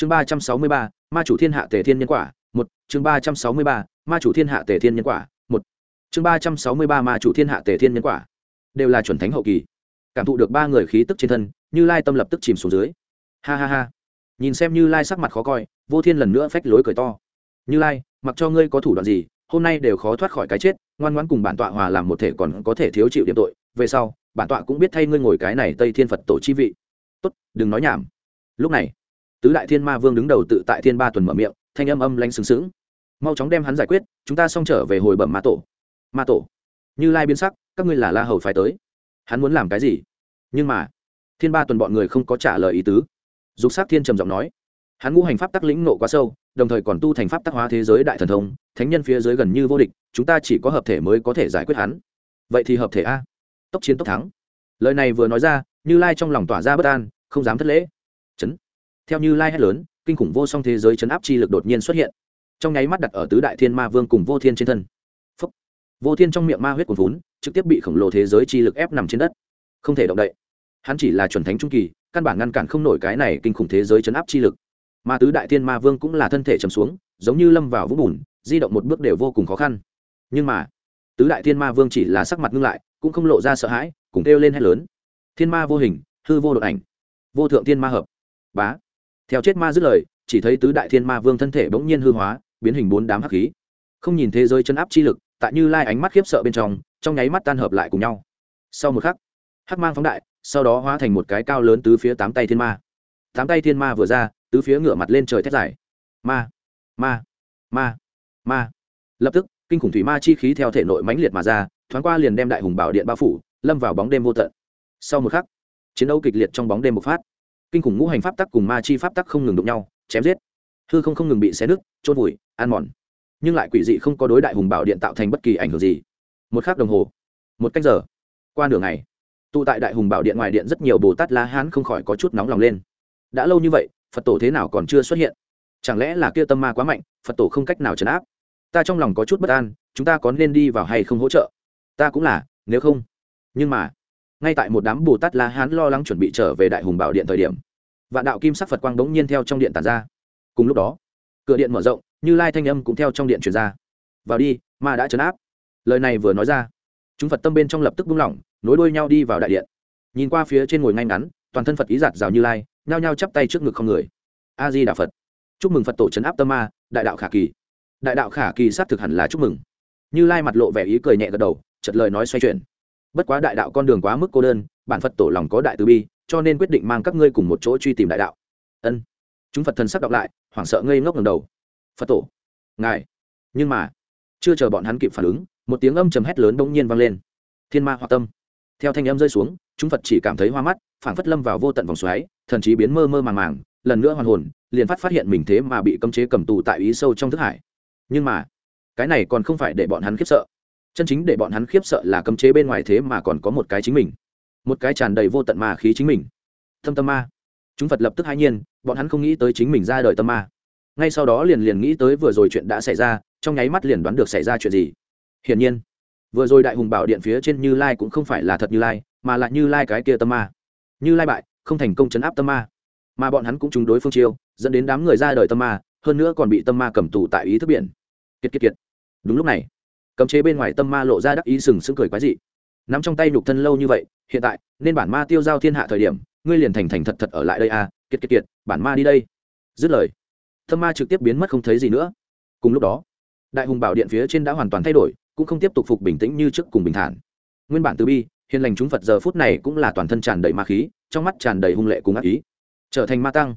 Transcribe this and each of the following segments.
chương ba trăm sáu mươi ba, ma chủ thiên hạ tề thiên nhân quả, một. Chương ba trăm sáu mươi ba, ma chủ thiên hạ tề thiên nhân quả, một. Chương ba trăm sáu mươi ba, ma chủ thiên hạ tề thiên nhân quả, đều là chuẩn thánh hậu kỳ. Cảm thụ được ba người khí tức trên thân, như lai tâm lập tức chìm xuống dưới. Ha ha ha. Nhìn xem như lai sắc mặt khó coi, vô thiên lần nữa phách lối cười to. Như lai, mặc cho ngươi có thủ đoạn gì, hôm nay đều khó thoát khỏi cái chết, ngoan ngoãn cùng bản tọa hòa làm một thể còn có thể thiếu chịu điểm tội. Về sau, bản tọa cũng biết thay ngươi ngồi cái này tây thiên phật tổ chi vị. Tốt, đừng nói nhảm. Lúc này tứ đại thiên ma vương đứng đầu tự tại thiên ba tuần mở miệng, thanh âm âm lanh sừng sững. Mau chóng đem hắn giải quyết, chúng ta xong trở về hồi bẩm ma tổ. Ma tổ, như lai biến sắc, các ngươi là la hầu phải tới. Hắn muốn làm cái gì? Nhưng mà, thiên ba tuần bọn người không có trả lời ý tứ. Dục Sắc thiên trầm giọng nói, hắn ngũ hành pháp tắc lĩnh nộ quá sâu, đồng thời còn tu thành pháp tắc hóa thế giới đại thần thông, thánh nhân phía dưới gần như vô địch, chúng ta chỉ có hợp thể mới có thể giải quyết hắn. Vậy thì hợp thể a. Tốc chiến tốc thắng. Lời này vừa nói ra, như lai trong lòng tỏa ra bất an, không dám thất lễ. Chấn theo như lai hét lớn, kinh khủng vô song thế giới chấn áp chi lực đột nhiên xuất hiện. Trong nháy mắt đặt ở tứ đại thiên ma vương cùng vô thiên trên thân. Phúc. vô thiên trong miệng ma huyết cuồn vốn trực tiếp bị khổng lồ thế giới chi lực ép nằm trên đất. Không thể động đậy. Hắn chỉ là chuẩn thánh trung kỳ, căn bản ngăn cản không nổi cái này kinh khủng thế giới chấn áp chi lực. Mà tứ đại thiên ma vương cũng là thân thể trầm xuống, giống như lâm vào vũng bùn, di động một bước đều vô cùng khó khăn. Nhưng mà, tứ đại thiên ma vương chỉ là sắc mặt ngưng lại, cũng không lộ ra sợ hãi, cùng kêu lên hét lớn. Thiên ma vô hình, hư vô đột ảnh. Vô thượng thiên ma hợp. Bá theo chết ma dứt lời, chỉ thấy tứ đại thiên ma vương thân thể bỗng nhiên hư hóa, biến hình bốn đám hắc khí. Không nhìn thế giới chân áp chi lực, tại như lai ánh mắt khiếp sợ bên trong trong nháy mắt tan hợp lại cùng nhau. Sau một khắc, hắc mang phóng đại, sau đó hóa thành một cái cao lớn tứ phía tám tay thiên ma. Tám tay thiên ma vừa ra, tứ phía ngửa mặt lên trời thét dài. Ma ma ma ma. Lập tức, kinh khủng thủy ma chi khí theo thể nội mãnh liệt mà ra, thoáng qua liền đem đại hùng bảo điện bao phủ, lâm vào bóng đêm vô tận. Sau một khắc, chiến đấu kịch liệt trong bóng đêm bộc phát kinh khủng ngũ hành pháp tắc cùng ma chi pháp tắc không ngừng đụng nhau, chém giết. Hư không không ngừng bị xé nứt trôn vùi, ăn mòn. Nhưng lại quỷ dị không có đối đại hùng bảo điện tạo thành bất kỳ ảnh hưởng gì. Một khắc đồng hồ, một cách giờ. Qua nửa ngày, tụ tại đại hùng bảo điện ngoài điện rất nhiều bồ tát la hán không khỏi có chút nóng lòng lên. Đã lâu như vậy, phật tổ thế nào còn chưa xuất hiện? Chẳng lẽ là kia tâm ma quá mạnh, phật tổ không cách nào trấn áp? Ta trong lòng có chút bất an, chúng ta có nên đi vào hay không hỗ trợ? Ta cũng là, nếu không. Nhưng mà, ngay tại một đám bồ tát la hán lo lắng chuẩn bị trở về đại hùng bảo điện thời điểm vạn đạo kim sắc phật quang bỗng nhiên theo trong điện tàn ra. Cùng lúc đó, cửa điện mở rộng, như lai thanh âm cũng theo trong điện chuyển ra. Vào đi, ma đã trấn áp. Lời này vừa nói ra, chúng phật tâm bên trong lập tức buông lỏng, nối đuôi nhau đi vào đại điện. Nhìn qua phía trên ngồi ngay ngắn, toàn thân phật ý giạt rào như lai, nhao nhao chắp tay trước ngực không người. A di đà phật. Chúc mừng phật tổ trấn áp tâm ma, đại đạo khả kỳ. Đại đạo khả kỳ xác thực hẳn là chúc mừng. Như lai mặt lộ vẻ ý cười nhẹ gật đầu chật lời nói xoay chuyển. Bất quá đại đạo con đường quá mức cô đơn, bản phật tổ lòng có đại từ bi cho nên quyết định mang các ngươi cùng một chỗ truy tìm đại đạo. Ân. Chúng phật thần sắc đọc lại, hoảng sợ ngây ngốc ngầm đầu. Phật tổ, ngài. Nhưng mà, chưa chờ bọn hắn kịp phản ứng, một tiếng âm trầm hét lớn bỗng nhiên vang lên. Thiên ma hoa tâm. Theo thanh âm rơi xuống, chúng phật chỉ cảm thấy hoa mắt, phảng phất lâm vào vô tận vòng xoáy, thần chí biến mơ mơ màng màng, lần nữa hoàn hồn, liền phát phát hiện mình thế mà bị cấm chế cầm tù tại ý sâu trong thức hải. Nhưng mà, cái này còn không phải để bọn hắn khiếp sợ. Chân chính để bọn hắn khiếp sợ là cấm chế bên ngoài thế mà còn có một cái chính mình một cái tràn đầy vô tận ma khí chính mình. Thâm tâm ma. Chúng phật lập tức hai nhiên, bọn hắn không nghĩ tới chính mình ra đời tâm ma. Ngay sau đó liền liền nghĩ tới vừa rồi chuyện đã xảy ra, trong nháy mắt liền đoán được xảy ra chuyện gì. Hiển nhiên, vừa rồi đại hùng bảo điện phía trên như lai cũng không phải là thật như lai, mà là như lai cái kia tâm ma. Như lai bại, không thành công chấn áp tâm ma. Mà bọn hắn cũng chống đối phương chiêu, dẫn đến đám người ra đời tâm ma, hơn nữa còn bị tâm ma cầm tù tại ý thức biển. Kiệt kiệt kiệt. Đúng lúc này, cấm chế bên ngoài tâm ma lộ ra đắc ý sừng sững cười quái dị nắm trong tay nhục thân lâu như vậy, hiện tại, nên bản ma tiêu giao thiên hạ thời điểm, ngươi liền thành thành thật thật ở lại đây à kiệt kiệt kiệt, bản ma đi đây. Dứt lời, thâm ma trực tiếp biến mất không thấy gì nữa. Cùng lúc đó, đại hùng bảo điện phía trên đã hoàn toàn thay đổi, cũng không tiếp tục phục bình tĩnh như trước cùng bình thản. Nguyên bản từ bi, hiền lành chúng phật giờ phút này cũng là toàn thân tràn đầy ma khí, trong mắt tràn đầy hung lệ cùng ác ý. Trở thành ma tăng.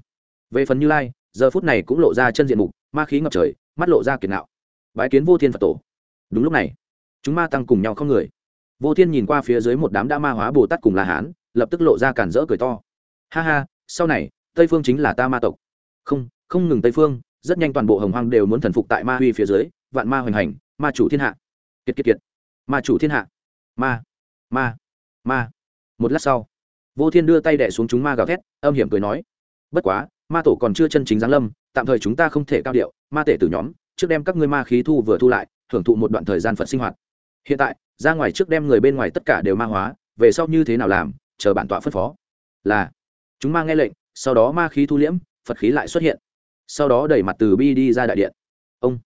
Về phần như lai, giờ phút này cũng lộ ra chân diện mục, ma khí ngập trời, mắt lộ ra kiệt nạo bái kiến vô thiên phật tổ. Đúng lúc này, chúng ma tăng cùng nhau không người vô thiên nhìn qua phía dưới một đám đã ma hóa bồ tát cùng la hán, lập tức lộ ra cản rỡ cười to. Ha ha, sau này, tây phương chính là ta ma tộc. Không không ngừng tây phương, rất nhanh toàn bộ hồng hoang đều muốn thần phục tại ma huy phía dưới, vạn ma hoành hành, ma chủ thiên hạ. Kiệt kiệt kiệt. Ma chủ thiên hạ. Ma ma ma. Một lát sau, vô thiên đưa tay đẻ xuống chúng ma gào thét, âm hiểm cười nói, bất quá, ma tổ còn chưa chân chính giáng lâm, tạm thời chúng ta không thể cao điệu, ma tể từ nhóm, trước đem các ngươi ma khí thu vừa thu lại hưởng thụ một đoạn thời gian phật sinh hoạt. Hiện tại ra ngoài trước đem người bên ngoài tất cả đều ma hóa, về sau như thế nào làm, chờ bản tọa phân phó. Là, chúng ma nghe lệnh, sau đó ma khí thu liễm, phật khí lại xuất hiện. Sau đó đẩy mặt từ bi đi ra đại điện. Ông,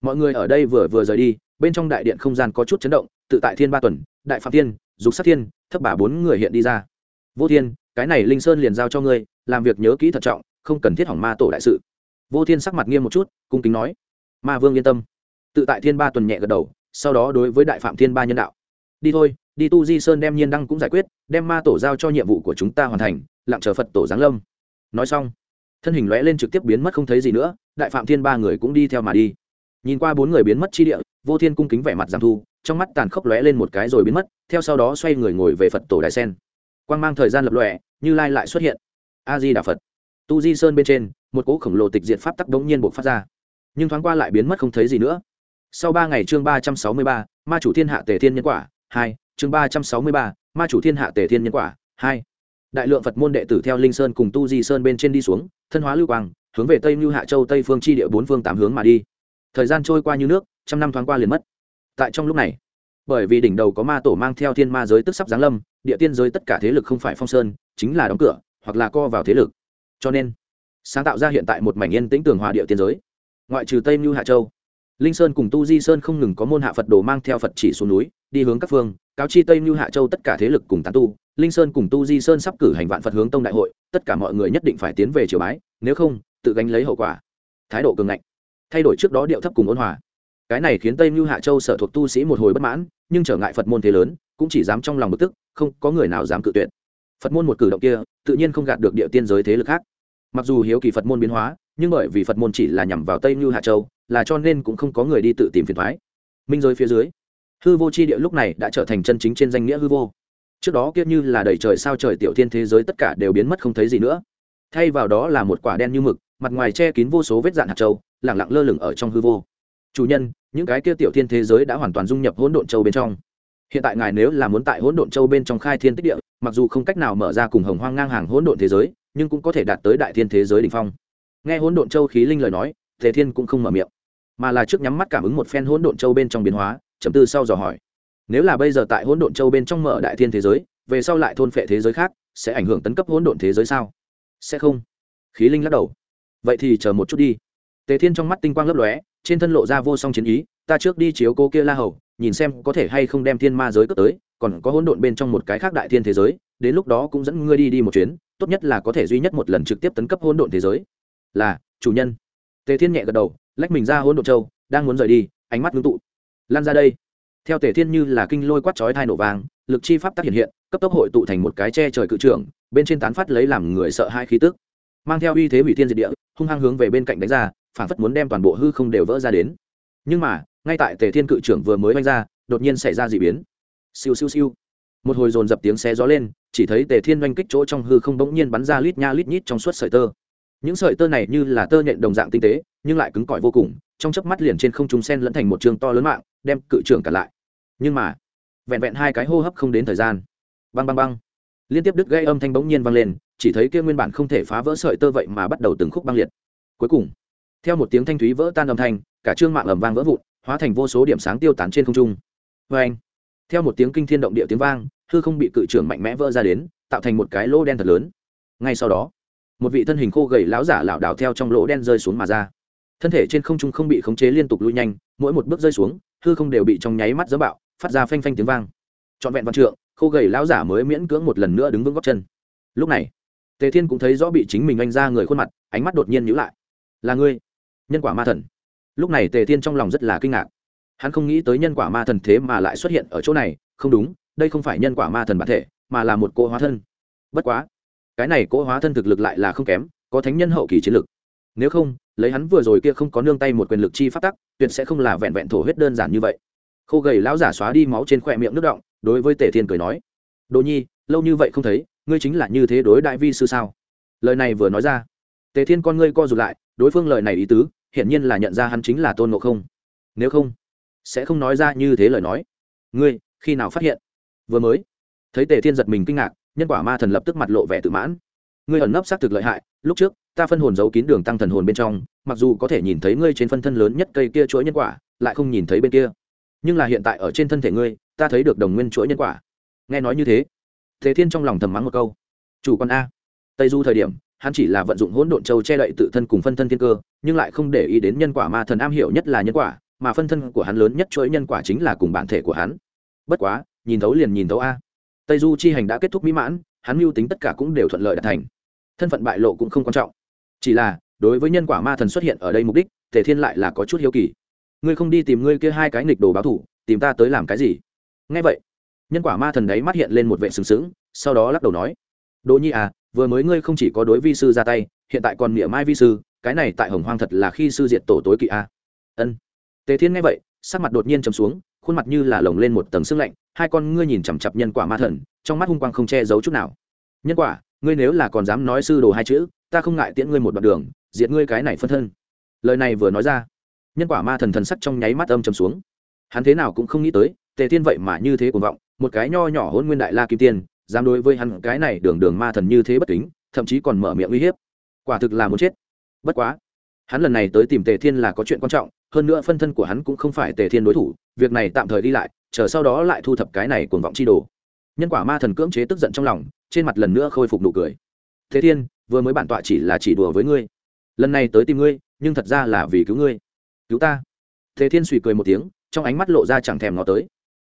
mọi người ở đây vừa vừa rời đi, bên trong đại điện không gian có chút chấn động, tự tại thiên ba tuần, đại phạm thiên, dục sát thiên thấp bà bốn người hiện đi ra. Vô thiên, cái này linh sơn liền giao cho ngươi, làm việc nhớ kỹ thận trọng, không cần thiết hỏng ma tổ đại sự. Vô thiên sắc mặt nghiêm một chút, cung kính nói. Ma vương yên tâm. Tự tại thiên ba tuần nhẹ gật đầu sau đó đối với đại phạm thiên ba nhân đạo. Đi thôi, đi tu di sơn đem nhiên đăng cũng giải quyết, đem ma tổ giao cho nhiệm vụ của chúng ta hoàn thành, lặng chờ phật tổ giáng lâm. Nói xong, thân hình lóe lên trực tiếp biến mất không thấy gì nữa, đại phạm thiên ba người cũng đi theo mà đi. Nhìn qua bốn người biến mất chi địa, vô thiên cung kính vẻ mặt giảm thu, trong mắt tàn khốc lóe lên một cái rồi biến mất, theo sau đó xoay người ngồi về phật tổ đại sen. Quang mang thời gian lập lòe, như lai lại xuất hiện. A di đà phật. Tu di sơn bên trên, một cỗ khổng lồ tịch diện pháp tắc đống nhiên buộc phát ra. Nhưng thoáng qua lại biến mất không thấy gì nữa sau ba ngày chương ba trăm sáu mươi ba, ma chủ thiên hạ tề thiên nhân quả, hai, chương ba trăm sáu mươi ba, ma chủ thiên hạ tề thiên nhân quả, hai. Đại lượng phật môn đệ tử theo linh sơn cùng tu di sơn bên trên đi xuống, thân hóa lưu quang, hướng về tây mưu hạ châu, tây phương chi địa bốn phương tám hướng mà đi. Thời gian trôi qua như nước, trăm năm thoáng qua liền mất. Tại trong lúc này, bởi vì đỉnh đầu có ma tổ mang theo thiên ma giới tức sắp giáng lâm, địa tiên giới tất cả thế lực không phải phong sơn, chính là đóng cửa, hoặc là co vào thế lực. Cho nên, sáng tạo ra hiện tại một mảnh yên tĩnh tường hòa địa tiên giới. Ngoại trừ tây mưu hạ châu linh sơn cùng tu di sơn không ngừng có môn hạ phật đồ mang theo phật chỉ xuống núi, đi hướng các phương, cáo chi tây mưu hạ châu tất cả thế lực cùng tán tu. Linh sơn cùng tu di sơn sắp cử hành vạn phật hướng tông đại hội, tất cả mọi người nhất định phải tiến về triều bái, nếu không, tự gánh lấy hậu quả. Thái độ cường ngạnh, thay đổi trước đó điệu thấp cùng ôn hòa. Cái này khiến tây mưu hạ châu sở thuộc tu sĩ một hồi bất mãn, nhưng trở ngại phật môn thế lớn, cũng chỉ dám trong lòng bực tức, không có người nào dám cự tuyệt. Phật môn một cử động kia, tự nhiên không gạt được địa tiên giới thế lực khác. Mặc dù hiếu kỳ phật môn biến hóa, nhưng bởi vì phật môn chỉ là nhằm vào tây mưu hạ châu là cho nên cũng không có người đi tự tìm phiền thoái. Minh giới phía dưới, hư vô c h i địa lúc này đã trở thành chân chính trên danh nghĩa hư vô. Trước đó kiếp như là đầy trời sao trời tiểu thiên thế giới tất cả đều biến mất không thấy gì nữa. Thay vào đó là một quả đen như mực, mặt ngoài che kín vô số vết dạn hạt châu, lẳng lặng lơ lửng ở trong hư vô. Chủ nhân, những cái kia tiểu thiên thế giới đã hoàn toàn dung nhập hỗn độn châu bên trong. Hiện tại ngài nếu là muốn tại hỗn độn châu bên trong khai thiên tích địa, mặc dù không cách nào mở ra cùng hồng hoang ngang hàng hỗn độn thế giới, nhưng cũng có thể đạt tới đại thiên thế giới đ ỉ n h phong. Nghe hỗn độn châu khí linh lời nói, tề thiên cũng không mở miệng mà là trước nhắm mắt cảm ứng một phen hỗn độn châu bên trong biến hóa, chấm tư sau dò hỏi. Nếu là bây giờ tại hỗn độn châu bên trong mở đại thiên thế giới, về sau lại thôn phệ thế giới khác, sẽ ảnh hưởng tấn cấp hỗn độn thế giới sao? Sẽ không. Khí linh lắc đầu. Vậy thì chờ một chút đi. Tề thiên trong mắt tinh quang lấp lóe, trên thân lộ ra vô song chiến ý, ta trước đi chiếu cô kia la hầu, nhìn xem có thể hay không đem thiên ma giới cướp tới, còn có hỗn độn bên trong một cái khác đại thiên thế giới, đến lúc đó cũng dẫn ngươi đi đi một chuyến, tốt nhất là có thể duy nhất một lần trực tiếp tấn cấp hỗn độn thế giới. Là, chủ nhân. Tề thiên nhẹ gật đầu lách mình ra hỗn độn châu, đang muốn rời đi, ánh mắt ngưng tụ. Lan ra đây. Theo tề thiên như là kinh lôi quát chói thai nổ vàng lực chi pháp tác hiện hiện, cấp tốc hội tụ thành một cái che trời cự trưởng, bên trên tán phát lấy làm người sợ hai khí tức. Mang theo uy thế hủy thiên diệt địa, hung hăng hướng về bên cạnh đánh ra phản phất muốn đem toàn bộ hư không đều vỡ ra đến. Nhưng mà, ngay tại tề thiên cự trưởng vừa mới oanh ra, đột nhiên xảy ra d ị biến. Siêu siêu siêu. Một hồi dồn dập tiếng xe gió lên, chỉ thấy tề thiên oanh kích chỗ trong hư không bỗng nhiên bắn ra lít nha lít nhít trong suốt sợi tơ. Những sợi tơ này như là tơ nhện đồng dạng tinh tế nhưng lại cứng cỏi vô cùng, trong chớp mắt liền trên không trung sen lẫn thành một trường to lớn mạng, đem cự trưởng cả lại. Nhưng mà, vẹn vẹn hai cái hô hấp không đến thời gian. Băng băng băng. Liên tiếp đứt gây âm thanh bỗng nhiên vang lên, chỉ thấy kia nguyên bản không thể phá vỡ sợi tơ vậy mà bắt đầu từng khúc băng liệt. Cuối cùng, theo một tiếng thanh thúy vỡ tan âm thanh, cả trương mạng ầm vang vỡ vụn, hóa thành vô số điểm sáng tiêu tán trên không trung. Vê anh, theo một tiếng kinh thiên động địa tiếng vang, hư không bị cự trưởng mạnh mẽ vỡ ra đến, tạo thành một cái lỗ đen thật lớn. Ngay sau đó, một vị thân hình khô gầy láo giả lảo đảo theo trong lỗ đen rơi xuống mà ra thân thể trên không trung không bị khống chế liên tục lui nhanh, mỗi một bước rơi xuống, hư không đều bị trong nháy mắt dỡ bạo, phát ra phanh phanh tiếng vang. Trọn vẹn văn trượng, khô gầy lão giả mới miễn cưỡng một lần nữa đứng vững góc chân. Lúc này, tề thiên cũng thấy rõ bị chính mình anh ra người khuôn mặt, ánh mắt đột nhiên nhữ lại. Là ngươi, nhân quả ma thần. Lúc này tề thiên trong lòng rất là kinh ngạc. Hắn không nghĩ tới nhân quả ma thần thế mà lại xuất hiện ở chỗ này, không đúng, đây không phải nhân quả ma thần bản thể, mà là một cỗ hóa thân. Bất quá, cái này cỗ hóa thân thực lực lại là không kém, có thánh nhân hậu kỳ chiến lực. Nếu không lấy hắn vừa rồi kia không có nương tay một quyền lực chi phát tắc, tuyệt sẽ không là vẹn vẹn thổ huyết đơn giản như vậy. Khô gầy lão giả xóa đi máu trên khỏe miệng nước động, đối với tề thiên cười nói, đồ nhi, lâu như vậy không thấy, ngươi chính là như thế đối đại vi sư sao? Lời này vừa nói ra, tề thiên con ngươi co rụt lại, đối phương lời này ý tứ, hiển nhiên là nhận ra hắn chính là tôn ngộ không. Nếu không, sẽ không nói ra như thế lời nói. Ngươi, khi nào phát hiện? Vừa mới, thấy tề thiên giật mình kinh ngạc, nhân quả ma thần lập tức mặt lộ vẻ tự mãn. Ngươi ẩn nấp xác thực lợi hại, lúc trước ta phân hồn giấu kín đường tăng thần hồn bên trong, mặc dù có thể nhìn thấy ngươi trên phân thân lớn nhất cây kia chuỗi nhân quả, lại không nhìn thấy bên kia. Nhưng là hiện tại ở trên thân thể ngươi, ta thấy được đồng nguyên chuỗi nhân quả. Nghe nói như thế thế thiên trong lòng thầm mắng một câu. Chủ con a. Tây du thời điểm, hắn chỉ là vận dụng hỗn độn châu che đậy tự thân cùng phân thân thiên cơ, nhưng lại không để ý đến nhân quả mà thần am hiểu nhất là nhân quả, mà phân thân của hắn lớn nhất chuỗi nhân quả chính là cùng bản thể của hắn. Bất quá, nhìn thấu liền nhìn thấu a. Tây du chi hành đã kết thúc mỹ mãn, hắn mưu tính tất cả cũng đều thuận lợi đạt thành. Thân phận bại lộ cũng không quan trọng chỉ là, đối với nhân quả ma thần xuất hiện ở đây mục đích, tề thiên lại là có chút hiếu kỳ. Ngươi không đi tìm ngươi kia hai cái nghịch đồ báo thủ, tìm ta tới làm cái gì? Ngay vậy, nhân quả ma thần đấy mắt hiện lên một vệ sừng sững, sau đó lắc đầu nói, đỗ nhi à vừa mới ngươi không chỉ có đối vi sư ra tay, hiện tại còn mỉa mai vi sư, cái này tại hồng hoang thật là khi sư diệt tổ tối kỵ a. À. ân. Tề thiên nghe vậy, sắc mặt đột nhiên chầm xuống, khuôn mặt như là lồng lên một tầng sương lạnh, hai con ngươi nhìn chằm chặp nhân quả ma thần, trong mắt hung quang không che giấu chút nào. Nhân quả ngươi nếu là còn dám nói sư đồ hai chữ, ta không ngại tiễn ngươi một đoạn đường, diệt ngươi cái này phân thân. Lời này vừa nói ra, nhân quả ma thần thần sắc trong nháy mắt âm trầm xuống. Hắn thế nào cũng không nghĩ tới, tề thiên vậy mà như thế cuồng vọng, một cái nho nhỏ hôn nguyên đại la kim tiên, dám đối với hắn cái này đường đường ma thần như thế bất kính, thậm chí còn mở miệng uy hiếp. Quả thực là muốn chết. Bất quá, hắn lần này tới tìm tề thiên là có chuyện quan trọng, hơn nữa phân thân của hắn cũng không phải tề thiên đối thủ, việc này tạm thời đi lại, chờ sau đó lại thu thập cái này cuồng vọng chi đồ. Nhân quả ma thần cưỡng chế tức giận trong lòng trên mặt lần nữa khôi phục nụ cười. Thế thiên, vừa mới bản tọa chỉ là chỉ đùa với ngươi. Lần này tới tìm ngươi, nhưng thật ra là vì cứu ngươi. Cứu ta? Thế thiên suy cười một tiếng, trong ánh mắt lộ ra chẳng thèm ngó tới.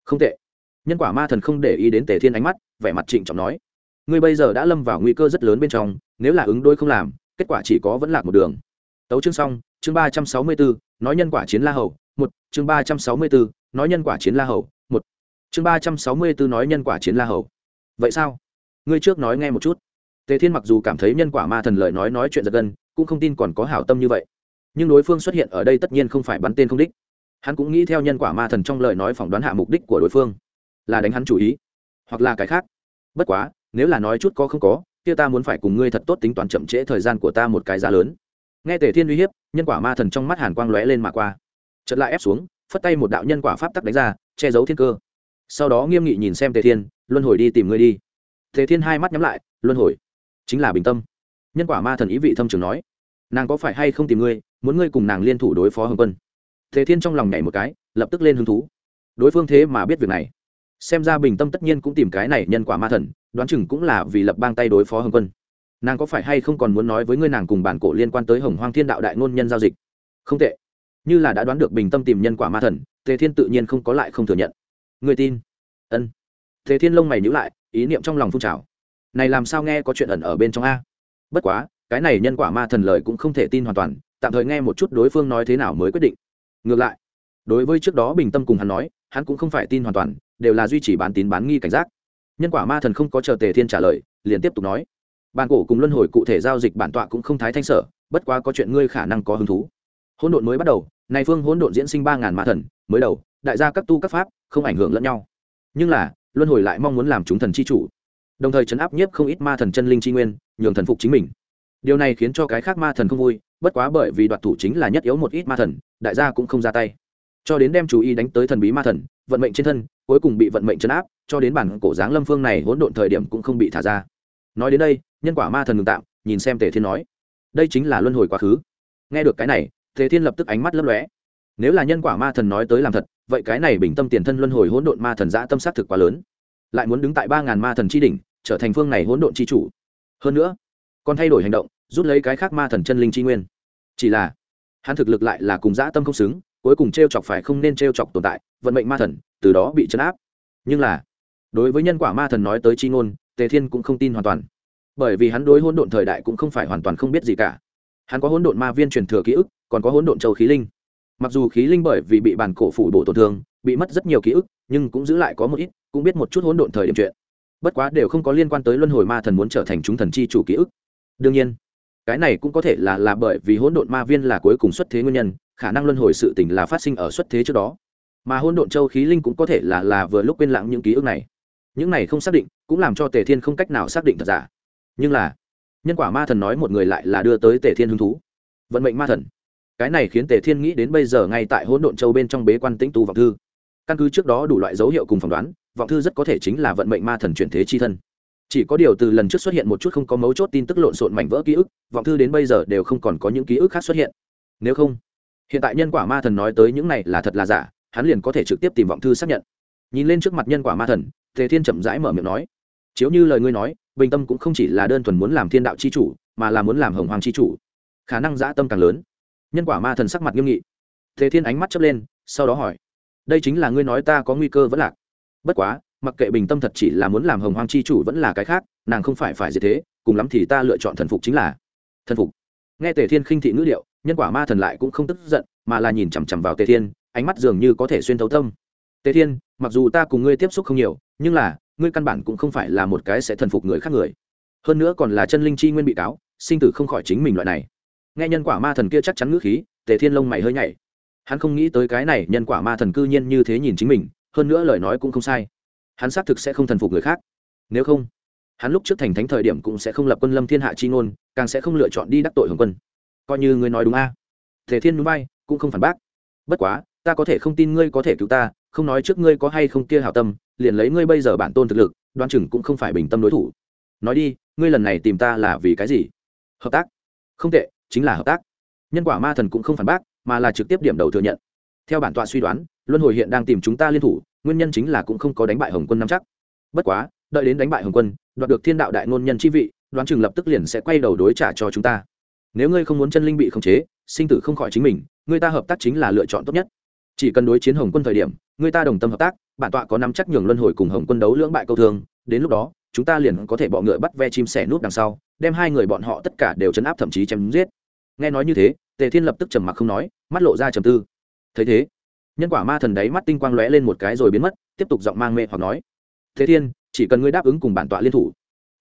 Không tệ. Nhân quả ma thần không để ý đến tề thiên ánh mắt, vẻ mặt trịnh trọng nói. Ngươi bây giờ đã lâm vào nguy cơ rất lớn bên trong, nếu là ứng đôi không làm, kết quả chỉ có vẫn lạc một đường. Tấu chương xong, chương ba trăm sáu mươi bốn nói nhân quả chiến la hầu, một, chương ba trăm sáu mươi bốn nói nhân quả chiến la hầu, một, chương ba trăm sáu mươi bốn nói nhân quả chiến la hầu. Vậy sao? Ngươi trước nói nghe một chút. Tề thiên mặc dù cảm thấy nhân quả ma thần lời nói nói chuyện giật gân, cũng không tin còn có hảo tâm như vậy. Nhưng đối phương xuất hiện ở đây tất nhiên không phải bắn tên không đích. Hắn cũng nghĩ theo nhân quả ma thần trong lời nói phỏng đoán hạ mục đích của đối phương. Là đánh hắn chủ ý, hoặc là cái khác. Bất quá, nếu là nói chút có không có, kia ta muốn phải cùng ngươi thật tốt tính toán chậm trễ thời gian của ta một cái giá lớn. Nghe tề thiên uy hiếp, nhân quả ma thần trong mắt hàn quang lóe lên mà qua. Chật lại ép xuống, phất tay một đạo nhân quả pháp tắc đánh ra, che giấu thiên cơ. Sau đó nghiêm nghị nhìn xem tề thiên, luân hồi đi tìm ngươi đi. Thế thiên hai mắt nhắm lại, luân hồi. Chính là bình tâm. Nhân quả ma thần ý vị thâm trường nói, nàng có phải hay không tìm ngươi, muốn ngươi cùng nàng liên thủ đối phó hồng quân? Thế thiên trong lòng nhảy một cái, lập tức lên hứng thú. Đối phương thế mà biết việc này. Xem ra bình tâm tất nhiên cũng tìm cái này nhân quả ma thần, đoán chừng cũng là vì lập bang tay đối phó hồng quân. Nàng có phải hay không còn muốn nói với ngươi nàng cùng bản cổ liên quan tới hồng hoang thiên đạo đại ngôn nhân giao dịch? Không tệ. Như là đã đoán được bình tâm tìm nhân quả ma thần tề thiên tự nhiên không có lại không thừa nhận. Người tin? Ân. Tề thiên lông mày nhữ lại ý niệm trong lòng phun trào. Này làm sao nghe có chuyện ẩn ở bên trong a? Bất quá, cái này nhân quả ma thần lời cũng không thể tin hoàn toàn, tạm thời nghe một chút đối phương nói thế nào mới quyết định. Ngược lại, đối với trước đó bình tâm cùng hắn nói, hắn cũng không phải tin hoàn toàn, đều là duy trì bán tín bán nghi cảnh giác. Nhân quả ma thần không có chờ tề thiên trả lời, liền tiếp tục nói bàn cổ cùng luân hồi cụ thể giao dịch bản tọa cũng không thái thanh sở, bất quá có chuyện ngươi khả năng có hứng thú. Hỗn độn mới bắt đầu, này phương hỗn độn diễn sinh ba ngàn ma thần, mới đầu, đại gia các tu các pháp, không ảnh hưởng lẫn nhau. Nhưng là luân hồi lại mong muốn làm chúng thần chi chủ. Đồng thời chấn áp nhiếp không ít ma thần chân linh chi nguyên, nhường thần phục chính mình. Điều này khiến cho cái khác ma thần không vui, bất quá bởi vì đoạt thủ chính là nhất yếu một ít ma thần, đại gia cũng không ra tay. Cho đến đem chú ý đánh tới thần bí ma thần, vận mệnh trên thân, cuối cùng bị vận mệnh chấn áp, cho đến bản cổ giáng lâm phương này hỗn độn thời điểm cũng không bị thả ra. Nói đến đây, nhân quả ma thần ngừng tạm, nhìn xem tề thiên nói. Đây chính là luân hồi quá khứ. Nghe được cái này, tề thiên lập tức ánh mắt lấp lóe. Nếu là nhân quả ma thần nói tới làm thật vậy cái này bình tâm tiền thân luân hồi hỗn độn ma thần giã tâm sát thực quá lớn. Lại muốn đứng tại ba ngàn ma thần chi đỉnh, trở thành phương này hỗn độn chi chủ. Hơn nữa, còn thay đổi hành động, rút lấy cái khác ma thần chân linh chi nguyên. Chỉ là, hắn thực lực lại là cùng dã tâm không xứng, cuối cùng t r e o chọc phải không nên t r e o chọc tồn tại, vận mệnh ma thần, từ đó bị chấn áp. Nhưng là, đối với nhân quả ma thần nói tới chi ngôn, tề thiên cũng không tin hoàn toàn. Bởi vì hắn đối hỗn độn thời đại cũng không phải hoàn toàn không biết gì cả. Hắn có hỗn độn ma viên truyền thừa ký ức, còn có hỗn độn châu khí linh mặc dù khí linh bởi vì bị bản cổ phủ bổ tổn thương, bị mất rất nhiều ký ức, nhưng cũng giữ lại có một ít, cũng biết một chút hỗn độn thời điểm chuyện. Bất quá đều không có liên quan tới luân hồi ma thần muốn trở thành chúng thần chi chủ ký ức. Đương nhiên, cái này cũng có thể là là bởi vì hỗn độn ma viên là cuối cùng xuất thế nguyên nhân, khả năng luân hồi sự tình là phát sinh ở xuất thế trước đó. Mà hỗn độn châu khí linh cũng có thể là là vừa lúc quên lãng những ký ức này. Những này không xác định, cũng làm cho tề thiên không cách nào xác định thật giả. Nhưng là, nhân quả ma thần nói một người lại là đưa tới tề thiên hứng thú. Vận mệnh ma thần cái này khiến tề thiên nghĩ đến bây giờ ngay tại hỗn độn châu bên trong bế quan tĩnh tu vọng thư. Căn cứ trước đó đủ loại dấu hiệu cùng phỏng đoán, vọng thư rất có thể chính là vận mệnh ma thần chuyển thế chi thân. Chỉ có điều từ lần trước xuất hiện một chút không có mấu chốt tin tức lộn xộn mảnh vỡ ký ức, vọng thư đến bây giờ đều không còn có những ký ức khác xuất hiện. Nếu không, hiện tại nhân quả ma thần nói tới những này là thật là giả, hắn liền có thể trực tiếp tìm vọng thư xác nhận. Nhìn lên trước mặt nhân quả ma thần, tề thiên chậm rãi mở miệng nói, chiếu như lời ngươi nói, bình tâm cũng không chỉ là đơn thuần muốn làm thiên đạo c h i chủ, mà là muốn làm hồng hoàng chi chủ. Khả năng dã tâm càng lớn nhân quả ma thần sắc mặt nghiêm nghị. Thế thiên ánh mắt chớp lên, sau đó hỏi, đây chính là ngươi nói ta có nguy cơ vẫn lạc? Bất quá, mặc kệ bình tâm thật chỉ là muốn làm hồng Hoang chi chủ vẫn là cái khác, nàng không phải phải gì thế, cùng lắm thì ta lựa chọn thần phục chính là thần phục. Nghe tề thiên khinh thị ngữ điệu, nhân quả ma thần lại cũng không tức giận, mà là nhìn chằm chằm vào tề thiên, ánh mắt dường như có thể xuyên thấu tâm. Tề thiên, mặc dù ta cùng ngươi tiếp xúc không nhiều, nhưng là, ngươi căn bản cũng không phải là một cái sẽ thần phục người khác người. Hơn nữa còn là chân linh chi nguyên bị cáo, sinh tử không khỏi chính mình loại này nghe nhân quả ma thần kia chắc chắn ngữ khí, tề thiên lông mày hơi nhảy. Hắn không nghĩ tới cái này nhân quả ma thần cư nhiên như thế nhìn chính mình, hơn nữa lời nói cũng không sai. Hắn xác thực sẽ không thần phục người khác. Nếu không, hắn lúc trước thành thánh thời điểm cũng sẽ không lập quân lâm thiên hạ chi ngôn, càng sẽ không lựa chọn đi đắc tội hồng quân. Coi như ngươi nói đúng a. À. thể thiên núi bay cũng không phản bác. Bất quá, ta có thể không tin ngươi có thể cứu ta, không nói trước ngươi có hay không kia hảo tâm, liền lấy ngươi bây giờ bản tôn thực lực đoan chừng cũng không phải bình tâm đối thủ. Nói đi, ngươi lần này tìm ta là vì cái gì? Hợp tác? Không tệ chính là hợp tác. Nhân quả ma thần cũng không phản bác, mà là trực tiếp điểm đầu thừa nhận. Theo bản tọa suy đoán, luân hồi hiện đang tìm chúng ta liên thủ, nguyên nhân chính là cũng không có đánh bại hồng quân nắm chắc. Bất quá, đợi đến đánh bại hồng quân, đoạt được thiên đạo đại ngôn nhân chi vị, đoán chừng lập tức liền sẽ quay đầu đối trả cho chúng ta. Nếu ngươi không muốn chân linh bị khống chế, sinh tử không khỏi chính mình người ta hợp tác chính là lựa chọn tốt nhất. Chỉ cần đối chiến hồng quân thời điểm người ta đồng tâm hợp tác, bản tọa có nắm chắc nhường luân hồi cùng hồng quân đấu lưỡng bại câu thương, đến lúc đó, chúng ta liền có thể bọ ngựa bắt ve chim sẻ nút đằng sau đem hai người bọn họ tất cả đều chấn áp thậm chí chém giết. Nghe nói như thế, tề thiên lập tức trầm mặc không nói, mắt lộ ra trầm tư. Thấy thế, nhân quả ma thần đấy mắt tinh quang lóe lên một cái rồi biến mất, tiếp tục giọng mang mê hoặc nói. Thế thiên, chỉ cần ngươi đáp ứng cùng bản tọa liên thủ.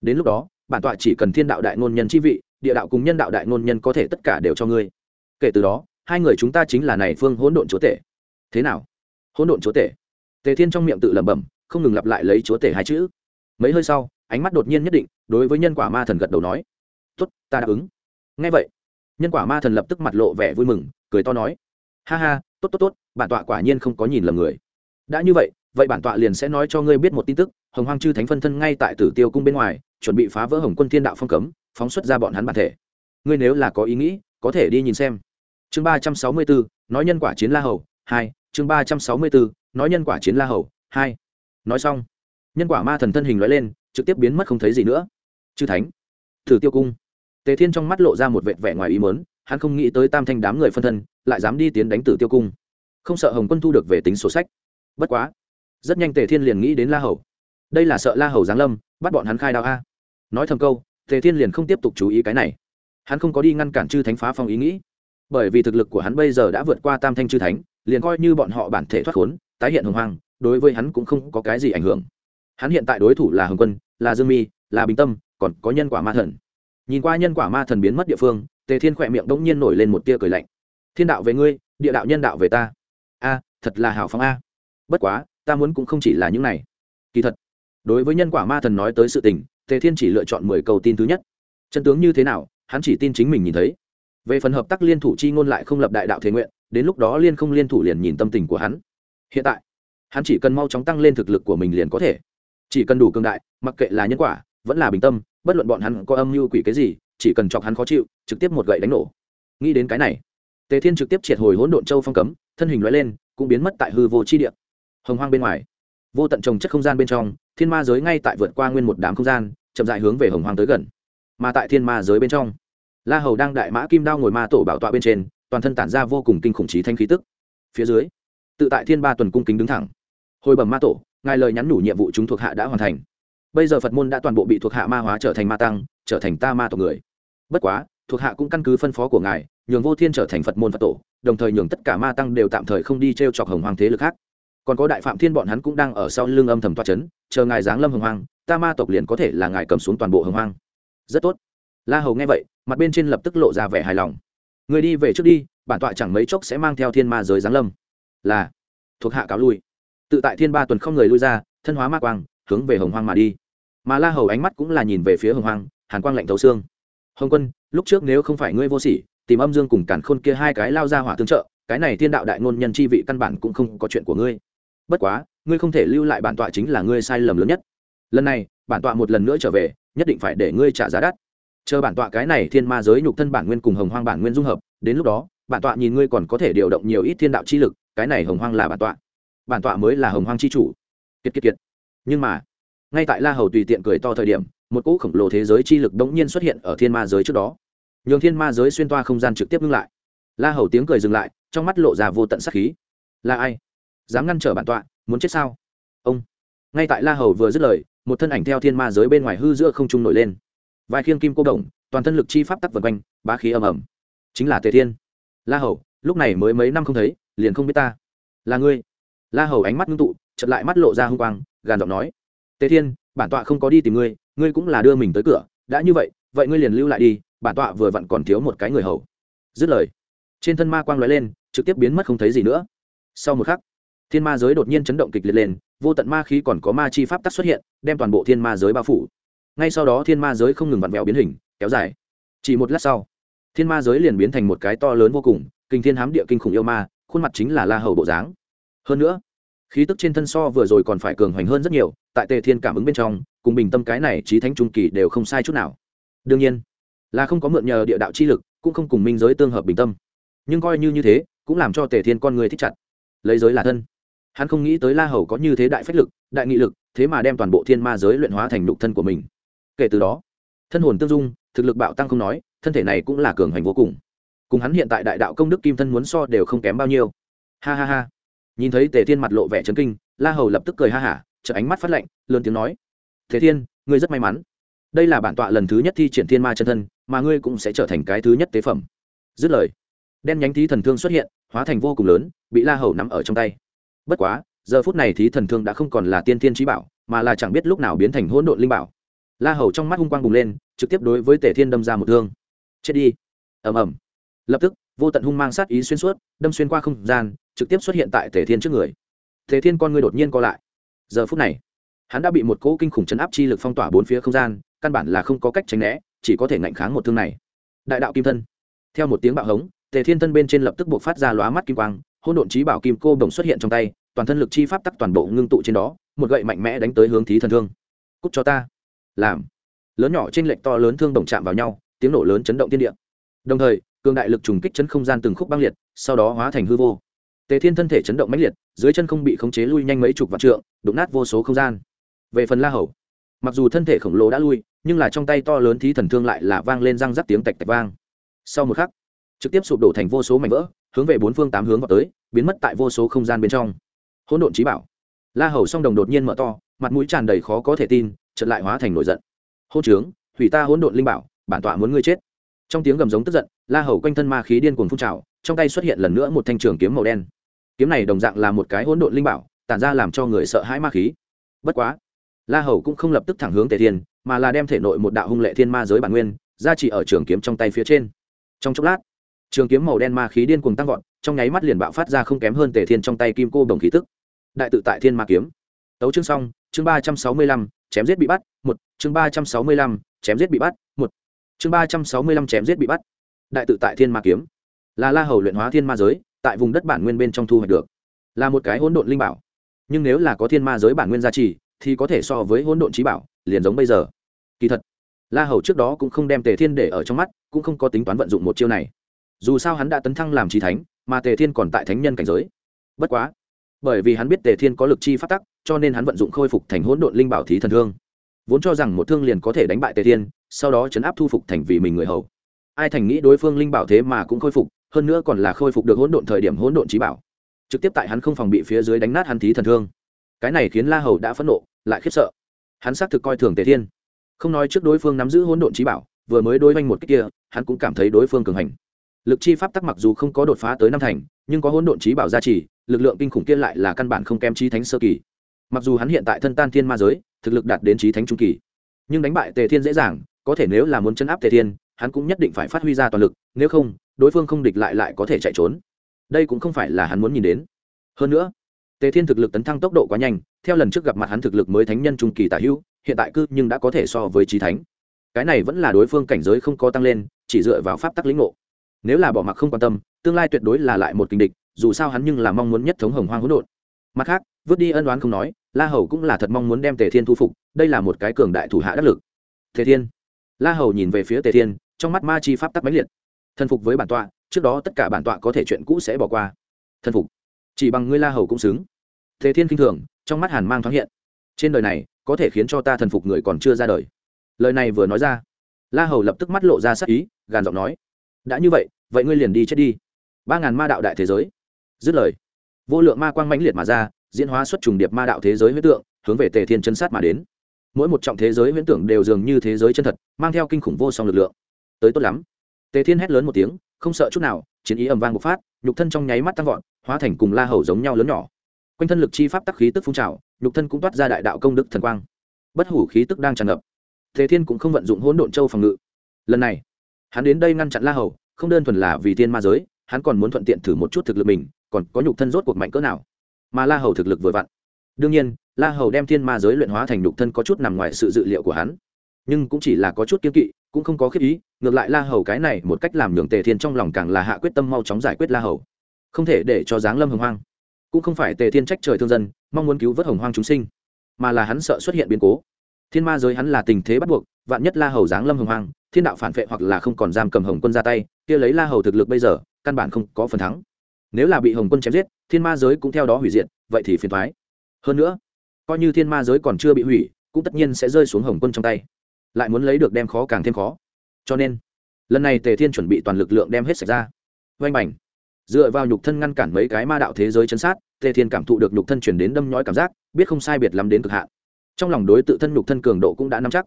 Đến lúc đó, bản tọa chỉ cần thiên đạo đại ngôn nhân chi vị, địa đạo cùng nhân đạo đại ngôn nhân có thể tất cả đều cho ngươi. Kể từ đó, hai người chúng ta chính là này phương hỗn độn chúa tể. Thế nào? Hỗn độn chúa tể? Tề thiên trong miệng tự lẩm bẩm, không ngừng lặp lại lấy chúa tể hai chữ. Mấy hơi sau ánh mắt đột nhiên nhất định, đối với nhân quả ma thần gật đầu nói, tốt, ta đáp ứng. Ngay vậy, nhân quả ma thần lập tức mặt lộ vẻ vui mừng, cười to nói, ha ha, tốt tốt tốt, bản tọa quả nhiên không có nhìn lầm người. Đã như vậy vậy bản tọa liền sẽ nói cho ngươi biết một tin tức, hồng hoang chư thánh phân thân ngay tại tử tiêu cung bên ngoài, chuẩn bị phá vỡ hồng quân thiên đạo phong cấm, phóng xuất ra bọn hắn bản thể. Ngươi nếu là có ý nghĩ, có thể đi nhìn xem. Chương ba trăm sáu mươi bốn, nói nhân quả chiến la hầu, hai, chương ba trăm sáu mươi bốn, nói nhân quả chiến la hầu, hai. Nói xong, nhân quả ma thần thân hình nói lên trực tiếp biến mất không thấy gì nữa. Chư thánh, thử tiêu cung. Tề thiên trong mắt lộ ra một vệt vẻ ngoài ý mớn hắn không nghĩ tới tam thanh đám người phân thân lại dám đi tiến đánh tử tiêu cung. Không sợ hồng quân thu được về tính sổ sách. Bất quá, rất nhanh tề thiên liền nghĩ đến la hầu. Đây là sợ la hầu giáng lâm, bắt bọn hắn khai đao a. Nói thầm câu, tề thiên liền không tiếp tục chú ý cái này. Hắn không có đi ngăn cản chư thánh phá phong ý nghĩ. Bởi vì thực lực của hắn bây giờ đã vượt qua tam thanh chư thánh, liền coi như bọn họ bản thể thoát khốn, tái hiện hồng hoang, đối với hắn cũng không có cái gì ảnh hưởng hắn hiện tại đối thủ là hồng quân, là dương mi, là bình tâm, còn có nhân quả ma thần. Nhìn qua nhân quả ma thần biến mất địa phương, tề thiên khỏe miệng đ ỗ n g nhiên nổi lên một tia cười lạnh. Thiên đạo về ngươi, địa đạo nhân đạo về ta. A, thật là hào phóng a. Bất quá, ta muốn cũng không chỉ là những này. Kỳ thật, đối với nhân quả ma thần nói tới sự tình, tề thiên chỉ lựa chọn mười câu tin thứ nhất. Chân tướng như thế nào, hắn chỉ tin chính mình nhìn thấy. Về phần hợp tác liên thủ chi ngôn lại không lập đại đạo thế nguyện, đến lúc đó liên không liên thủ liền nhìn tâm tình của hắn. Hiện tại, hắn chỉ cần mau chóng tăng lên thực lực của mình liền có thể chỉ cần đủ cường đại, mặc kệ là nhân quả, vẫn là bình tâm, bất luận bọn hắn có âm mưu quỷ cái gì, chỉ cần chọc hắn khó chịu, trực tiếp một gậy đánh nổ. Nghĩ đến cái này, tề thiên trực tiếp triệt hồi hỗn độn châu phong cấm, thân hình loại lên, cũng biến mất tại hư vô chi địa. Hồng hoang bên ngoài, vô tận trồng chất không gian bên trong, thiên ma giới ngay tại vượt qua nguyên một đám không gian, chậm dại hướng về hồng hoang tới gần. Mà tại thiên ma giới bên trong, la hầu đang đại mã kim đao ngồi ma tổ bảo tọa bên trên, toàn thân tản ra vô cùng kinh khủng trí thanh khí tức. Phía dưới, tự tại thiên ba tuần cung kính đứng thẳng. Hồi bẩm ma tổ ngài lời nhắn nhủ nhiệm vụ chúng thuộc hạ đã hoàn thành. Bây giờ phật môn đã toàn bộ bị thuộc hạ ma hóa trở thành ma tăng trở thành ta ma tộc người. Bất quá thuộc hạ cũng căn cứ phân phó của ngài nhường vô thiên trở thành phật môn phật tổ đồng thời nhường tất cả ma tăng đều tạm thời không đi t r e o chọc hồng hoàng thế lực khác. Còn có đại phạm thiên bọn hắn cũng đang ở sau lưng âm thầm toa c h ấ n chờ ngài giáng lâm hồng hoàng, ta ma tộc liền có thể là ngài cầm xuống toàn bộ hồng hoàng. rất tốt. La hầu nghe vậy mặt bên trên lập tức lộ ra vẻ hài lòng. Người đi về trước đi bản tọa chẳng mấy chốc sẽ mang theo thiên ma giới giáng lâm. Là thuộc hạ cáo lui tự tại thiên ba tuần không người lui ra, thân hóa ma quang, hướng về hồng hoang mà đi. Mà la hầu ánh mắt cũng là nhìn về phía hồng hoang, hàn quang lạnh thấu xương. Hồng quân, lúc trước nếu không phải ngươi vô sỉ, tìm âm dương cùng cản khôn kia hai cái lao ra hỏa tương trợ, cái này thiên đạo đại ngôn nhân chi vị căn bản cũng không có chuyện của ngươi. Bất quá, ngươi không thể lưu lại bản tọa chính là ngươi sai lầm lớn nhất. Lần này, bản tọa một lần nữa trở về, nhất định phải để ngươi trả giá đắt. Chờ bản tọa cái này thiên ma giới nhục thân bản nguyên cùng hồng hoang bản nguyên dung hợp, đến lúc đó, bản tọa nhìn ngươi còn có thể điều động nhiều ít thiên đạo chi lực, cái này hồng hoang là bản tọa bản tọa mới là hồng hoang chi chủ. Kiệt kiệt kiệt. Nhưng mà, ngay tại la hầu tùy tiện cười to thời điểm, một cỗ khổng lồ thế giới chi lực đống nhiên xuất hiện ở thiên ma giới trước đó. Nhường thiên ma giới xuyên toa không gian trực tiếp ngưng lại. La hầu tiếng cười dừng lại, trong mắt lộ ra vô tận sắc khí. Là ai? Dám ngăn trở bản tọa, muốn chết sao? Ông. Ngay tại la hầu vừa dứt lời, một thân ảnh theo thiên ma giới bên ngoài hư giữa không trung nổi lên. Vài khiêng kim cô đồng, toàn thân lực chi pháp tắc vần quanh, bá khí ầm ầm. Chính là tề thiên. La hầu, lúc này mới mấy năm không thấy, liền không biết ta là ngươi la hầu ánh mắt ngưng tụ chật lại mắt lộ ra hung quang, gàn giọng nói, tề thiên, bản tọa không có đi tìm ngươi ngươi cũng là đưa mình tới cửa, đã như vậy vậy ngươi liền lưu lại đi, bản tọa vừa vặn còn thiếu một cái người hầu. Dứt lời, trên thân ma quang lóe lên, trực tiếp biến mất không thấy gì nữa. Sau một khắc, thiên ma giới đột nhiên chấn động kịch liệt lên, vô tận ma khí còn có ma chi pháp tắc xuất hiện, đem toàn bộ thiên ma giới bao phủ. Ngay sau đó thiên ma giới không ngừng vặn vẹo biến hình, kéo dài. Chỉ một lát sau, thiên ma giới liền biến thành một cái to lớn vô cùng, kinh thiên hám địa kinh khủng yêu ma, khuôn mặt chính là la hầu bộ dáng hơn nữa, khí tức trên thân so vừa rồi còn phải cường hoành hơn rất nhiều, tại tề thiên cảm ứng bên trong, cùng bình tâm cái này trí thánh trung kỳ đều không sai chút nào. Đương nhiên, là không có mượn nhờ địa đạo chi lực, cũng không cùng minh giới tương hợp bình tâm. Nhưng coi như như thế, cũng làm cho tề thiên con người thích chặt. Lấy giới là thân. Hắn không nghĩ tới la hầu có như thế đại phách lực, đại nghị lực, thế mà đem toàn bộ thiên ma giới luyện hóa thành nhục thân của mình. Kể từ đó, thân hồn tương dung, thực lực bạo tăng không nói, thân thể này cũng là cường hành vô cùng. Cùng hắn hiện tại đại đạo công đức kim thân muốn so đều không kém bao nhiêu. Ha ha ha nhìn thấy tề thiên mặt lộ vẻ chấn kinh, la hầu lập tức cười ha hả chợ ánh mắt phát lạnh, lớn tiếng nói thế thiên, ngươi rất may mắn. Đây là bản tọa lần thứ nhất thi triển thiên ma chân thân, mà ngươi cũng sẽ trở thành cái thứ nhất tế phẩm. Dứt lời, đen nhánh thí thần thương xuất hiện, hóa thành vô cùng lớn, bị la hầu nắm ở trong tay. Bất quá, giờ phút này thí thần thương đã không còn là tiên thiên trí bảo, mà là chẳng biết lúc nào biến thành hỗn độn linh bảo. La hầu trong mắt hung quang bùng lên, trực tiếp đối với tề thiên đâm ra một thương. Chết đi. Ầm ầm. Lập tức vô tận hung mang sát ý xuyên suốt, đâm xuyên qua không gian, trực tiếp xuất hiện tại tề thiên trước người. Tề thiên con người đột nhiên co lại. Giờ phút này, hắn đã bị một cỗ kinh khủng chấn áp chi lực phong tỏa bốn phía không gian, căn bản là không có cách tránh né, chỉ có thể ngạnh kháng một thương này. Đại đạo kim thân. Theo một tiếng bạo hống, tề thiên thân bên trên lập tức buộc phát ra lóa mắt kim quang hôn độn trí bảo kim cô bồng xuất hiện trong tay, toàn thân lực chi pháp tắc toàn bộ ngưng tụ trên đó, một gậy mạnh mẽ đánh tới hướng thí thần thương. Cúc cho ta. Làm. Lớn nhỏ trên lệch to lớn thương đồng chạm vào nhau, tiếng nổ lớn chấn động thiên địa. Đồng thời cường đại lực trùng kích chấn không gian từng khúc băng liệt, sau đó hóa thành hư vô. Tề thiên thân thể chấn động mãnh liệt, dưới chân không bị khống chế lui nhanh mấy chục vạn trượng, đụng nát vô số không gian. Về phần la hầu, mặc dù thân thể khổng lồ đã lui, nhưng là trong tay to lớn thí thần thương lại là vang lên răng rắc tiếng tạch tạch vang. Sau một khắc, trực tiếp sụp đổ thành vô số mảnh vỡ, hướng về bốn phương tám hướng vào tới, biến mất tại vô số không gian bên trong. Hỗn độn trí bảo. La hầu song đồng đột nhiên mở to, mặt mũi tràn đầy khó có thể tin, chợt lại hóa thành nổi giận. Hôn trướng, hủy ta hỗn độn linh bảo, bản tọa muốn ngươi chết trong tiếng gầm giống tức giận, la hầu quanh thân ma khí điên cuồng phun trào, trong tay xuất hiện lần nữa một thanh trường kiếm màu đen. Kiếm này đồng dạng là một cái hỗn độn linh bảo, tản ra làm cho người sợ hãi ma khí. Bất quá, la hầu cũng không lập tức thẳng hướng tề thiên, mà là đem thể nội một đạo hung lệ thiên ma giới bản nguyên ra chỉ ở trường kiếm trong tay phía trên. Trong chốc lát, trường kiếm màu đen ma khí điên cuồng tăng vọt, trong nháy mắt liền bạo phát ra không kém hơn tề thiên trong tay kim cô đồng khí tức. Đại tự tại thiên ma kiếm. Tấu chương xong, chương ba trăm sáu mươi lăm, chém giết bị bắt, một, chương ba trăm sáu mươi lăm, chém giết bị bắt, một chương ba trăm sáu mươi lăm chém giết bị bắt. Đại tự tại thiên ma kiếm. Là la hầu luyện hóa thiên ma giới, tại vùng đất bản nguyên bên trong thu hoạch được. Là một cái hỗn độn linh bảo. Nhưng nếu là có thiên ma giới bản nguyên gia trì, thì có thể so với hỗn độn trí bảo, liền giống bây giờ. Kỳ thật, la hầu trước đó cũng không đem tề thiên để ở trong mắt, cũng không có tính toán vận dụng một chiêu này. Dù sao hắn đã tấn thăng làm trí thánh, mà tề thiên còn tại thánh nhân cảnh giới. Bất quá, bởi vì hắn biết tề thiên có lực chi phát tắc, cho nên hắn vận dụng khôi phục thành hỗn độn linh bảo thí thần thương vốn cho rằng một thương liền có thể đánh bại tề thiên, sau đó chấn áp thu phục thành vì mình người hầu. Ai thành nghĩ đối phương linh bảo thế mà cũng khôi phục, hơn nữa còn là khôi phục được hỗn độn thời điểm hỗn độn trí bảo. Trực tiếp tại hắn không phòng bị phía dưới đánh nát hắn thí thần thương. Cái này khiến la hầu đã phẫn nộ, lại khiếp sợ. Hắn xác thực coi thường tề thiên. Không nói trước đối phương nắm giữ hỗn độn trí bảo, vừa mới đối oanh một cách kia, hắn cũng cảm thấy đối phương cường hành. Lực chi pháp tắc mặc dù không có đột phá tới năm thành, nhưng có hỗn độn trí bảo gia trì, lực lượng kinh khủng kia lại là căn bản không kém trí thánh sơ kỳ. Mặc dù hắn hiện tại thân tan thiên ma giới thực lực đạt đến trí thánh trung kỳ. Nhưng đánh bại tề thiên dễ dàng, có thể nếu là muốn chấn áp tề thiên, hắn cũng nhất định phải phát huy ra toàn lực, nếu không, đối phương không địch lại lại có thể chạy trốn. Đây cũng không phải là hắn muốn nhìn đến. Hơn nữa, tề thiên thực lực tấn thăng tốc độ quá nhanh, theo lần trước gặp mặt hắn thực lực mới thánh nhân trung kỳ tả hữu, hiện tại cư nhưng đã có thể so với trí thánh. Cái này vẫn là đối phương cảnh giới không có tăng lên, chỉ dựa vào pháp tắc lĩnh ngộ. Nếu là bỏ mặc không quan tâm, tương lai tuyệt đối là lại một kinh địch, dù sao hắn nhưng là mong muốn nhất thống hồng hoang hỗn độn. Mặt khác, vứt đi ân đoán không nói la hầu cũng là thật mong muốn đem tề thiên thu phục, đây là một cái cường đại thủ hạ đắc lực. Tề thiên. La hầu nhìn về phía tề thiên, trong mắt ma chi pháp tắc mãnh liệt. Thần phục với bản tọa, trước đó tất cả bản tọa có thể chuyện cũ sẽ bỏ qua. Thần phục. Chỉ bằng ngươi la hầu cũng xứng. Tề thiên kinh thường, trong mắt hàn mang thoáng hiện. Trên đời này, có thể khiến cho ta thần phục người còn chưa ra đời. Lời này vừa nói ra, la hầu lập tức mắt lộ ra sắc ý, gàn giọng nói, đã như vậy vậy ngươi liền đi chết đi. Ba ngàn ma đạo đại thế giới. Dứt lời, vô lượng ma quang mãnh liệt mà ra diễn hóa xuất trùng điệp ma đạo thế giới huyễn tượng, hướng về tề thiên chân sát mà đến. Mỗi một trọng thế giới huyễn tưởng đều dường như thế giới chân thật, mang theo kinh khủng vô song lực lượng. Tới tốt lắm. Tề thiên hét lớn một tiếng, không sợ chút nào, chiến ý ầm vang bộc phát, nhục thân trong nháy mắt tăng vọt, hóa thành cùng la hầu giống nhau lớn nhỏ. Quanh thân lực chi pháp tắc khí tức phun trào, nhục thân cũng toát ra đại đạo công đức thần quang. Bất hủ khí tức đang tràn ngập. Tề thiên cũng không vận dụng hỗn độn châu phòng ngự. Lần này, hắn đến đây ngăn chặn la hầu, không đơn thuần là vì thiên ma giới, hắn còn muốn thuận tiện thử một chút thực lực mình, còn có nhục thân rốt cuộc mạnh cỡ nào mà la hầu thực lực vừa vặn. Đương nhiên, la hầu đem thiên ma giới luyện hóa thành đục thân có chút nằm ngoài sự dự liệu của hắn. Nhưng cũng chỉ là có chút kiên kỵ, cũng không có khiếp ý, ngược lại la hầu cái này một cách làm nhường tề thiên trong lòng càng là hạ quyết tâm mau chóng giải quyết la hầu. Không thể để cho giáng lâm hồng hoang. Cũng không phải tề thiên trách trời thương dân, mong muốn cứu vớt hồng hoang chúng sinh, mà là hắn sợ xuất hiện biến cố. Thiên ma giới hắn là tình thế bắt buộc, vạn nhất la hầu giáng lâm hồng hoang, thiên đạo phản vệ hoặc là không còn giam cầm hồng quân ra tay, kia lấy la hầu thực lực bây giờ, căn bản không có phần thắng. Nếu là bị hồng quân chém giết thiên ma giới cũng theo đó hủy diệt, vậy thì phiền thoái hơn nữa, coi như thiên ma giới còn chưa bị hủy, cũng tất nhiên sẽ rơi xuống hồng quân trong tay. Lại muốn lấy được đem khó càng thêm khó. Cho nên, lần này tề thiên chuẩn bị toàn lực lượng đem hết sạch ra. Oanh mảnh dựa vào nhục thân ngăn cản mấy cái ma đạo thế giới chấn sát, tề thiên cảm thụ được nhục thân chuyển đến đâm nhói cảm giác, biết không sai biệt lắm đến cực hạn. Trong lòng đối tự thân nhục thân cường độ cũng đã nắm chắc.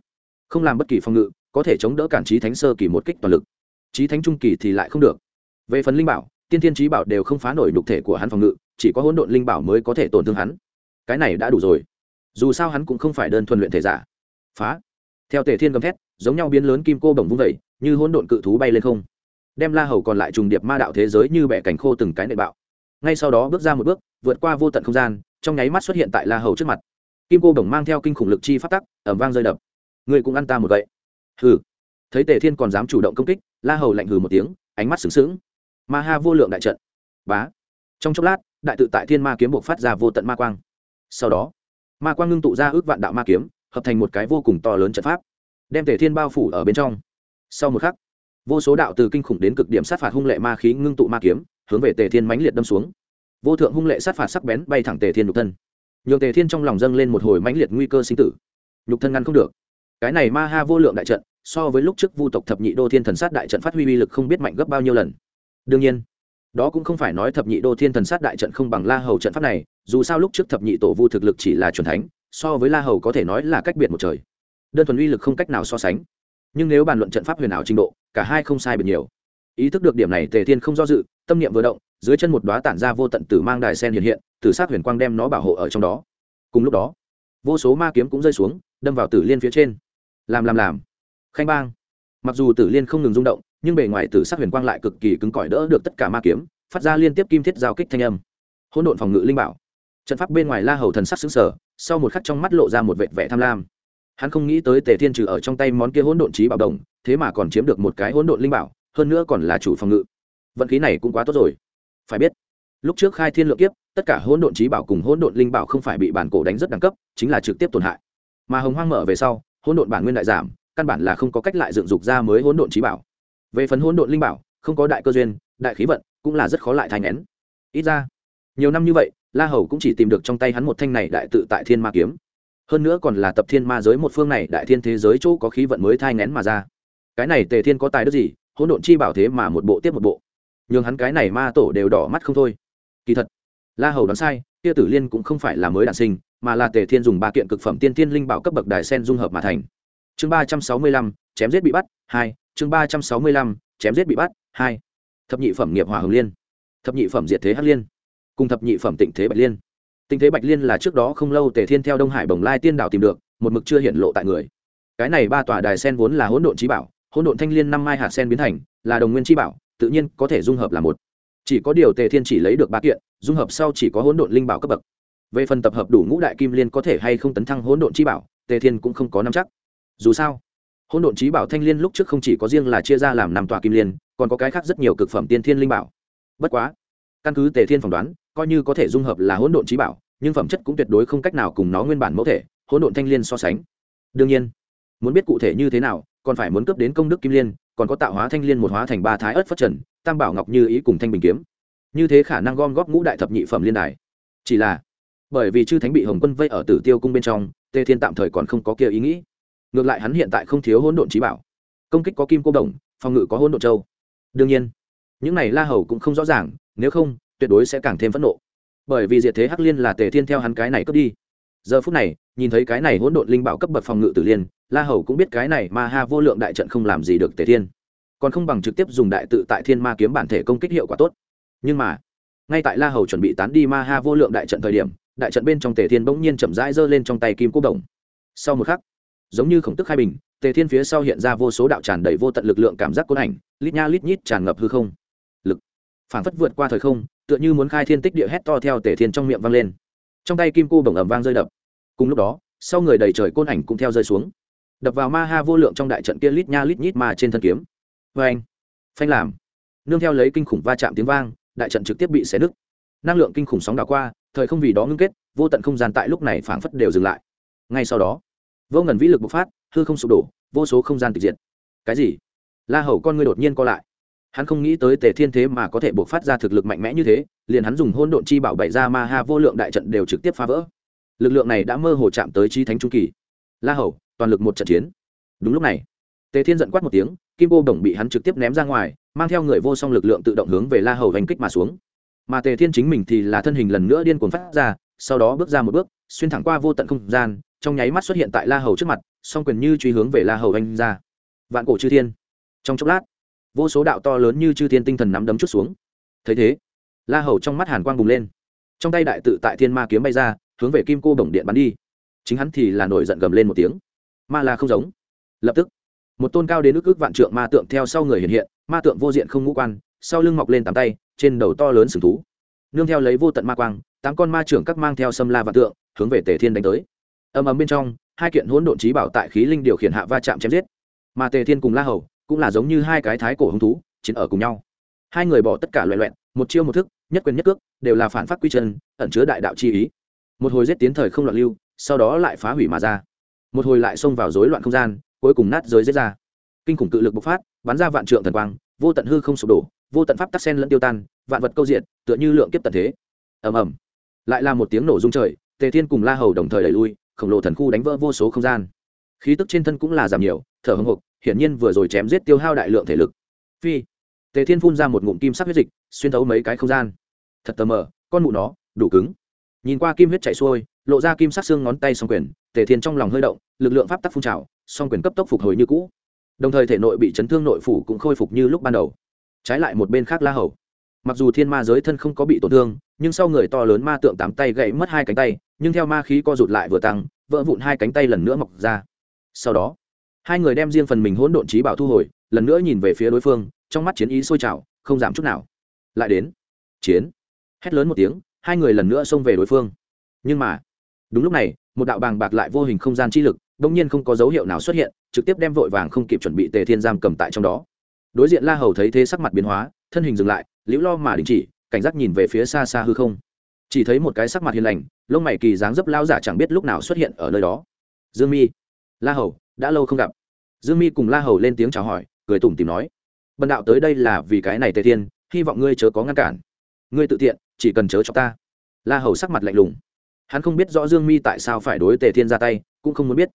Không làm bất kỳ phòng ngự, có thể chống đỡ cản trí thánh sơ kỳ một kích toàn lực. Trí thánh trung kỳ thì lại không được. Về phần linh bảo tiên thiên trí bảo đều không phá nổi nhục thể của hắn phòng ngự, chỉ có hỗn độn linh bảo mới có thể tổn thương hắn. Cái này đã đủ rồi. Dù sao hắn cũng không phải đơn thuần luyện thể giả. Phá. Theo tề thiên gầm thét, giống nhau biến lớn kim cô bồng vung vẩy, như hỗn độn cự thú bay lên không. Đem la hầu còn lại trùng điệp ma đạo thế giới như bẻ cảnh khô từng cái nệ bạo. Ngay sau đó bước ra một bước, vượt qua vô tận không gian, trong nháy mắt xuất hiện tại la hầu trước mặt. Kim cô bồng mang theo kinh khủng lực chi phát tắc ẩm vang rơi đập. Người cũng ăn ta một gậy. Hừ. Thấy tề thiên còn dám chủ động công kích, la hầu lạnh hừ một tiếng, ánh mắt sướng sướng ma ha vô lượng đại trận. Bá. Trong chốc lát, đại tự tại thiên ma kiếm buộc phát ra vô tận ma quang. Sau đó, ma quang ngưng tụ ra ước vạn đạo ma kiếm, hợp thành một cái vô cùng to lớn trận pháp, đem tề thiên bao phủ ở bên trong. Sau một khắc, vô số đạo từ kinh khủng đến cực điểm sát phạt hung lệ ma khí ngưng tụ ma kiếm, hướng về tề thiên mãnh liệt đâm xuống. Vô thượng hung lệ sát phạt sắc bén bay thẳng tề thiên nhục thân. Nhường tề thiên trong lòng dâng lên một hồi mãnh liệt nguy cơ sinh tử. Nhục thân ngăn không được. Cái này ma ha vô lượng đại trận, so với lúc trước vu tộc thập nhị đô thiên thần sát đại trận phát huy uy lực không biết mạnh gấp bao nhiêu lần đương nhiên, đó cũng không phải nói thập nhị đô thiên thần sát đại trận không bằng la hầu trận pháp này, dù sao lúc trước thập nhị tổ vu thực lực chỉ là c thánh, so với la hầu có thể nói là cách biệt một trời. Đơn thuần uy lực không cách nào so sánh. Nhưng nếu bàn luận trận pháp huyền ảo trình độ, cả hai không sai biệt nhiều. Ý thức được điểm này, tề thiên không do dự, tâm niệm vừa động, dưới chân một đoá tản ra vô tận tử mang đài sen hiện hiện, tử sát huyền quang đem nó bảo hộ ở trong đó. Cùng lúc đó, vô số ma kiếm cũng rơi xuống, đâm vào tử liên phía trên. Làm làm làm. Khanh bang. Mặc dù tử liên không ngừng rung động nhưng bề ngoài tử sát huyền quang lại cực kỳ cứng cỏi đỡ được tất cả ma kiếm, phát ra liên tiếp kim thiết giao kích thanh âm. Hỗn độn phòng ngự linh bảo. Trận pháp bên ngoài la hầu thần sắc xứng sở sau một khắc trong mắt lộ ra một vệt vẻ tham lam. Hắn không nghĩ tới tề thiên trừ ở trong tay món kia hỗn độn trí bảo đồng, thế mà còn chiếm được một cái hỗn độn linh bảo, hơn nữa còn là chủ phòng ngự. Vận khí này cũng quá tốt rồi. Phải biết, lúc trước khai thiên lượng kiếp, tất cả hỗn độn trí bảo cùng hỗn độn linh bảo không phải bị bản cổ đánh rất đẳng cấp, chính là trực tiếp tổn hại. Mà hồng hoang mở về sau, hỗn độn bản nguyên đại giảm, căn bản là không có cách lại dựng dục ra mới hỗn độn trí bảo về phần hỗn độn linh bảo, không có đại cơ duyên, đại khí vận, cũng là rất khó lại thành nén. Ít ra, nhiều năm như vậy, la hầu cũng chỉ tìm được trong tay hắn một thanh này đại tự tại thiên ma kiếm. Hơn nữa còn là tập thiên ma giới một phương này đại thiên thế giới chỗ có khí vận mới thai ngén mà ra. Cái này tề thiên có tài đức gì, hỗn độn chi bảo thế mà một bộ tiếp một bộ. Nhường hắn cái này ma tổ đều đỏ mắt không thôi. Kỳ thật, la hầu đoán sai, tia tử liên cũng không phải là mới đản sinh, mà là tề thiên dùng ba kiện cực phẩm tiên thiên linh bảo cấp bậc đài sen dung hợp mà thành. Chương ba trăm sáu mươi lăm chém giết bị bắt, hai, chương ba trăm sáu mươi lăm, chém giết bị bắt, hai. Thập nhị phẩm nghiệp hòa hồng liên. Thập nhị phẩm diệt thế hắc liên. Cùng thập nhị phẩm tịnh thế bạch liên. Tịnh thế bạch liên là trước đó không lâu tề thiên theo đông hải bồng lai tiên đảo tìm được, một mực chưa hiện lộ tại người. Cái này ba tòa đài sen vốn là hỗn độn trí bảo, hỗn độn thanh liên năm mai hạt sen biến thành, là đồng nguyên trí bảo, tự nhiên có thể dung hợp là một. Chỉ có điều tề thiên chỉ lấy được ba kiện, dung hợp sau chỉ có hỗn độn linh bảo cấp bậc. Về phần tập hợp đủ ngũ đại kim liên có thể hay không tấn thăng hỗn độn chi bảo, tề thiên cũng không có nắm chắc. Dù sao hỗn độn trí bảo thanh liên lúc trước không chỉ có riêng là chia ra làm năm tòa kim liên, còn có cái khác rất nhiều cực phẩm tiên thiên linh bảo. Bất quá, căn cứ tề thiên phỏng đoán, coi như có thể dung hợp là hỗn độn trí bảo, nhưng phẩm chất cũng tuyệt đối không cách nào cùng nó nguyên bản mẫu thể, hỗn độn thanh liên so sánh. Đương nhiên, muốn biết cụ thể như thế nào, còn phải muốn cấp đến công đức kim liên, còn có tạo hóa thanh liên một hóa thành ba thái ớt phát trần, tam bảo ngọc như ý cùng thanh bình kiếm. Như thế khả năng gom góp ngũ đại thập nhị phẩm liên đài. Chỉ là, bởi vì chư thánh bị hồng quân vây ở tử tiêu cung bên trong, tề thiên tạm thời còn không có kia ý nghĩ ngược lại hắn hiện tại không thiếu hỗn độn trí bảo. Công kích có kim cô đồng, phòng ngự có hỗn độn châu. Đương nhiên, những này la hầu cũng không rõ ràng, nếu không, tuyệt đối sẽ càng thêm phẫn nộ. Bởi vì diệt thế hắc liên là tề thiên theo hắn cái này cướp đi. Giờ phút này, nhìn thấy cái này hỗn độn linh bảo cấp bậc phòng ngự tử liên, la hầu cũng biết cái này ma ha vô lượng đại trận không làm gì được tề thiên. Còn không bằng trực tiếp dùng đại tự tại thiên ma kiếm bản thể công kích hiệu quả tốt. Nhưng mà, ngay tại la hầu chuẩn bị tán đi ma ha vô lượng đại trận thời điểm, đại trận bên trong tề thiên bỗng nhiên chậm rãi giơ lên trong tay kim cô đồng. Sau một khắc giống như khổng tức khai bình, tề thiên phía sau hiện ra vô số đạo tràn đầy vô tận lực lượng cảm giác côn ảnh, lít nha lít nhít tràn ngập hư không. Lực phản phất vượt qua thời không, tựa như muốn khai thiên tích địa hét to theo tề thiên trong miệng vang lên. Trong tay kim cô bồng ẩm vang rơi đập. Cùng lúc đó, sau người đầy trời côn ảnh cũng theo rơi xuống. Đập vào ma ha vô lượng trong đại trận kia lít nha lít nhít mà trên thân kiếm. Vê anh, phanh làm. Nương theo lấy kinh khủng va chạm tiếng vang, đại trận trực tiếp bị xé nứt. Năng lượng kinh khủng sóng đảo qua, thời không vì đó ngưng kết, vô tận không gian tại lúc này phảng phất đều dừng lại. Ngay sau đó vô ngần vĩ lực bộc phát, hư không sụp đổ, vô số không gian tịch diệt. Cái gì? La hầu con ngươi đột nhiên co lại. Hắn không nghĩ tới tề thiên thế mà có thể bộc phát ra thực lực mạnh mẽ như thế, liền hắn dùng hôn độn chi bảo bày ra ma ha vô lượng đại trận đều trực tiếp phá vỡ. Lực lượng này đã mơ hồ chạm tới chi thánh trung kỳ. La hầu, toàn lực một trận chiến. Đúng lúc này, tề thiên giận quát một tiếng, kim cô đồng bị hắn trực tiếp ném ra ngoài, mang theo người vô song lực lượng tự động hướng về la hầu hành kích mà xuống. Mà tề thiên chính mình thì là thân hình lần nữa điên cuồng phát ra sau đó bước ra một bước, xuyên thẳng qua vô tận không gian, trong nháy mắt xuất hiện tại la hầu trước mặt, song quyền như truy hướng về la hầu anh ra. Vạn cổ chư thiên. Trong chốc lát, vô số đạo to lớn như chư thiên tinh thần nắm đấm chút xuống. Thấy thế, la hầu trong mắt hàn quang bùng lên. Trong tay đại tự tại thiên ma kiếm bay ra, hướng về kim cô bổng điện bắn đi. Chính hắn thì là nổi giận gầm lên một tiếng. Ma la không giống. Lập tức, một tôn cao đến ức ức vạn trượng ma tượng theo sau người hiện hiện, ma tượng vô diện không ngũ quan, sau lưng mọc lên tám tay, trên đầu to lớn sừng thú. Nương theo lấy vô tận ma quang tám con ma trưởng các mang theo xâm la và tượng, hướng về tề thiên đánh tới. Ầm ầm bên trong, hai kiện hỗn độn trí bảo tại khí linh điều khiển hạ va chạm chém giết. Mà tề thiên cùng la hầu cũng là giống như hai cái thái cổ hứng thú, chiến ở cùng nhau. Hai người bỏ tất cả loại loẹn một chiêu một thức, nhất quyền nhất cước, đều là phản phát quy chân, ẩn chứa đại đạo chi ý. Một hồi giết tiến thời không loạn lưu, sau đó lại phá hủy mà ra. Một hồi lại xông vào rối loạn không gian, cuối cùng nát giới giết ra. Kinh khủng cự lực bộc phát, bắn ra vạn trượng thần quang, vô tận hư không sụp đổ, vô tận pháp tắc sen lẫn tiêu tan, vạn vật câu diện, tựa như lượng kiếp tận thế. Ầm ầm lại là một tiếng nổ rung trời, tề thiên cùng la hầu đồng thời đẩy lui, khổng lồ thần khu đánh vỡ vô số không gian. Khí tức trên thân cũng là giảm nhiều, thở hồng hộc, hiển nhiên vừa rồi chém giết tiêu hao đại lượng thể lực. Phi, tề thiên phun ra một ngụm kim sắc huyết dịch, xuyên thấu mấy cái không gian. Thật tờ mờ, con mụ nó, đủ cứng. Nhìn qua kim huyết chảy xuôi, lộ ra kim sắc xương ngón tay song quyền, tề thiên trong lòng hơi động, lực lượng pháp tắc phun trào, song quyền cấp tốc phục hồi như cũ. Đồng thời thể nội bị chấn thương nội phủ cũng khôi phục như lúc ban đầu. Trái lại một bên khác la hầu mặc dù thiên ma giới thân không có bị tổn thương, nhưng sau người to lớn ma tượng tám tay gãy mất hai cánh tay, nhưng theo ma khí co rụt lại vừa tăng, vỡ vụn hai cánh tay lần nữa mọc ra. Sau đó, hai người đem riêng phần mình hỗn độn trí bảo thu hồi, lần nữa nhìn về phía đối phương, trong mắt chiến ý sôi trào, không giảm chút nào. Lại đến, chiến. Hét lớn một tiếng, hai người lần nữa xông về đối phương. Nhưng mà, đúng lúc này, một đạo bàng bạc lại vô hình không gian chi lực đông nhiên không có dấu hiệu nào xuất hiện, trực tiếp đem vội vàng không kịp chuẩn bị tề thiên giam cầm tại trong đó. Đối diện la hầu thấy thế sắc mặt biến hóa, thân hình dừng lại liễu lo mà đình chỉ, cảnh giác nhìn về phía xa xa hư không. Chỉ thấy một cái sắc mặt hiền lành, lông mày kỳ dáng dấp lao giả chẳng biết lúc nào xuất hiện ở nơi đó. Dương mi, la hầu, đã lâu không gặp. Dương mi cùng la hầu lên tiếng chào hỏi, cười tủm tìm nói, bần đạo tới đây là vì cái này tề thiên, hy vọng ngươi chớ có ngăn cản. Ngươi tự tiện, chỉ cần chớ cho ta. La hầu sắc mặt lạnh lùng. Hắn không biết rõ dương mi tại sao phải đối tề thiên ra tay, cũng không muốn biết.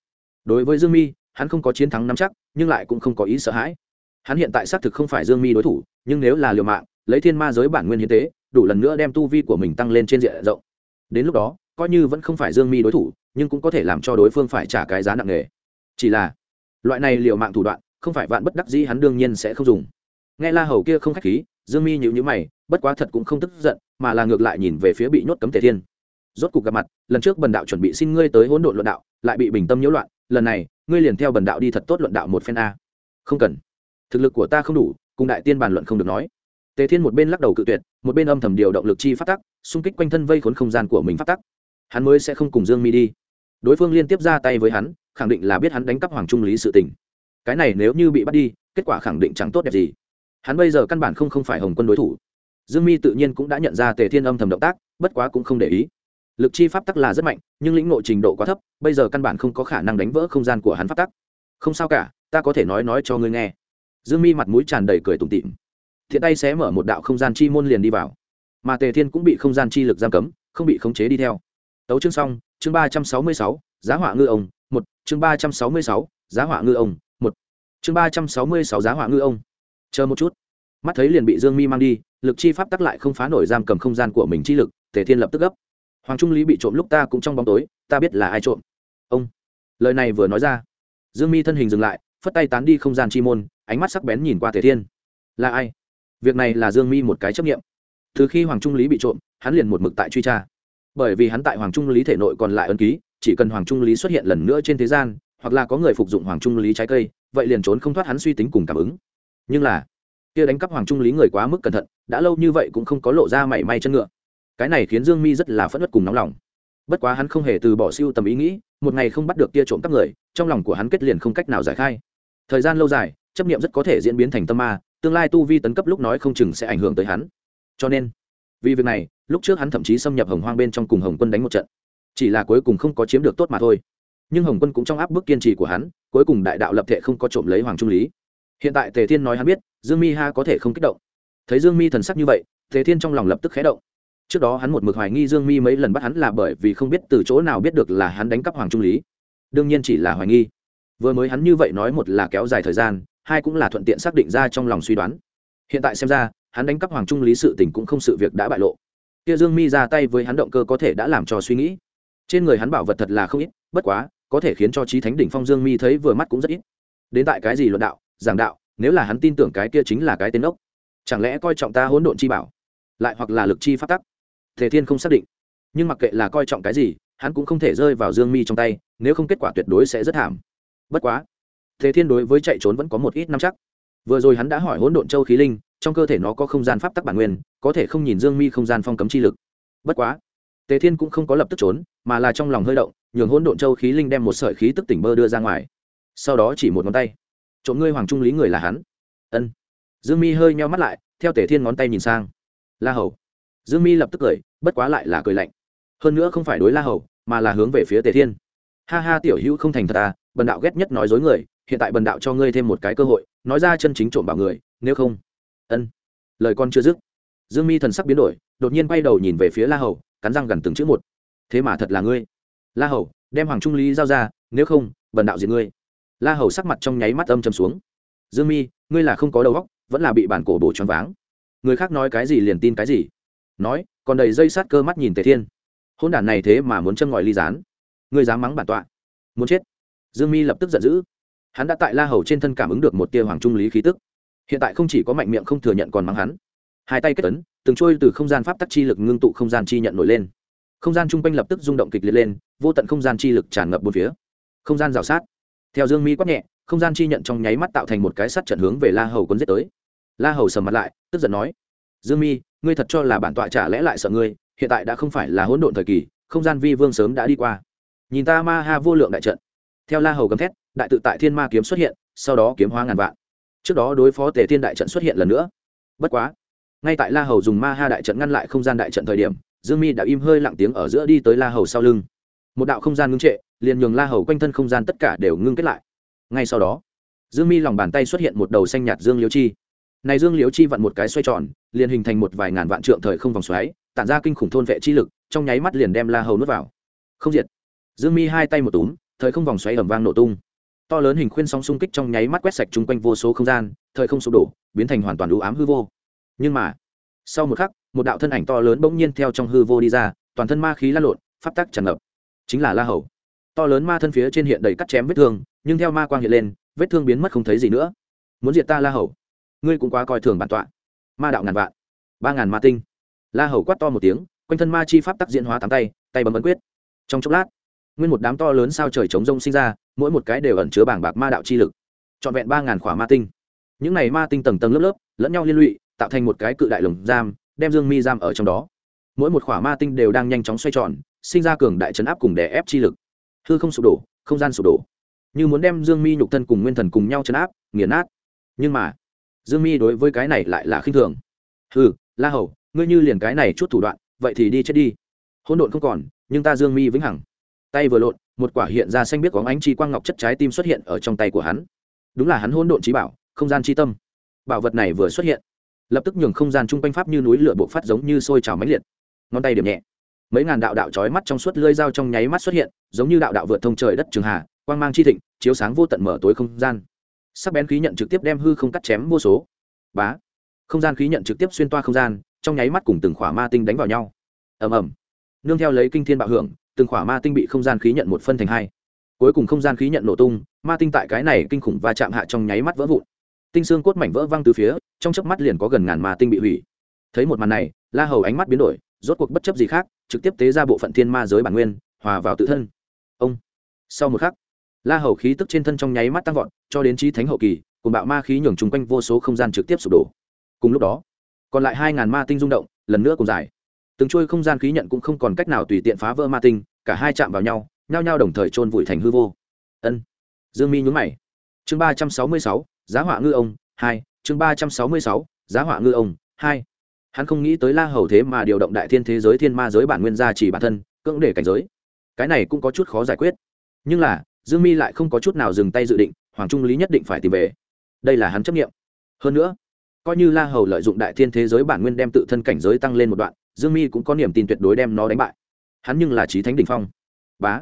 Đối với dương mi, hắn không có chiến thắng nắm chắc, nhưng lại cũng không có ý sợ hãi. Hắn hiện tại xác thực không phải dương mi đối thủ, nhưng nếu là liều mạng lấy thiên ma giới bản nguyên hiến tế, đủ lần nữa đem tu vi của mình tăng lên trên diện rộng. Đến lúc đó, coi như vẫn không phải dương mi đối thủ, nhưng cũng có thể làm cho đối phương phải trả cái giá nặng nề. Chỉ là, loại này liều mạng thủ đoạn, không phải vạn bất đắc dĩ hắn đương nhiên sẽ không dùng. Nghe la hầu kia không khách khí, dương mi nhịu nhữ mày, bất quá thật cũng không tức giận, mà là ngược lại nhìn về phía bị nhốt cấm tề thiên. Rốt cuộc gặp mặt, lần trước bần đạo chuẩn bị xin ngươi tới hỗn độn luận đạo, lại bị bình tâm nhiễu loạn, lần này, ngươi liền theo bần đạo đi thật tốt luận đạo một phen a. Không cần. Thực lực của ta không đủ, cùng đại tiên bàn luận không được nói tề thiên một bên lắc đầu cự tuyệt, một bên âm thầm điều động lực chi phát tắc, xung kích quanh thân vây khốn không gian của mình phát tắc. Hắn mới sẽ không cùng dương mi đi. Đối phương liên tiếp ra tay với hắn, khẳng định là biết hắn đánh cắp hoàng trung lý sự tình. Cái này nếu như bị bắt đi, kết quả khẳng định chẳng tốt đẹp gì. Hắn bây giờ căn bản không không phải hồng quân đối thủ. Dương mi tự nhiên cũng đã nhận ra tề thiên âm thầm động tác, bất quá cũng không để ý. Lực chi pháp tắc là rất mạnh, nhưng lĩnh ngộ trình độ quá thấp, bây giờ căn bản không có khả năng đánh vỡ không gian của hắn pháp tắc. Không sao cả, ta có thể nói nói cho ngươi nghe. Dương mi mặt mũi tràn đầy cười tủm tịm thiện tay sẽ mở một đạo không gian chi môn liền đi vào. Mà tề thiên cũng bị không gian chi lực giam cấm, không bị khống chế đi theo. Tấu chương xong, chương ba trăm sáu mươi sáu, giá họa ngư ông, một, chương ba trăm sáu mươi sáu, giá họa ngư ông, một, chương ba trăm sáu mươi sáu, giá họa ngư ông. Chờ một chút. Mắt thấy liền bị dương mi mang đi, lực chi pháp tắc lại không phá nổi giam cầm không gian của mình chi lực, tề thiên lập tức gấp. Hoàng trung lý bị trộm lúc ta cũng trong bóng tối, ta biết là ai trộm. Ông, lời này vừa nói ra. Dương mi thân hình dừng lại, phất tay tán đi không gian chi môn, ánh mắt sắc bén nhìn qua tề thiên. Là ai? Việc này là dương mi một cái chấp nghiệm. Từ khi hoàng trung lý bị trộm, hắn liền một mực tại truy tra. Bởi vì hắn tại hoàng trung lý thể nội còn lại ân ký, chỉ cần hoàng trung lý xuất hiện lần nữa trên thế gian, hoặc là có người phục dụng hoàng trung lý trái cây, vậy liền trốn không thoát hắn suy tính cùng cảm ứng. Nhưng là, kia đánh cắp hoàng trung lý người quá mức cẩn thận, đã lâu như vậy cũng không có lộ ra mảy may chân ngựa. Cái này khiến dương mi rất là phẫn nộ cùng nóng lòng. Bất quá hắn không hề từ bỏ siêu tầm ý nghĩ, một ngày không bắt được kia trộm cắp người, trong lòng của hắn kết liền không cách nào giải khai. Thời gian lâu dài, chấp niệm rất có thể diễn biến thành tâm ma tương lai tu vi tấn cấp lúc nói không chừng sẽ ảnh hưởng tới hắn. Cho nên, vì việc này, lúc trước hắn thậm chí xâm nhập hồng hoang bên trong cùng hồng quân đánh một trận. Chỉ là cuối cùng không có chiếm được tốt mà thôi. Nhưng hồng quân cũng trong áp bức kiên trì của hắn, cuối cùng đại đạo lập thể không có trộm lấy hoàng trung lý. Hiện tại tề thiên nói hắn biết, dương mi ha có thể không kích động. Thấy dương mi thần sắc như vậy, tề thiên trong lòng lập tức khé động. Trước đó hắn một mực hoài nghi dương mi mấy lần bắt hắn là bởi vì không biết từ chỗ nào biết được là hắn đánh cắp hoàng trung lý. Đương nhiên chỉ là hoài nghi. Vừa mới hắn như vậy nói một là kéo dài thời gian hai cũng là thuận tiện xác định ra trong lòng suy đoán. Hiện tại xem ra, hắn đánh cắp hoàng trung lý sự tình cũng không sự việc đã bại lộ. Kia dương mi ra tay với hắn động cơ có thể đã làm cho suy nghĩ. Trên người hắn bảo vật thật là không ít, bất quá, có thể khiến cho trí thánh đỉnh phong dương mi thấy vừa mắt cũng rất ít. Đến tại cái gì luận đạo, giảng đạo, nếu là hắn tin tưởng cái kia chính là cái tên ốc, chẳng lẽ coi trọng ta hỗn độn chi bảo, lại hoặc là lực chi phát tắc? Thể thiên không xác định. Nhưng mặc kệ là coi trọng cái gì, hắn cũng không thể rơi vào dương mi trong tay, nếu không kết quả tuyệt đối sẽ rất thảm. Bất quá thế thiên đối với chạy trốn vẫn có một ít năm chắc. Vừa rồi hắn đã hỏi hỗn độn châu khí linh, trong cơ thể nó có không gian pháp tắc bản nguyên, có thể không nhìn dương mi không gian phong cấm chi lực. Bất quá, tề thiên cũng không có lập tức trốn, mà là trong lòng hơi động, nhường hỗn độn châu khí linh đem một sợi khí tức tỉnh bơ đưa ra ngoài. Sau đó chỉ một ngón tay. Trộm ngươi hoàng trung lý người là hắn. Ân. Dương mi hơi nheo mắt lại, theo tề thiên ngón tay nhìn sang. La hầu. Dương mi lập tức cười, bất quá lại là cười lạnh. Hơn nữa không phải đối la hầu, mà là hướng về phía tề thiên. Ha ha, tiểu hữu không thành thật à bần đạo ghét nhất nói dối người hiện tại bần đạo cho ngươi thêm một cái cơ hội, nói ra chân chính trộm bảo người, nếu không. Ân. Lời con chưa dứt, dương mi thần sắc biến đổi, đột nhiên bay đầu nhìn về phía la hầu, cắn răng gần từng chữ một. Thế mà thật là ngươi. La hầu, đem hoàng trung lý giao ra, nếu không, bần đạo diệt ngươi. La hầu sắc mặt trong nháy mắt âm chầm xuống. Dương mi, ngươi là không có đầu óc, vẫn là bị bản cổ bổ choáng váng. Người khác nói cái gì liền tin cái gì. Nói, còn đầy dây sát cơ mắt nhìn tề thiên. Hôn đản này thế mà muốn châm ngòi ly gián. Ngươi dám mắng bản tọa. Muốn chết. Dương mi lập tức giận dữ hắn đã tại la hầu trên thân cảm ứng được một tia hoàng trung lý khí tức. Hiện tại không chỉ có mạnh miệng không thừa nhận còn mắng hắn. Hai tay kết tấn từng trôi từ không gian pháp tắc chi lực ngưng tụ không gian chi nhận nổi lên. Không gian chung quanh lập tức rung động kịch liệt lên, vô tận không gian chi lực tràn ngập bốn phía. Không gian rào sát. Theo dương mi quát nhẹ, không gian chi nhận trong nháy mắt tạo thành một cái sắt trận hướng về la hầu quân giết tới. La hầu sầm mặt lại, tức giận nói, dương mi, ngươi thật cho là bản tọa trả lẽ lại sợ ngươi, hiện tại đã không phải là hỗn độn thời kỳ, không gian vi vương sớm đã đi qua. Nhìn ta ma ha vô lượng đại trận. Theo la hầu gầm thét đại tự tại thiên ma kiếm xuất hiện, sau đó kiếm hóa ngàn vạn. Trước đó đối phó tề thiên đại trận xuất hiện lần nữa. Bất quá, ngay tại la hầu dùng ma ha đại trận ngăn lại không gian đại trận thời điểm, dương mi đã im hơi lặng tiếng ở giữa đi tới la hầu sau lưng. Một đạo không gian ngưng trệ, liền nhường la hầu quanh thân không gian tất cả đều ngưng kết lại. Ngay sau đó, dương mi lòng bàn tay xuất hiện một đầu xanh nhạt dương liễu chi. Này dương liễu chi vặn một cái xoay tròn, liền hình thành một vài ngàn vạn trượng thời không vòng xoáy, tản ra kinh khủng thôn vệ chi lực, trong nháy mắt liền đem la hầu nuốt vào. Không diệt. Dương mi hai tay một túm, thời không vòng xoáy ẩm vang nổ tung to lớn hình khuyên sóng xung kích trong nháy mắt quét sạch chung quanh vô số không gian, thời không sụp đổ, biến thành hoàn toàn đủ ám hư vô. Nhưng mà, sau một khắc, một đạo thân ảnh to lớn bỗng nhiên theo trong hư vô đi ra, toàn thân ma khí lan lộn, pháp tắc tràn ngập. Chính là la hầu. To lớn ma thân phía trên hiện đầy cắt chém vết thương, nhưng theo ma quang hiện lên, vết thương biến mất không thấy gì nữa. Muốn diệt ta la hầu? Ngươi cũng quá coi thường bản tọa. Ma đạo ngàn vạn, ba ngàn ma tinh. La hầu quát to một tiếng, quanh thân ma chi pháp tắc diễn hóa tám tay tay bấm ấn quyết. Trong chốc lát nguyên một đám to lớn sao trời chống rông sinh ra, mỗi một cái đều ẩn chứa bảng bạc ma đạo chi lực. Trọn vẹn ba ngàn khỏa ma tinh. Những này ma tinh tầng tầng lớp lớp, lẫn nhau liên lụy, tạo thành một cái cự đại lồng giam, đem dương mi giam ở trong đó. Mỗi một khỏa ma tinh đều đang nhanh chóng xoay tròn, sinh ra cường đại chấn áp cùng đè ép chi lực. Hư không sụp đổ, không gian sụp đổ. Như muốn đem dương mi nhục thân cùng nguyên thần cùng nhau chấn áp, nghiền nát. Nhưng mà, dương mi đối với cái này lại là khinh thường. Hư la hầu, ngươi như liền cái này chút thủ đoạn, vậy thì đi chết đi. Hỗn độn không còn, nhưng ta dương mi vĩnh hằng tay vừa lộn, một quả hiện ra xanh biết có ánh chi quang ngọc chất trái tim xuất hiện ở trong tay của hắn. Đúng là hắn hôn độn trí bảo, không gian chi tâm. Bảo vật này vừa xuất hiện, lập tức nhường không gian chung quanh pháp như núi lửa bộc phát giống như sôi trào máy liệt. Ngón tay điểm nhẹ, mấy ngàn đạo đạo trói mắt trong suốt lưỡi dao trong nháy mắt xuất hiện, giống như đạo đạo vượt thông trời đất trường hà, quang mang chi thịnh, chiếu sáng vô tận mở tối không gian. Sắc bén khí nhận trực tiếp đem hư không cắt chém vô số. Bá! Không gian khí nhận trực tiếp xuyên toa không gian, trong nháy mắt cùng từng khỏa ma tinh đánh vào nhau. Ầm ầm. Nương theo lấy kinh thiên bạo hưởng từng khỏa ma tinh bị không gian khí nhận một phân thành hai. Cuối cùng không gian khí nhận nổ tung, ma tinh tại cái này kinh khủng va chạm hạ trong nháy mắt vỡ vụn. Tinh xương cốt mảnh vỡ văng từ phía, trong chớp mắt liền có gần ngàn ma tinh bị hủy. Thấy một màn này, la hầu ánh mắt biến đổi, rốt cuộc bất chấp gì khác, trực tiếp tế ra bộ phận thiên ma giới bản nguyên, hòa vào tự thân. Ông! Sau một khắc, la hầu khí tức trên thân trong nháy mắt tăng vọt, cho đến trí thánh hậu kỳ, cùng bạo ma khí nhường chung quanh vô số không gian trực tiếp sụp đổ. Cùng lúc đó, còn lại hai ngàn ma tinh rung động, lần nữa cùng dài từng chuôi không gian khí nhận cũng không còn cách nào tùy tiện phá vỡ ma tinh, cả hai chạm vào nhau, nhao nhao đồng thời chôn vùi thành hư vô. Ân. Dương mi nhún mày. Chương ba trăm sáu mươi sáu, giá họa ngư ông, hai, chương ba trăm sáu mươi sáu, giá họa ngư ông, hai. Hắn không nghĩ tới la hầu thế mà điều động đại thiên thế giới thiên ma giới bản nguyên gia chỉ bản thân, cưỡng để cảnh giới. Cái này cũng có chút khó giải quyết. Nhưng là, dương mi lại không có chút nào dừng tay dự định, hoàng trung lý nhất định phải tìm về. Đây là hắn chấp nghiệm. Hơn nữa, coi như la hầu lợi dụng đại thiên thế giới bản nguyên đem tự thân cảnh giới tăng lên một đoạn dương mi cũng có niềm tin tuyệt đối đem nó đánh bại. Hắn nhưng là trí thánh đình phong. Bá.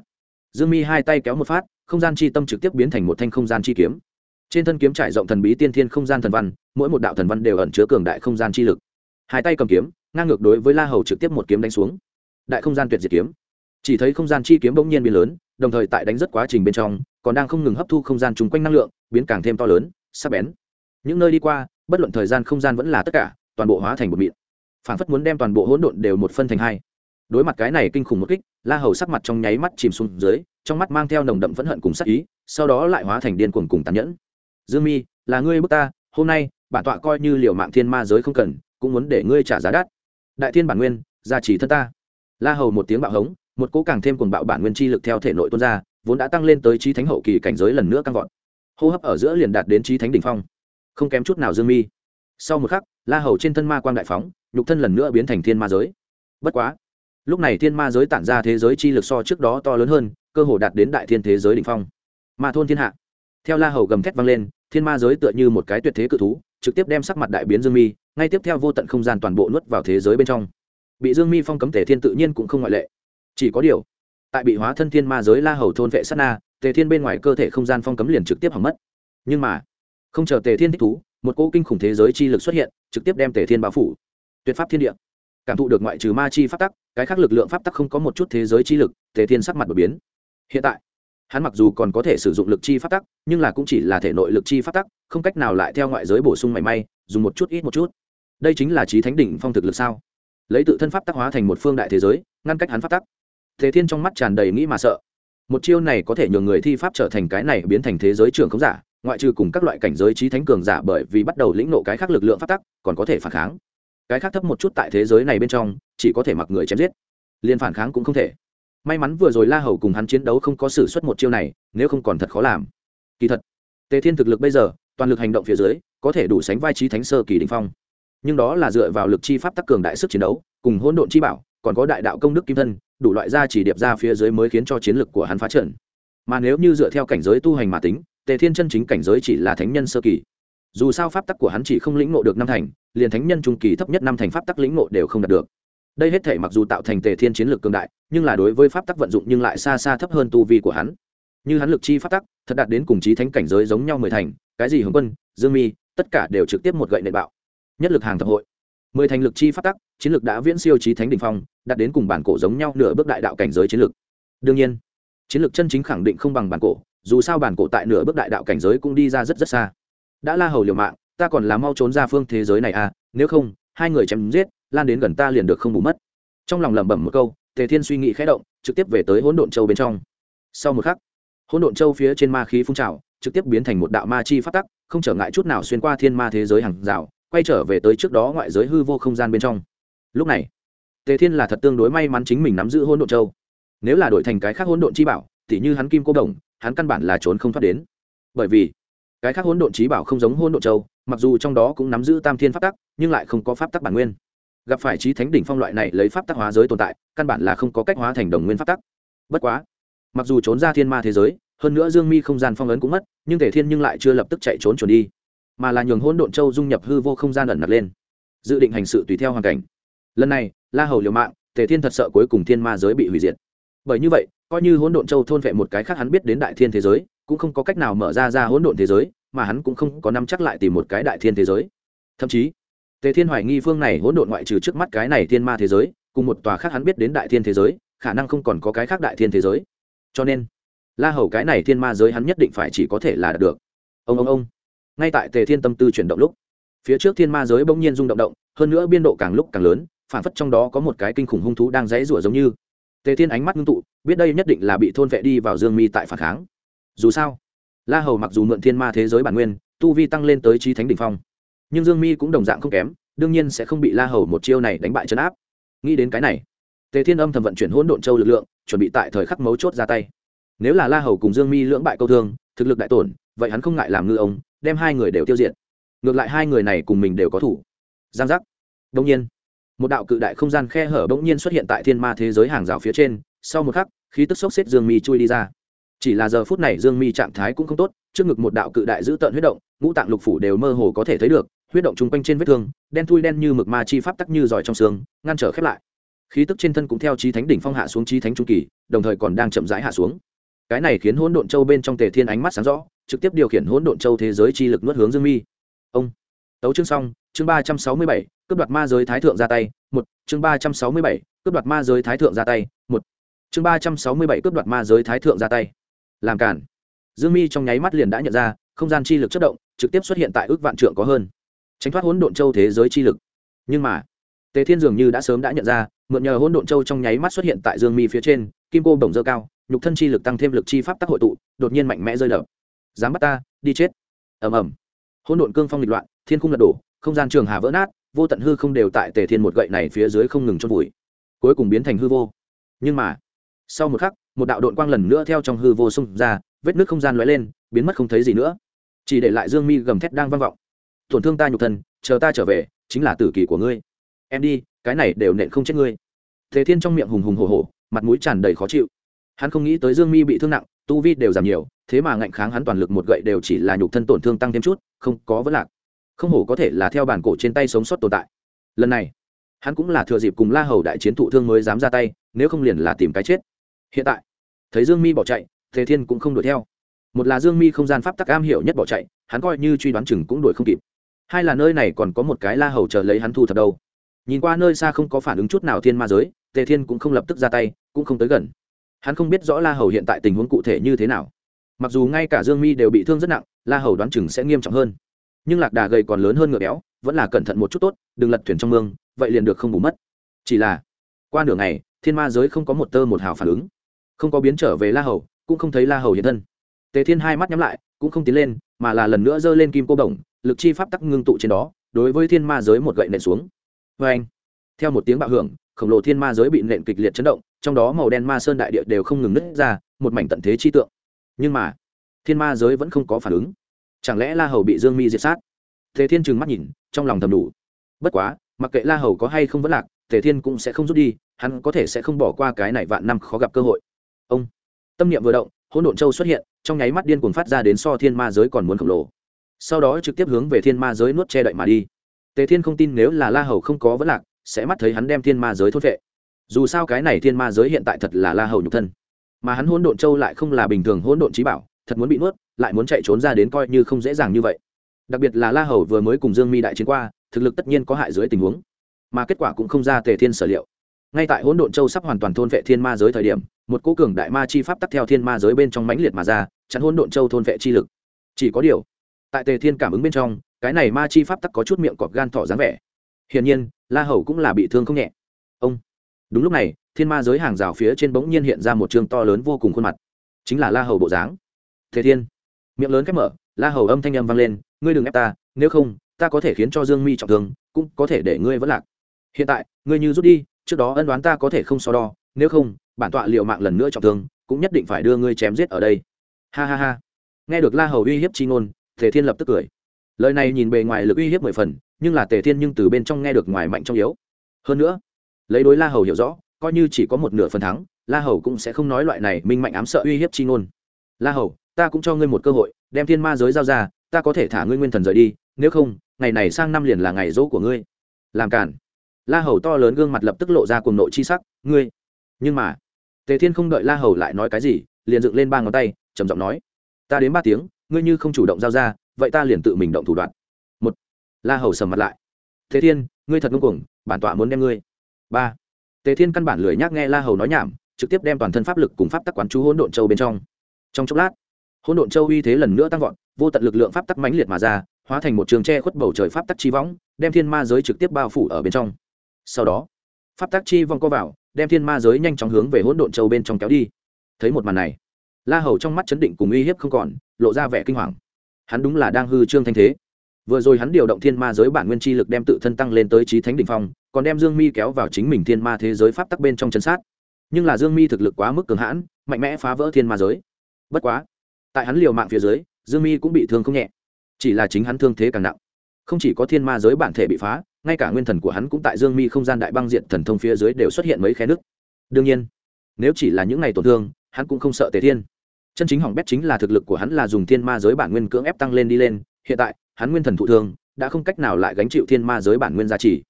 Dương mi hai tay kéo một phát, không gian chi tâm trực tiếp biến thành một thanh không gian chi kiếm. Trên thân kiếm trải rộng thần bí tiên thiên không gian thần văn, mỗi một đạo thần văn đều ẩn chứa cường đại không gian chi lực. Hai tay cầm kiếm, ngang ngược đối với la hầu trực tiếp một kiếm đánh xuống. Đại không gian tuyệt diệt kiếm. Chỉ thấy không gian chi kiếm bỗng nhiên biến lớn, đồng thời tại đánh rất quá trình bên trong, còn đang không ngừng hấp thu không gian chung quanh năng lượng, biến càng thêm to lớn, sắc bén. Những nơi đi qua, bất luận thời gian không gian vẫn là tất cả, toàn bộ hóa thành một miệng phản phất muốn đem toàn bộ hỗn độn đều một phân thành hai. Đối mặt cái này kinh khủng một kích, la hầu sắc mặt trong nháy mắt chìm xuống dưới, trong mắt mang theo nồng đậm phẫn hận cùng sắc ý, sau đó lại hóa thành điên cuồng cùng tàn nhẫn. Dương mi, là ngươi bức ta, hôm nay, bản tọa coi như liều mạng thiên ma giới không cần, cũng muốn để ngươi trả giá đắt. Đại thiên bản nguyên, gia trì thân ta. La hầu một tiếng bạo hống, một cỗ càng thêm cuồng bạo bản nguyên chi lực theo thể nội tuôn ra, vốn đã tăng lên tới trí thánh hậu kỳ cảnh giới lần nữa căng vọt hô hấp ở giữa liền đạt đến trí thánh đỉnh phong. Không kém chút nào, dương mi. Sau một khắc la hầu trên thân ma quang đại phóng, nhục thân lần nữa biến thành thiên ma giới. Bất quá, lúc này thiên ma giới tản ra thế giới chi lực so trước đó to lớn hơn, cơ hồ đạt đến đại thiên thế giới đ ỉ n h phong. Ma thôn thiên hạ. Theo la hầu gầm thét vang lên, thiên ma giới tựa như một cái tuyệt thế cự thú, trực tiếp đem sắc mặt đại biến dương mi, ngay tiếp theo vô tận không gian toàn bộ nuốt vào thế giới bên trong. Bị dương mi phong cấm tể thiên tự nhiên cũng không ngoại lệ. Chỉ có điều, tại bị hóa thân thiên ma giới la hầu thôn vệ sát na, tề thiên bên ngoài cơ thể không gian phong cấm liền trực tiếp hỏng mất. Nhưng mà, không chờ tề thiên thích thú một cỗ kinh khủng thế giới chi lực xuất hiện, trực tiếp đem tề thiên bao phủ, tuyệt pháp thiên địa, cảm thụ được ngoại trừ ma chi pháp tắc, cái khác lực lượng pháp tắc không có một chút thế giới chi lực, tề thiên sắc mặt đột biến. Hiện tại, hắn mặc dù còn có thể sử dụng lực chi pháp tắc, nhưng là cũng chỉ là thể nội lực chi pháp tắc, không cách nào lại theo ngoại giới bổ sung mảy may, dùng một chút ít một chút. Đây chính là trí thánh đỉnh phong thực lực sao? Lấy tự thân pháp tắc hóa thành một phương đại thế giới, ngăn cách hắn pháp tắc. Thế thiên trong mắt tràn đầy nghĩ mà sợ. Một chiêu này có thể nhường người thi pháp trở thành cái này biến thành thế giới trường không giả ngoại trừ cùng các loại cảnh giới trí thánh cường giả bởi vì bắt đầu lĩnh nộ cái khác lực lượng phát tắc, còn có thể phản kháng. Cái khác thấp một chút tại thế giới này bên trong, chỉ có thể mặc người chém giết. Liền phản kháng cũng không thể. May mắn vừa rồi la hầu cùng hắn chiến đấu không có xử suất một chiêu này, nếu không còn thật khó làm. Kỳ thật, tề thiên thực lực bây giờ, toàn lực hành động phía dưới, có thể đủ sánh vai trí thánh sơ kỳ đình phong. Nhưng đó là dựa vào lực chi pháp tắc cường đại sức chiến đấu, cùng hỗn độn chi bảo, còn có đại đạo công đức kim thân, đủ loại ra chỉ điệp ra phía dưới mới khiến cho chiến lực của hắn phá trận. Mà nếu như dựa theo cảnh giới tu hành mà tính tề thiên chân chính cảnh giới chỉ là thánh nhân sơ kỳ. Dù sao pháp tắc của hắn chỉ không lĩnh ngộ được năm thành, liền thánh nhân trung kỳ thấp nhất năm thành pháp tắc lĩnh ngộ đều không đạt được. Đây hết thể mặc dù tạo thành tề thiên chiến lược cường đại, nhưng là đối với pháp tắc vận dụng nhưng lại xa xa thấp hơn tu vi của hắn. Như hắn lực chi pháp tắc, thật đạt đến cùng chí thánh cảnh giới giống nhau mười thành, cái gì hướng quân, dương mi, tất cả đều trực tiếp một gậy nệ bạo. Nhất lực hàng thập hội. Mười thành lực chi pháp tắc, chiến lược đã viễn siêu chí thánh đ ỉ n h phong, đạt đến cùng bản cổ giống nhau nửa bước đại đạo cảnh giới chiến lược. Đương nhiên, chiến lược chân chính khẳng định không bằng bản cổ dù sao bản cổ tại nửa bước đại đạo cảnh giới cũng đi ra rất rất xa. Đã la hầu liều mạng, ta còn là mau trốn ra phương thế giới này à nếu không, hai người chém giết, lan đến gần ta liền được không bù mất. Trong lòng lẩm bẩm một câu, tề thiên suy nghĩ khẽ động, trực tiếp về tới hỗn độn châu bên trong. Sau một khắc, hỗn độn châu phía trên ma khí phun trào, trực tiếp biến thành một đạo ma chi phát tắc, không trở ngại chút nào xuyên qua thiên ma thế giới hàng rào, quay trở về tới trước đó ngoại giới hư vô không gian bên trong. Lúc này, tề thiên là thật tương đối may mắn chính mình nắm giữ hỗn độn châu. Nếu là đổi thành cái khác hỗn độn chi bảo tỉ như hắn kim cô đồng, hắn căn bản là trốn không thoát đến. Bởi vì, cái khác hỗn độn trí bảo không giống hỗn độn châu, mặc dù trong đó cũng nắm giữ tam thiên pháp tắc, nhưng lại không có pháp tắc bản nguyên. Gặp phải trí thánh đỉnh phong loại này lấy pháp tắc hóa giới tồn tại, căn bản là không có cách hóa thành đồng nguyên pháp tắc. Bất quá, mặc dù trốn ra thiên ma thế giới, hơn nữa dương mi không gian phong ấn cũng mất, nhưng thể thiên nhưng lại chưa lập tức chạy trốn trốn đi, mà là nhường hỗn độn châu dung nhập hư vô không gian ẩn nặc lên. Dự định hành sự tùy theo hoàn cảnh. Lần này, la hầu liều mạng thể thiên thật sợ cuối cùng thiên ma giới bị hủy diệt. Bởi như vậy coi như hỗn độn châu thôn vệ một cái khác hắn biết đến đại thiên thế giới, cũng không có cách nào mở ra ra hỗn độn thế giới, mà hắn cũng không có năm chắc lại tìm một cái đại thiên thế giới. Thậm chí, tề thiên hoài nghi phương này hỗn độn ngoại trừ trước mắt cái này thiên ma thế giới, cùng một tòa khác hắn biết đến đại thiên thế giới, khả năng không còn có cái khác đại thiên thế giới. Cho nên, la hầu cái này thiên ma giới hắn nhất định phải chỉ có thể là đạt được. Ông ông ông. Ngay tại tề thiên tâm tư chuyển động lúc, phía trước thiên ma giới bỗng nhiên rung động động, hơn nữa biên độ càng lúc càng lớn, phản phất trong đó có một cái kinh khủng hung thú đang dãy rủa giống như. Tề thiên ánh mắt ngưng tụ biết đây nhất định là bị thôn vệ đi vào dương mi tại phản kháng. Dù sao, la hầu mặc dù mượn thiên ma thế giới bản nguyên, tu vi tăng lên tới trí thánh đ ỉ n h phong, nhưng dương mi cũng đồng dạng không kém, đương nhiên sẽ không bị la hầu một chiêu này đánh bại chấn áp. Nghĩ đến cái này, tề thiên âm thầm vận chuyển hỗn độn châu lực lượng, chuẩn bị tại thời khắc mấu chốt ra tay. Nếu là la hầu cùng dương mi lưỡng bại câu thương, thực lực đại tổn, vậy hắn không ngại làm ngư ông, đem hai người đều tiêu diệt. Ngược lại hai người này cùng mình đều có thủ. Giang giác. Đông nhiên, một đạo cự đại không gian khe hở bỗng nhiên xuất hiện tại thiên ma thế giới hàng rào phía trên sau một khắc, khí tức sốc xếp dương mi chui đi ra. Chỉ là giờ phút này dương mi trạng thái cũng không tốt, trước ngực một đạo cự đại giữ tợn huyết động, ngũ tạng lục phủ đều mơ hồ có thể thấy được, huyết động chung quanh trên vết thương, đen thui đen như mực ma chi pháp tắc như giỏi trong xương, ngăn trở khép lại. Khí tức trên thân cũng theo trí thánh đỉnh phong hạ xuống trí thánh trung kỳ, đồng thời còn đang chậm rãi hạ xuống. Cái này khiến hỗn độn châu bên trong tề thiên ánh mắt sáng rõ, trực tiếp điều khiển hỗn độn châu thế giới chi lực nuốt hướng dương mi. Ông. Tấu chương xong, chương ba trăm sáu mươi bảy, cướp đoạt ma giới thái thượng ra tay, một, chương ba trăm sáu mươi bảy, cướp đoạt ma giới thái thượng ra tay, một chương ba trăm sáu mươi bảy cướp đoạt ma giới thái thượng ra tay. Làm cản dương mi trong nháy mắt liền đã nhận ra, không gian chi lực chất động, trực tiếp xuất hiện tại ước vạn trượng có hơn. Tránh thoát hỗn độn châu thế giới chi lực. Nhưng mà, tề thiên dường như đã sớm đã nhận ra, mượn nhờ hỗn độn châu trong nháy mắt xuất hiện tại dương mi phía trên, kim cô bổng dơ cao, nhục thân chi lực tăng thêm lực chi pháp tác hội tụ, đột nhiên mạnh mẽ rơi đập. Dám bắt ta, đi chết. Ầm ầm. Hỗn độn cương phong nghịch loạn, thiên khung lật đổ, không gian trường hà vỡ nát, vô tận hư không đều tại tề thiên một gậy này phía dưới không ngừng chôn vùi. Cuối cùng biến thành hư vô. Nhưng mà sau một khắc, một đạo đội quang lần nữa theo trong hư vô xung ra, vết nước không gian lóe lên, biến mất không thấy gì nữa. Chỉ để lại dương mi gầm thét đang vang vọng. Tổn thương ta nhục thân, chờ ta trở về, chính là tử kỳ của ngươi. Em đi, cái này đều nện không chết ngươi. Thế thiên trong miệng hùng hùng hổ hổ, mặt mũi tràn đầy khó chịu. Hắn không nghĩ tới dương mi bị thương nặng, tu vi đều giảm nhiều, thế mà ngạnh kháng hắn toàn lực một gậy đều chỉ là nhục thân tổn thương tăng thêm chút, không có vấn lạc. Không hổ có thể là theo bản cổ trên tay sống sót tồn tại. Lần này, hắn cũng là thừa dịp cùng la hầu đại chiến thụ thương mới dám ra tay, nếu không liền là tìm cái chết hiện tại, thấy dương mi bỏ chạy, tề thiên cũng không đuổi theo. Một là dương mi không gian pháp tắc am hiểu nhất bỏ chạy, hắn coi như truy đoán chừng cũng đuổi không kịp. Hai là nơi này còn có một cái la hầu chờ lấy hắn thu thật đâu. Nhìn qua nơi xa không có phản ứng chút nào thiên ma giới, tề thiên cũng không lập tức ra tay, cũng không tới gần. Hắn không biết rõ la hầu hiện tại tình huống cụ thể như thế nào. Mặc dù ngay cả dương mi đều bị thương rất nặng, la hầu đoán chừng sẽ nghiêm trọng hơn. Nhưng lạc đà gầy còn lớn hơn ngựa béo, vẫn là cẩn thận một chút tốt, đừng lật thuyền trong mương, vậy liền được không bù mất. Chỉ là, qua nửa ngày, thiên ma giới không có một tơ một hào phản ứng không có biến trở về la hầu, cũng không thấy la hầu hiện thân. Tề thiên hai mắt nhắm lại, cũng không tiến lên, mà là lần nữa giơ lên kim cô đồng, lực chi pháp tắc ngưng tụ trên đó, đối với thiên ma giới một gậy nện xuống. Vê anh, theo một tiếng bạo hưởng, khổng lồ thiên ma giới bị nện kịch liệt chấn động, trong đó màu đen ma sơn đại địa đều không ngừng nứt ra, một mảnh tận thế chi tượng. Nhưng mà, thiên ma giới vẫn không có phản ứng. Chẳng lẽ la hầu bị dương mi diệt sát? Tề thiên trừng mắt nhìn, trong lòng thầm đủ. Bất quá, mặc kệ la hầu có hay không vẫn lạc, tề thiên cũng sẽ không rút đi, hắn có thể sẽ không bỏ qua cái này vạn năm khó gặp cơ hội ông. Tâm niệm vừa động, hỗn độn châu xuất hiện, trong nháy mắt điên cuồng phát ra đến so thiên ma giới còn muốn khổng lồ. Sau đó trực tiếp hướng về thiên ma giới nuốt che đậy mà đi. Tề thiên không tin nếu là la hầu không có vấn lạc, sẽ mắt thấy hắn đem thiên ma giới thốt vệ dù sao cái này thiên ma giới hiện tại thật là la hầu nhục thân. Mà hắn hỗn độn châu lại không là bình thường hỗn độn trí bảo, thật muốn bị nuốt, lại muốn chạy trốn ra đến coi như không dễ dàng như vậy. Đặc biệt là la hầu vừa mới cùng dương mi đại chiến qua, thực lực tất nhiên có hại dưới tình huống. Mà kết quả cũng không ra tề thiên sở liệu ngay tại hỗn độn châu sắp hoàn toàn thôn vệ thiên ma giới thời điểm, một cố cường đại ma chi pháp tắc theo thiên ma giới bên trong mãnh liệt mà ra, chắn hỗn độn châu thôn vệ chi lực. Chỉ có điều, tại tề thiên cảm ứng bên trong, cái này ma chi pháp tắc có chút miệng cọp gan thỏ dáng vẻ. Hiển nhiên, la hầu cũng là bị thương không nhẹ. Ông. Đúng lúc này, thiên ma giới hàng rào phía trên bỗng nhiên hiện ra một trường to lớn vô cùng khuôn mặt. Chính là la hầu bộ dáng. Thế thiên. Miệng lớn khép mở, la hầu âm thanh âm vang lên, ngươi đừng ép ta, nếu không, ta có thể khiến cho dương mi trọng thương, cũng có thể để ngươi vẫn lạc. Hiện tại, ngươi như rút đi trước đó ân đoán ta có thể không so đo, nếu không, bản tọa liệu mạng lần nữa trọng thương, cũng nhất định phải đưa ngươi chém giết ở đây. Ha ha ha. Nghe được la hầu uy hiếp chi ngôn, tề thiên lập tức cười. Lời này nhìn bề ngoài lực uy hiếp mười phần, nhưng là tề thiên nhưng từ bên trong nghe được ngoài mạnh trong yếu. Hơn nữa, lấy đối la hầu hiểu rõ, coi như chỉ có một nửa phần thắng, la hầu cũng sẽ không nói loại này minh mạnh ám sợ uy hiếp chi ngôn. La hầu, ta cũng cho ngươi một cơ hội, đem thiên ma giới giao ra, ta có thể thả ngươi nguyên thần rời đi, nếu không, ngày này sang năm liền là ngày dỗ của ngươi. Làm cản la hầu to lớn gương mặt lập tức lộ ra cuồng nội chi sắc, ngươi, nhưng mà tề thiên không đợi la hầu lại nói cái gì, liền dựng lên ba ngón tay, trầm giọng nói, ta đến ba tiếng, ngươi như không chủ động giao ra, vậy ta liền tự mình động thủ đoạn. Một, la hầu sầm mặt lại thế thiên, ngươi thật ngông cuồng, bản tọa muốn đem ngươi. Ba, tề thiên căn bản lười nhác nghe la hầu nói nhảm, trực tiếp đem toàn thân pháp lực cùng pháp tắc quán chú hỗn độn châu bên trong. Trong chốc lát, hỗn độn châu uy thế lần nữa tăng vọt, vô tận lực lượng pháp tắc mãnh liệt mà ra, hóa thành một trường tre khuất bầu trời pháp tắc chi võng, đem thiên ma giới trực tiếp bao phủ ở bên trong sau đó, pháp tắc chi vong co vào, đem thiên ma giới nhanh chóng hướng về hỗn độn châu bên trong kéo đi. Thấy một màn này, la hầu trong mắt chấn định cùng uy hiếp không còn, lộ ra vẻ kinh hoàng. Hắn đúng là đang hư trương thanh thế. Vừa rồi hắn điều động thiên ma giới bản nguyên chi lực đem tự thân tăng lên tới trí thánh đ ỉ n h phong, còn đem dương mi kéo vào chính mình thiên ma thế giới pháp tắc bên trong chân sát. Nhưng là dương mi thực lực quá mức cường hãn, mạnh mẽ phá vỡ thiên ma giới. Bất quá, tại hắn liều mạng phía dưới, dương mi cũng bị thương không nhẹ. Chỉ là chính hắn thương thế càng nặng. Không chỉ có thiên ma giới bản thể bị phá ngay cả nguyên thần của hắn cũng tại dương mi không gian đại băng diện thần thông phía dưới đều xuất hiện mấy khe nước. Đương nhiên, nếu chỉ là những ngày tổn thương, hắn cũng không sợ tề thiên. Chân chính hỏng bét chính là thực lực của hắn là dùng thiên ma giới bản nguyên cưỡng ép tăng lên đi lên, hiện tại, hắn nguyên thần thụ thương, đã không cách nào lại gánh chịu thiên ma giới bản nguyên giá trị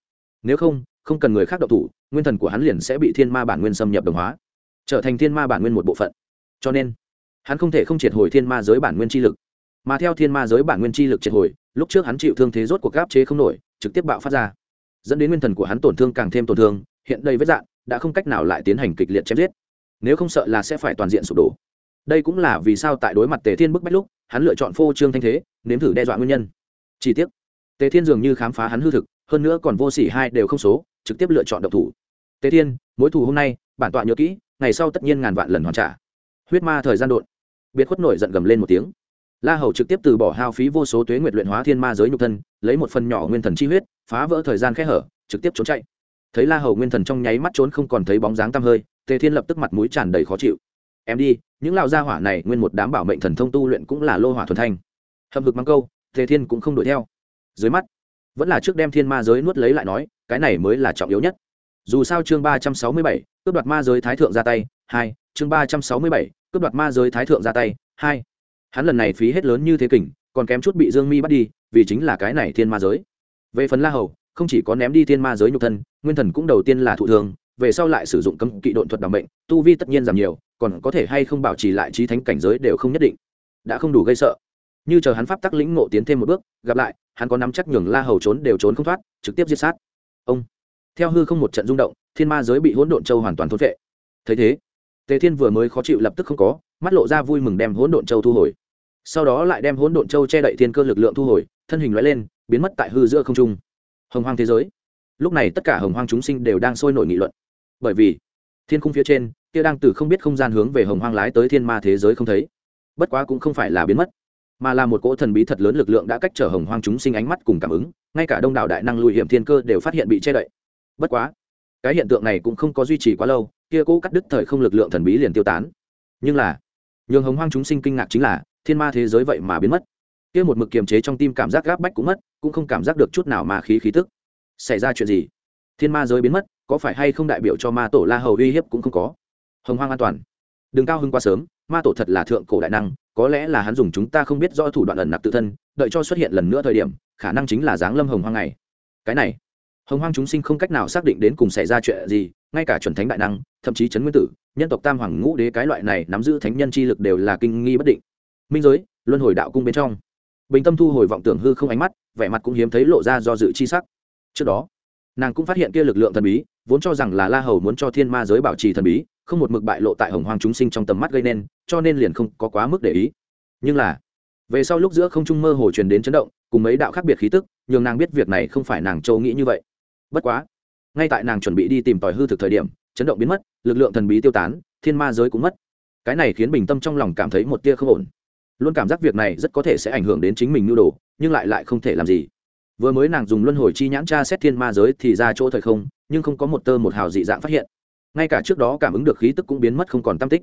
nếu không không cần người khác độc thủ, nguyên thần của hắn liền sẽ bị thiên ma bản nguyên xâm nhập đồng hóa, trở thành thiên ma bản nguyên một bộ phận. Cho nên, hắn không thể không triệt hồi thiên ma giới bản nguyên chi lực. Mà theo thiên ma giới bản nguyên chi lực triệt hồi, lúc trước hắn chịu thương thế rốt cuộc gáp chế không nổi trực tiếp bạo phát ra. Dẫn đến nguyên thần của hắn tổn thương càng thêm tổn thương, hiện đây vết dạn đã không cách nào lại tiến hành kịch liệt chém giết. Nếu không sợ là sẽ phải toàn diện sụp đổ. Đây cũng là vì sao tại đối mặt tề thiên bức bách lúc, hắn lựa chọn phô trương thanh thế, nếm thử đe dọa nguyên nhân. Chi tiết tề thiên dường như khám phá hắn hư thực, hơn nữa còn vô s ỉ hai đều không số, trực tiếp lựa chọn độc thủ. Tề thiên, mối thù hôm nay, bản tọa nhớ kỹ, ngày sau tất nhiên ngàn vạn lần hoàn trả. Huyết ma thời gian đột biệt khuất nổi giận gầm lên một tiếng la hầu trực tiếp từ bỏ hao phí vô số tuế nguyệt luyện hóa thiên ma giới nhục thân, lấy một phần nhỏ nguyên thần chi huyết, phá vỡ thời gian khẽ hở, trực tiếp trốn chạy. Thấy la hầu nguyên thần trong nháy mắt trốn không còn thấy bóng dáng tăm hơi, tề thiên lập tức mặt mũi tràn đầy khó chịu. Em đi, những lão gia hỏa này nguyên một đám bảo mệnh thần thông tu luyện cũng là lô hỏa thuần thanh. Hầm hực mắng câu, tề thiên cũng không đuổi theo. Dưới mắt, vẫn là trước đem thiên ma giới nuốt lấy lại nói, cái này mới là trọng yếu nhất. Dù sao chương ba trăm sáu mươi bảy, cướp đoạt ma giới thái thượng ra tay, hai, chương ba trăm sáu mươi bảy, cướp đoạt ma giới thái thượng ra tay, hai hắn lần này phí hết lớn như thế kình, còn kém chút bị dương mi bắt đi, vì chính là cái này thiên ma giới. Về phần la hầu, không chỉ có ném đi thiên ma giới nhục thân, nguyên thần cũng đầu tiên là thụ thường về sau lại sử dụng cấm kỵ độn thuật đ ả bệnh, tu vi tất nhiên giảm nhiều, còn có thể hay không bảo trì lại trí thánh cảnh giới đều không nhất định. Đã không đủ gây sợ. Như chờ hắn pháp tắc lĩnh ngộ tiến thêm một bước, gặp lại, hắn có nắm chắc nhường la hầu trốn đều trốn không thoát, trực tiếp giết sát. Ông. Theo hư không một trận rung động, thiên ma giới bị hỗn độn châu hoàn toàn thốt vệ thấy thế, tề thiên vừa mới khó chịu lập tức không có, mắt lộ ra vui mừng đem hỗn độn châu thu hồi sau đó lại đem hỗn độn châu che đậy thiên cơ lực lượng thu hồi, thân hình loại lên, biến mất tại hư giữa không trung. Hồng hoang thế giới. Lúc này tất cả hồng hoang chúng sinh đều đang sôi nổi nghị luận. Bởi vì, thiên khung phía trên, kia đang từ không biết không gian hướng về hồng hoang lái tới thiên ma thế giới không thấy. Bất quá cũng không phải là biến mất, mà là một cỗ thần bí thật lớn lực lượng đã cách trở hồng hoang chúng sinh ánh mắt cùng cảm ứng, ngay cả đông đảo đại năng lùi hiểm thiên cơ đều phát hiện bị che đậy. Bất quá, cái hiện tượng này cũng không có duy trì quá lâu, kia cỗ cắt đứt thời không lực lượng thần bí liền tiêu tán. Nhưng là, nhường hồng hoang chúng sinh kinh ngạc chính là thiên ma thế giới vậy mà biến mất. Kia một mực kiềm chế trong tim cảm giác gáp bách cũng mất, cũng không cảm giác được chút nào mà khí khí tức. Xảy ra chuyện gì? Thiên ma giới biến mất, có phải hay không đại biểu cho ma tổ la hầu uy hiếp cũng không có? Hồng hoang an toàn. Đừng cao hưng quá sớm, ma tổ thật là thượng cổ đại năng, có lẽ là hắn dùng chúng ta không biết do thủ đoạn ẩn nặc tự thân, đợi cho xuất hiện lần nữa thời điểm, khả năng chính là giáng lâm hồng hoang này. Cái này, hồng hoang chúng sinh không cách nào xác định đến cùng xảy ra chuyện gì, ngay cả chuẩn thánh đại năng, thậm chí trấn nguyên tử, nhân tộc tam hoàng ngũ đế cái loại này nắm giữ thánh nhân chi lực đều là kinh nghi bất định minh giới, luân hồi đạo cung bên trong. Bình tâm thu hồi vọng tưởng hư không ánh mắt, vẻ mặt cũng hiếm thấy lộ ra do dự chi sắc. Trước đó, nàng cũng phát hiện kia lực lượng thần bí, vốn cho rằng là la hầu muốn cho thiên ma giới bảo trì thần bí, không một mực bại lộ tại hồng hoàng chúng sinh trong tầm mắt gây nên, cho nên liền không có quá mức để ý. Nhưng là, về sau lúc giữa không trung mơ hồ truyền đến chấn động, cùng mấy đạo khác biệt khí tức, nhường nàng biết việc này không phải nàng châu nghĩ như vậy. Bất quá, ngay tại nàng chuẩn bị đi tìm tòi hư thực thời điểm, chấn động biến mất, lực lượng thần bí tiêu tán, thiên ma giới cũng mất. Cái này khiến bình tâm trong lòng cảm thấy một tia không ổn luôn cảm giác việc này rất có thể sẽ ảnh hưởng đến chính mình nhu đồ, nhưng lại lại không thể làm gì. Vừa mới nàng dùng luân hồi chi nhãn tra xét thiên ma giới thì ra chỗ thời không, nhưng không có một tơ một hào dị dạng phát hiện. Ngay cả trước đó cảm ứng được khí tức cũng biến mất không còn tam tích.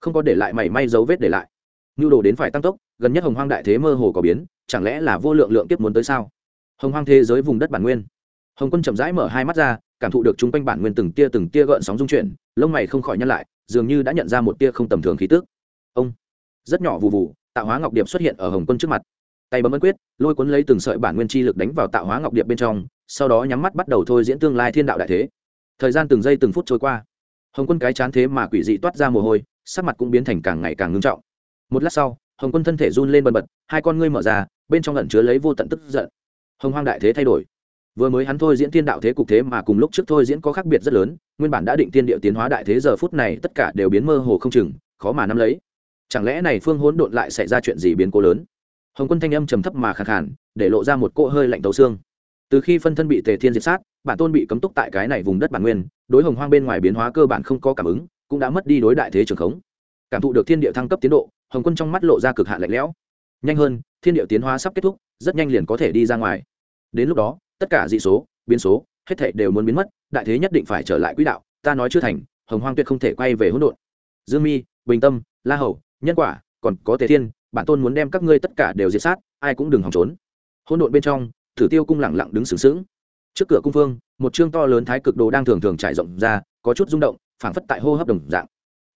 Không có để lại mảy may dấu vết để lại. Nhu đồ đến phải tăng tốc, gần nhất hồng hoang đại thế mơ hồ có biến, chẳng lẽ là vô lượng lượng tiếp muốn tới sao? Hồng hoang thế giới vùng đất bản nguyên. Hồng quân chậm rãi mở hai mắt ra, cảm thụ được chung quanh bản nguyên từng tia từng tia gợn sóng dung chuyển, lông mày không khỏi nhăn lại, dường như đã nhận ra một tia không tầm thường khí tức. Ông, rất nhỏ vụ vụ tạo hóa ngọc điệp xuất hiện ở hồng quân trước mặt. Tay bấm ấn quyết, lôi cuốn lấy từng sợi bản nguyên chi lực đánh vào tạo hóa ngọc điệp bên trong, sau đó nhắm mắt bắt đầu thôi diễn tương lai thiên đạo đại thế. Thời gian từng giây từng phút trôi qua. Hồng quân cái chán thế mà quỷ dị toát ra mồ hôi, sắc mặt cũng biến thành càng ngày càng ngưng trọng. Một lát sau, hồng quân thân thể run lên bần bật, hai con ngươi mở ra, bên trong lẩn chứa lấy vô tận tức giận. Hồng hoang đại thế thay đổi. Vừa mới hắn thôi diễn thiên đạo thế cục thế mà cùng lúc trước thôi diễn có khác biệt rất lớn, nguyên bản đã định tiên điệu tiến hóa đại thế giờ phút này tất cả đều biến mơ hồ không chừng, khó mà nắm lấy chẳng lẽ này phương hỗn độn lại xảy ra chuyện gì biến cố lớn? Hồng quân thanh âm trầm thấp mà khẳng khản để lộ ra một cỗ hơi lạnh tấu xương. Từ khi phân thân bị tề thiên diệt sát, bản tôn bị cấm túc tại cái này vùng đất bản nguyên, đối hồng hoang bên ngoài biến hóa cơ bản không có cảm ứng, cũng đã mất đi đối đại thế trường khống. Cảm thụ được thiên địa thăng cấp tiến độ, hồng quân trong mắt lộ ra cực hạn lạnh lẽo. Nhanh hơn, thiên địa tiến hóa sắp kết thúc, rất nhanh liền có thể đi ra ngoài. Đến lúc đó, tất cả dị số, biến số, hết thệ đều muốn biến mất, đại thế nhất định phải trở lại quỹ đạo, ta nói chưa thành, hồng hoang tuyệt không thể quay về hỗn độn. Dương mi, bình tâm, la hầu nhân quả, còn có tề thiên, bản tôn muốn đem các ngươi tất cả đều diệt sát, ai cũng đừng hòng trốn. Hỗn độn bên trong, thử tiêu cung lẳng lặng đứng sướng sướng trước cửa cung phương một chương to lớn thái cực đồ đang thường thường trải rộng ra, có chút rung động, phảng phất tại hô hấp đồng dạng.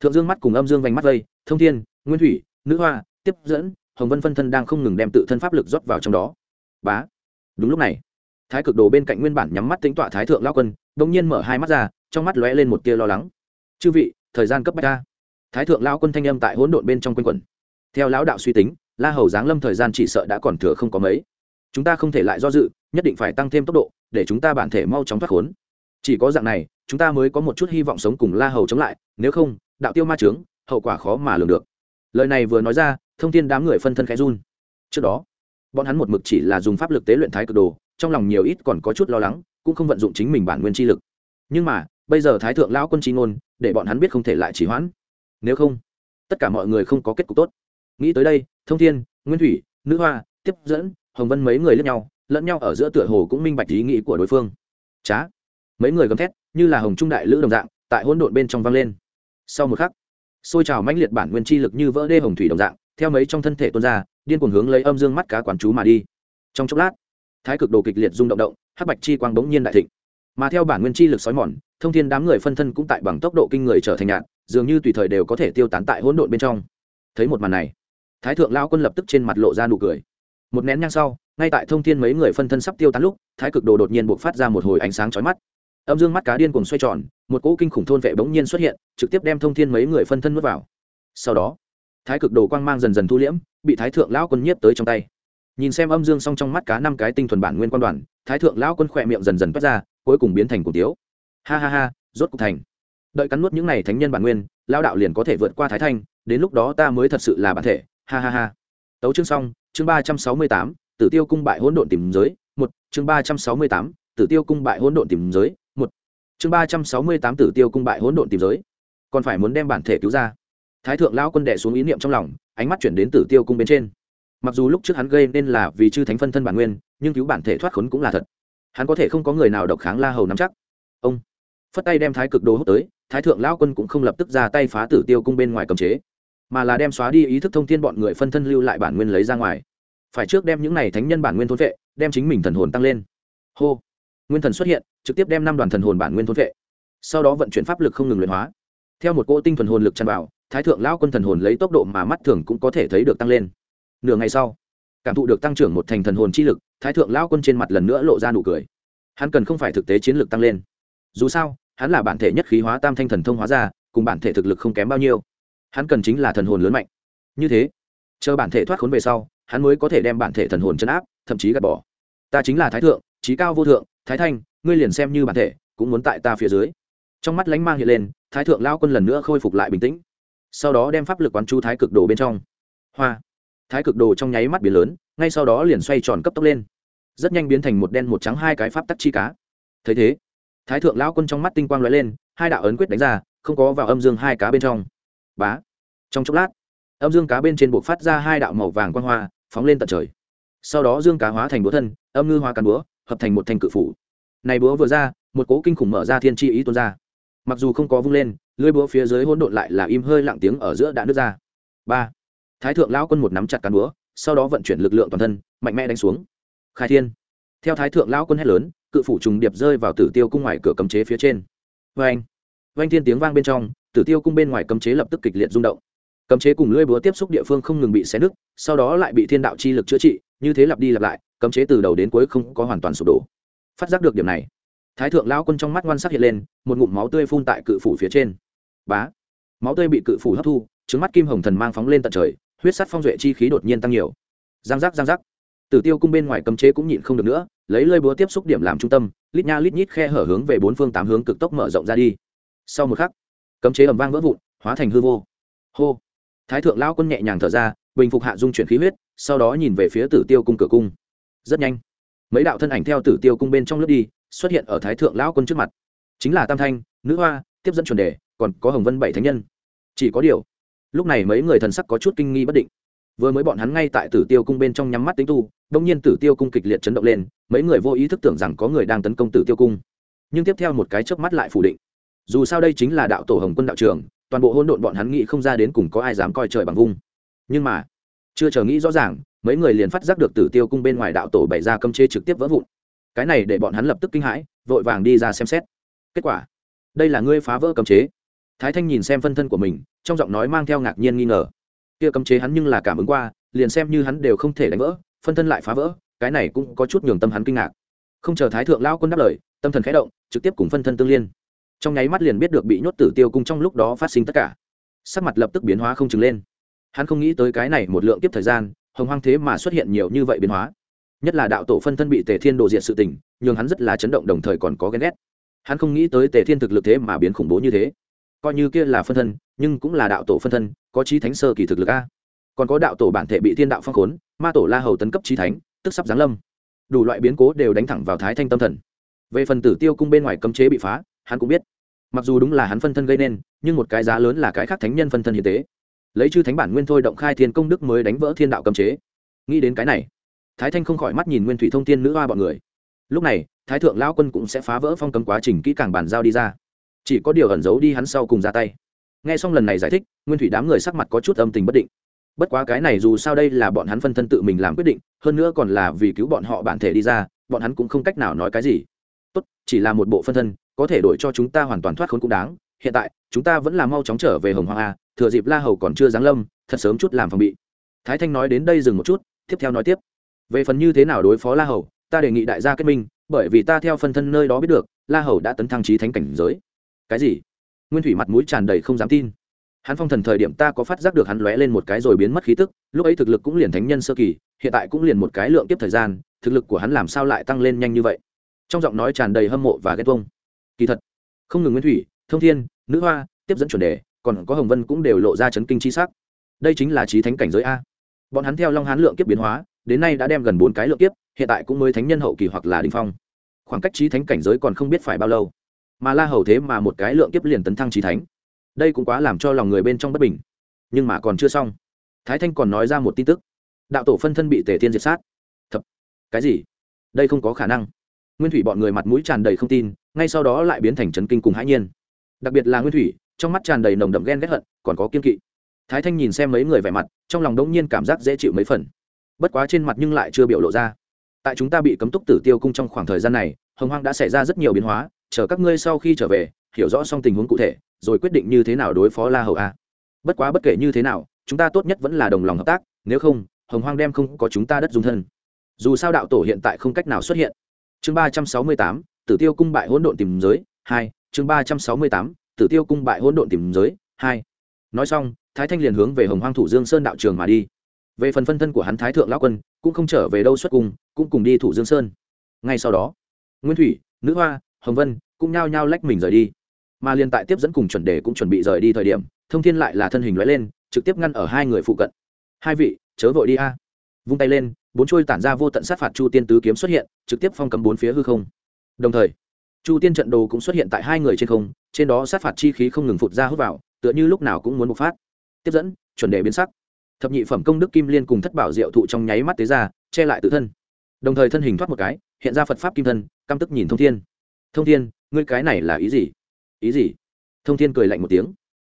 Thượng dương mắt cùng âm dương vành mắt vây, thông thiên, nguyên thủy, nữ hoa, tiếp dẫn, hồng vân phân thân đang không ngừng đem tự thân pháp lực rót vào trong đó. Bá! Đúng lúc này, thái cực đồ bên cạnh nguyên bản nhắm mắt tính tọa thái thượng lao quân đ ỗ n g nhiên mở hai mắt ra, trong mắt lóe lên một tia lo lắng. Chư vị, thời gian cấp bách ta thái thượng lao quân thanh âm tại hỗn độn bên trong quanh quẩn. Theo lão đạo suy tính, la hầu giáng lâm thời gian chỉ sợ đã còn thừa không có mấy. Chúng ta không thể lại do dự, nhất định phải tăng thêm tốc độ, để chúng ta bản thể mau chóng thoát khốn. Chỉ có dạng này, chúng ta mới có một chút hy vọng sống cùng la hầu chống lại, nếu không, đạo tiêu ma trướng hậu quả khó mà lường được. Lời này vừa nói ra, thông tin đám người phân thân khẽ run. Trước đó, bọn hắn một mực chỉ là dùng pháp lực tế luyện thái cực đồ, trong lòng nhiều ít còn có chút lo lắng, cũng không vận dụng chính mình bản nguyên chi lực. Nhưng mà, bây giờ thái thượng lão quân chi ngôn, để bọn hắn biết không thể lại chỉ hoãn nếu không, tất cả mọi người không có kết cục tốt. Nghĩ tới đây, thông thiên, nguyên thủy, nữ hoa, tiếp dẫn, hồng vân mấy người lẫn nhau lẫn nhau ở giữa tựa hồ cũng minh bạch ý nghĩ của đối phương. Trá mấy người gầm thét, như là hồng trung đại lữ đồng dạng, tại hỗn độn bên trong vang lên. Sau một khắc, xôi trào mãnh liệt bản nguyên chi lực như vỡ đê hồng thủy đồng dạng, theo mấy trong thân thể tuôn ra, điên cuồng hướng lấy âm dương mắt cá quán chú mà đi. Trong chốc lát, thái cực đồ kịch liệt rung động động, hắc bạch chi quang bỗng nhiên đại thịnh. Mà theo bản nguyên chi lực sói mòn, thông thiên đám người phân thân cũng tại bằng tốc độ kinh người trở thành nhạn dường như tùy thời đều có thể tiêu tán tại hỗn độn bên trong. Thấy một màn này, thái thượng lao quân lập tức trên mặt lộ ra nụ cười. Một nén nhang sau, ngay tại thông thiên mấy người phân thân sắp tiêu tán lúc, thái cực đồ đột nhiên buộc phát ra một hồi ánh sáng chói mắt. Âm dương mắt cá điên cùng xoay tròn, một cỗ kinh khủng thôn vệ bỗng nhiên xuất hiện, trực tiếp đem thông thiên mấy người phân thân nuốt vào. Sau đó, thái cực đồ quang mang dần dần thu liễm, bị thái thượng lão quân nhiếp tới trong tay. Nhìn xem âm dương song trong mắt cá năm cái tinh thuần bản nguyên quan đoàn, thái thượng lão quân khỏe miệng dần dần toát ra, cuối cùng biến thành cổ tiếu. Ha ha ha, rốt cục thành đợi cắn nuốt những này thánh nhân bản nguyên lao đạo liền có thể vượt qua thái thanh, đến lúc đó ta mới thật sự là bản thể. Ha ha ha. Tấu chương xong, chương ba trăm sáu mươi tám, tử tiêu cung bại hỗn độn tìm giới, một, chương ba trăm sáu mươi tám, tử tiêu cung bại hỗn độn tìm giới, một, chương ba trăm sáu mươi tám tử tiêu cung bại hỗn độn tìm giới. Còn phải muốn đem bản thể cứu ra. Thái thượng lão quân đệ xuống ý niệm trong lòng, ánh mắt chuyển đến tử tiêu cung bên trên. Mặc dù lúc trước hắn gây nên là vì chư thánh phân thân bản nguyên, nhưng cứu bản thể thoát khốn cũng là thật. Hắn có thể không có người nào độc kháng la hầu nắm chắc. Ông, phất tay đem thái cực đồ hút tới thái thượng lão quân cũng không lập tức ra tay phá tử tiêu cung bên ngoài cầm chế, mà là đem xóa đi ý thức thông tin bọn người phân thân lưu lại bản nguyên lấy ra ngoài. Phải trước đem những này thánh nhân bản nguyên thôn vệ, đem chính mình thần hồn tăng lên. Hô! Nguyên thần xuất hiện, trực tiếp đem năm đoàn thần hồn bản nguyên thôn vệ. Sau đó vận chuyển pháp lực không ngừng luyện hóa. Theo một cỗ tinh thuần hồn lực tràn vào, thái thượng lão quân thần hồn lấy tốc độ mà mắt thường cũng có thể thấy được tăng lên. Nửa ngày sau, cảm thụ được tăng trưởng một thành thần hồn chi lực, thái thượng lão quân trên mặt lần nữa lộ ra nụ cười. Hắn cần không phải thực tế chiến lược tăng lên. Dù sao hắn là bản thể nhất khí hóa tam thanh thần thông hóa ra, cùng bản thể thực lực không kém bao nhiêu. Hắn cần chính là thần hồn lớn mạnh. Như thế, chờ bản thể thoát khốn về sau, hắn mới có thể đem bản thể thần hồn chấn áp, thậm chí gạt bỏ. Ta chính là thái thượng, trí cao vô thượng, thái thanh, ngươi liền xem như bản thể, cũng muốn tại ta phía dưới. Trong mắt lánh mang hiện lên, thái thượng lao quân lần nữa khôi phục lại bình tĩnh. Sau đó đem pháp lực quán chú thái cực đồ bên trong. Hoa. Thái cực đồ trong nháy mắt biến lớn, ngay sau đó liền xoay tròn cấp tốc lên. Rất nhanh biến thành một đen, một trắng hai cái pháp tắc chi cá. Thấy thế thái thượng lão quân trong mắt tinh quang lóe lên, hai đạo ấn quyết đánh ra, không có vào âm dương hai cá bên trong. Bá. Trong chốc lát, âm dương cá bên trên buộc phát ra hai đạo màu vàng quang hoa, phóng lên tận trời. Sau đó dương cá hóa thành búa thân, âm ngư hoa càn búa, hợp thành một thành cự phủ. Này búa vừa ra, một cố kinh khủng mở ra thiên chi ý tuôn ra. Mặc dù không có vung lên, lưới búa phía dưới hỗn độn lại là im hơi lặng tiếng ở giữa đã nứt ra. Ba. Thái thượng lão quân một nắm chặt cán búa, sau đó vận chuyển lực lượng toàn thân, mạnh mẽ đánh xuống. Khai thiên theo thái thượng lão quân hét lớn, cự phủ trùng điệp rơi vào tử tiêu cung ngoài cửa cấm chế phía trên. Vê anh vanh thiên tiếng vang bên trong, tử tiêu cung bên ngoài cấm chế lập tức kịch liệt rung động. Cấm chế cùng lưỡi búa tiếp xúc địa phương không ngừng bị xé nứt, sau đó lại bị thiên đạo chi lực chữa trị, như thế lặp đi lặp lại, cấm chế từ đầu đến cuối không có hoàn toàn sụp đổ. Phát giác được điểm này, thái thượng lão quân trong mắt ngoan sắc hiện lên, một ngụm máu tươi phun tại cự phủ phía trên. Bá! Máu tươi bị cự phủ hấp thu, trứng mắt kim hồng thần mang phóng lên tận trời, huyết sắt phong duệ chi khí đột nhiên tăng nhiều. Giang giác giang giác. Tử tiêu cung bên ngoài cấm chế cũng nhịn không được nữa lấy lơi búa tiếp xúc điểm làm trung tâm, lít nha lít nhít khe hở hướng về bốn phương tám hướng cực tốc mở rộng ra đi. Sau một khắc, cấm chế ầm vang vỡ vụn, hóa thành hư vô. Hô! Thái thượng lão quân nhẹ nhàng thở ra, bình phục hạ dung chuyển khí huyết, sau đó nhìn về phía tử tiêu cung cửa cung. Rất nhanh, mấy đạo thân ảnh theo tử tiêu cung bên trong lướt đi, xuất hiện ở thái thượng lão quân trước mặt. Chính là tam thanh, nữ hoa, tiếp dẫn chuẩn đề, còn có hồng vân bảy thánh nhân. Chỉ có điều, lúc này mấy người thần sắc có chút kinh nghi bất định vừa mới bọn hắn ngay tại tử tiêu cung bên trong nhắm mắt tính tu đông nhiên tử tiêu cung kịch liệt chấn động lên, mấy người vô ý thức tưởng rằng có người đang tấn công tử tiêu cung. Nhưng tiếp theo một cái chớp mắt lại phủ định. Dù sao đây chính là đạo tổ hồng quân đạo trường, toàn bộ hôn độn bọn hắn nghĩ không ra đến cùng có ai dám coi trời bằng vung. Nhưng mà, chưa chờ nghĩ rõ ràng, mấy người liền phát giác được tử tiêu cung bên ngoài đạo tổ bày ra cấm chế trực tiếp vỡ vụn. Cái này để bọn hắn lập tức kinh hãi, vội vàng đi ra xem xét. Kết quả, đây là ngươi phá vỡ cấm chế. Thái thanh nhìn xem phân thân của mình, trong giọng nói mang theo ngạc nhiên nghi ngờ kia cấm chế hắn nhưng là cảm ứng qua, liền xem như hắn đều không thể đánh vỡ, phân thân lại phá vỡ, cái này cũng có chút nhường tâm hắn kinh ngạc. Không chờ thái thượng lao quân đáp lời, tâm thần khẽ động, trực tiếp cùng phân thân tương liên. Trong nháy mắt liền biết được bị nhốt tử tiêu cung trong lúc đó phát sinh tất cả. Sắc mặt lập tức biến hóa không chừng lên. Hắn không nghĩ tới cái này một lượng kiếp thời gian, hồng hoang thế mà xuất hiện nhiều như vậy biến hóa. Nhất là đạo tổ phân thân bị tề thiên đồ diện sự tình, nhường hắn rất là chấn động đồng thời còn có ghen ghét. Hắn không nghĩ tới tề thiên thực lực thế mà biến khủng bố như thế. Coi như kia là phân thân, nhưng cũng là đạo tổ phân thân có trí thánh sơ kỳ thực lực a. Còn có đạo tổ bản thể bị thiên đạo phong khốn, ma tổ la hầu tấn cấp trí thánh, tức sắp giáng lâm. Đủ loại biến cố đều đánh thẳng vào thái thanh tâm thần. Về phần tử tiêu cung bên ngoài cấm chế bị phá, hắn cũng biết. Mặc dù đúng là hắn phân thân gây nên, nhưng một cái giá lớn là cái khác thánh nhân phân thân hiến tế. Lấy chư thánh bản nguyên thôi động khai thiên công đức mới đánh vỡ thiên đạo cấm chế. Nghĩ đến cái này, thái thanh không khỏi mắt nhìn nguyên thủy thông tiên nữ hoa bọn người. Lúc này, thái thượng lão quân cũng sẽ phá vỡ phong cấm quá trình kỹ càng bàn giao đi ra. Chỉ có điều ẩn giấu đi hắn sau cùng ra tay nghe xong lần này giải thích, nguyên thủy đám người sắc mặt có chút âm tình bất định. Bất quá cái này dù sao đây là bọn hắn phân thân tự mình làm quyết định, hơn nữa còn là vì cứu bọn họ bản thể đi ra, bọn hắn cũng không cách nào nói cái gì. Tốt, chỉ là một bộ phân thân, có thể đổi cho chúng ta hoàn toàn thoát khốn cũng đáng. Hiện tại, chúng ta vẫn là mau chóng trở về hồng hoàng a, thừa dịp la hầu còn chưa giáng lâm, thật sớm chút làm phòng bị. Thái thanh nói đến đây dừng một chút, tiếp theo nói tiếp. Về phần như thế nào đối phó la hầu, ta đề nghị đại gia kết minh, bởi vì ta theo phân thân nơi đó biết được, la hầu đã tấn thăng trí thánh cảnh giới. Cái gì? Nguyên thủy mặt mũi tràn đầy không dám tin. Hắn phong thần thời điểm ta có phát giác được hắn lóe lên một cái rồi biến mất khí tức, lúc ấy thực lực cũng liền thánh nhân sơ kỳ, hiện tại cũng liền một cái lượng tiếp thời gian, thực lực của hắn làm sao lại tăng lên nhanh như vậy? Trong giọng nói tràn đầy hâm mộ và ghét vông kỳ thật, không ngừng nguyên thủy, thông thiên, nữ hoa, tiếp dẫn chuẩn đề, còn có hồng vân cũng đều lộ ra chấn kinh chi sắc. đây chính là trí thánh cảnh giới a. Bọn hắn theo long hán lượng kiếp biến hóa, đến nay đã đem gần bốn cái lượng kiếp, hiện tại cũng mới thánh nhân hậu kỳ hoặc là đình phong. Khoảng cách trí thánh cảnh giới còn không biết phải bao lâu mà la hầu thế mà một cái lượng kiếp liền tấn thăng trí thánh. Đây cũng quá làm cho lòng người bên trong bất bình. Nhưng mà còn chưa xong. Thái thanh còn nói ra một tin tức. Đạo tổ phân thân bị tề thiên diệt sát. Thật cái gì? Đây không có khả năng. Nguyên thủy bọn người mặt mũi tràn đầy không tin, ngay sau đó lại biến thành trấn kinh cùng hãi nhiên. Đặc biệt là nguyên thủy, trong mắt tràn đầy nồng đậm ghen ghét hận, còn có kiên kỵ. Thái thanh nhìn xem mấy người vẻ mặt, trong lòng đống nhiên cảm giác dễ chịu mấy phần. Bất quá trên mặt nhưng lại chưa biểu lộ ra. Tại chúng ta bị cấm túc tử tiêu cung trong khoảng thời gian này, hồng hoang đã xảy ra rất nhiều biến hóa chờ các ngươi sau khi trở về, hiểu rõ xong tình huống cụ thể, rồi quyết định như thế nào đối phó la hầu a. Bất quá bất kể như thế nào, chúng ta tốt nhất vẫn là đồng lòng hợp tác, nếu không, hồng hoang đem không có chúng ta đất dung thân. Dù sao đạo tổ hiện tại không cách nào xuất hiện. Chương ba trăm sáu mươi tám, tử tiêu cung bại hỗn độn tìm giới, hai, chương ba trăm sáu mươi tám, tử tiêu cung bại hỗn độn tìm giới, hai. Nói xong, thái thanh liền hướng về hồng hoang thủ dương sơn đạo trường mà đi. Về phần phân thân của hắn thái thượng lão quân, cũng không trở về đâu xuất cùng cũng cùng đi thủ dương sơn. Ngay sau đó, nguyên thủy, nữ hoa, hồng vân cũng nhao nhao lách mình rời đi. Mà liên tại tiếp dẫn cùng chuẩn đề cũng chuẩn bị rời đi thời điểm, thông thiên lại là thân hình lóe lên, trực tiếp ngăn ở hai người phụ cận. Hai vị, chớ vội đi a. Vung tay lên, bốn trôi tản ra vô tận sát phạt chu tiên tứ kiếm xuất hiện, trực tiếp phong cấm bốn phía hư không. Đồng thời, chu tiên trận đồ cũng xuất hiện tại hai người trên không, trên đó sát phạt chi khí không ngừng phụt ra hút vào, tựa như lúc nào cũng muốn bộc phát. Tiếp dẫn, chuẩn đề biến sắc. Thập nhị phẩm công đức kim liên cùng thất bảo diệu thụ trong nháy mắt tế ra, che lại tự thân. Đồng thời thân hình thoát một cái, hiện ra phật pháp kim thân, căm tức nhìn thông thiên. Thông thiên ngươi cái này là ý gì? Ý gì? Thông thiên cười lạnh một tiếng.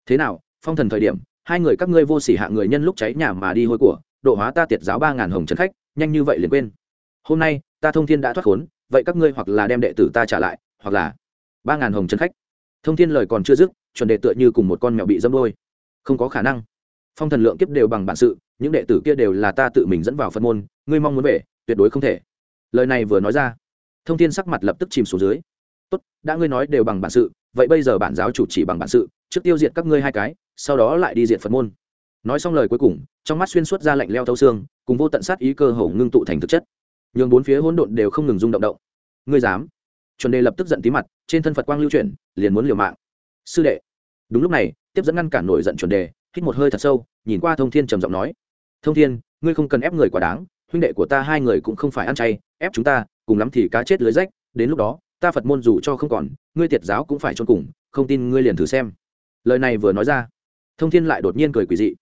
Thế nào, phong thần thời điểm, hai người các ngươi vô s ỉ hạ người nhân lúc cháy nhà mà đi hôi của, độ hóa ta tiệt giáo ba ngàn hồng trấn khách, nhanh như vậy liền quên. Hôm nay, ta thông thiên đã thoát khốn, vậy các ngươi hoặc là đem đệ tử ta trả lại, hoặc là ba ngàn hồng trấn khách. Thông thiên lời còn chưa dứt, chuẩn đệ tựa như cùng một con mèo bị dâm đôi không có khả năng. Phong thần lượng kiếp đều bằng bản sự, những đệ tử kia đều là ta tự mình dẫn vào phân môn, ngươi mong muốn về, tuyệt đối không thể. Lời này vừa nói ra, thông thiên sắc mặt lập tức chìm xuống dưới tốt, đã ngươi nói đều bằng bản sự, vậy bây giờ bản giáo chủ chỉ bằng bản sự, trước tiêu diệt các ngươi hai cái, sau đó lại đi diệt phật môn. Nói xong lời cuối cùng, trong mắt xuyên suốt ra lạnh leo thấu xương, cùng vô tận sát ý cơ hồ ngưng tụ thành thực chất. Nhường bốn phía hỗn độn đều không ngừng rung động động. Ngươi dám? Chuẩn đề lập tức giận tí mặt, trên thân phật quang lưu chuyển, liền muốn liều mạng. Sư đệ. Đúng lúc này, tiếp dẫn ngăn cản nổi giận chuẩn đề, hít một hơi thật sâu, nhìn qua thông thiên trầm giọng nói. Thông thiên, ngươi không cần ép người quá đáng, huynh đệ của ta hai người cũng không phải ăn chay, ép chúng ta, cùng lắm thì cá chết lưới rách, đến lúc đó ta phật môn dù cho không còn, ngươi tiệt giáo cũng phải trôn cùng, không tin ngươi liền thử xem. Lời này vừa nói ra, thông thiên lại đột nhiên cười quỷ dị.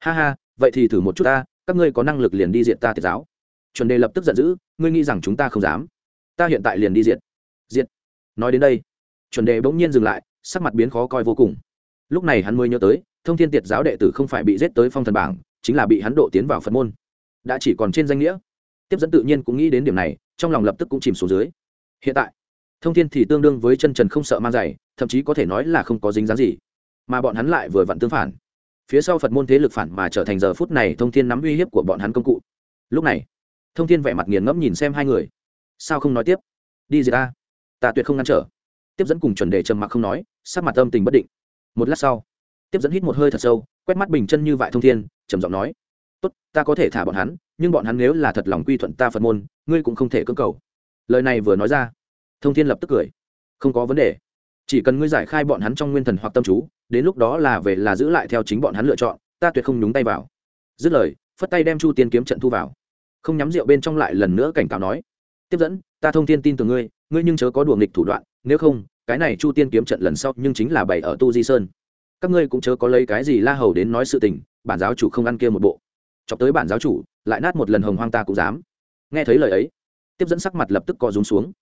Ha ha, vậy thì thử một chút ta, các ngươi có năng lực liền đi diện ta tiệt giáo. Chuẩn đề lập tức giận dữ, ngươi nghĩ rằng chúng ta không dám. Ta hiện tại liền đi diện. Diện. nói đến đây, chuẩn đề bỗng nhiên dừng lại, sắc mặt biến khó coi vô cùng. Lúc này hắn mới nhớ tới, thông thiên tiệt giáo đệ tử không phải bị giết tới phong thần bảng, chính là bị hắn độ tiến vào phật môn. Đã chỉ còn trên danh nghĩa. Tiếp dẫn tự nhiên cũng nghĩ đến điểm này, trong lòng lập tức cũng chìm xuống dưới. Hiện tại thông thiên thì tương đương với chân trần không sợ mang giày, thậm chí có thể nói là không có dính dáng gì. Mà bọn hắn lại vừa vặn tương phản. Phía sau phật môn thế lực phản mà trở thành giờ phút này thông thiên nắm uy hiếp của bọn hắn công cụ. Lúc này, thông thiên vẻ mặt nghiền ngẫm nhìn xem hai người. Sao không nói tiếp? Đi gì ta? Ta tuyệt không ngăn trở. Tiếp dẫn cùng chuẩn đề trầm mặc không nói, sắc mặt âm tình bất định. Một lát sau, tiếp dẫn hít một hơi thật sâu, quét mắt bình chân như vại thông thiên, trầm giọng nói. Tốt, ta có thể thả bọn hắn, nhưng bọn hắn nếu là thật lòng quy thuận ta phật môn, ngươi cũng không thể cưỡng cầu. Lời này vừa nói ra thông thiên lập tức cười. Không có vấn đề. Chỉ cần ngươi giải khai bọn hắn trong nguyên thần hoặc tâm chú, đến lúc đó là về là giữ lại theo chính bọn hắn lựa chọn, ta tuyệt không nhúng tay vào. Dứt lời, phất tay đem chu tiên kiếm trận thu vào. Không nhắm rượu bên trong lại lần nữa cảnh cáo nói, tiếp dẫn, ta thông tin tin từ ngươi ngươi nhưng chớ có đùa nghịch thủ đoạn, nếu không, cái này chu tiên kiếm trận lần sau nhưng chính là bày ở tu di sơn. Các ngươi cũng chớ có lấy cái gì la hầu đến nói sự tình, bản giáo chủ không ăn kia một bộ. Chọc tới bản giáo chủ, lại nát một lần hồng hoang ta cũng dám. Nghe thấy lời ấy, tiếp dẫn sắc mặt lập tức co rúm xuống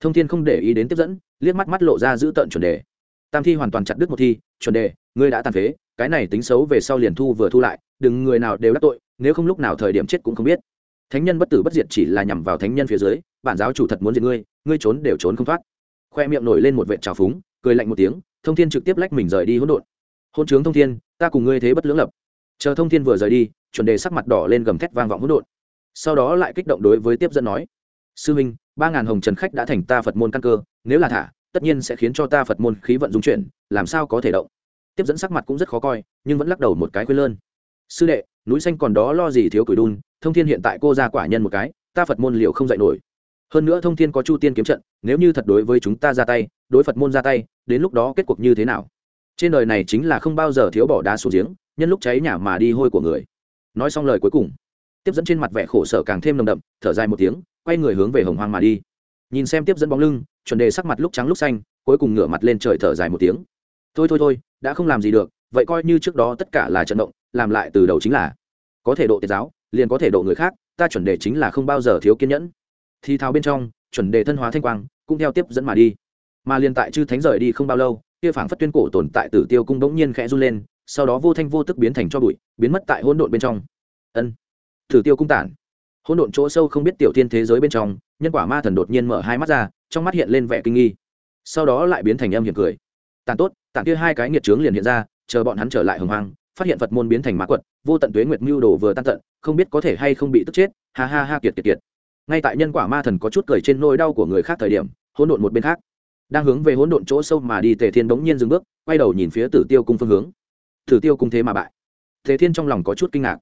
thông thiên không để ý đến tiếp dẫn, liếc mắt mắt lộ ra giữ tận chuẩn đề. Tam thi hoàn toàn chặt đứt một thi, chuẩn đề, ngươi đã tàn phế, cái này tính xấu về sau liền thu vừa thu lại, đừng người nào đều đắc tội, nếu không lúc nào thời điểm chết cũng không biết. Thánh nhân bất tử bất diệt chỉ là nhằm vào thánh nhân phía dưới, bản giáo chủ thật muốn diệt ngươi ngươi trốn đều trốn không thoát. Khoe miệng nổi lên một vệ trào phúng, cười lạnh một tiếng, thông thiên trực tiếp lách mình rời đi hỗn độn. Hôn trướng thông thiên, ta cùng ngươi thế bất lưỡng lập. Chờ thông thiên vừa rời đi, chuẩn đề sắc mặt đỏ lên gầm thét vang vọng hỗn độn. Sau đó lại kích động đối với tiếp dẫn nói, sư minh ba ngàn hồng trần khách đã thành ta phật môn căn cơ, nếu là thả, tất nhiên sẽ khiến cho ta phật môn khí vận dung chuyển, làm sao có thể động? Tiếp dẫn sắc mặt cũng rất khó coi, nhưng vẫn lắc đầu một cái khuyên lơn. Sư đệ, núi xanh còn đó lo gì thiếu cửi đun, thông thiên hiện tại cô ra quả nhân một cái, ta phật môn liệu không dạy nổi. Hơn nữa thông thiên có chu tiên kiếm trận, nếu như thật đối với chúng ta ra tay, đối phật môn ra tay, đến lúc đó kết cuộc như thế nào? Trên đời này chính là không bao giờ thiếu bỏ đá xuống giếng, nhân lúc cháy nhà mà đi hôi của người. Nói xong lời cuối cùng, tiếp dẫn trên mặt vẻ khổ sở càng thêm nồng đậm, thở dài một tiếng quay người hướng về hồng hoang mà đi. Nhìn xem tiếp dẫn bóng lưng, chuẩn đề sắc mặt lúc trắng lúc xanh, cuối cùng ngửa mặt lên trời thở dài một tiếng. Thôi thôi thôi, đã không làm gì được, vậy coi như trước đó tất cả là trận động, làm lại từ đầu chính là. Có thể độ tiết giáo, liền có thể độ người khác, ta chuẩn đề chính là không bao giờ thiếu kiên nhẫn. Thì thao bên trong, chuẩn đề thân hóa thanh quang, cũng theo tiếp dẫn mà đi. Mà liền tại chư thánh rời đi không bao lâu, kia phảng phất tuyên cổ tồn tại tử tiêu cung bỗng nhiên khẽ run lên, sau đó vô thanh vô tức biến thành cho bụi, biến mất tại hỗn độn bên trong. Ân, tử tiêu cung tản hỗn độn chỗ sâu không biết tiểu thiên thế giới bên trong, nhân quả ma thần đột nhiên mở hai mắt ra, trong mắt hiện lên vẻ kinh nghi. Sau đó lại biến thành âm hiểm cười. Tàn tốt, tàn kia hai cái nghiệt trướng liền hiện ra, chờ bọn hắn trở lại hồng hoang, phát hiện phật môn biến thành mã quật, vô tận tuế nguyệt mưu đồ vừa tan tận, không biết có thể hay không bị tức chết, ha ha ha kiệt kiệt kiệt. Ngay tại nhân quả ma thần có chút cười trên nỗi đau của người khác thời điểm, hỗn độn một bên khác, đang hướng về hỗn độn chỗ sâu mà đi, tề thiên bỗng nhiên dừng bước, quay đầu nhìn phía tử tiêu cung phương hướng. Tử tiêu cung thế mà bại. Tề thiên trong lòng có chút kinh ngạc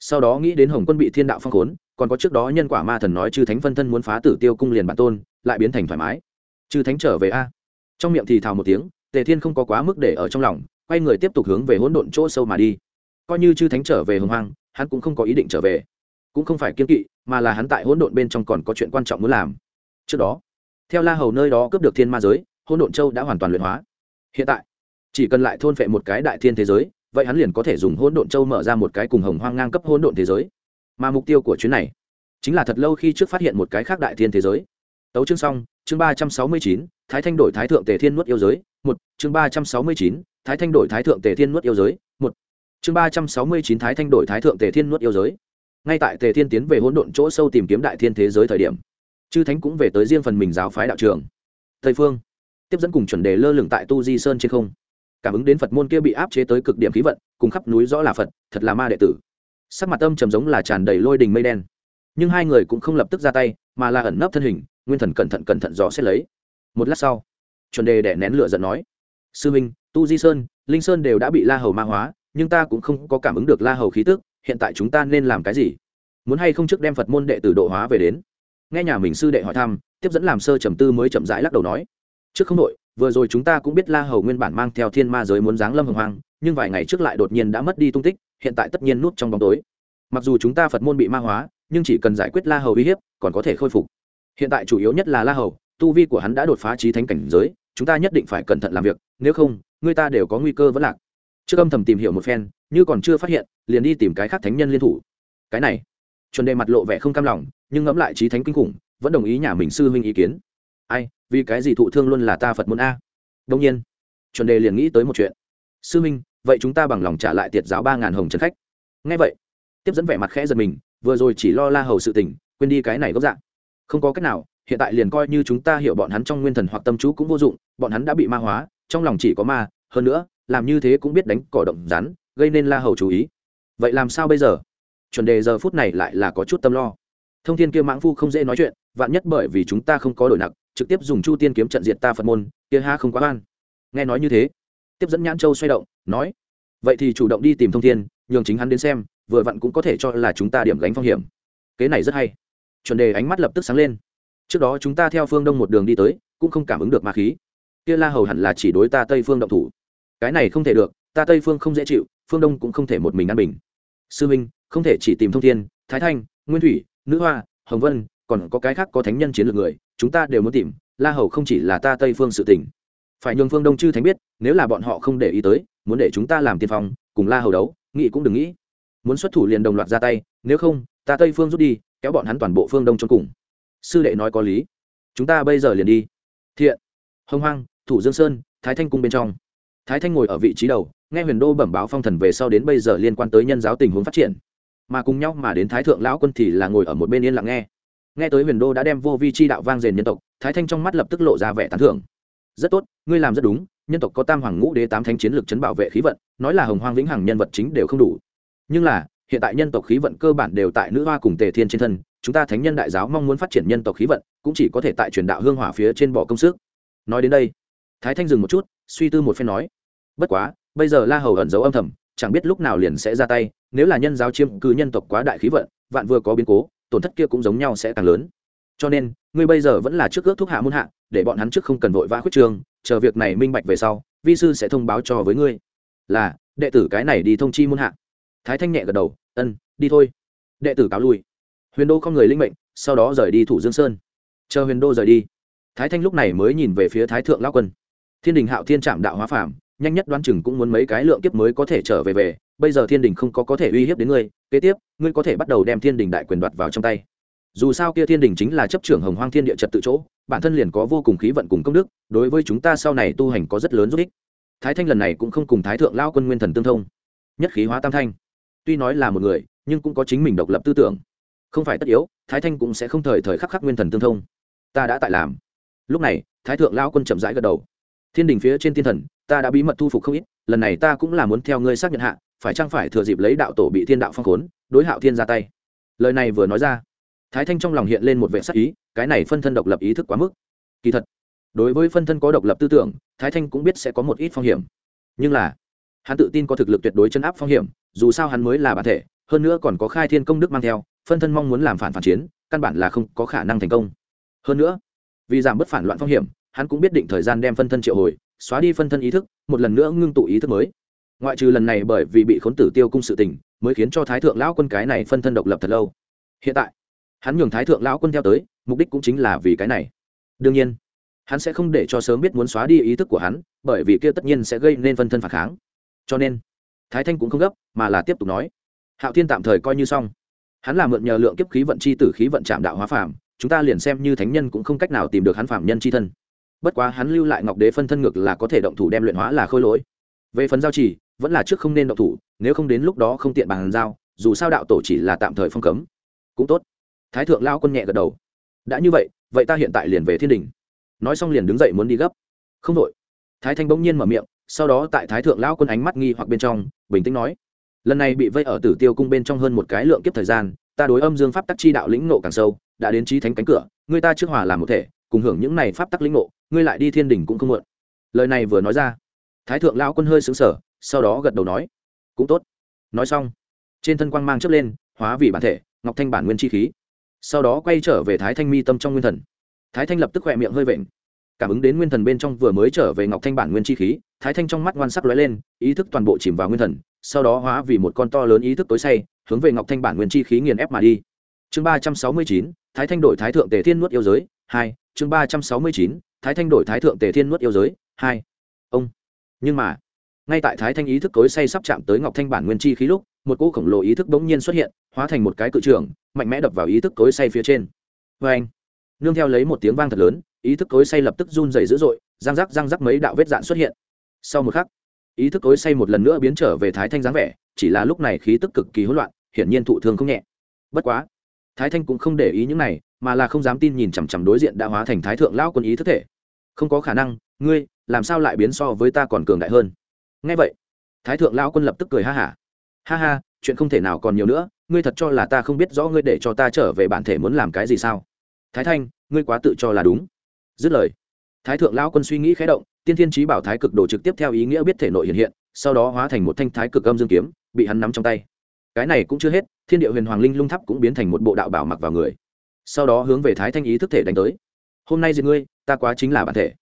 sau đó nghĩ đến hồng quân bị thiên đạo phong khốn, còn có trước đó nhân quả ma thần nói chư thánh phân thân muốn phá tử tiêu cung liền bản tôn, lại biến thành thoải mái. Chư thánh trở về a. Trong miệng thì thào một tiếng, tề thiên không có quá mức để ở trong lòng, quay người tiếp tục hướng về hỗn độn chỗ sâu mà đi. Coi như chư thánh trở về hồng hoang, hắn cũng không có ý định trở về. Cũng không phải kiên kỵ, mà là hắn tại hỗn độn bên trong còn có chuyện quan trọng muốn làm. Trước đó, theo la hầu nơi đó cướp được thiên ma giới, hỗn độn châu đã hoàn toàn luyện hóa. Hiện tại, chỉ cần lại thôn phệ một cái đại thiên thế giới vậy hắn liền có thể dùng hỗn độn châu mở ra một cái cùng hồng hoang ngang cấp hỗn độn thế giới. Mà mục tiêu của chuyến này chính là thật lâu khi trước phát hiện một cái khác đại thiên thế giới. Tấu chương xong, chương ba trăm sáu mươi chín, thái thanh đổi thái thượng tề thiên nuốt yêu giới, một, chương ba trăm sáu mươi chín, thái thanh đổi thái thượng tề thiên nuốt yêu giới, một, chương ba trăm sáu mươi chín, thái thanh đổi thái thượng tề thiên nuốt yêu giới. Ngay tại tề thiên tiến về hỗn độn chỗ sâu tìm kiếm đại thiên thế giới thời điểm, chư thánh cũng về tới riêng phần mình giáo phái đạo trường. Tây phương, tiếp dẫn cùng chuẩn đề lơ lửng tại tu di sơn trên không cảm ứng đến phật môn kia bị áp chế tới cực điểm khí vận, cùng khắp núi rõ là phật, thật là ma đệ tử. Sắc mặt âm trầm giống là tràn đầy lôi đình mây đen. Nhưng hai người cũng không lập tức ra tay, mà là ẩn nấp thân hình, nguyên thần cẩn thận cẩn thận dò xét lấy. Một lát sau, chuẩn đề để nén lửa giận nói, sư minh, tu di sơn, linh sơn đều đã bị la hầu ma hóa, nhưng ta cũng không có cảm ứng được la hầu khí tức, hiện tại chúng ta nên làm cái gì? Muốn hay không trước đem phật môn đệ tử độ hóa về đến? Nghe nhà mình sư đệ hỏi thăm, tiếp dẫn làm sơ trầm tư mới chậm rãi lắc đầu nói, trước không đội vừa rồi chúng ta cũng biết la hầu nguyên bản mang theo thiên ma giới muốn giáng lâm hồng hoang, nhưng vài ngày trước lại đột nhiên đã mất đi tung tích, hiện tại tất nhiên nút trong bóng tối. Mặc dù chúng ta phật môn bị ma hóa, nhưng chỉ cần giải quyết la hầu uy hiếp, còn có thể khôi phục. Hiện tại chủ yếu nhất là la hầu, tu vi của hắn đã đột phá trí thánh cảnh giới, chúng ta nhất định phải cẩn thận làm việc, nếu không, người ta đều có nguy cơ vẫn lạc. Trước âm thầm tìm hiểu một phen, như còn chưa phát hiện, liền đi tìm cái khác thánh nhân liên thủ. Cái này, chuẩn đề mặt lộ vẻ không cam lòng, nhưng ngẫm lại trí thánh kinh khủng, vẫn đồng ý nhà mình sư huynh ý kiến ai vì cái gì thụ thương luôn là ta phật muốn a? Đông nhiên chuẩn đề liền nghĩ tới một chuyện. Sư minh, vậy chúng ta bằng lòng trả lại tiệt giáo ba ngàn hồng trần khách. Ngay vậy tiếp dẫn vẻ mặt khẽ giật mình vừa rồi chỉ lo la hầu sự tình quên đi cái này gốc dạng không có cách nào hiện tại liền coi như chúng ta hiểu bọn hắn trong nguyên thần hoặc tâm chú cũng vô dụng bọn hắn đã bị ma hóa trong lòng chỉ có ma hơn nữa làm như thế cũng biết đánh cỏ động rắn gây nên la hầu chú ý. Vậy làm sao bây giờ? Chuẩn đề giờ phút này lại là có chút tâm lo. Thông thiên kia mãng phu không dễ nói chuyện vạn nhất bởi vì chúng ta không có đổi nặng trực tiếp dùng chu tiên kiếm trận diệt ta phật môn, kia ha không quá oan. Nghe nói như thế, tiếp dẫn nhãn châu xoay động, nói, vậy thì chủ động đi tìm thông thiên, nhường chính hắn đến xem, vừa vặn cũng có thể cho là chúng ta điểm gánh phong hiểm. Kế này rất hay. Chuẩn đề ánh mắt lập tức sáng lên. Trước đó chúng ta theo phương đông một đường đi tới, cũng không cảm ứng được ma khí. Kia la hầu hẳn là chỉ đối ta tây phương động thủ. Cái này không thể được, ta tây phương không dễ chịu, phương đông cũng không thể một mình an bình. Sư minh, không thể chỉ tìm thông thiên, thái thanh, nguyên thủy, nữ hoa, hồng vân còn có cái khác có thánh nhân chiến lược người, chúng ta đều muốn tìm, la hầu không chỉ là ta tây phương sự tỉnh phải nhường phương đông chư thánh biết, nếu là bọn họ không để ý tới, muốn để chúng ta làm tiên phong, cùng la hầu đấu, nghĩ cũng đừng nghĩ. Muốn xuất thủ liền đồng loạt ra tay, nếu không, ta tây phương rút đi, kéo bọn hắn toàn bộ phương đông trong cùng. Sư đệ nói có lý. Chúng ta bây giờ liền đi. Thiện. Hồng hoang, thủ dương sơn, thái thanh cung bên trong. Thái thanh ngồi ở vị trí đầu, nghe huyền đô bẩm báo phong thần về sau đến bây giờ liên quan tới nhân giáo tình huống phát triển. Mà cùng nhau mà đến thái thượng lão quân thì là ngồi ở một bên yên lặng nghe nghe tới huyền đô đã đem vô vi chi đạo vang dền nhân tộc, thái thanh trong mắt lập tức lộ ra vẻ tán thưởng. Rất tốt, ngươi làm rất đúng, nhân tộc có tam hoàng ngũ đế tám thánh chiến lược chấn bảo vệ khí vận, nói là hồng hoang vĩnh hằng nhân vật chính đều không đủ. Nhưng là, hiện tại nhân tộc khí vận cơ bản đều tại nữ hoa cùng tề thiên trên thân, chúng ta thánh nhân đại giáo mong muốn phát triển nhân tộc khí vận, cũng chỉ có thể tại truyền đạo hương hỏa phía trên bỏ công sức. Nói đến đây, thái thanh dừng một chút, suy tư một phen nói, bất quá, bây giờ la hầu ẩn giấu âm thầm, chẳng biết lúc nào liền sẽ ra tay, nếu là nhân giáo chiêm cư nhân tộc quá đại khí vận, vạn vừa có biến cố tổn thất kia cũng giống nhau sẽ càng lớn. Cho nên, ngươi bây giờ vẫn là trước ước thuốc hạ muôn hạ, để bọn hắn trước không cần vội vã khuyết trường chờ việc này minh bạch về sau, vi sư sẽ thông báo cho với ngươi. Là, đệ tử cái này đi thông chi muôn hạ. Thái thanh nhẹ gật đầu, ân, đi thôi. Đệ tử cáo lui. Huyền đô không người linh mệnh, sau đó rời đi thủ dương sơn. Chờ huyền đô rời đi, thái thanh lúc này mới nhìn về phía thái thượng lao quân. Thiên đình hạo thiên trạm đạo hóa phạm nhanh nhất đoán chừng cũng muốn mấy cái lượng kiếp mới có thể trở về về, bây giờ thiên đình không có có thể uy hiếp đến ngươi kế tiếp, ngươi có thể bắt đầu đem thiên đình đại quyền đoạt vào trong tay. Dù sao kia thiên đình chính là chấp trưởng hồng hoang thiên địa trật tự chỗ, bản thân liền có vô cùng khí vận cùng công đức, đối với chúng ta sau này tu hành có rất lớn giúp ích. Thái thanh lần này cũng không cùng thái thượng lao quân nguyên thần tương thông. Nhất khí hóa tam thanh. Tuy nói là một người, nhưng cũng có chính mình độc lập tư tưởng. Không phải tất yếu, thái thanh cũng sẽ không thời thời khắc khắc nguyên thần tương thông. Ta đã tại làm. Lúc này, thái thượng lao quân chậm rãi gật đầu. Thiên đình phía trên thiên thần, ta đã bí mật thu phục không ít, lần này ta cũng là muốn theo ngươi xác nhận hạ phải chăng phải thừa dịp lấy đạo tổ bị thiên đạo phong khốn, đối hạo thiên ra tay? Lời này vừa nói ra, thái thanh trong lòng hiện lên một vệ sắc ý, cái này phân thân độc lập ý thức quá mức. Kỳ thật, đối với phân thân có độc lập tư tưởng, thái thanh cũng biết sẽ có một ít phong hiểm. Nhưng là, hắn tự tin có thực lực tuyệt đối chấn áp phong hiểm, dù sao hắn mới là bản thể, hơn nữa còn có khai thiên công đức mang theo, phân thân mong muốn làm phản phản chiến, căn bản là không có khả năng thành công. Hơn nữa, vì giảm bớt phản loạn phong hiểm, hắn cũng biết định thời gian đem phân thân triệu hồi, xóa đi phân thân ý thức, một lần nữa ngưng tụ ý thức mới ngoại trừ lần này bởi vì bị khốn tử tiêu cung sự tình, mới khiến cho thái thượng lão quân cái này phân thân độc lập thật lâu. Hiện tại, hắn nhường thái thượng lão quân theo tới, mục đích cũng chính là vì cái này. Đương nhiên, hắn sẽ không để cho sớm biết muốn xóa đi ý thức của hắn, bởi vì kia tất nhiên sẽ gây nên phân thân phản kháng. Cho nên, thái thanh cũng không gấp, mà là tiếp tục nói. Hạo thiên tạm thời coi như xong. Hắn là mượn nhờ lượng kiếp khí vận c h i tử khí vận chạm đạo hóa phàm, chúng ta liền xem như thánh nhân cũng không cách nào tìm được hắn phạm nhân c h i thân. Bất quá hắn lưu lại ngọc đế phân thân ngược là có thể động thủ đem luyện hóa là khôi lỗi. Về phần giao chỉ vẫn là trước không nên động thủ, nếu không đến lúc đó không tiện bàn giao, dù sao đạo tổ chỉ là tạm thời phong cấm. Cũng tốt. Thái thượng lao quân nhẹ gật đầu. Đã như vậy vậy ta hiện tại liền về thiên đình. Nói xong liền đứng dậy muốn đi gấp. Không đội thái thanh bỗng nhiên mở miệng, sau đó tại thái thượng lão quân ánh mắt nghi hoặc bên trong, bình tĩnh nói. Lần này bị vây ở tử tiêu cung bên trong hơn một cái lượng kiếp thời gian, ta đối âm dương pháp tắc chi đạo lĩnh nộ càng sâu, đã đến trí thánh cánh cửa, người ta trước hòa làm một thể, cùng hưởng những này pháp tắc lĩnh nộ ngươi lại đi thiên đình cũng không muộn. Lời này vừa nói ra, thái thượng lão quân hơi xứng sở sau đó gật đầu nói, cũng tốt. Nói xong, trên thân quang mang chớp lên, hóa vì bản thể, ngọc thanh bản nguyên chi khí. Sau đó quay trở về thái thanh mi tâm trong nguyên thần. Thái thanh lập tức khỏe miệng hơi vện. Cảm ứng đến nguyên thần bên trong vừa mới trở về ngọc thanh bản nguyên chi khí, thái thanh trong mắt ngoan sắc lóe lên, ý thức toàn bộ chìm vào nguyên thần, sau đó hóa vì một con to lớn ý thức tối say, hướng về ngọc thanh bản nguyên chi khí nghiền ép mà đi. Chương ba trăm sáu mươi chín, thái thanh đổi thái thượng tề thiên nuốt yêu giới, hai, chương ba trăm sáu mươi chín, thái thanh đổi thái thượng tề thiên nuốt yêu giới, hai. Ông. Nhưng mà ngay tại thái thanh ý thức tối say sắp chạm tới ngọc thanh bản nguyên chi khí lúc, một cỗ khổng lồ ý thức bỗng nhiên xuất hiện, hóa thành một cái cự trường, mạnh mẽ đập vào ý thức tối say phía trên. Vê anh, nương theo lấy một tiếng vang thật lớn, ý thức tối say lập tức run dày dữ dội, răng rắc răng rắc mấy đạo vết dạn xuất hiện. Sau một khắc, ý thức tối say một lần nữa biến trở về thái thanh dáng vẻ, chỉ là lúc này khí tức cực kỳ hỗn loạn, hiển nhiên thụ thương không nhẹ. Bất quá, thái thanh cũng không để ý những này, mà là không dám tin nhìn chằm chằm đối diện đã hóa thành thái thượng lão quân ý thức thể. Không có khả năng, ngươi, làm sao lại biến so với ta còn cường đại hơn? Ngay vậy, thái thượng lão quân lập tức cười ha hả. Ha. ha ha chuyện không thể nào còn nhiều nữa, ngươi thật cho là ta không biết rõ ngươi để cho ta trở về bản thể muốn làm cái gì sao? Thái thanh, ngươi quá tự cho là đúng. Dứt lời, thái thượng lão quân suy nghĩ khé động, tiên thiên trí bảo thái cực đồ trực tiếp theo ý nghĩa biết thể nội hiện hiện, sau đó hóa thành một thanh thái cực âm dương kiếm, bị hắn nắm trong tay. Cái này cũng chưa hết, thiên địa huyền hoàng linh lung tháp cũng biến thành một bộ đạo bảo mặc vào người. Sau đó hướng về thái thanh ý thức thể đánh tới. Hôm nay diệt ngươi, ta quá chính là bản thể.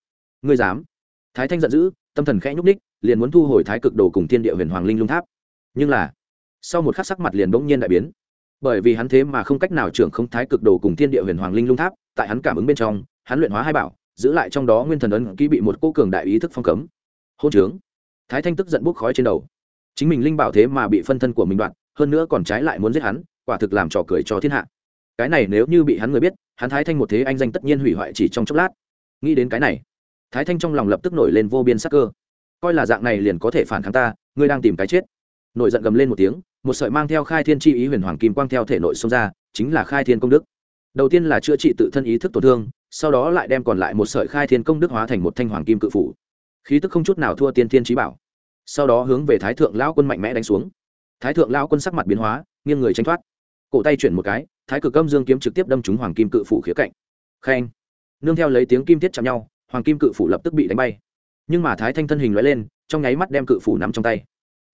Ngươi dám. Thái thanh giận dữ, tâm thần khẽ nhúc ních liền muốn thu hồi thái cực đồ cùng thiên địa huyền hoàng linh lung tháp. Nhưng là, sau một khắc sắc mặt liền bỗng nhiên đại biến. Bởi vì hắn thế mà không cách nào trưởng không thái cực đồ cùng thiên địa huyền hoàng linh lung tháp, tại hắn cảm ứng bên trong, hắn luyện hóa hai bảo, giữ lại trong đó nguyên thần ấn ký bị một cô cường đại ý thức phong cấm. Hôn trướng. Thái thanh tức giận bốc khói trên đầu. Chính mình linh bảo thế mà bị phân thân của mình đoạn hơn nữa còn trái lại muốn giết hắn, quả thực làm trò cười cho thiên hạ. Cái này nếu như bị hắn người biết, hắn thái thanh một thế anh danh tất nhiên hủy hoại chỉ trong chốc lát. Nghĩ đến cái này, thái thanh trong lòng lập tức nổi lên vô biên sắc cơ coi là dạng này liền có thể phản kháng ta, ngươi đang tìm cái chết. Nổi giận gầm lên một tiếng, một sợi mang theo khai thiên chi ý huyền hoàng kim quang theo thể nội xông ra, chính là khai thiên công đức. Đầu tiên là chữa trị tự thân ý thức tổn thương, sau đó lại đem còn lại một sợi khai thiên công đức hóa thành một thanh hoàng kim cự phủ. Khí tức không chút nào thua tiên thiên trí bảo. Sau đó hướng về thái thượng lão quân mạnh mẽ đánh xuống. Thái thượng lão quân sắc mặt biến hóa, nghiêng người tranh thoát. Cổ tay chuyển một cái, thái cực âm dương kiếm trực tiếp đâm trúng hoàng kim cự phủ khía cạnh. Khen. Nương theo lấy tiếng kim thiết chạm nhau, hoàng kim cự phủ lập tức bị đánh bay nhưng mà thái thanh thân hình loại lên, trong nháy mắt đem cự phủ nắm trong tay.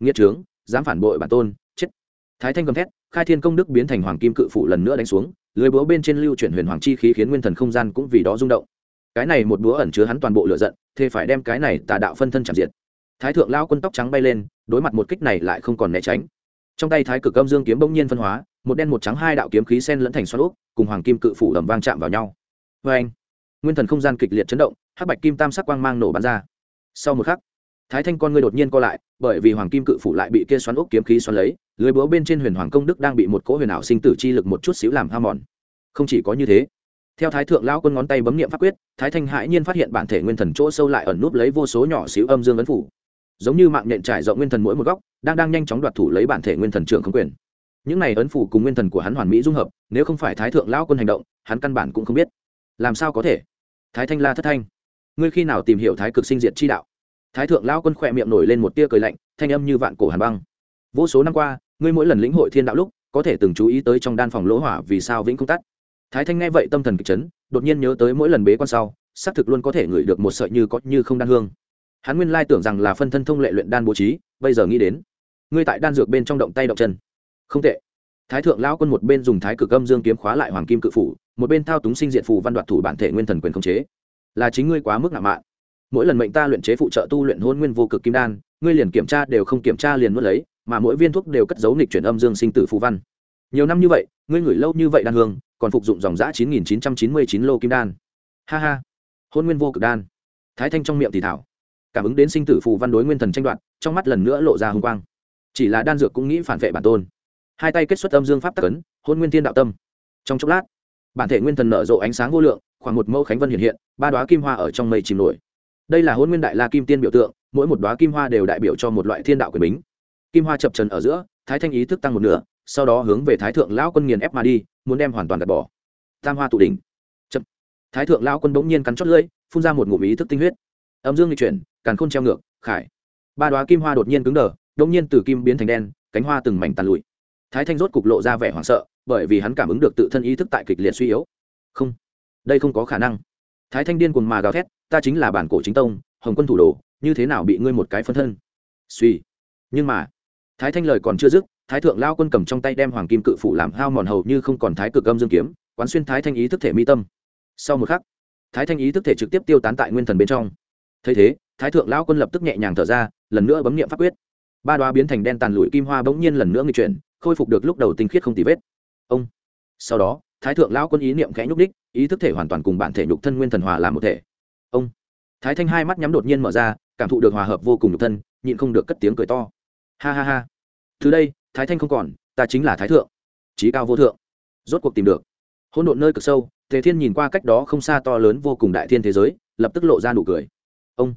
Nghĩa trướng, dám phản bội bản tôn, chết. Thái thanh gầm thét, khai thiên công đức biến thành hoàng kim cự phủ lần nữa đánh xuống, lưới búa bên trên lưu chuyển huyền hoàng chi khí khiến nguyên thần không gian cũng vì đó rung động. Cái này một búa ẩn chứa hắn toàn bộ lửa giận, thế phải đem cái này tà đạo phân thân chạm diệt. Thái thượng lao quân tóc trắng bay lên, đối mặt một kích này lại không còn né tránh. Trong tay thái cực âm dương kiếm bỗng nhiên phân hóa, một đen một trắng hai đạo kiếm khí sen lẫn thành xoắn úp, cùng hoàng kim cự phủ ẩm vang chạm vào nhau. Vê anh nguyên thần không gian kịch liệt chấn động, hắc bạch kim tam sắc quang mang nổ bắn ra sau một khắc, thái thanh con ngươi đột nhiên co lại, bởi vì hoàng kim cự phủ lại bị kia xoắn úp kiếm khí xoắn lấy, lưới búa bên trên huyền hoàng công đức đang bị một cỗ huyền ảo sinh tử chi lực một chút xíu làm ham mòn. Không chỉ có như thế, theo thái thượng lão quân ngón tay bấm nghiệm pháp quyết, thái thanh hãi nhiên phát hiện bản thể nguyên thần chỗ sâu lại ẩn núp lấy vô số nhỏ xíu âm dương ấn phủ. Giống như mạng nhện trải rộng nguyên thần mỗi một góc, đang đang nhanh chóng đoạt thủ lấy bản thể nguyên thần trưởng không quyền. Những này ấn phủ cùng nguyên thần của hắn hoàn mỹ dung hợp, nếu không phải thái thượng lão quân hành động, hắn căn bản cũng không biết. Làm sao có thể? Thái thanh la thất thanh ngươi khi nào tìm hiểu thái cực sinh diệt chi đạo? Thái thượng lão quân khỏe miệng nổi lên một tia cười lạnh, thanh âm như vạn cổ hàn băng. Vô số năm qua, ngươi mỗi lần lĩnh hội thiên đạo lúc, có thể từng chú ý tới trong đan phòng lỗ hỏa vì sao vĩnh không tắt. Thái thanh nghe vậy tâm thần kịch chấn, đột nhiên nhớ tới mỗi lần bế quan sau, xác thực luôn có thể ngửi được một sợi như có như không đan hương. Hắn nguyên lai tưởng rằng là phân thân thông lệ luyện đan bố trí, bây giờ nghĩ đến, ngươi tại đan dược bên trong động tay động chân. Không tệ. Thái thượng lão quân một bên dùng thái cực âm dương kiếm khóa lại hoàng kim cự phủ, một bên thao túng sinh diện phù văn đoạt thủ bản thể nguyên thần quyền khống chế là chính ngươi quá mức ngạo mạn. Mỗi lần mệnh ta luyện chế phụ trợ tu luyện hôn nguyên vô cực kim đan, ngươi liền kiểm tra đều không kiểm tra liền nuốt lấy, mà mỗi viên thuốc đều cất giấu nghịch chuyển âm dương sinh tử phù văn. Nhiều năm như vậy, ngươi ngửi lâu như vậy đan hương, còn phục dụng dòng giã chín nghìn chín trăm chín mươi chín lô kim đan. Ha ha. Hôn nguyên vô cực đan. Thái thanh trong miệng thì thảo. Cảm ứng đến sinh tử phù văn đối nguyên thần tranh đoạt, trong mắt lần nữa lộ ra hùng quang. Chỉ là đan dược cũng nghĩ phản vệ bản tôn. Hai tay kết xuất âm dương pháp tắc ấn, hôn nguyên thiên đạo tâm. Trong chốc lát bản thể nguyên thần nở rộ ánh sáng vô lượng, khoảng một mẫu khánh vân hiện hiện, ba đoá kim hoa ở trong mây chìm nổi. Đây là hôn nguyên đại la kim tiên biểu tượng, mỗi một đoá kim hoa đều đại biểu cho một loại thiên đạo quyền bính. Kim hoa chập trần ở giữa, thái thanh ý thức tăng một nửa, sau đó hướng về thái thượng lão quân nghiền ép mà đi, muốn đem hoàn toàn gạt bỏ. Tam hoa tụ đỉnh. Chập thái thượng lão quân bỗng nhiên cắn chót lưỡi, phun ra một ngụm ý thức tinh huyết. Âm dương lịch chuyển, càn khôn treo ngược, khải. Ba đoá kim hoa đột nhiên cứng đờ, đột nhiên từ kim biến thành đen, cánh hoa từng mảnh tàn lụi thái thanh rốt cục lộ ra vẻ hoảng sợ, bởi vì hắn cảm ứng được tự thân ý thức tại kịch liệt suy yếu. Không, đây không có khả năng. Thái thanh điên cuồng mà gào thét, ta chính là bản cổ chính tông, hồng quân thủ đồ, như thế nào bị ngươi một cái phân thân? Suy. Nhưng mà, thái thanh lời còn chưa dứt, thái thượng lao quân cầm trong tay đem hoàng kim cự phủ làm hao mòn hầu như không còn thái cực âm dương kiếm, quán xuyên thái thanh ý thức thể mi tâm. Sau một khắc, thái thanh ý thức thể trực tiếp tiêu tán tại nguyên thần bên trong. Thấy thế, thái thượng lao quân lập tức nhẹ nhàng thở ra, lần nữa bấm nghiệm pháp quyết. Ba đoá biến thành đen tàn lụi kim hoa bỗng nhiên lần nữa nghi chuyển khôi phục được lúc đầu tinh khiết không tì vết. Ông. Sau đó, thái thượng lao quân ý niệm khẽ nhúc đích ý thức thể hoàn toàn cùng bản thể nhục thân nguyên thần hòa làm một thể. Ông. Thái thanh hai mắt nhắm đột nhiên mở ra, cảm thụ được hòa hợp vô cùng nhục thân, nhịn không được cất tiếng cười to. Ha ha ha. Từ đây, thái thanh không còn, ta chính là thái thượng. Trí cao vô thượng. Rốt cuộc tìm được. Hỗn độn nơi cực sâu, tề thiên nhìn qua cách đó không xa to lớn vô cùng đại thiên thế giới, lập tức lộ ra nụ cười. Ông.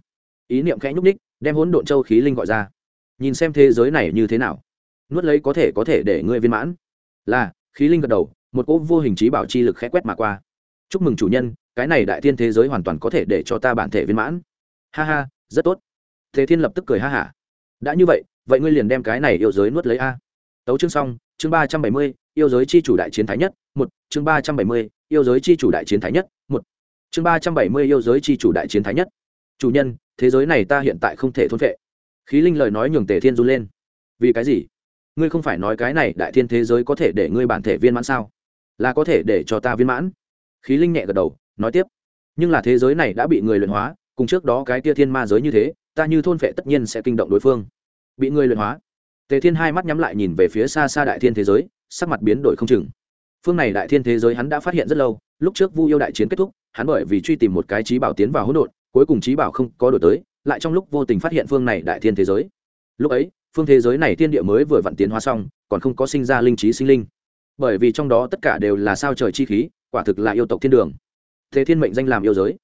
Ý niệm khẽ nhúc ních đem hỗn độn châu khí linh gọi ra. Nhìn xem thế giới này như thế nào nuốt lấy có thể có thể để ngươi viên mãn. Là, khí linh gật đầu, một cỗ vô hình trí bảo chi lực khẽ quét mà qua. Chúc mừng chủ nhân, cái này đại thiên thế giới hoàn toàn có thể để cho ta bản thể viên mãn. Ha ha, rất tốt. Thế thiên lập tức cười ha hả. Đã như vậy vậy ngươi liền đem cái này yêu giới nuốt lấy a. Tấu chương xong, chương ba trăm bảy mươi, yêu giới chi chủ đại chiến thái nhất, một, chương ba trăm bảy mươi, yêu giới chi chủ đại chiến thái nhất, một, chương ba trăm bảy mươi, yêu giới chi chủ đại chiến thái nhất. Chủ nhân, thế giới này ta hiện tại không thể thôn vệ khí linh lời nói nhường tề thiên run lên. Vì cái gì? Ngươi không phải nói cái này đại thiên thế giới có thể để ngươi bản thể viên mãn sao? Là có thể để cho ta viên mãn? Khí linh nhẹ gật đầu, nói tiếp. Nhưng là thế giới này đã bị người luyện hóa, cùng trước đó cái tia thiên ma giới như thế, ta như thôn phệ tất nhiên sẽ kinh động đối phương. Bị người luyện hóa. Tề thiên hai mắt nhắm lại nhìn về phía xa xa đại thiên thế giới, sắc mặt biến đổi không chừng. Phương này đại thiên thế giới hắn đã phát hiện rất lâu, lúc trước vu yêu đại chiến kết thúc, hắn bởi vì truy tìm một cái trí bảo tiến vào hỗn độn, cuối cùng trí bảo không có đổi tới, lại trong lúc vô tình phát hiện phương này đại thiên thế giới. Lúc ấy phương thế giới này thiên địa mới vừa vặn tiến hóa xong, còn không có sinh ra linh trí sinh linh. Bởi vì trong đó tất cả đều là sao trời chi khí, quả thực là yêu tộc thiên đường. Thế thiên mệnh danh làm yêu giới.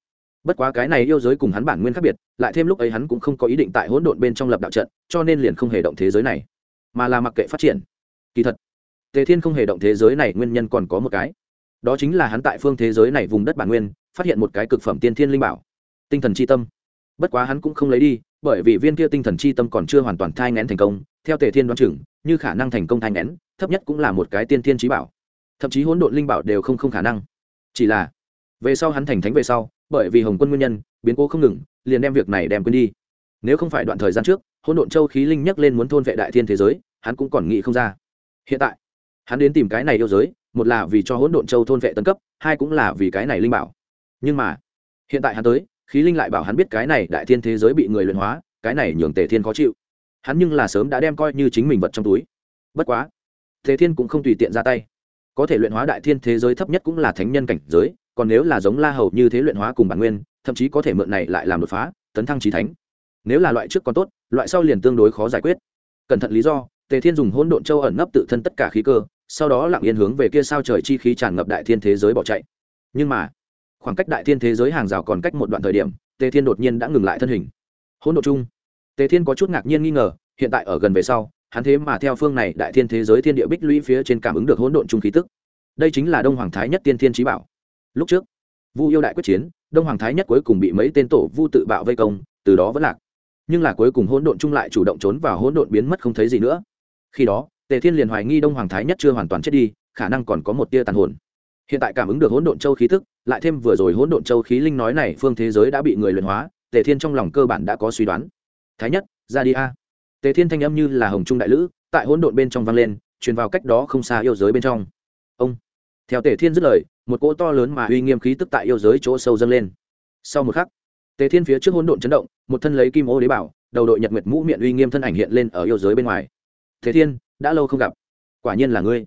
Bất quá cái này yêu giới cùng hắn bản nguyên khác biệt, lại thêm lúc ấy hắn cũng không có ý định tại hỗn độn bên trong lập đạo trận, cho nên liền không hề động thế giới này, mà là mặc kệ phát triển. Kỳ thật, tề thiên không hề động thế giới này nguyên nhân còn có một cái. Đó chính là hắn tại phương thế giới này vùng đất bản nguyên, phát hiện một cái cực phẩm tiên thiên linh bảo, tinh thần c h i tâm. Bất quá hắn cũng không lấy đi bởi vì viên kia tinh thần chi tâm còn chưa hoàn toàn thai ngén thành công, theo tề thiên đoán chừng, như khả năng thành công thai ngén, thấp nhất cũng là một cái tiên thiên trí bảo. Thậm chí hỗn độn linh bảo đều không không khả năng. Chỉ là, về sau hắn thành thánh về sau, bởi vì hồng quân nguyên nhân, biến cố không ngừng, liền đem việc này đem quên đi. Nếu không phải đoạn thời gian trước, hỗn độn châu khí linh nhắc lên muốn thôn vệ đại thiên thế giới, hắn cũng còn nghĩ không ra. Hiện tại, hắn đến tìm cái này yêu giới, một là vì cho hỗn độn châu thôn vệ tân cấp, hai cũng là vì cái này linh bảo. Nhưng mà, hiện tại hắn tới khí linh lại bảo hắn biết cái này đại thiên thế giới bị người luyện hóa, cái này nhường tề thiên khó chịu. Hắn nhưng là sớm đã đem coi như chính mình vật trong túi. Bất quá, tề thiên cũng không tùy tiện ra tay. Có thể luyện hóa đại thiên thế giới thấp nhất cũng là thánh nhân cảnh giới, còn nếu là giống la hầu như thế luyện hóa cùng bản nguyên, thậm chí có thể mượn này lại làm đột phá, tấn thăng trí thánh. Nếu là loại trước còn tốt, loại sau liền tương đối khó giải quyết. Cẩn thận lý do, tề thiên dùng hỗn độn châu ẩn nấp tự thân tất cả khí cơ, sau đó lặng yên hướng về kia sao trời chi khí tràn ngập đại thiên thế giới bỏ chạy. Nhưng mà khoảng cách đại thiên thế giới hàng rào còn cách một đoạn thời điểm, tề thiên đột nhiên đã ngừng lại thân hình. Hỗn độn chung. Tề thiên có chút ngạc nhiên nghi ngờ, hiện tại ở gần về sau, hắn thế mà theo phương này đại thiên thế giới thiên địa bích lũy phía trên cảm ứng được hỗn độn chung khí tức. Đây chính là đông hoàng thái nhất tiên thiên trí bảo. Lúc trước, vu yêu đại quyết chiến, đông hoàng thái nhất cuối cùng bị mấy tên tổ vu tự bạo vây công, từ đó vẫn lạc. Nhưng là cuối cùng hỗn độn chung lại chủ động trốn vào hỗn độn biến mất không thấy gì nữa. Khi đó, tề thiên liền hoài nghi đông hoàng thái nhất chưa hoàn toàn chết đi, khả năng còn có một tia tàn hồn. Hiện tại cảm ứng được hỗn độn châu khí thức lại thêm vừa rồi hỗn độn châu khí linh nói này, phương thế giới đã bị người luyện hóa, tề thiên trong lòng cơ bản đã có suy đoán. Thái nhất, ra đi a. Tề thiên thanh âm như là hồng trung đại lữ, tại hỗn độn bên trong vang lên, truyền vào cách đó không xa yêu giới bên trong. Ông. Theo tề thiên dứt lời, một cỗ to lớn mà uy nghiêm khí tức tại yêu giới chỗ sâu dâng lên. Sau một khắc, tề thiên phía trước hỗn độn chấn động, một thân lấy kim ô đế bảo, đầu đội nhật nguyệt mũ miệng uy nghiêm thân ảnh hiện lên ở yêu giới bên ngoài. Tề thiên, đã lâu không gặp. Quả nhiên là ngươi.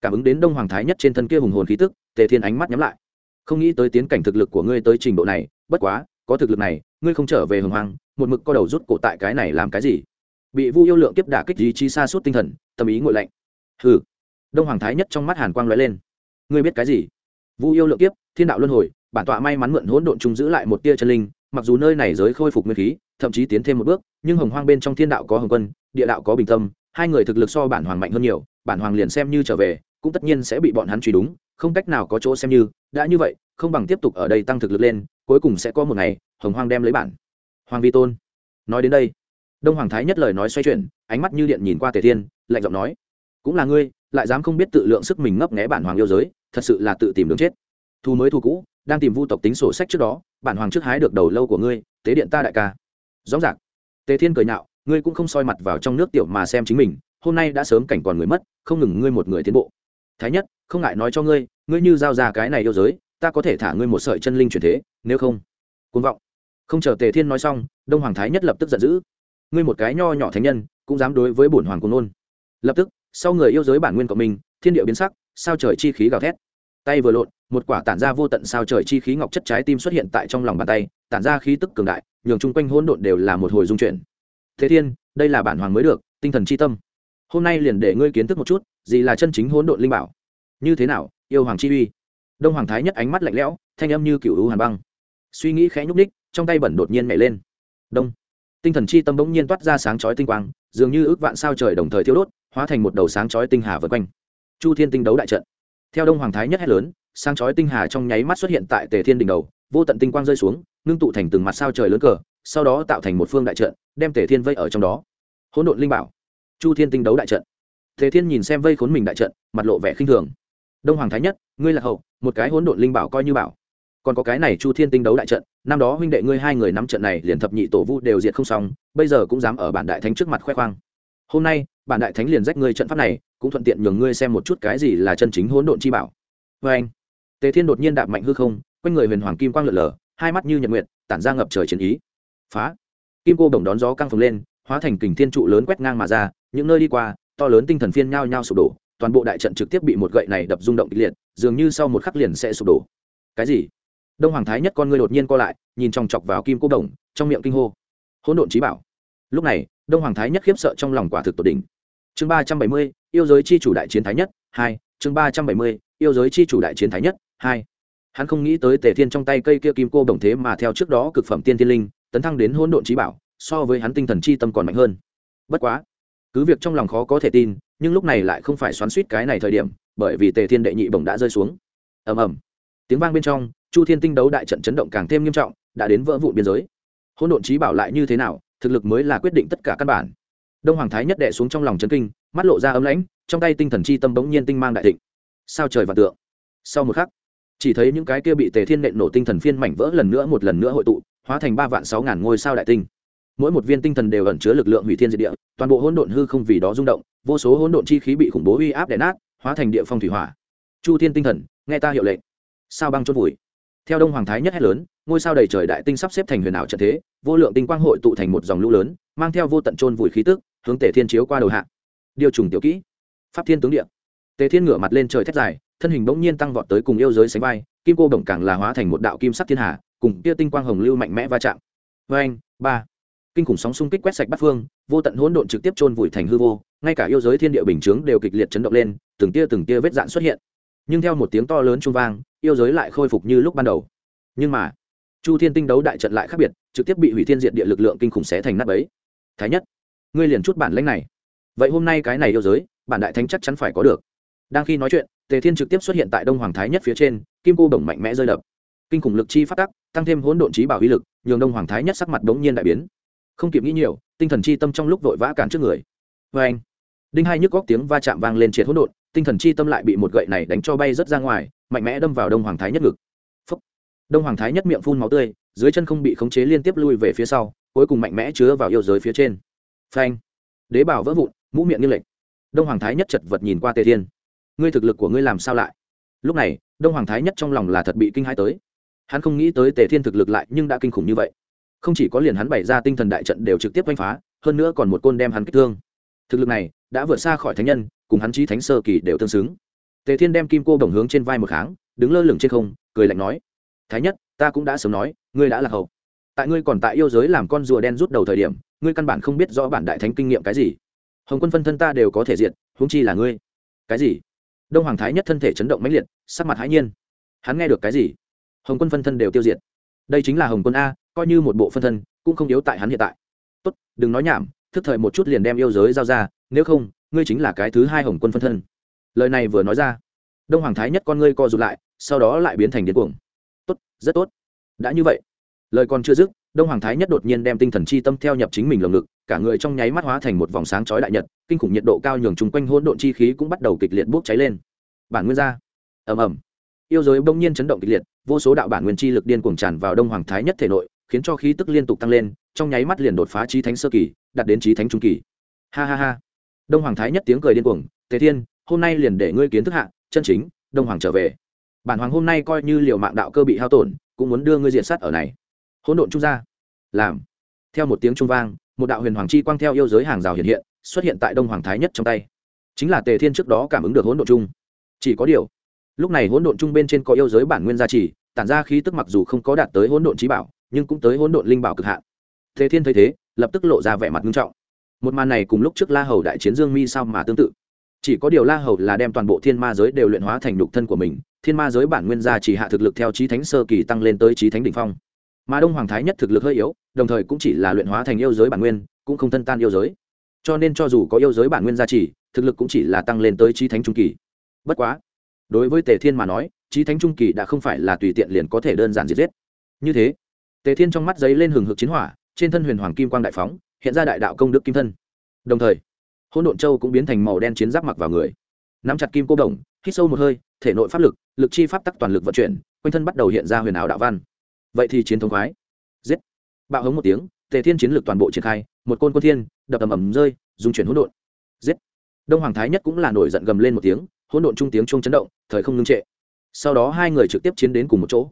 Cảm ứng đến đông hoàng thái nhất trên thân kia hùng hồn khí tức, tề thiên ánh mắt nhắm lại không nghĩ tới tiến cảnh thực lực của ngươi tới trình độ này, bất quá, có thực lực này, ngươi không trở về hồng hoàng một mực co đầu rút cổ tại cái này làm cái gì? Bị vu yêu lượng kiếp đả kích ý chí xa suốt tinh thần, tâm ý ngội lạnh. Hừ. Đông hoàng thái nhất trong mắt hàn quang lóe lên. Ngươi biết cái gì? Vu yêu lượng kiếp, thiên đạo luân hồi, bản tọa may mắn mượn hỗn độn chung giữ lại một tia chân linh, mặc dù nơi này giới khôi phục nguyên khí, thậm chí tiến thêm một bước, nhưng hồng hoang bên trong thiên đạo có hồng quân, địa đạo có bình tâm, hai người thực lực so bản hoàng mạnh hơn nhiều, bản hoàng liền xem như trở về cũng tất nhiên sẽ bị bọn hắn truy đúng, không cách nào có chỗ xem như, đã như vậy, không bằng tiếp tục ở đây tăng thực lực lên, cuối cùng sẽ có một ngày, hồng hoang đem lấy bản. Hoàng vi tôn. Nói đến đây, đông hoàng thái nhất lời nói xoay chuyển, ánh mắt như điện nhìn qua tề thiên, lạnh giọng nói, cũng là ngươi, lại dám không biết tự lượng sức mình ngấp nghé bản hoàng yêu giới, thật sự là tự tìm đường chết. Thu mới thu cũ, đang tìm vu tộc tính sổ sách trước đó, bản hoàng trước hái được đầu lâu của ngươi, tế điện ta đại ca. Rõ ràng, tề thiên cười nhạo, ngươi cũng không soi mặt vào trong nước tiểu mà xem chính mình, hôm nay đã sớm cảnh còn người mất, không ngừng ngươi một người tiến bộ thái nhất, không ngại nói cho ngươi ngươi như giao ra cái này yêu giới, ta có thể thả ngươi một sợi chân linh chuyển thế, nếu không côn vọng. Không chờ tề thiên nói xong, đông hoàng thái nhất lập tức giận dữ. Ngươi một cái nho nhỏ thánh nhân, cũng dám đối với bổn hoàng cung ôn? lập tức, sau người yêu giới bản nguyên của mình, thiên địa biến sắc, sao trời chi khí gào thét. Tay vừa lộn, một quả tản ra vô tận sao trời chi khí ngọc chất trái tim xuất hiện tại trong lòng bàn tay, tản ra khí tức cường đại, nhường chung quanh hỗn độn đều là một hồi dung chuyển. Thế thiên, đây là bản hoàng mới được, tinh thần chi tâm hôm nay liền để ngươi kiến thức một chút, gì là chân chính hỗn độn linh bảo. Như thế nào, yêu hoàng chi uy? Đông hoàng thái nhất ánh mắt lạnh lẽo, thanh âm như cựu u hàn băng. Suy nghĩ khẽ nhúc ních trong tay bẩn đột nhiên nhảy lên. Đông. Tinh thần chi tâm bỗng nhiên toát ra sáng chói tinh quang, dường như ước vạn sao trời đồng thời thiêu đốt, hóa thành một đầu sáng chói tinh hà vượt quanh. Chu thiên tinh đấu đại trận. Theo đông hoàng thái nhất hét lớn, sáng chói tinh hà trong nháy mắt xuất hiện tại tề thiên đỉnh đầu, vô tận tinh quang rơi xuống, ngưng tụ thành từng mặt sao trời lớn cờ, sau đó tạo thành một phương đại trận, đem tề thiên vây ở trong đó. Hỗn độn linh bảo chu thiên tinh đấu đại trận. Thế thiên nhìn xem vây khốn mình đại trận mặt lộ vẻ khinh thường. Đông hoàng thái nhất ngươi là hậu một cái hỗn độn linh bảo coi như bảo. Còn có cái này chu thiên tinh đấu đại trận năm đó huynh đệ ngươi hai người nắm trận này liền thập nhị tổ vu đều diệt không xong bây giờ cũng dám ở bản đại thánh trước mặt khoe khoang. Hôm nay bản đại thánh liền rách ngươi trận pháp này cũng thuận tiện nhường ngươi xem một chút cái gì là chân chính hỗn độn chi bảo. Vê anh tề thiên đột nhiên đạp mạnh hư không quanh người huyền hoàng kim quang lượn lờ hai mắt như nhật nguyện, tản ra ngập trời chiến ý. Phá. Kim cô đồng đón gió căng phồng lên hóa thành kình thiên trụ lớn quét ngang mà ra những nơi đi qua, to lớn tinh thần phiên nhao nhao sụp đổ, toàn bộ đại trận trực tiếp bị một gậy này đập rung động kịch liệt, dường như sau một khắc liền sẽ sụp đổ. Cái gì? Đông hoàng thái nhất con ngươi đột nhiên co lại, nhìn chòng chọc vào kim cố đồng, trong miệng kinh hô. Hỗn độn trí bảo. Lúc này, đông hoàng thái nhất khiếp sợ trong lòng quả thực tột đỉnh. Chương ba trăm bảy mươi, yêu giới chi chủ đại chiến thái nhất, hai, chương ba trăm bảy mươi, yêu giới chi chủ đại chiến thái nhất, hai. Hắn không nghĩ tới tề thiên trong tay cây kia kim cô đồng thế mà theo trước đó cực phẩm tiên thiên linh, tấn thăng đến hỗn độn trí bảo, so với hắn tinh thần chi tâm còn mạnh hơn. Bất quá cứ việc trong lòng khó có thể tin, nhưng lúc này lại không phải xoắn suýt cái này thời điểm, bởi vì tề thiên đệ nhị bổng đã rơi xuống. Ầm ầm. Tiếng vang bên trong, chu thiên tinh đấu đại trận chấn động càng thêm nghiêm trọng, đã đến vỡ vụn biên giới. Hỗn độn trí bảo lại như thế nào, thực lực mới là quyết định tất cả căn bản. Đông hoàng thái nhất đệ xuống trong lòng chấn kinh, mắt lộ ra ấm lãnh, trong tay tinh thần chi tâm bỗng nhiên tinh mang đại thịnh. Sao trời và tượng? Sau một khắc, chỉ thấy những cái kia bị tề thiên nện nổ tinh thần phiên mảnh vỡ lần nữa một lần nữa hội tụ, hóa thành ba vạn sáu ngàn ngôi sao đại tinh mỗi một viên tinh thần đều ẩn chứa lực lượng hủy thiên diệt địa, toàn bộ hỗn độn hư không vì đó rung động, vô số hỗn độn chi khí bị khủng bố uy áp đè nát, hóa thành địa phong thủy hỏa. Chu thiên tinh thần, nghe ta hiệu lệnh. Sao băng chốt vùi. Theo đông hoàng thái nhất hét lớn, ngôi sao đầy trời đại tinh sắp xếp thành huyền ảo trận thế, vô lượng tinh quang hội tụ thành một dòng lũ lớn, mang theo vô tận trôn vùi khí tức, hướng tề thiên chiếu qua đầu hạ. Điều trùng tiểu kỹ. Pháp thiên tướng địa. Tề thiên ngửa mặt lên trời thét dài, thân hình bỗng nhiên tăng vọt tới cùng yêu giới sánh vai, kim cô đồng càng là hóa thành một đạo kim sắc thiên hà, cùng kia tinh quang hồng lưu mạnh mẽ va chạm. Vê anh ba kinh khủng sóng xung kích quét sạch bát phương, vô tận hỗn độn trực tiếp chôn vùi thành hư vô, ngay cả yêu giới thiên địa bình chướng đều kịch liệt chấn động lên, từng tia từng tia vết dạn xuất hiện. Nhưng theo một tiếng to lớn trung vang, yêu giới lại khôi phục như lúc ban đầu. Nhưng mà, chu thiên tinh đấu đại trận lại khác biệt, trực tiếp bị hủy thiên diện địa lực lượng kinh khủng xé thành nát ấy thái nhất, ngươi liền chút bản lãnh này. Vậy hôm nay cái này yêu giới, bản đại thánh chắc chắn phải có được. Đang khi nói chuyện, tề thiên trực tiếp xuất hiện tại đông hoàng thái nhất phía trên, kim cô bổng mạnh mẽ rơi đập. Kinh khủng lực chi phát tắc, tăng thêm hỗn độn trí bảo uy lực, nhường đông hoàng thái nhất sắc mặt đống nhiên đại biến không kịp nghĩ nhiều, tinh thần chi tâm trong lúc vội vã cản trước người. Vê anh, đinh hai nhức góc tiếng va chạm vang lên triệt hỗn độn, tinh thần chi tâm lại bị một gậy này đánh cho bay rất ra ngoài, mạnh mẽ đâm vào đông hoàng thái nhất ngực. Phúc. đông hoàng thái nhất miệng phun máu tươi, dưới chân không bị khống chế liên tiếp lui về phía sau, cuối cùng mạnh mẽ chứa vào yêu giới phía trên. Phanh. Đế bảo vỡ vụn, mũ miệng như lệnh đông hoàng thái nhất chật vật nhìn qua tề thiên. Ngươi thực lực của ngươi làm sao lại? Lúc này, đông hoàng thái nhất trong lòng là thật bị kinh hãi tới. Hắn không nghĩ tới tề thiên thực lực lại nhưng đã kinh khủng như vậy không chỉ có liền hắn bày ra tinh thần đại trận đều trực tiếp đánh phá, hơn nữa còn một côn đem hắn kích thương. Thực lực này đã vượt xa khỏi thánh nhân, cùng hắn trí thánh sơ kỳ đều tương xứng. Tề thiên đem kim cô đồng hướng trên vai một kháng, đứng lơ lửng trên không, cười lạnh nói, thái nhất, ta cũng đã sớm nói, ngươi đã là hậu. Tại ngươi còn tại yêu giới làm con rùa đen rút đầu thời điểm, ngươi căn bản không biết rõ bản đại thánh kinh nghiệm cái gì. Hồng quân phân thân ta đều có thể diện huống chi là ngươi. Cái gì? Đông hoàng thái nhất thân thể chấn động mãnh liệt, sắc mặt hãi nhiên. Hắn nghe được cái gì? Hồng quân phân thân đều tiêu diệt. Đây chính là hồng quân a coi như một bộ phân thân, cũng không yếu tại hắn hiện tại. Tốt, đừng nói nhảm, thức thời một chút liền đem yêu giới giao ra, nếu không, ngươi chính là cái thứ hai hồng quân phân thân. Lời này vừa nói ra, đông hoàng thái nhất con ngươi co rụt lại, sau đó lại biến thành điên cuồng. Tốt, rất tốt. Đã như vậy. Lời còn chưa dứt, đông hoàng thái nhất đột nhiên đem tinh thần chi tâm theo nhập chính mình lồng ngực, cả người trong nháy mắt hóa thành một vòng sáng chói đại nhật, kinh khủng nhiệt độ cao nhường chung quanh hỗn độn chi khí cũng bắt đầu kịch liệt bốc cháy lên. Bản nguyên ra. Ầm ầm. Yêu giới bỗng nhiên chấn động kịch liệt, vô số đạo bản nguyên chi lực điên cuồng tràn vào đông hoàng thái nhất thể nội khiến cho khí tức liên tục tăng lên, trong nháy mắt liền đột phá trí thánh sơ kỳ, đạt đến trí thánh trung kỳ. Ha ha ha. Đông hoàng thái nhất tiếng cười điên cuồng, tề thiên, hôm nay liền để ngươi kiến thức hạ, chân chính, đông hoàng trở về. Bản hoàng hôm nay coi như liều mạng đạo cơ bị hao tổn, cũng muốn đưa ngươi diện sát ở này. Hỗn độn trung ra làm. Theo một tiếng trung vang, một đạo huyền hoàng chi quang theo yêu giới hàng rào hiện hiện, xuất hiện tại đông hoàng thái nhất trong tay. Chính là tề thiên trước đó cảm ứng được hỗn độn chung chỉ có điều, lúc này hỗn độn chung bên trên có yêu giới bản nguyên gia trì, tản ra khí tức mặc dù không có đạt tới hỗn độn trí bảo nhưng cũng tới hỗn độn linh bảo cực hạn. Thế thiên thấy thế, lập tức lộ ra vẻ mặt nghiêm trọng. Một màn này cùng lúc trước la hầu đại chiến dương mi sao mà tương tự. Chỉ có điều la hầu là đem toàn bộ thiên ma giới đều luyện hóa thành đục thân của mình, thiên ma giới bản nguyên gia chỉ hạ thực lực theo trí thánh sơ kỳ tăng lên tới trí thánh đ ỉ n h phong. Mà đông hoàng thái nhất thực lực hơi yếu, đồng thời cũng chỉ là luyện hóa thành yêu giới bản nguyên, cũng không thân tan yêu giới. Cho nên cho dù có yêu giới bản nguyên gia trì, thực lực cũng chỉ là tăng lên tới trí thánh trung kỳ. Bất quá, đối với tề thiên mà nói trí thánh trung kỳ đã không phải là tùy tiện liền có thể đơn giản diệt giết. Như thế tề thiên trong mắt giấy lên hừng hực chiến hỏa, trên thân huyền hoàng kim quang đại phóng, hiện ra đại đạo công đức kim thân. Đồng thời, hỗn độn châu cũng biến thành màu đen chiến giáp mặc vào người. Nắm chặt kim cô đồng, hít sâu một hơi, thể nội pháp lực lực chi pháp tắc toàn lực vận chuyển, quanh thân bắt đầu hiện ra huyền ảo đạo văn. Vậy thì chiến thống khoái. Giết. Bạo hống một tiếng, tề thiên chiến lực toàn bộ triển khai, một côn quân thiên, đập ầm ầm rơi dùng chuyển hỗn độn. Giết. Đông hoàng thái nhất cũng là nổi giận gầm lên một tiếng, hỗn độn trung tiếng chuông chấn động, thời không ngưng trệ. Sau đó hai người trực tiếp chiến đến cùng một chỗ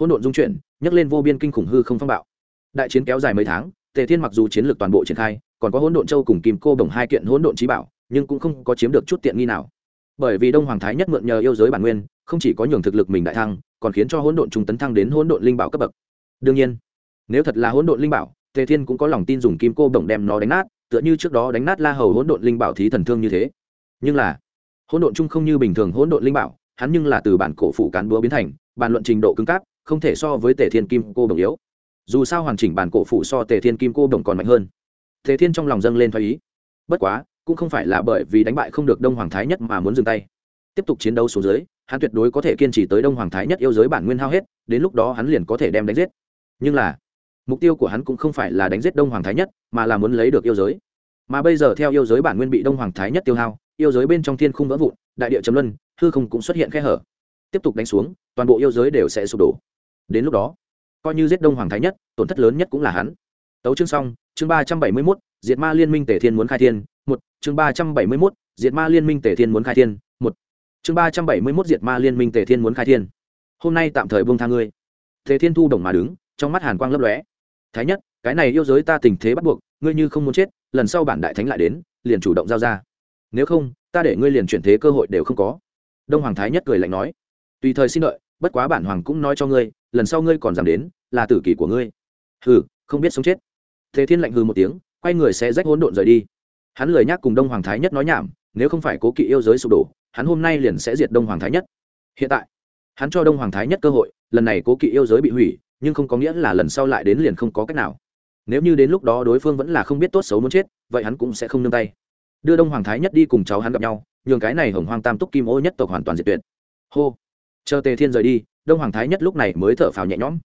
hỗn độn dung chuyển, nhấc lên vô biên kinh khủng hư không phong bạo. Đại chiến kéo dài mấy tháng, tề thiên mặc dù chiến lược toàn bộ triển khai, còn có hỗn độn châu cùng kim cô đồng hai kiện hỗn độn trí bảo, nhưng cũng không có chiếm được chút tiện nghi nào. Bởi vì đông hoàng thái nhất mượn nhờ yêu giới bản nguyên, không chỉ có nhường thực lực mình đại thăng, còn khiến cho hỗn độn trung tấn thăng đến hỗn độn linh bảo cấp bậc. Đương nhiên, nếu thật là hỗn độn linh bảo, tề thiên cũng có lòng tin dùng kim cô đồng đem nó đánh nát, tựa như trước đó đánh nát la hầu hỗn độn linh bảo thí thần thương như thế. Nhưng là, hỗn độn chung không như bình thường hỗn độn linh bảo, hắn nhưng là từ bản cổ phụ cán búa biến thành bàn luận trình độ cứng cáp không thể so với tề thiên kim cô đồng yếu. Dù sao hoàn chỉnh bản cổ phụ so tề thiên kim cô đồng còn mạnh hơn. Tề thiên trong lòng dâng lên thoái ý. Bất quá, cũng không phải là bởi vì đánh bại không được đông hoàng thái nhất mà muốn dừng tay. Tiếp tục chiến đấu xuống dưới, hắn tuyệt đối có thể kiên trì tới đông hoàng thái nhất yêu giới bản nguyên hao hết, đến lúc đó hắn liền có thể đem đánh giết. Nhưng là, mục tiêu của hắn cũng không phải là đánh giết đông hoàng thái nhất, mà là muốn lấy được yêu giới. Mà bây giờ theo yêu giới bản nguyên bị đông hoàng thái nhất tiêu hao, yêu giới bên trong thiên khung vỡ vụn, đại địa chấm luân, hư không cũng xuất hiện khe hở. Tiếp tục đánh xuống, toàn bộ yêu giới đều sẽ sụp đổ đến lúc đó, coi như giết đông hoàng thái nhất, tổn thất lớn nhất cũng là hắn. Tấu chương xong, chương ba trăm bảy mươi mốt, diệt ma liên minh tể thiên muốn khai thiên, một, chương ba trăm bảy mươi mốt, diệt ma liên minh tể thiên muốn khai thiên, một, chương ba trăm bảy mươi mốt, diệt ma liên minh tể thiên muốn khai thiên. Hôm nay tạm thời buông tha ngươi. Tề thiên thu đồng mà đứng, trong mắt hàn quang lấp lóe. Thái nhất, cái này yêu giới ta tình thế bắt buộc, ngươi như không muốn chết, lần sau bản đại thánh lại đến, liền chủ động giao ra. Nếu không, ta để ngươi liền chuyển thế cơ hội đều không có. Đông hoàng thái nhất cười lạnh nói. Tùy thời xin đợi bất quá bản hoàng cũng nói cho ngươi, lần sau ngươi còn dám đến, là tử kỷ của ngươi. Hừ, không biết sống chết. Thế thiên lạnh hừ một tiếng, quay người sẽ rách hỗn độn rời đi. Hắn lười nhắc cùng đông hoàng thái nhất nói nhảm, nếu không phải cố kỵ yêu giới sụp đổ, hắn hôm nay liền sẽ diệt đông hoàng thái nhất. Hiện tại, hắn cho đông hoàng thái nhất cơ hội, lần này cố kỵ yêu giới bị hủy, nhưng không có nghĩa là lần sau lại đến liền không có cách nào. Nếu như đến lúc đó đối phương vẫn là không biết tốt xấu muốn chết, vậy hắn cũng sẽ không nương tay. Đưa đông hoàng thái nhất đi cùng cháu hắn gặp nhau, nhường cái này hồng hoang tam túc kim ô nhất tộc hoàn toàn diệt tuyệt. Hô chờ tề thiên rời đi, đông hoàng thái nhất lúc này mới thở phào nhẹ nhõm.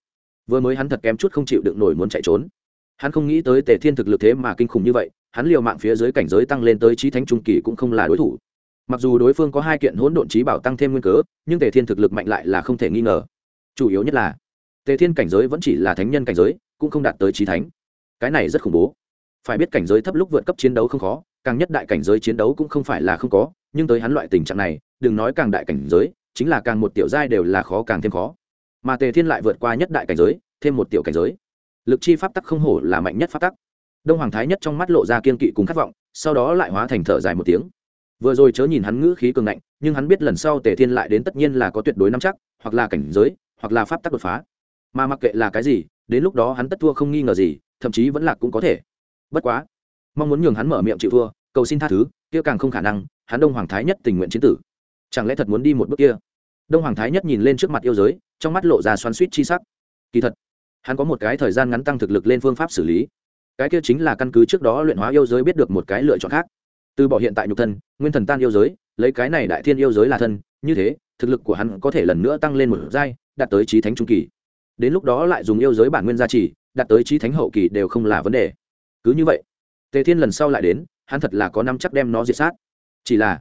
Vừa mới hắn thật kém chút không chịu đựng nổi muốn chạy trốn. Hắn không nghĩ tới tề thiên thực lực thế mà kinh khủng như vậy, hắn liều mạng phía dưới cảnh giới tăng lên tới trí thánh trung kỳ cũng không là đối thủ. Mặc dù đối phương có hai kiện hỗn độn trí bảo tăng thêm nguyên cớ, nhưng tề thiên thực lực mạnh lại là không thể nghi ngờ. Chủ yếu nhất là, tề thiên cảnh giới vẫn chỉ là thánh nhân cảnh giới, cũng không đạt tới trí thánh. Cái này rất khủng bố. Phải biết cảnh giới thấp lúc vượt cấp chiến đấu không khó, càng nhất đại cảnh giới chiến đấu cũng không phải là không có, nhưng tới hắn loại tình trạng này, đừng nói càng đại cảnh giới chính là càng một tiểu giai đều là khó càng thêm khó. Mà tề thiên lại vượt qua nhất đại cảnh giới, thêm một tiểu cảnh giới. Lực chi pháp tắc không hổ là mạnh nhất pháp tắc. Đông hoàng thái nhất trong mắt lộ ra kiên kỵ cùng khát vọng, sau đó lại hóa thành thở dài một tiếng. Vừa rồi chớ nhìn hắn ngữ khí cường ngạnh, nhưng hắn biết lần sau tề thiên lại đến tất nhiên là có tuyệt đối nắm chắc, hoặc là cảnh giới, hoặc là pháp tắc đột phá. Mà mặc kệ là cái gì, đến lúc đó hắn tất thua không nghi ngờ gì, thậm chí vẫn là cũng có thể. Bất quá, mong muốn nhường hắn mở miệng chịu thua, cầu xin tha thứ, kia càng không khả năng, hắn đông hoàng thái nhất tình nguyện chiến tử chẳng lẽ thật muốn đi một bước kia? Đông hoàng thái nhất nhìn lên trước mặt yêu giới, trong mắt lộ ra xoắn suýt chi sắc. Kỳ thật, hắn có một cái thời gian ngắn tăng thực lực lên phương pháp xử lý. Cái kia chính là căn cứ trước đó luyện hóa yêu giới biết được một cái lựa chọn khác. Từ bỏ hiện tại nhục thân, nguyên thần tan yêu giới, lấy cái này đại thiên yêu giới là thân, như thế, thực lực của hắn có thể lần nữa tăng lên một giai, đạt tới trí thánh trung kỳ. Đến lúc đó lại dùng yêu giới bản nguyên gia trì, đạt tới trí thánh hậu kỳ đều không là vấn đề. Cứ như vậy, tề thiên lần sau lại đến, hắn thật là có năm chắc đem nó diệt sát. Chỉ là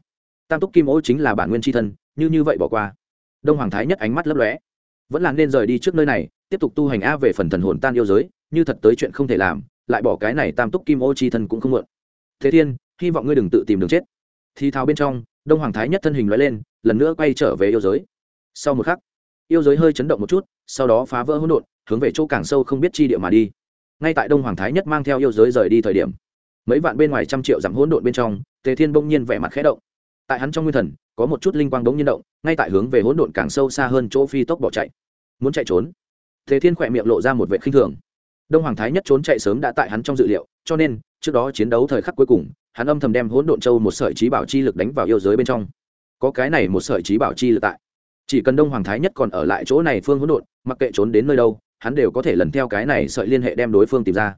tam túc kim ô chính là bản nguyên tri thân, như như vậy bỏ qua. Đông hoàng thái nhất ánh mắt lấp lóe. Vẫn là nên rời đi trước nơi này, tiếp tục tu hành a về phần thần hồn tan yêu giới, như thật tới chuyện không thể làm, lại bỏ cái này tam túc kim ô chi thân cũng không mượn. Thế thiên, hy vọng ngươi đừng tự tìm đường chết. Thì thao bên trong, đông hoàng thái nhất thân hình loại lên, lần nữa quay trở về yêu giới. Sau một khắc, yêu giới hơi chấn động một chút, sau đó phá vỡ hỗn độn, hướng về chỗ càng sâu không biết chi địa mà đi. Ngay tại đông hoàng thái nhất mang theo yêu giới rời đi thời điểm, mấy vạn bên ngoài trăm triệu dặm hỗn độn bên trong, tề thiên bỗng nhiên vẻ mặt khẽ động tại hắn trong nguyên thần, có một chút linh quang bỗng nhiên động, ngay tại hướng về hỗn độn càng sâu xa hơn chỗ phi tốc bỏ chạy. Muốn chạy trốn? Thế thiên khỏe miệng lộ ra một vệ khinh thường. Đông hoàng thái nhất trốn chạy sớm đã tại hắn trong dự liệu, cho nên, trước đó chiến đấu thời khắc cuối cùng, hắn âm thầm đem hỗn độn châu một sợi trí bảo chi lực đánh vào yêu giới bên trong. Có cái này một sợi trí bảo chi lực tại. Chỉ cần đông hoàng thái nhất còn ở lại chỗ này phương hỗn độn, mặc kệ trốn đến nơi đâu, hắn đều có thể lần theo cái này sợi liên hệ đem đối phương tìm ra.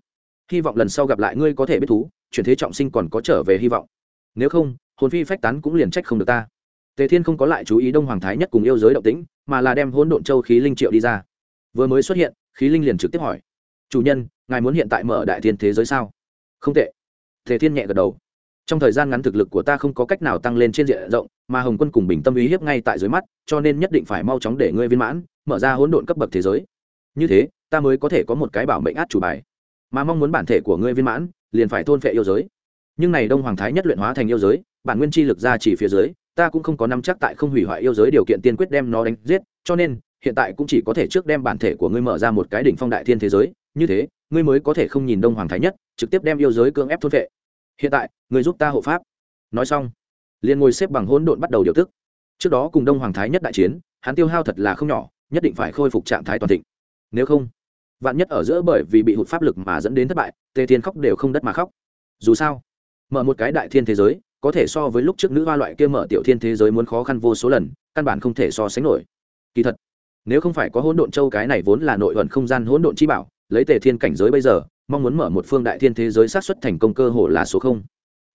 Hy vọng lần sau gặp lại ngươi có thể biết thú, chuyển thế trọng sinh còn có trở về hy vọng nếu không, hồn phi phách tán cũng liền trách không được ta. Tề thiên không có lại chú ý đông hoàng thái nhất cùng yêu giới động tĩnh, mà là đem hỗn độn châu khí linh triệu đi ra. Vừa mới xuất hiện, khí linh liền trực tiếp hỏi, chủ nhân, ngài muốn hiện tại mở đại thiên thế giới sao? Không tệ. Tề thiên nhẹ gật đầu. Trong thời gian ngắn thực lực của ta không có cách nào tăng lên trên diện rộng, mà hồng quân cùng bình tâm ý hiếp ngay tại dưới mắt, cho nên nhất định phải mau chóng để ngươi viên mãn, mở ra hỗn độn cấp bậc thế giới. Như thế, ta mới có thể có một cái bảo mệnh át chủ bài. Mà mong muốn bản thể của ngươi viên mãn, liền phải thôn phệ yêu giới nhưng này đông hoàng thái nhất luyện hóa thành yêu giới, bản nguyên chi lực ra chỉ phía dưới, ta cũng không có nắm chắc tại không hủy hoại yêu giới điều kiện tiên quyết đem nó đánh giết, cho nên, hiện tại cũng chỉ có thể trước đem bản thể của ngươi mở ra một cái đỉnh phong đại thiên thế giới. Như thế, ngươi mới có thể không nhìn đông hoàng thái nhất, trực tiếp đem yêu giới cưỡng ép thôn vệ. Hiện tại, ngươi giúp ta hộ pháp. Nói xong, liền ngồi xếp bằng hỗn độn bắt đầu điều tức. Trước đó cùng đông hoàng thái nhất đại chiến, hắn tiêu hao thật là không nhỏ, nhất định phải khôi phục trạng thái toàn thịnh. Nếu không, vạn nhất ở giữa bởi vì bị hụt pháp lực mà dẫn đến thất bại, tề thiên khóc đều không đất mà khóc. Dù sao mở một cái đại thiên thế giới, có thể so với lúc trước nữ hoa loại kia mở tiểu thiên thế giới muốn khó khăn vô số lần, căn bản không thể so sánh nổi. Kỳ thật, nếu không phải có hỗn độn châu cái này vốn là nội ẩn không gian hỗn độn chi bảo, lấy tề thiên cảnh giới bây giờ, mong muốn mở một phương đại thiên thế giới sát xuất thành công cơ hồ là số không.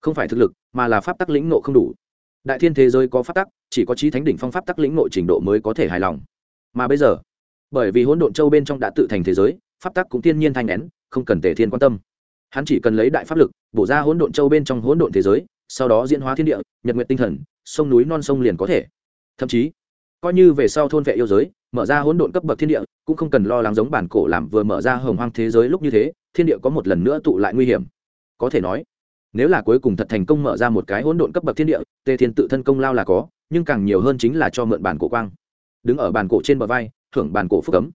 Không phải thực lực, mà là pháp tắc lĩnh nộ không đủ. Đại thiên thế giới có pháp tắc, chỉ có trí thánh đỉnh phong pháp tắc lĩnh nộ trình độ mới có thể hài lòng. Mà bây giờ, bởi vì hỗn độn châu bên trong đã tự thành thế giới, pháp tắc cũng thiên nhiên thanh nén, không cần tề thiên quan tâm hắn chỉ cần lấy đại pháp lực, bổ ra hỗn độn châu bên trong hỗn độn thế giới, sau đó diễn hóa thiên địa, nhật nguyện tinh thần, sông núi non sông liền có thể. Thậm chí, coi như về sau thôn vệ yêu giới, mở ra hỗn độn cấp bậc thiên địa, cũng không cần lo lắng giống bản cổ làm vừa mở ra hồng hoang thế giới lúc như thế, thiên địa có một lần nữa tụ lại nguy hiểm. Có thể nói, nếu là cuối cùng thật thành công mở ra một cái hỗn độn cấp bậc thiên địa, tề thiên tự thân công lao là có, nhưng càng nhiều hơn chính là cho mượn bản cổ quang. Đứng ở bản cổ trên bờ vai thưởng bản cổ phúc cấm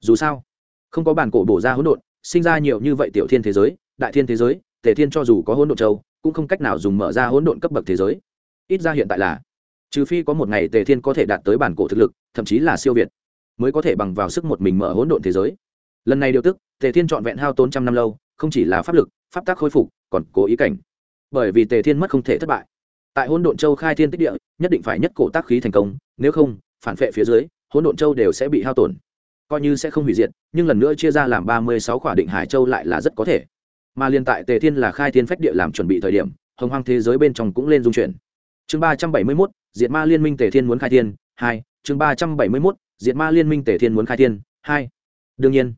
dù sao, không có bản cổ bổ ra hỗn độn, sinh ra nhiều như vậy tiểu thiên thế giới đại thiên thế giới, tề thiên cho dù có hỗn độn châu, cũng không cách nào dùng mở ra hỗn độn cấp bậc thế giới. Ít ra hiện tại là, trừ phi có một ngày tề thiên có thể đạt tới bản cổ thực lực, thậm chí là siêu việt, mới có thể bằng vào sức một mình mở hỗn độn thế giới. Lần này điều tức, tề thiên trọn vẹn hao tốn trăm năm lâu, không chỉ là pháp lực, pháp tác khôi phục, còn cố ý cảnh. Bởi vì tề thiên mất không thể thất bại. Tại hỗn độn châu khai thiên tích địa, nhất định phải nhất cổ tác khí thành công, nếu không, phản vệ phía dưới, hỗn độn châu đều sẽ bị hao tổn. Coi như sẽ không hủy diệt, nhưng lần nữa chia ra làm ba mươi sáu khỏa định hải châu lại là rất có thể mà liên tại tề thiên là khai thiên phách địa làm chuẩn bị thời điểm, hồng hoang thế giới bên trong cũng lên dung chuyển. Chương ba trăm bảy mươi mốt, diệt ma liên minh tề thiên muốn khai thiên, hai, chương ba trăm bảy mươi mốt, diệt ma liên minh tề thiên muốn khai thiên, hai. Đương nhiên,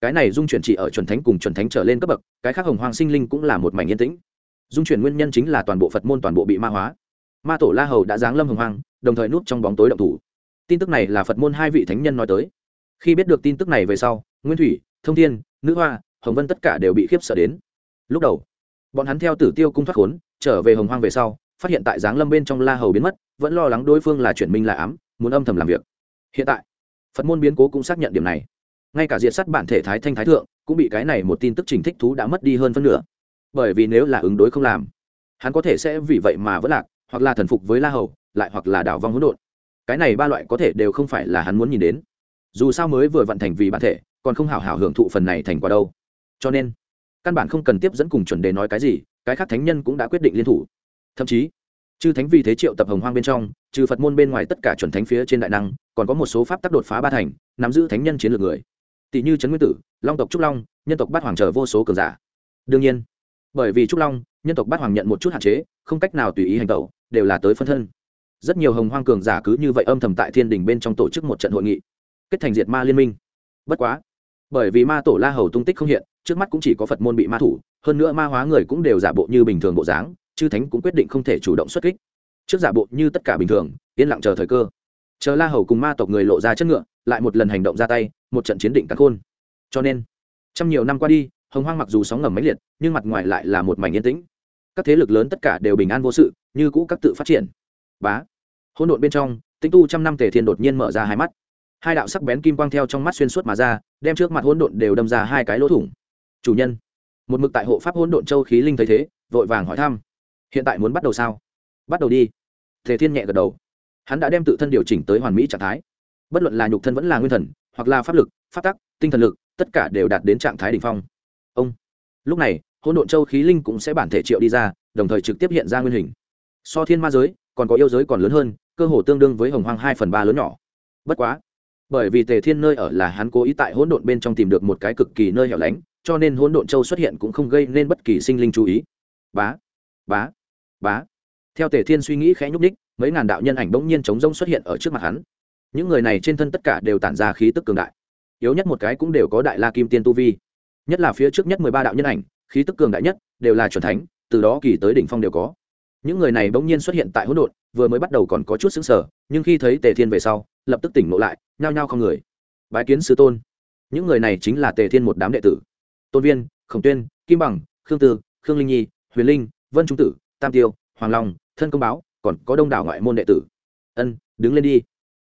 cái này dung chuyển chỉ ở chuẩn thánh cùng chuẩn thánh trở lên cấp bậc, cái khác hồng hoang sinh linh cũng là một mảnh yên tĩnh. Dung chuyển nguyên nhân chính là toàn bộ phật môn toàn bộ bị ma hóa. Ma tổ la hầu đã giáng lâm hồng hoang, đồng thời núp trong bóng tối động thủ. Tin tức này là phật môn hai vị thánh nhân nói tới. Khi biết được tin tức này về sau, nguyên thủy, thông thiên, nữ hoa hồng vân tất cả đều bị khiếp sợ đến. Lúc đầu, bọn hắn theo tử tiêu cung thoát khốn, trở về hồng hoang về sau, phát hiện tại giáng lâm bên trong la hầu biến mất, vẫn lo lắng đối phương là chuyển minh là ám, muốn âm thầm làm việc. Hiện tại, phật môn biến cố cũng xác nhận điểm này. Ngay cả diệt s á t bản thể thái thanh thái thượng, cũng bị cái này một tin tức trình thích thú đã mất đi hơn phân nửa. Bởi vì nếu là ứng đối không làm, hắn có thể sẽ vì vậy mà vẫn lạc, hoặc là thần phục với la hầu, lại hoặc là đảo vong hỗn độn. Cái này ba loại có thể đều không phải là hắn muốn nhìn đến. Dù sao mới vừa vận thành vì bản thể, còn không hào hào hưởng thụ phần này thành quả đâu cho nên căn bản không cần tiếp dẫn cùng chuẩn đề nói cái gì, cái khác thánh nhân cũng đã quyết định liên thủ. Thậm chí, chư thánh vì thế triệu tập hồng hoang bên trong, trừ phật môn bên ngoài tất cả chuẩn thánh phía trên đại năng, còn có một số pháp tắc đột phá ba thành, nắm giữ thánh nhân chiến lược người. Tỷ như trấn nguyên tử, long tộc trúc long, nhân tộc bát hoàng chờ vô số cường giả. Đương nhiên, bởi vì trúc long, nhân tộc bát hoàng nhận một chút hạn chế, không cách nào tùy ý hành tẩu, đều là tới phân thân. Rất nhiều hồng hoang cường giả cứ như vậy âm thầm tại thiên đình bên trong tổ chức một trận hội nghị, kết thành diệt ma liên minh. Bất quá, bởi vì ma tổ la hầu tung tích không hiện trước mắt cũng chỉ có phật môn bị ma thủ, hơn nữa ma hóa người cũng đều giả bộ như bình thường bộ dáng, chư thánh cũng quyết định không thể chủ động xuất kích. Trước giả bộ như tất cả bình thường, yên lặng chờ thời cơ. Chờ la hầu cùng ma tộc người lộ ra chất ngựa, lại một lần hành động ra tay, một trận chiến định cắn khôn. Cho nên trong nhiều năm qua đi, hồng hoang mặc dù sóng ngầm máy liệt, nhưng mặt ngoài lại là một mảnh yên tĩnh. Các thế lực lớn tất cả đều bình an vô sự, như cũ các tự phát triển. Bá. Hỗn độn bên trong tinh tu trăm năm tề thiên đột nhiên mở ra hai mắt. Hai đạo sắc bén kim quang theo trong mắt xuyên suốt mà ra, đem trước mặt hỗn độn đều đâm ra hai cái lỗ thủng chủ nhân. Một mực tại hộ pháp hỗn độn châu khí linh thấy thế, vội vàng hỏi thăm. Hiện tại muốn bắt đầu sao? Bắt đầu đi. Thể thiên nhẹ gật đầu. Hắn đã đem tự thân điều chỉnh tới hoàn mỹ trạng thái. Bất luận là nhục thân vẫn là nguyên thần, hoặc là pháp lực, pháp tắc, tinh thần lực, tất cả đều đạt đến trạng thái đ ỉ n h phong. Ông. Lúc này, hỗn độn châu khí linh cũng sẽ bản thể triệu đi ra, đồng thời trực tiếp hiện ra nguyên hình. So thiên ma giới, còn có yêu giới còn lớn hơn, cơ hồ tương đương với hồng hoang hai phần ba lớn nhỏ. Bất quá, bởi vì tề thiên nơi ở là hắn cố ý tại hỗn độn bên trong tìm được một cái cực kỳ nơi hẻo lánh cho nên hỗn độn châu xuất hiện cũng không gây nên bất kỳ sinh linh chú ý. Bá bá bá. Theo tề thiên suy nghĩ khẽ nhúc ních mấy ngàn đạo nhân ảnh bỗng nhiên chống rông xuất hiện ở trước mặt hắn. Những người này trên thân tất cả đều tản ra khí tức cường đại. Yếu nhất một cái cũng đều có đại la kim tiên tu vi. Nhất là phía trước nhất mười ba đạo nhân ảnh, khí tức cường đại nhất đều là c thánh, từ đó kỳ tới đỉnh phong đều có. Những người này bỗng nhiên xuất hiện tại hỗn độn, vừa mới bắt đầu còn có chút xứng sở nhưng khi thấy tề thiên về sau, lập tức tỉnh ngộ lại, nhao nhao không người. Bái kiến sư tôn. Những người này chính là tề thiên một đám đệ tử tôn viên, khổng tuyên, kim bằng, khương tư, khương linh nhi, huyền linh, vân trung tử, tam tiêu, hoàng long, thân công báo, còn có đông đảo ngoại môn đệ tử. Ân, đứng lên đi.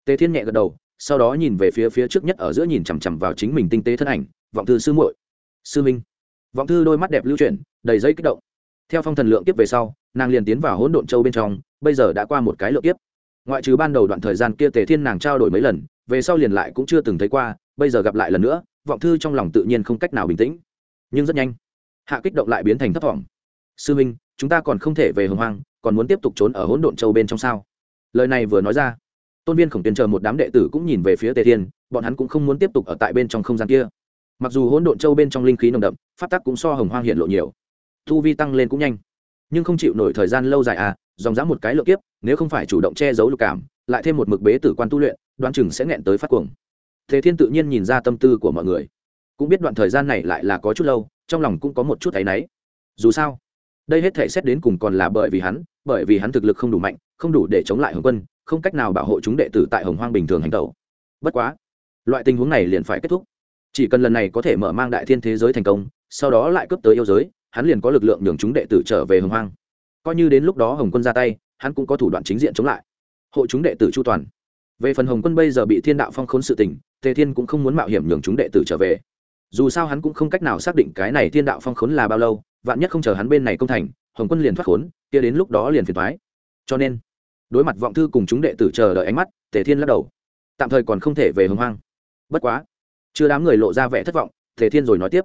Tề thiên nhẹ gật đầu, sau đó nhìn về phía phía trước nhất ở giữa nhìn chằm chằm vào chính mình tinh tế thân ảnh, vọng thư sư muội. Sư minh. Vọng thư đôi mắt đẹp lưu chuyển, đầy giấy kích động. Theo phong thần lượng tiếp về sau, nàng liền tiến vào hỗn độn châu bên trong, bây giờ đã qua một cái lượng tiếp ngoại trừ ban đầu đoạn thời gian kia tề thiên nàng trao đổi mấy lần, về sau liền lại cũng chưa từng thấy qua, bây giờ gặp lại lần nữa, vọng thư trong lòng tự nhiên không cách nào bình tĩnh nhưng rất nhanh hạ kích động lại biến thành thấp thỏm. Sư minh, chúng ta còn không thể về hồng hoang, còn muốn tiếp tục trốn ở hỗn độn châu bên trong sao? Lời này vừa nói ra, tôn viên khổng tuyên chờ một đám đệ tử cũng nhìn về phía tề thiên, bọn hắn cũng không muốn tiếp tục ở tại bên trong không gian kia. Mặc dù hỗn độn châu bên trong linh khí nồng đậm phát tắc cũng so hồng hoang hiện lộ nhiều thu vi tăng lên cũng nhanh, nhưng không chịu nổi thời gian lâu dài à dòng dã một cái lượng kiếp, nếu không phải chủ động che giấu lục cảm, lại thêm một mực bế tử quan tu luyện, đoán chừng sẽ nghẹn tới phát cuồng. Thế thiên tự nhiên nhìn ra tâm tư của mọi người cũng biết đoạn thời gian này lại là có chút lâu, trong lòng cũng có một chút áy náy. Dù sao, đây hết thể xét đến cùng còn là bởi vì hắn, bởi vì hắn thực lực không đủ mạnh, không đủ để chống lại hồng quân, không cách nào bảo hộ chúng đệ tử tại hồng hoang bình thường hành tẩu. Bất quá, loại tình huống này liền phải kết thúc. Chỉ cần lần này có thể mở mang đại thiên thế giới thành công, sau đó lại cấp tới yêu giới, hắn liền có lực lượng nhường chúng đệ tử trở về hồng hoang. Coi như đến lúc đó hồng quân ra tay, hắn cũng có thủ đoạn chính diện chống lại. Hộ chúng đệ tử chu toàn. Về phần hồng quân bây giờ bị thiên đạo phong khốn sự tình, tề thiên cũng không muốn mạo hiểm nhường chúng đệ tử trở về dù sao hắn cũng không cách nào xác định cái này thiên đạo phong khốn là bao lâu, vạn nhất không chờ hắn bên này công thành, hồng quân liền thoát khốn, kia đến lúc đó liền phiền thoái cho nên, đối mặt vọng thư cùng chúng đệ tử chờ đợi ánh mắt, tề thiên lắc đầu. Tạm thời còn không thể về hồng hoang. Bất quá, chưa đám người lộ ra vẻ thất vọng, tề thiên rồi nói tiếp.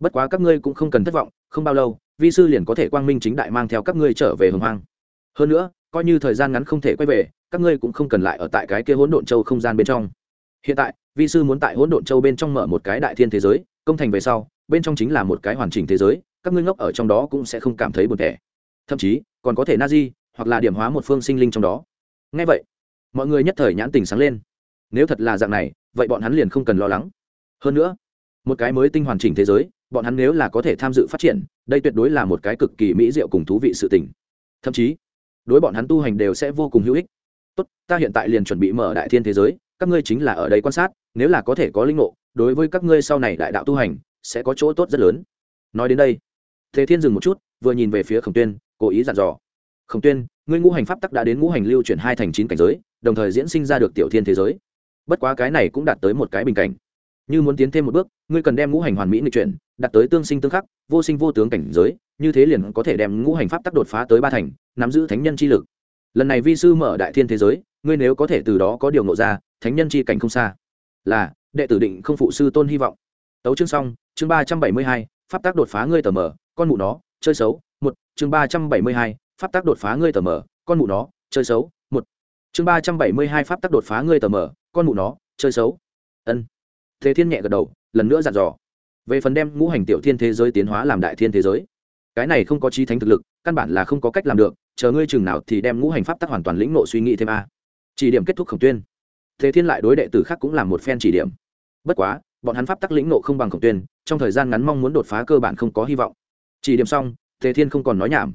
Bất quá các ngươi cũng không cần thất vọng, không bao lâu, vi sư liền có thể quang minh chính đại mang theo các ngươi trở về hồng hoang. Hơn nữa, coi như thời gian ngắn không thể quay về, các ngươi cũng không cần lại ở tại cái kia hỗn độn châu không gian bên trong hiện tại, vi sư muốn tại hỗn độn châu bên trong mở một cái đại thiên thế giới, công thành về sau, bên trong chính là một cái hoàn chỉnh thế giới, các ngươi ngốc ở trong đó cũng sẽ không cảm thấy buồn tẻ thậm chí, còn có thể na di, hoặc là điểm hóa một phương sinh linh trong đó. Ngay vậy, mọi người nhất thời nhãn tình sáng lên. Nếu thật là dạng này, vậy bọn hắn liền không cần lo lắng. Hơn nữa, một cái mới tinh hoàn chỉnh thế giới, bọn hắn nếu là có thể tham dự phát triển, đây tuyệt đối là một cái cực kỳ mỹ diệu cùng thú vị sự tình. Thậm chí, đối bọn hắn tu hành đều sẽ vô cùng hữu ích. Tốt, ta hiện tại liền chuẩn bị mở đại thiên thế giới các ngươi chính là ở đây quan sát, nếu là có thể có linh ngộ, đối với các ngươi sau này đại đạo tu hành, sẽ có chỗ tốt rất lớn. Nói đến đây, thế thiên dừng một chút, vừa nhìn về phía khổng tuyên, cố ý dặn dò. Khổng tuyên, ngươi ngũ hành pháp tắc đã đến ngũ hành lưu chuyển hai thành chín cảnh giới, đồng thời diễn sinh ra được tiểu thiên thế giới. Bất quá cái này cũng đạt tới một cái bình cảnh. Như muốn tiến thêm một bước, ngươi cần đem ngũ hành hoàn mỹ nghịch chuyển, đạt tới tương sinh tương khắc, vô sinh vô tướng cảnh giới, như thế liền có thể đem ngũ hành pháp tắc đột phá tới ba thành, nắm giữ thánh nhân chi lực. Lần này vi sư mở đại thiên thế giới, ngươi nếu có thể từ đó có điều ngộ ra thánh nhân chi cảnh không xa. Là, đệ tử định không phụ sư tôn hy vọng. Tấu chương xong, chương ba trăm bảy mươi hai, pháp tác đột phá ngươi tờ mở con mụ nó, chơi xấu, một, chương ba trăm bảy mươi hai, pháp tác đột phá ngươi tờ mở con mụ nó, chơi xấu, một. Chương ba trăm bảy mươi hai, pháp tác đột phá ngươi tờ mở con mụ nó, chơi xấu. Ân. Thế thiên nhẹ gật đầu, lần nữa dặn dò. Về phần đem ngũ hành tiểu thiên thế giới tiến hóa làm đại thiên thế giới. Cái này không có chi thánh thực lực, căn bản là không có cách làm được, chờ ngươi chừng nào thì đem ngũ hành pháp tác hoàn toàn lĩnh nộ suy nghĩ thêm a. Chỉ điểm kết thúc khổng tuyên thế thiên lại đối đệ tử khác cũng làm một phen chỉ điểm. Bất quá, bọn hắn pháp tắc lĩnh nộ không bằng khổng tuyên, trong thời gian ngắn mong muốn đột phá cơ bản không có hy vọng. Chỉ điểm xong, thế thiên không còn nói nhảm.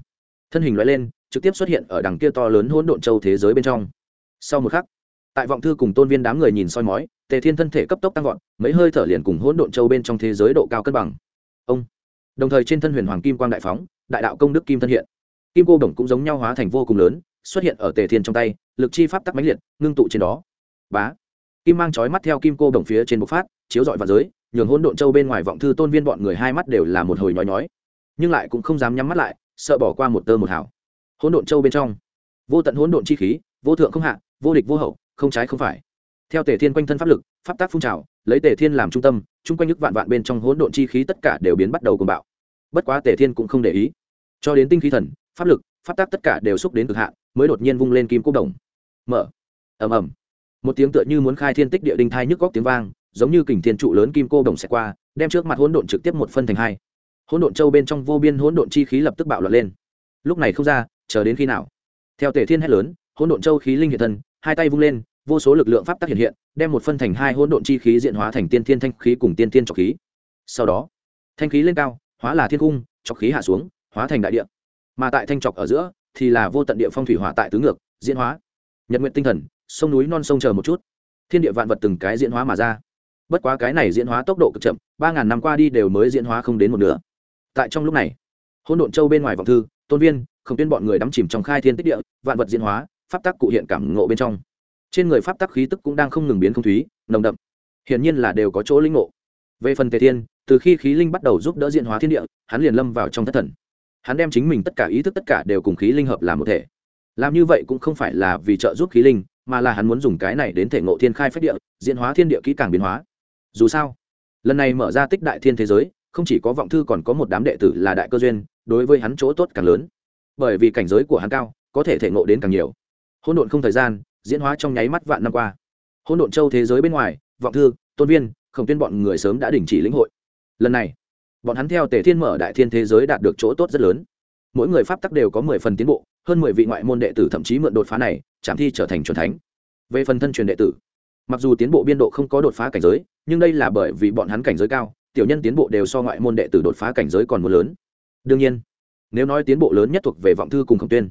Thân hình loại lên, trực tiếp xuất hiện ở đằng kia to lớn hỗn độn châu thế giới bên trong. Sau một khắc, tại vọng thư cùng tôn viên đám người nhìn soi mói, tề thiên thân thể cấp tốc tăng vọt, mấy hơi thở liền cùng hỗn độn châu bên trong thế giới độ cao cân bằng. Ông! Đồng thời trên thân huyền hoàng kim quang đại phóng, đại đạo công đức kim thân hiện. Kim cô đồng cũng giống nhau hóa thành vô cùng lớn, xuất hiện ở tề thiên trong tay, lực chi pháp tắc mãnh liệt, ngưng tụ trên đó bá. Kim mang chói mắt theo kim cô đồng phía trên bộc phát, chiếu dọi vào giới, nhường hôn độn châu bên ngoài vọng thư tôn viên bọn người hai mắt đều là một hồi nhói nhói. Nhưng lại cũng không dám nhắm mắt lại, sợ bỏ qua một tơ một hảo hôn độn châu bên trong, vô tận hỗn độn chi khí, vô thượng không hạ, vô địch vô hậu, không trái không phải. Theo tề thiên quanh thân pháp lực, pháp tác phun trào, lấy tề thiên làm trung tâm, chung quanh nhức vạn vạn bên trong hỗn độn chi khí tất cả đều biến bắt đầu cùng bạo. Bất quá tề thiên cũng không để ý. Cho đến tinh khí thần, pháp lực, pháp tác tất cả đều xúc đến cực hạn, mới đột nhiên vung lên kim cốc đồng. Mở. Ầm ầm một tiếng tựa như muốn khai thiên tích địa đinh thai nhức góc tiếng vang, giống như kình thiên trụ lớn kim cô đồng xẹt qua, đem trước mặt hỗn độn trực tiếp một phân thành hai. Hỗn độn châu bên trong vô biên hỗn độn chi khí lập tức bạo loạn lên. Lúc này không ra, chờ đến khi nào? Theo tề thiên hét lớn, hỗn độn châu khí linh hiện thân, hai tay vung lên, vô số lực lượng pháp tắc hiện hiện, đem một phân thành hai hỗn độn chi khí diện hóa thành tiên thiên thanh khí cùng tiên thiên trọc khí. Sau đó, thanh khí lên cao, hóa là thiên cung, trọc khí hạ xuống, hóa thành đại địa. Mà tại thanh trọc ở giữa thì là vô tận địa phong thủy hỏa tại tứ ngược, diễn hóa. Nhật nguyện tinh thần sông núi non sông chờ một chút. Thiên địa vạn vật từng cái diễn hóa mà ra. Bất quá cái này diễn hóa tốc độ cực chậm, ba ngàn năm qua đi đều mới diễn hóa không đến một nửa. Tại trong lúc này hôn độn châu bên ngoài vòng thư, tôn viên không tuyên bọn người đắm chìm trong khai thiên tích địa, vạn vật diễn hóa, pháp tắc cụ hiện cảm ngộ bên trong. Trên người pháp tắc khí tức cũng đang không ngừng biến không thúy, nồng đậm. Hiển nhiên là đều có chỗ linh ngộ. Về phần tề thiên, từ khi khí linh bắt đầu giúp đỡ diễn hóa thiên địa, hắn liền lâm vào trong thất thần. Hắn đem chính mình tất cả ý thức tất cả đều cùng khí linh hợp làm một thể. Làm như vậy cũng không phải là vì trợ giúp khí linh mà là hắn muốn dùng cái này đến thể ngộ thiên khai phách địa, diễn hóa thiên địa kỹ càng biến hóa. Dù sao, lần này mở ra tích đại thiên thế giới, không chỉ có vọng thư còn có một đám đệ tử là đại cơ duyên, đối với hắn chỗ tốt càng lớn. Bởi vì cảnh giới của hắn cao, có thể thể ngộ đến càng nhiều. Hỗn độn không thời gian, diễn hóa trong nháy mắt vạn năm qua. Hỗn độn châu thế giới bên ngoài, vọng thư, tôn viên không tuyên bọn người sớm đã đình chỉ lĩnh hội. Lần này, bọn hắn theo tề thiên mở đại thiên thế giới đạt được chỗ tốt rất lớn mỗi người pháp tắc đều có mười phần tiến bộ, hơn mười vị ngoại môn đệ tử thậm chí mượn đột phá này, chạm thi trở thành c thánh. Về phần thân truyền đệ tử, mặc dù tiến bộ biên độ không có đột phá cảnh giới, nhưng đây là bởi vì bọn hắn cảnh giới cao, tiểu nhân tiến bộ đều so ngoại môn đệ tử đột phá cảnh giới còn một lớn. Đương nhiên, nếu nói tiến bộ lớn nhất thuộc về vọng thư cùng khổng tuyên,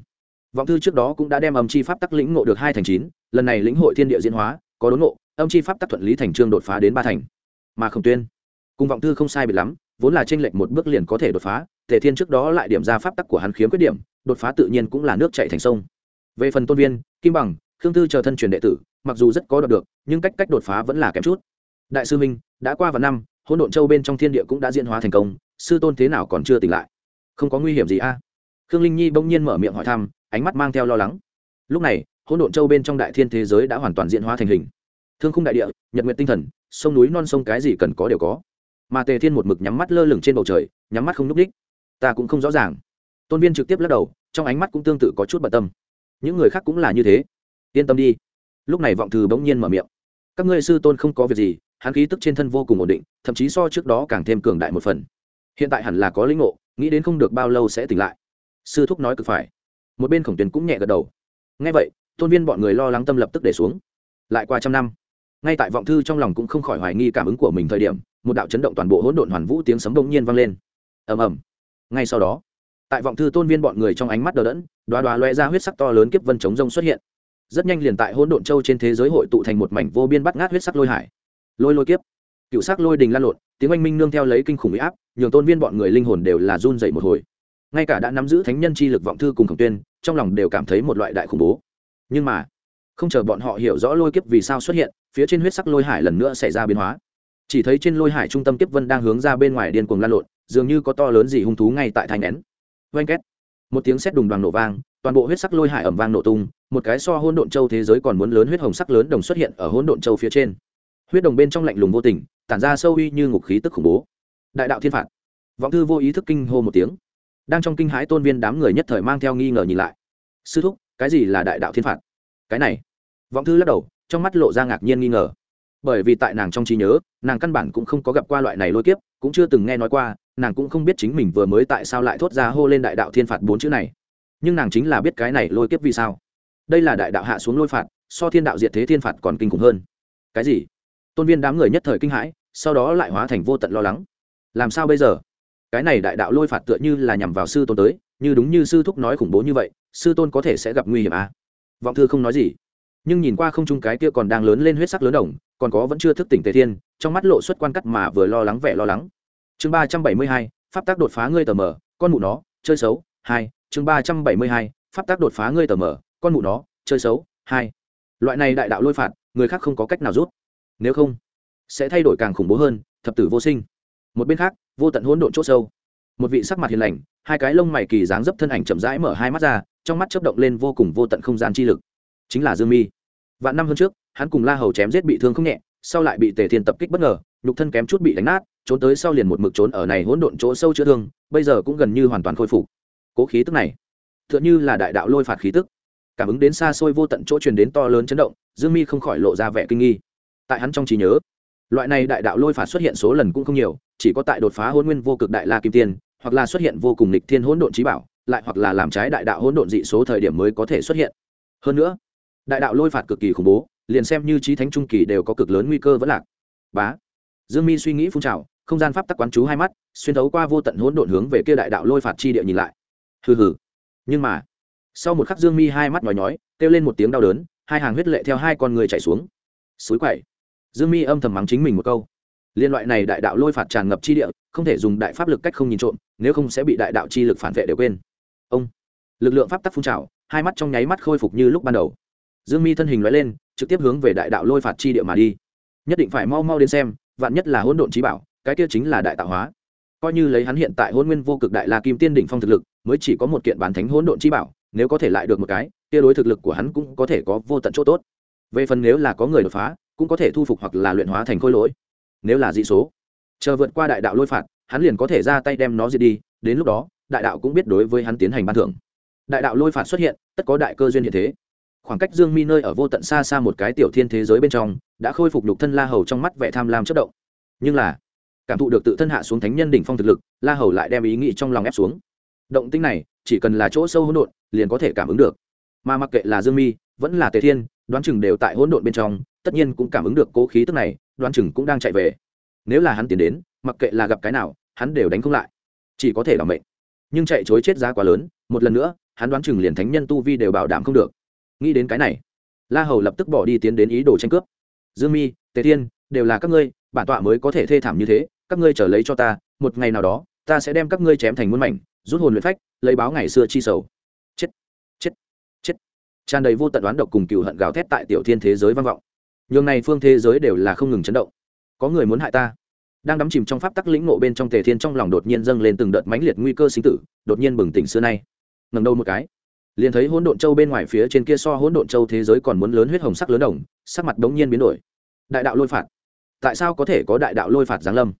vọng thư trước đó cũng đã đem âm chi pháp tắc lĩnh ngộ được hai thành chín, lần này lĩnh hội thiên địa diễn hóa, có đốn ngộ, âm chi pháp tắc thuận lý thành trương đột phá đến ba thành. Mà khổng tuyên, cùng vọng thư không sai biệt lắm vốn là chênh lệch một bước liền có thể đột phá, tề thiên trước đó lại điểm ra pháp tắc của hắn khiếm khuyết điểm, đột phá tự nhiên cũng là nước chảy thành sông. Về phần tôn viên, kim bằng, khương tư chờ thân truyền đệ tử, mặc dù rất có đọc được, nhưng cách cách đột phá vẫn là kém chút. Đại sư minh, đã qua vào năm, hỗn độn châu bên trong thiên địa cũng đã diễn hóa thành công, sư tôn thế nào còn chưa tỉnh lại? Không có nguy hiểm gì a? Khương linh nhi bỗng nhiên mở miệng hỏi thăm, ánh mắt mang theo lo lắng. Lúc này, hỗn độn châu bên trong đại thiên thế giới đã hoàn toàn diễn hóa thành hình. Thương khung đại địa, nhật nguyện tinh thần, sông núi non sông cái gì cần có đều có mà tề thiên một mực nhắm mắt lơ lửng trên bầu trời, nhắm mắt không núp đích ta cũng không rõ ràng. Tôn viên trực tiếp lắc đầu, trong ánh mắt cũng tương tự có chút bận tâm. Những người khác cũng là như thế. Yên tâm đi. Lúc này vọng thư bỗng nhiên mở miệng. Các ngươi sư tôn không có việc gì, hắn khí tức trên thân vô cùng ổn định, thậm chí so trước đó càng thêm cường đại một phần. Hiện tại hẳn là có lĩnh ngộ, nghĩ đến không được bao lâu sẽ tỉnh lại. Sư thúc nói cực phải. Một bên khổng tuyền cũng nhẹ gật đầu. Ngay vậy, tôn viên bọn người lo lắng tâm lập tức để xuống. Lại qua trăm năm, ngay tại vọng thư trong lòng cũng không khỏi hoài nghi cảm ứng của mình thời điểm một đạo chấn động toàn bộ hỗn độn hoàn vũ tiếng sấm đông nhiên vang lên. Ầm ầm. Ngay sau đó, tại vọng thư tôn viên bọn người trong ánh mắt đờ đẫn đoá đoá loe ra huyết sắc to lớn kiếp vân chống rông xuất hiện. Rất nhanh liền tại hỗn độn châu trên thế giới hội tụ thành một mảnh vô biên bắt ngát huyết sắc lôi hải. Lôi lôi kiếp. Cựu sắc lôi đình lan lộn, tiếng oanh minh nương theo lấy kinh khủng huy áp, nhường tôn viên bọn người linh hồn đều là run dậy một hồi. Ngay cả đã nắm giữ thánh nhân chi lực vọng thư cùng khổng tuyên, trong lòng đều cảm thấy một loại đại khủng bố. Nhưng mà, không chờ bọn họ hiểu rõ lôi kiếp vì sao xuất hiện, phía trên huyết sắc lôi hải lần nữa xảy ra biến hóa chỉ thấy trên lôi hải trung tâm tiếp vân đang hướng ra bên ngoài điên cuồng lan lộn, dường như có to lớn gì hung thú ngay tại thành nén. Oanh két. Một tiếng sét đùng đoàn nổ vang, toàn bộ huyết sắc lôi hải ẩm vang nổ tung, một cái so hôn độn châu thế giới còn muốn lớn huyết hồng sắc lớn đồng xuất hiện ở hôn độn châu phía trên. Huyết đồng bên trong lạnh lùng vô tình, tản ra sâu uy như ngục khí tức khủng bố. Đại đạo thiên phạt. Vọng thư vô ý thức kinh hô một tiếng. Đang trong kinh hãi tôn viên đám người nhất thời mang theo nghi ngờ nhìn lại. Sư thúc, cái gì là đại đạo thiên phạt? Cái này. Vọng thư lắc đầu, trong mắt lộ ra ngạc nhiên nghi ngờ bởi vì tại nàng trong trí nhớ, nàng căn bản cũng không có gặp qua loại này lôi kiếp, cũng chưa từng nghe nói qua, nàng cũng không biết chính mình vừa mới tại sao lại thốt ra hô lên đại đạo thiên phạt bốn chữ này. Nhưng nàng chính là biết cái này lôi kiếp vì sao. Đây là đại đạo hạ xuống lôi phạt, so thiên đạo diệt thế thiên phạt còn kinh khủng hơn. Cái gì? Tôn viên đám người nhất thời kinh hãi, sau đó lại hóa thành vô tận lo lắng. Làm sao bây giờ? Cái này đại đạo lôi phạt tựa như là nhằm vào sư tôn tới, như đúng như sư thúc nói khủng bố như vậy, sư tôn có thể sẽ gặp nguy hiểm à? vọng thư không nói gì. Nhưng nhìn qua không trung cái kia còn đang lớn lên huyết sắc lớn đồng còn có vẫn chưa thức tỉnh tề thiên, trong mắt lộ xuất quan cắt mà vừa lo lắng vẻ lo lắng. Chương ba trăm bảy mươi hai, pháp tác đột phá ngươi tờ mờ, con mụ nó, chơi xấu, hai, chương ba trăm bảy mươi hai, pháp tác đột phá ngươi tờ mờ, con mụ nó, chơi xấu, hai. Loại này đại đạo lôi phạt, người khác không có cách nào rút. Nếu không, sẽ thay đổi càng khủng bố hơn, thập tử vô sinh. Một bên khác, vô tận hỗn độn c h ỗ sâu. Một vị sắc mặt hiền lành, hai cái lông mày kỳ dáng dấp thân ảnh chậm rãi mở hai mắt ra, trong mắt chấp động lên vô cùng vô tận không gian chi lực. Chính là dương mi vạn năm hơn trước, hắn cùng la hầu chém giết bị thương không nhẹ, sau lại bị tề thiên tập kích bất ngờ, nhục thân kém chút bị đánh nát, trốn tới sau liền một mực trốn ở này hỗn độn chỗ sâu chữa thương, bây giờ cũng gần như hoàn toàn khôi phục. Cố khí tức này t h ư ợ n như là đại đạo lôi phạt khí tức. Cảm ứng đến xa xôi vô tận chỗ truyền đến to lớn chấn động, dương mi không khỏi lộ ra vẻ kinh nghi. Tại hắn trong trí nhớ, loại này đại đạo lôi phạt xuất hiện số lần cũng không nhiều, chỉ có tại đột phá hôn nguyên vô cực đại la kim tiên, hoặc là xuất hiện vô cùng lịch thiên hỗn độn trí bảo, lại hoặc là làm trái đại đạo hỗn độn dị số thời điểm mới có thể xuất hiện. Hơn nữa đại đạo lôi phạt cực kỳ khủng bố, liền xem như trí thánh trung kỳ đều có cực lớn nguy cơ vẫn lạc. Bá. Dương mi suy nghĩ phun trào, không gian pháp tắc quán chú hai mắt, xuyên thấu qua vô tận hỗn độn hướng về kia đại đạo lôi phạt chi địa nhìn lại. Hừ hừ. Nhưng mà, sau một khắc dương mi hai mắt nhói nhói, kêu lên một tiếng đau đớn, hai hàng huyết lệ theo hai con người chạy xuống. Suối quậy dương mi âm thầm mắng chính mình một câu. Liên loại này đại đạo lôi phạt tràn ngập chi địa, không thể dùng đại pháp lực cách không nhìn trộm, nếu không sẽ bị đại đạo chi lực phản vệ đều quên. Ông. Lực lượng pháp tắc phun trào, hai mắt trong nháy mắt khôi phục như lúc ban đầu dương mi thân hình loại lên, trực tiếp hướng về đại đạo lôi phạt chi địa mà đi. Nhất định phải mau mau đến xem, vạn nhất là hỗn độn trí bảo, cái kia chính là đại tạo hóa. Coi như lấy hắn hiện tại hôn nguyên vô cực đại la kim tiên đỉnh phong thực lực, mới chỉ có một kiện bản thánh hỗn độn trí bảo, nếu có thể lại được một cái, kia đối thực lực của hắn cũng có thể có vô tận chỗ tốt. Về phần nếu là có người đột phá, cũng có thể thu phục hoặc là luyện hóa thành khôi lỗi. Nếu là dị số, chờ vượt qua đại đạo lôi phạt, hắn liền có thể ra tay đem nó diệt đi, đến lúc đó, đại đạo cũng biết đối với hắn tiến hành ban thưởng. Đại đạo lôi phạt xuất hiện, tất có đại cơ duyên hiện thế khoảng cách dương mi nơi ở vô tận xa xa một cái tiểu thiên thế giới bên trong, đã khôi phục lục thân la hầu trong mắt vẻ tham lam chất động. Nhưng là, cảm thụ được tự thân hạ xuống thánh nhân đỉnh phong thực lực, la hầu lại đem ý nghĩ trong lòng ép xuống. Động tinh này, chỉ cần là chỗ sâu hỗn độn, liền có thể cảm ứng được. Mà mặc kệ là dương mi, vẫn là tề thiên, đoán chừng đều tại hỗn độn bên trong, tất nhiên cũng cảm ứng được cố khí tức này, đoán chừng cũng đang chạy về. Nếu là hắn tiến đến, mặc kệ là gặp cái nào, hắn đều đánh không lại. Chỉ có thể đảm mệnh. Nhưng chạy chối chết giá quá lớn, một lần nữa, hắn đoán chừng liền thánh nhân tu vi đều bảo đảm không được nghĩ đến cái này, la hầu lập tức bỏ đi tiến đến ý đồ tranh cướp. Dương mi, tề thiên, đều là các ngươi, bản tọa mới có thể thê thảm như thế, các ngươi trở lấy cho ta, một ngày nào đó, ta sẽ đem các ngươi chém thành muôn mảnh, rút hồn luyện phách, lấy báo ngày xưa chi sầu. Chết chết chết. Tràn đầy vô tận đoán độc cùng cựu hận gào thét tại tiểu thiên thế giới vang vọng. Nhường này phương thế giới đều là không ngừng chấn động. Có người muốn hại ta. Đang đắm chìm trong pháp tắc lĩnh ngộ bên trong tề thiên trong lòng đột nhiên dâng lên từng đợt mãnh liệt nguy cơ sinh tử, đột nhiên bừng tỉnh xưa nay. Ngầm đầu một cái liền thấy hỗn độn châu bên ngoài phía trên kia so hỗn độn châu thế giới còn muốn lớn huyết hồng sắc lớn đồng, sắc mặt đống nhiên biến đổi. Đại đạo lôi phạt. Tại sao có thể có đại đạo lôi phạt giáng lâm?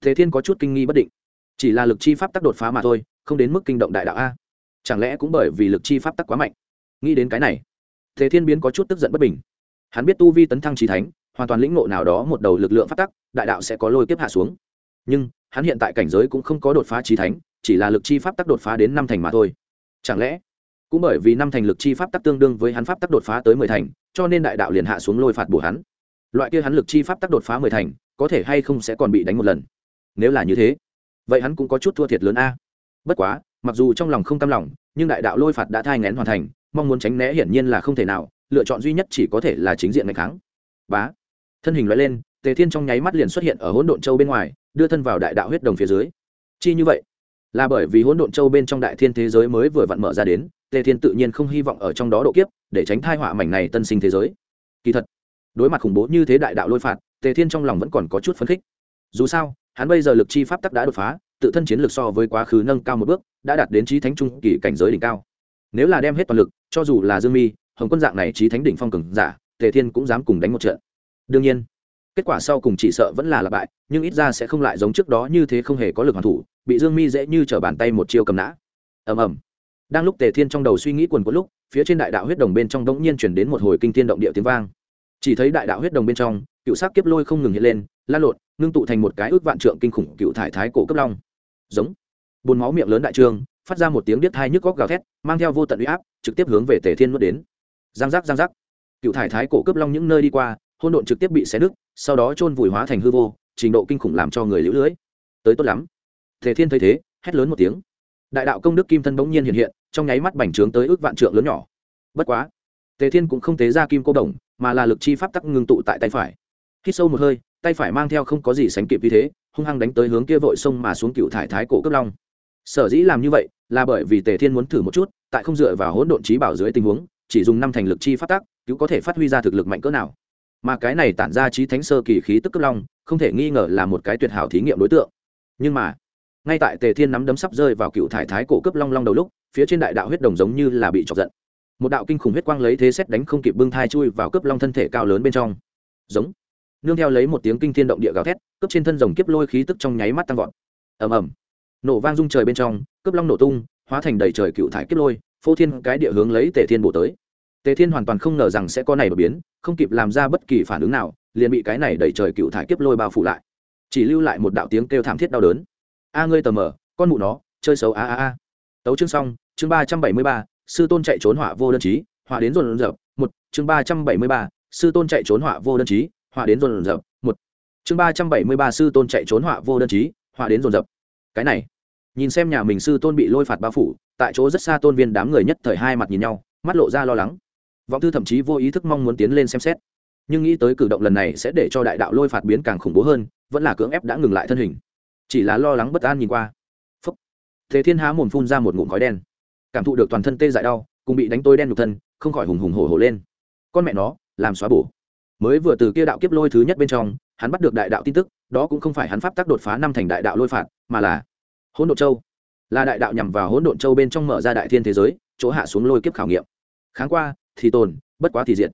Thế thiên có chút kinh nghi bất định. Chỉ là lực chi pháp tắc đột phá mà thôi, không đến mức kinh động đại đạo a. Chẳng lẽ cũng bởi vì lực chi pháp tắc quá mạnh? Nghĩ đến cái này, thế thiên biến có chút tức giận bất bình. Hắn biết tu vi tấn thăng trí thánh, hoàn toàn lĩnh ngộ nào đó một đầu lực lượng pháp tắc, đại đạo sẽ có lôi kiếp hạ xuống. Nhưng, hắn hiện tại cảnh giới cũng không có đột phá trí thánh, chỉ là lực chi pháp tắc đột phá đến năm thành mà thôi. Chẳng lẽ cũng bởi vì năm thành lực chi pháp tắc tương đương với hắn pháp tắc đột phá tới mười thành, cho nên đại đạo liền hạ xuống lôi phạt bổ hắn. Loại kia hắn lực chi pháp tắc đột phá mười thành, có thể hay không sẽ còn bị đánh một lần? Nếu là như thế, vậy hắn cũng có chút thua thiệt lớn a. Bất quá, mặc dù trong lòng không cam lòng, nhưng đại đạo lôi phạt đã thai ngén hoàn thành, mong muốn tránh né hiển nhiên là không thể nào, lựa chọn duy nhất chỉ có thể là chính diện ngày kháng. Bá. Thân hình loại lên, tề thiên trong nháy mắt liền xuất hiện ở hỗn độn châu bên ngoài, đưa thân vào đại đạo huyết đồng phía dưới. Chi như vậy, là bởi vì hỗn độn châu bên trong đại thiên thế giới mới vừa vặn mở ra đến tề thiên tự nhiên không hy vọng ở trong đó độ kiếp, để tránh thai họa mảnh này tân sinh thế giới. Kỳ thật, đối mặt khủng bố như thế đại đạo lôi phạt, tề thiên trong lòng vẫn còn có chút phấn khích. Dù sao, hắn bây giờ lực chi pháp tắc đã đột phá, tự thân chiến lược so với quá khứ nâng cao một bước, đã đạt đến trí thánh trung kỳ cảnh giới đỉnh cao. Nếu là đem hết toàn lực, cho dù là dương mi, hồng quân dạng này trí thánh đỉnh phong cường giả, tề thiên cũng dám cùng đánh một trận. Đương nhiên, kết quả sau cùng chỉ sợ vẫn là lặp bại, nhưng ít ra sẽ không lại giống trước đó như thế không hề có lực hoàn thủ, bị dương mi dễ như t r ở bàn tay một chiêu cầm nã. Ầm ầm đang lúc tề thiên trong đầu suy nghĩ quần quẫn lúc, phía trên đại đạo huyết đồng bên trong đống nhiên chuyển đến một hồi kinh thiên động địa tiếng vang. Chỉ thấy đại đạo huyết đồng bên trong, cựu sắc kiếp lôi không ngừng hiện lên, lan lộn, ngưng tụ thành một cái ước vạn trượng kinh khủng cựu thải thái cổ cấp long. Giống. Bồn máu miệng lớn đại trương phát ra một tiếng biết hai nhức góc gào thét, mang theo vô tận uy áp, trực tiếp hướng về tề thiên nuốt đến. Giang giác giang giác. Cựu thải thái cổ cấp long những nơi đi qua hôn độn trực tiếp bị xé nứt, sau đó chôn vùi hóa thành hư vô, trình độ kinh khủng làm cho người lũ lưỡi tới tốt lắm. Tề thiên thấy thế, hét lớn một tiếng đại đạo công đức kim thân bỗng nhiên hiện hiện, trong nháy mắt bành trướng tới ước vạn trượng lớn nhỏ. Bất quá, tề thiên cũng không tế ra kim cô đồng, mà là lực chi pháp tắc ngưng tụ tại tay phải. Khi sâu một hơi, tay phải mang theo không có gì sánh kịp như thế, hung hăng đánh tới hướng kia vội sông mà xuống cựu thải thái cổ cấp long. Sở dĩ làm như vậy, là bởi vì tề thiên muốn thử một chút, tại không dựa vào hỗn độn trí bảo dưới tình huống, chỉ dùng năm thành lực chi phát tác cứu có thể phát huy ra thực lực mạnh cỡ nào. Mà cái này tản ra trí thánh sơ kỳ khí tức cấp long, không thể nghi ngờ là một cái tuyệt hảo thí nghiệm đối tượng. Nhưng mà ngay tại tề thiên nắm đấm sắp rơi vào cựu thải thái cổ cấp long long đầu lúc, phía trên đại đạo huyết đồng giống như là bị chọc giận. Một đạo kinh khủng huyết quang lấy thế xét đánh không kịp bưng thai chui vào cấp long thân thể cao lớn bên trong. Giống. Nương theo lấy một tiếng kinh thiên động địa gào thét cấp trên thân rồng kiếp lôi khí tức trong nháy mắt tăng vọt. Ầm ầm. Nổ vang rung trời bên trong cấp long nổ tung, hóa thành đầy trời cựu thải kiếp lôi, phô thiên cái địa hướng lấy tề thiên bổ tới. Tề thiên hoàn toàn không ngờ rằng sẽ có này đột biến, không kịp làm ra bất kỳ phản ứng nào, liền bị cái này đẩy trời cựu thải kiếp lôi bao phủ lại. Chỉ lưu lại một đạo tiếng kêu thảm thiết đau đớn a ngươi tờ mờ, con mụ nó, chơi xấu a a a. Tấu chương xong, chương ba trăm bảy mươi ba, sư tôn chạy trốn họa vô đơn chí, họa đến dồn dập một, chương ba trăm bảy mươi ba, sư tôn chạy trốn họa vô đơn chí, họa đến dồn dập một. Chương ba trăm bảy mươi ba, sư tôn chạy trốn họa vô đơn chí, họa đến dồn dập cái này, nhìn xem nhà mình sư tôn bị lôi phạt bao phủ, tại chỗ rất xa tôn viên đám người nhất thời hai mặt nhìn nhau, mắt lộ ra lo lắng. Vọng thư thậm chí vô ý thức mong muốn tiến lên xem xét. Nhưng nghĩ tới cử động lần này sẽ để cho đại đạo lôi phạt biến càng khủng bố hơn, vẫn là cưỡng ép đã ngừng lại thân hình chỉ là lo lắng bất an nhìn qua. Phúc. Thế thiên há mồm phun ra một ngụm khói đen. Cảm thụ được toàn thân tê dại đau, cùng bị đánh tôi đen nhục thân, không khỏi hùng hùng hổ hổ lên. Con mẹ nó, làm xóa bổ. Mới vừa từ kia đạo kiếp lôi thứ nhất bên trong, hắn bắt được đại đạo tin tức, đó cũng không phải hắn pháp tác đột phá năm thành đại đạo lôi phạt, mà là hỗn độn châu. Là đại đạo nhằm vào hỗn độn châu bên trong mở ra đại thiên thế giới, chỗ hạ xuống lôi kiếp khảo nghiệm. Kháng qua thì tồn, bất quá thì diệt.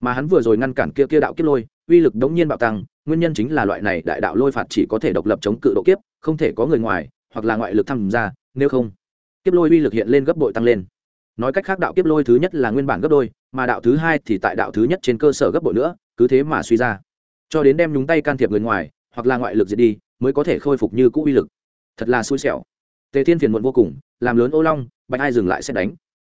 Mà hắn vừa rồi ngăn cản kia kia đạo kiếp lôi uy lực đống nhiên bạo tăng, nguyên nhân chính là loại này đại đạo lôi phạt chỉ có thể độc lập chống cự độ kiếp, không thể có người ngoài, hoặc là ngoại lực tham gia, nếu không, kiếp lôi uy lực hiện lên gấp bội tăng lên. Nói cách khác đạo kiếp lôi thứ nhất là nguyên bản gấp đôi, mà đạo thứ hai thì tại đạo thứ nhất trên cơ sở gấp bội nữa, cứ thế mà suy ra. Cho đến đem nhúng tay can thiệp người ngoài, hoặc là ngoại lực diệt đi, mới có thể khôi phục như cũ uy lực. Thật là xui xẻo. Tề thiên phiền muộn vô cùng, làm lớn ô long, bạch ai dừng lại sẽ đánh.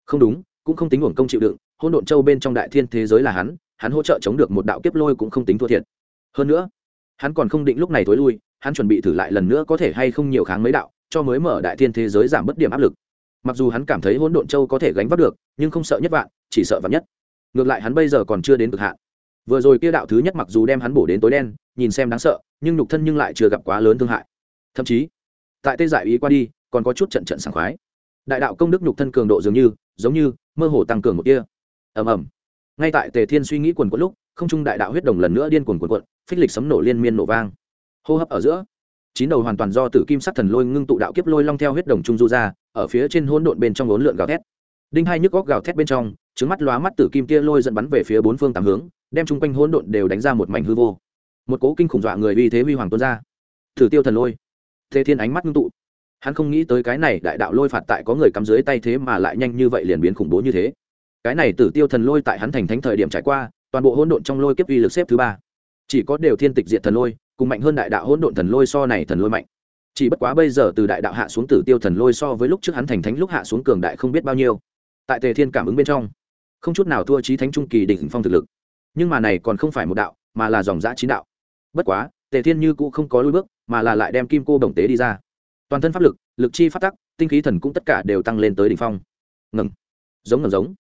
Không đúng, cũng không tính uổng công chịu đựng hôn độn châu bên trong đại thiên thế giới là hắn hắn hỗ trợ chống được một đạo kiếp lôi cũng không tính thua thiệt. Hơn nữa, hắn còn không định lúc này thối lui, hắn chuẩn bị thử lại lần nữa có thể hay không nhiều kháng mấy đạo, cho mới mở đại thiên thế giới giảm bớt điểm áp lực. Mặc dù hắn cảm thấy hỗn độn châu có thể gánh vác được, nhưng không sợ nhất vạn, chỉ sợ vạn nhất. Ngược lại hắn bây giờ còn chưa đến cực hạn. Vừa rồi kia đạo thứ nhất mặc dù đem hắn bổ đến tối đen, nhìn xem đáng sợ, nhưng nhục thân nhưng lại chưa gặp quá lớn thương hại. Thậm chí, tại tê giải ý qua đi, còn có chút trận trận sảng khoái. Đại đạo công đức nhục thân cường độ dường như, giống như mơ hồ tăng cường một kia ầm ầm ngay tại tề thiên suy nghĩ quần quẫn lúc, không trung đại đạo huyết đồng lần nữa điên cuồng quần quận phích lịch sấm nổ liên miên nổ vang. Hô hấp ở giữa, chín đầu hoàn toàn do tử kim sắc thần lôi ngưng tụ đạo kiếp lôi long theo huyết đồng trung du ra, ở phía trên hỗn độn bên trong ốn lượn gào thét. Đinh hai nhức góc gào thét bên trong trứng mắt lóa mắt tử kim tia lôi dẫn bắn về phía bốn phương tám hướng, đem chung quanh hỗn độn đều đánh ra một mảnh hư vô. Một cố kinh khủng dọa người uy thế huy hoàng tuôn ra. Thử tiêu thần lôi. Thế thiên ánh mắt ngưng tụ. Hắn không nghĩ tới cái này đại đạo lôi phạt tại có người cắm dưới tay thế mà lại nhanh như vậy liền biến khủng bố như thế cái này tử tiêu thần lôi tại hắn thành thánh thời điểm trải qua, toàn bộ hỗn độn trong lôi kiếp uy lực xếp thứ ba. Chỉ có đều thiên tịch diện thần lôi, cùng mạnh hơn đại đạo hỗn độn thần lôi so này thần lôi mạnh. Chỉ bất quá bây giờ từ đại đạo hạ xuống tử tiêu thần lôi so với lúc trước hắn thành thánh lúc hạ xuống cường đại không biết bao nhiêu. Tại tề thiên cảm ứng bên trong, không chút nào thua trí thánh trung kỳ đỉnh phong thực lực. Nhưng mà này còn không phải một đạo, mà là dòng giã chín đạo. Bất quá, tề thiên như cũ không có lui bước, mà là lại đem kim cô đồng tế đi ra. Toàn thân pháp lực lực chi phát tắc, tinh khí thần cũng tất cả đều tăng lên tới đỉnh phong. Ngừng. Giống ngừng, giống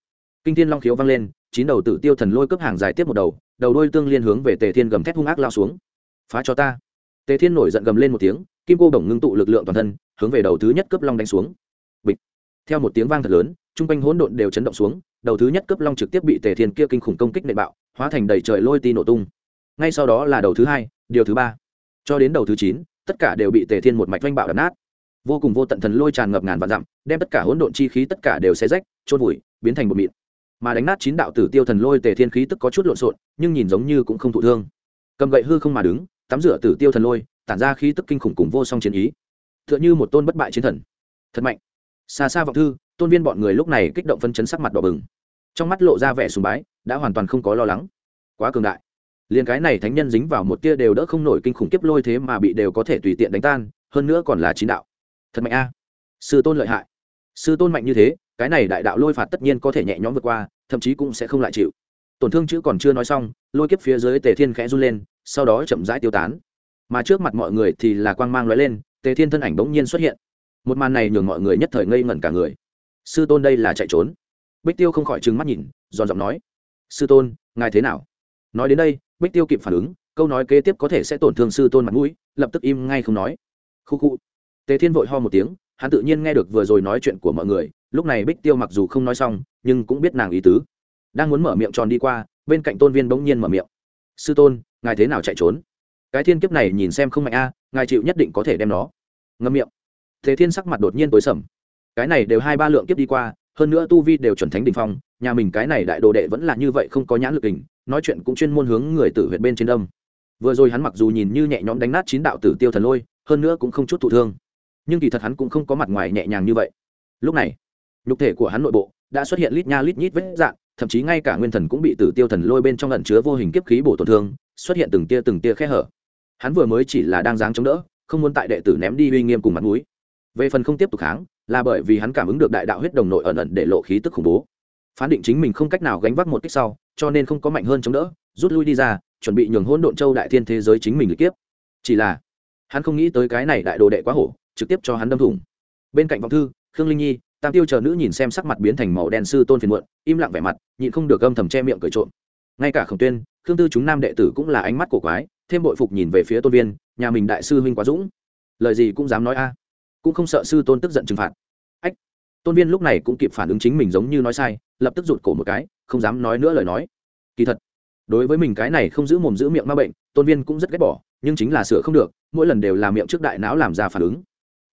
kinh thiên long khiếu vang lên, chín đầu tử tiêu thần lôi cướp hàng dài tiếp một đầu đầu đôi tương liên hướng về tề thiên gầm thét hung ác lao xuống. Phá cho ta. Tề thiên nổi giận gầm lên một tiếng, kim cô đồng ngưng tụ lực lượng toàn thân, hướng về đầu thứ nhất cướp long đánh xuống. Bịch. Theo một tiếng vang thật lớn, trung quanh hỗn độn đều chấn động xuống, đầu thứ nhất cướp long trực tiếp bị tề thiên kia kinh khủng công kích nệ bạo, hóa thành đầy trời lôi ti nổ tung. Ngay sau đó là đầu thứ hai, điều thứ ba. Cho đến đầu thứ chín, tất cả đều bị tề thiên một mạch oanh bạo đập nát. Vô cùng vô tận thần lôi tràn ngập ngàn vạn dặm, đem tất cả hỗn độn chi khí tất cả đều xé rách trôn vùi, biến thành một mịn mà đánh nát chín đạo tử tiêu thần lôi tề thiên khí tức có chút lộn xộn, nhưng nhìn giống như cũng không thụ thương. Cầm gậy hư không mà đứng, tắm rửa tử tiêu thần lôi, tản ra khí tức kinh khủng cùng vô song chiến ý. T h ư ợ n h ư một tôn bất bại chiến thần. Thật mạnh. Xa xa vọng thư, tôn viên bọn người lúc này kích động phân chấn sắc mặt đỏ bừng. Trong mắt lộ ra vẻ sùng bái, đã hoàn toàn không có lo lắng. Quá cường đại. Liền cái này thánh nhân dính vào một tia đều đỡ không nổi kinh khủng kiếp lôi thế mà bị đều có thể tùy tiện đánh tan, hơn nữa còn là chín đạo. Thật mạnh a. Sư tôn lợi hại. Sư tôn mạnh như thế cái này đại đạo lôi phạt tất nhiên có thể nhẹ nhõm vượt qua, thậm chí cũng sẽ không lại chịu. Tổn thương chữ còn chưa nói xong, lôi kiếp phía dưới tề thiên khẽ run lên, sau đó chậm rãi tiêu tán. Mà trước mặt mọi người thì là quang mang lóe lên, tề thiên thân ảnh bỗng nhiên xuất hiện. Một màn này nhường mọi người nhất thời ngây ngẩn cả người. Sư tôn đây là chạy trốn? Bích tiêu không khỏi trừng mắt nhìn, giòn giọng nói. Sư tôn, ngài thế nào? Nói đến đây, bích tiêu kịp phản ứng, câu nói kế tiếp có thể sẽ tổn thương sư tôn mặt mũi, lập tức im ngay không nói. Khu khu. Tề thiên vội ho một tiếng hắn tự nhiên nghe được vừa rồi nói chuyện của mọi người, lúc này bích tiêu mặc dù không nói xong, nhưng cũng biết nàng ý tứ. Đang muốn mở miệng tròn đi qua, bên cạnh tôn viên bỗng nhiên mở miệng. Sư tôn, ngài thế nào chạy trốn? Cái thiên kiếp này nhìn xem không mạnh a, ngài chịu nhất định có thể đem nó. Ngâm miệng. Thế thiên sắc mặt đột nhiên tối sầm. Cái này đều hai ba lượng kiếp đi qua, hơn nữa tu vi đều chuẩn thánh đình phong, nhà mình cái này đại đồ đệ vẫn là như vậy không có nhãn lực hình, nói chuyện cũng chuyên môn hướng người tử huyện bên trên đông vừa rồi hắn mặc dù nhìn như nhẹ nhõm đánh nát chín đạo tử tiêu thần lôi, hơn nữa cũng không chút thụ thương nhưng kỳ thật hắn cũng không có mặt ngoài nhẹ nhàng như vậy. Lúc này, nhục thể của hắn nội bộ đã xuất hiện lít nha lít nhít vết dạng, thậm chí ngay cả nguyên thần cũng bị tử tiêu thần lôi bên trong lẩn chứa vô hình kiếp khí bổ tổn thương, xuất hiện từng tia từng tia khe hở. Hắn vừa mới chỉ là đang dáng chống đỡ, không muốn tại đệ tử ném đi uy nghiêm cùng mặt mũi. Về phần không tiếp tục kháng, là bởi vì hắn cảm ứng được đại đạo huyết đồng nội ẩn ẩn để lộ khí tức khủng bố. Phán định chính mình không cách nào gánh vác một kích sau, cho nên không có mạnh hơn chống đỡ, rút lui đi ra, chuẩn bị nhường hỗn độn châu đại thiên thế giới chính mình lịch kiếp. Chỉ là, hắn không nghĩ tới cái này đại đồ đệ quá hổ trực tiếp cho hắn đâm thủng. Bên cạnh vọng thư, khương linh nhi, tam tiêu chờ nữ nhìn xem sắc mặt biến thành màu đen sư tôn phiền muộn, im lặng vẻ mặt, nhịn không được âm thầm che miệng cười trộm. Ngay cả khổng tuyên, khương tư chúng nam đệ tử cũng là ánh mắt của quái, thêm bội phục nhìn về phía tôn viên, nhà mình đại sư huynh quá dũng. Lời gì cũng dám nói a. Cũng không sợ sư tôn tức giận trừng phạt. Ách. Tôn viên lúc này cũng kịp phản ứng chính mình giống như nói sai, lập tức rụt cổ một cái, không dám nói nữa lời nói. Kỳ thật, đối với mình cái này không giữ mồm giữ miệng ma bệnh, tôn viên cũng rất ghét bỏ, nhưng chính là sửa không được, mỗi lần đều là miệng trước đại não làm ra phản ứng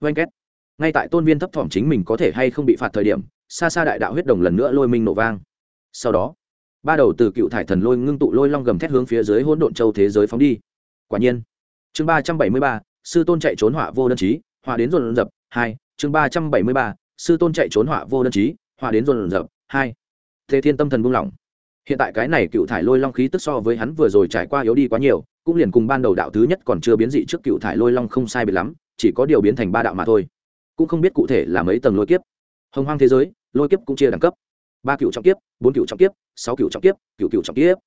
oanh két. Ngay tại tôn viên thấp thỏm chính mình có thể hay không bị phạt thời điểm, xa xa đại đạo huyết đồng lần nữa lôi minh nổ vang. Sau đó, ba đầu từ cựu thải thần lôi ngưng tụ lôi long gầm thét hướng phía dưới hỗn độn châu thế giới phóng đi. Quả nhiên, chương ba trăm bảy mươi ba, sư tôn chạy trốn họa vô đơn chí, họa đến dồn dập hai, chương ba trăm bảy mươi ba, sư tôn chạy trốn họa vô đơn chí, họa đến dồn dập hai. Thế thiên tâm thần buông lỏng. Hiện tại cái này cựu thải lôi long khí tức so với hắn vừa rồi trải qua yếu đi quá nhiều, cũng liền cùng ban đầu đạo thứ nhất còn chưa biến dị trước cựu thải lôi long không sai biệt lắm chỉ có điều biến thành ba đạo mà thôi. Cũng không biết cụ thể là mấy tầng lôi kiếp. Hồng hoang thế giới, lôi kiếp cũng chia đẳng cấp. Ba cựu trọng kiếp, bốn cựu trọng kiếp, sáu cựu trọng kiếp, cựu cựu trọng kiếp.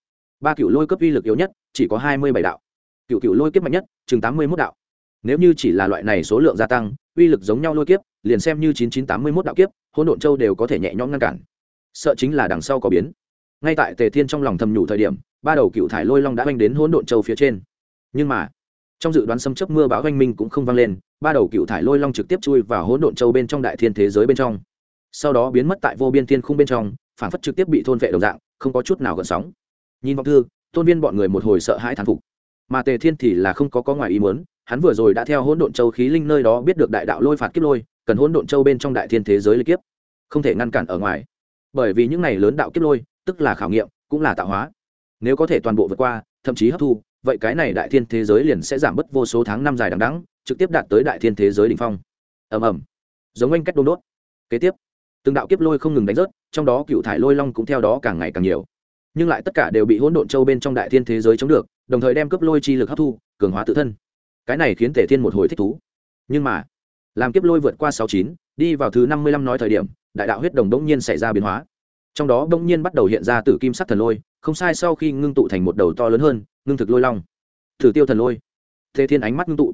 Ba cựu lôi cấp uy lực yếu nhất, chỉ có hai mươi bảy đạo. Cựu cựu lôi kiếp mạnh nhất, chừng tám mươi mốt đạo. Nếu như chỉ là loại này số lượng gia tăng, uy lực giống nhau lôi kiếp, liền xem như chín chín tám mươi mốt đạo kiếp, hỗn độn châu đều có thể nhẹ nhõm ngăn cản. Sợ chính là đằng sau có biến. Ngay tại tề thiên trong lòng thầm nhủ thời điểm, ba đầu cựu thải lôi long đã oanh đến hỗn độn châu phía trên. Nhưng mà trong dự đoán xâm chấp mưa bão oanh minh cũng không vang lên, ba đầu cựu thải lôi long trực tiếp chui vào hỗn độn châu bên trong đại thiên thế giới bên trong. Sau đó biến mất tại vô biên thiên khung bên trong, phản phất trực tiếp bị thôn vệ đồng dạng, không có chút nào gần sóng. Nhìn vọng thư, tôn viên bọn người một hồi sợ hãi thán phục. Mà tề thiên thì là không có có ngoài ý muốn, hắn vừa rồi đã theo hỗn độn châu khí linh nơi đó biết được đại đạo lôi phạt kiếp lôi, cần hỗn độn châu bên trong đại thiên thế giới lịch kiếp. Không thể ngăn cản ở ngoài. Bởi vì những này lớn đạo kiếp lôi, tức là khảo nghiệm, cũng là tạo hóa. Nếu có thể toàn bộ vượt qua, thậm chí hấp thu vậy cái này đại thiên thế giới liền sẽ giảm bớt vô số tháng năm dài đằng đẵng, trực tiếp đạt tới đại thiên thế giới đỉnh phong. Ầm ầm. Giống anh cách đôn đốt. Kế tiếp, từng đạo kiếp lôi không ngừng đánh rớt, trong đó cựu thải lôi long cũng theo đó càng ngày càng nhiều. Nhưng lại tất cả đều bị hỗn độn châu bên trong đại thiên thế giới chống được, đồng thời đem cướp lôi chi lực hấp thu, cường hóa tự thân. Cái này khiến tề thiên một hồi thích thú. Nhưng mà, làm kiếp lôi vượt qua sáu chín, đi vào thứ năm mươi lăm nói thời điểm, đại đạo huyết đồng đống nhiên xảy ra biến hóa trong đó đống nhiên bắt đầu hiện ra từ kim sắc thần lôi, không sai sau khi ngưng tụ thành một đầu to lớn hơn, ngưng thực lôi long. Thử tiêu thần lôi. Thế thiên ánh mắt ngưng tụ.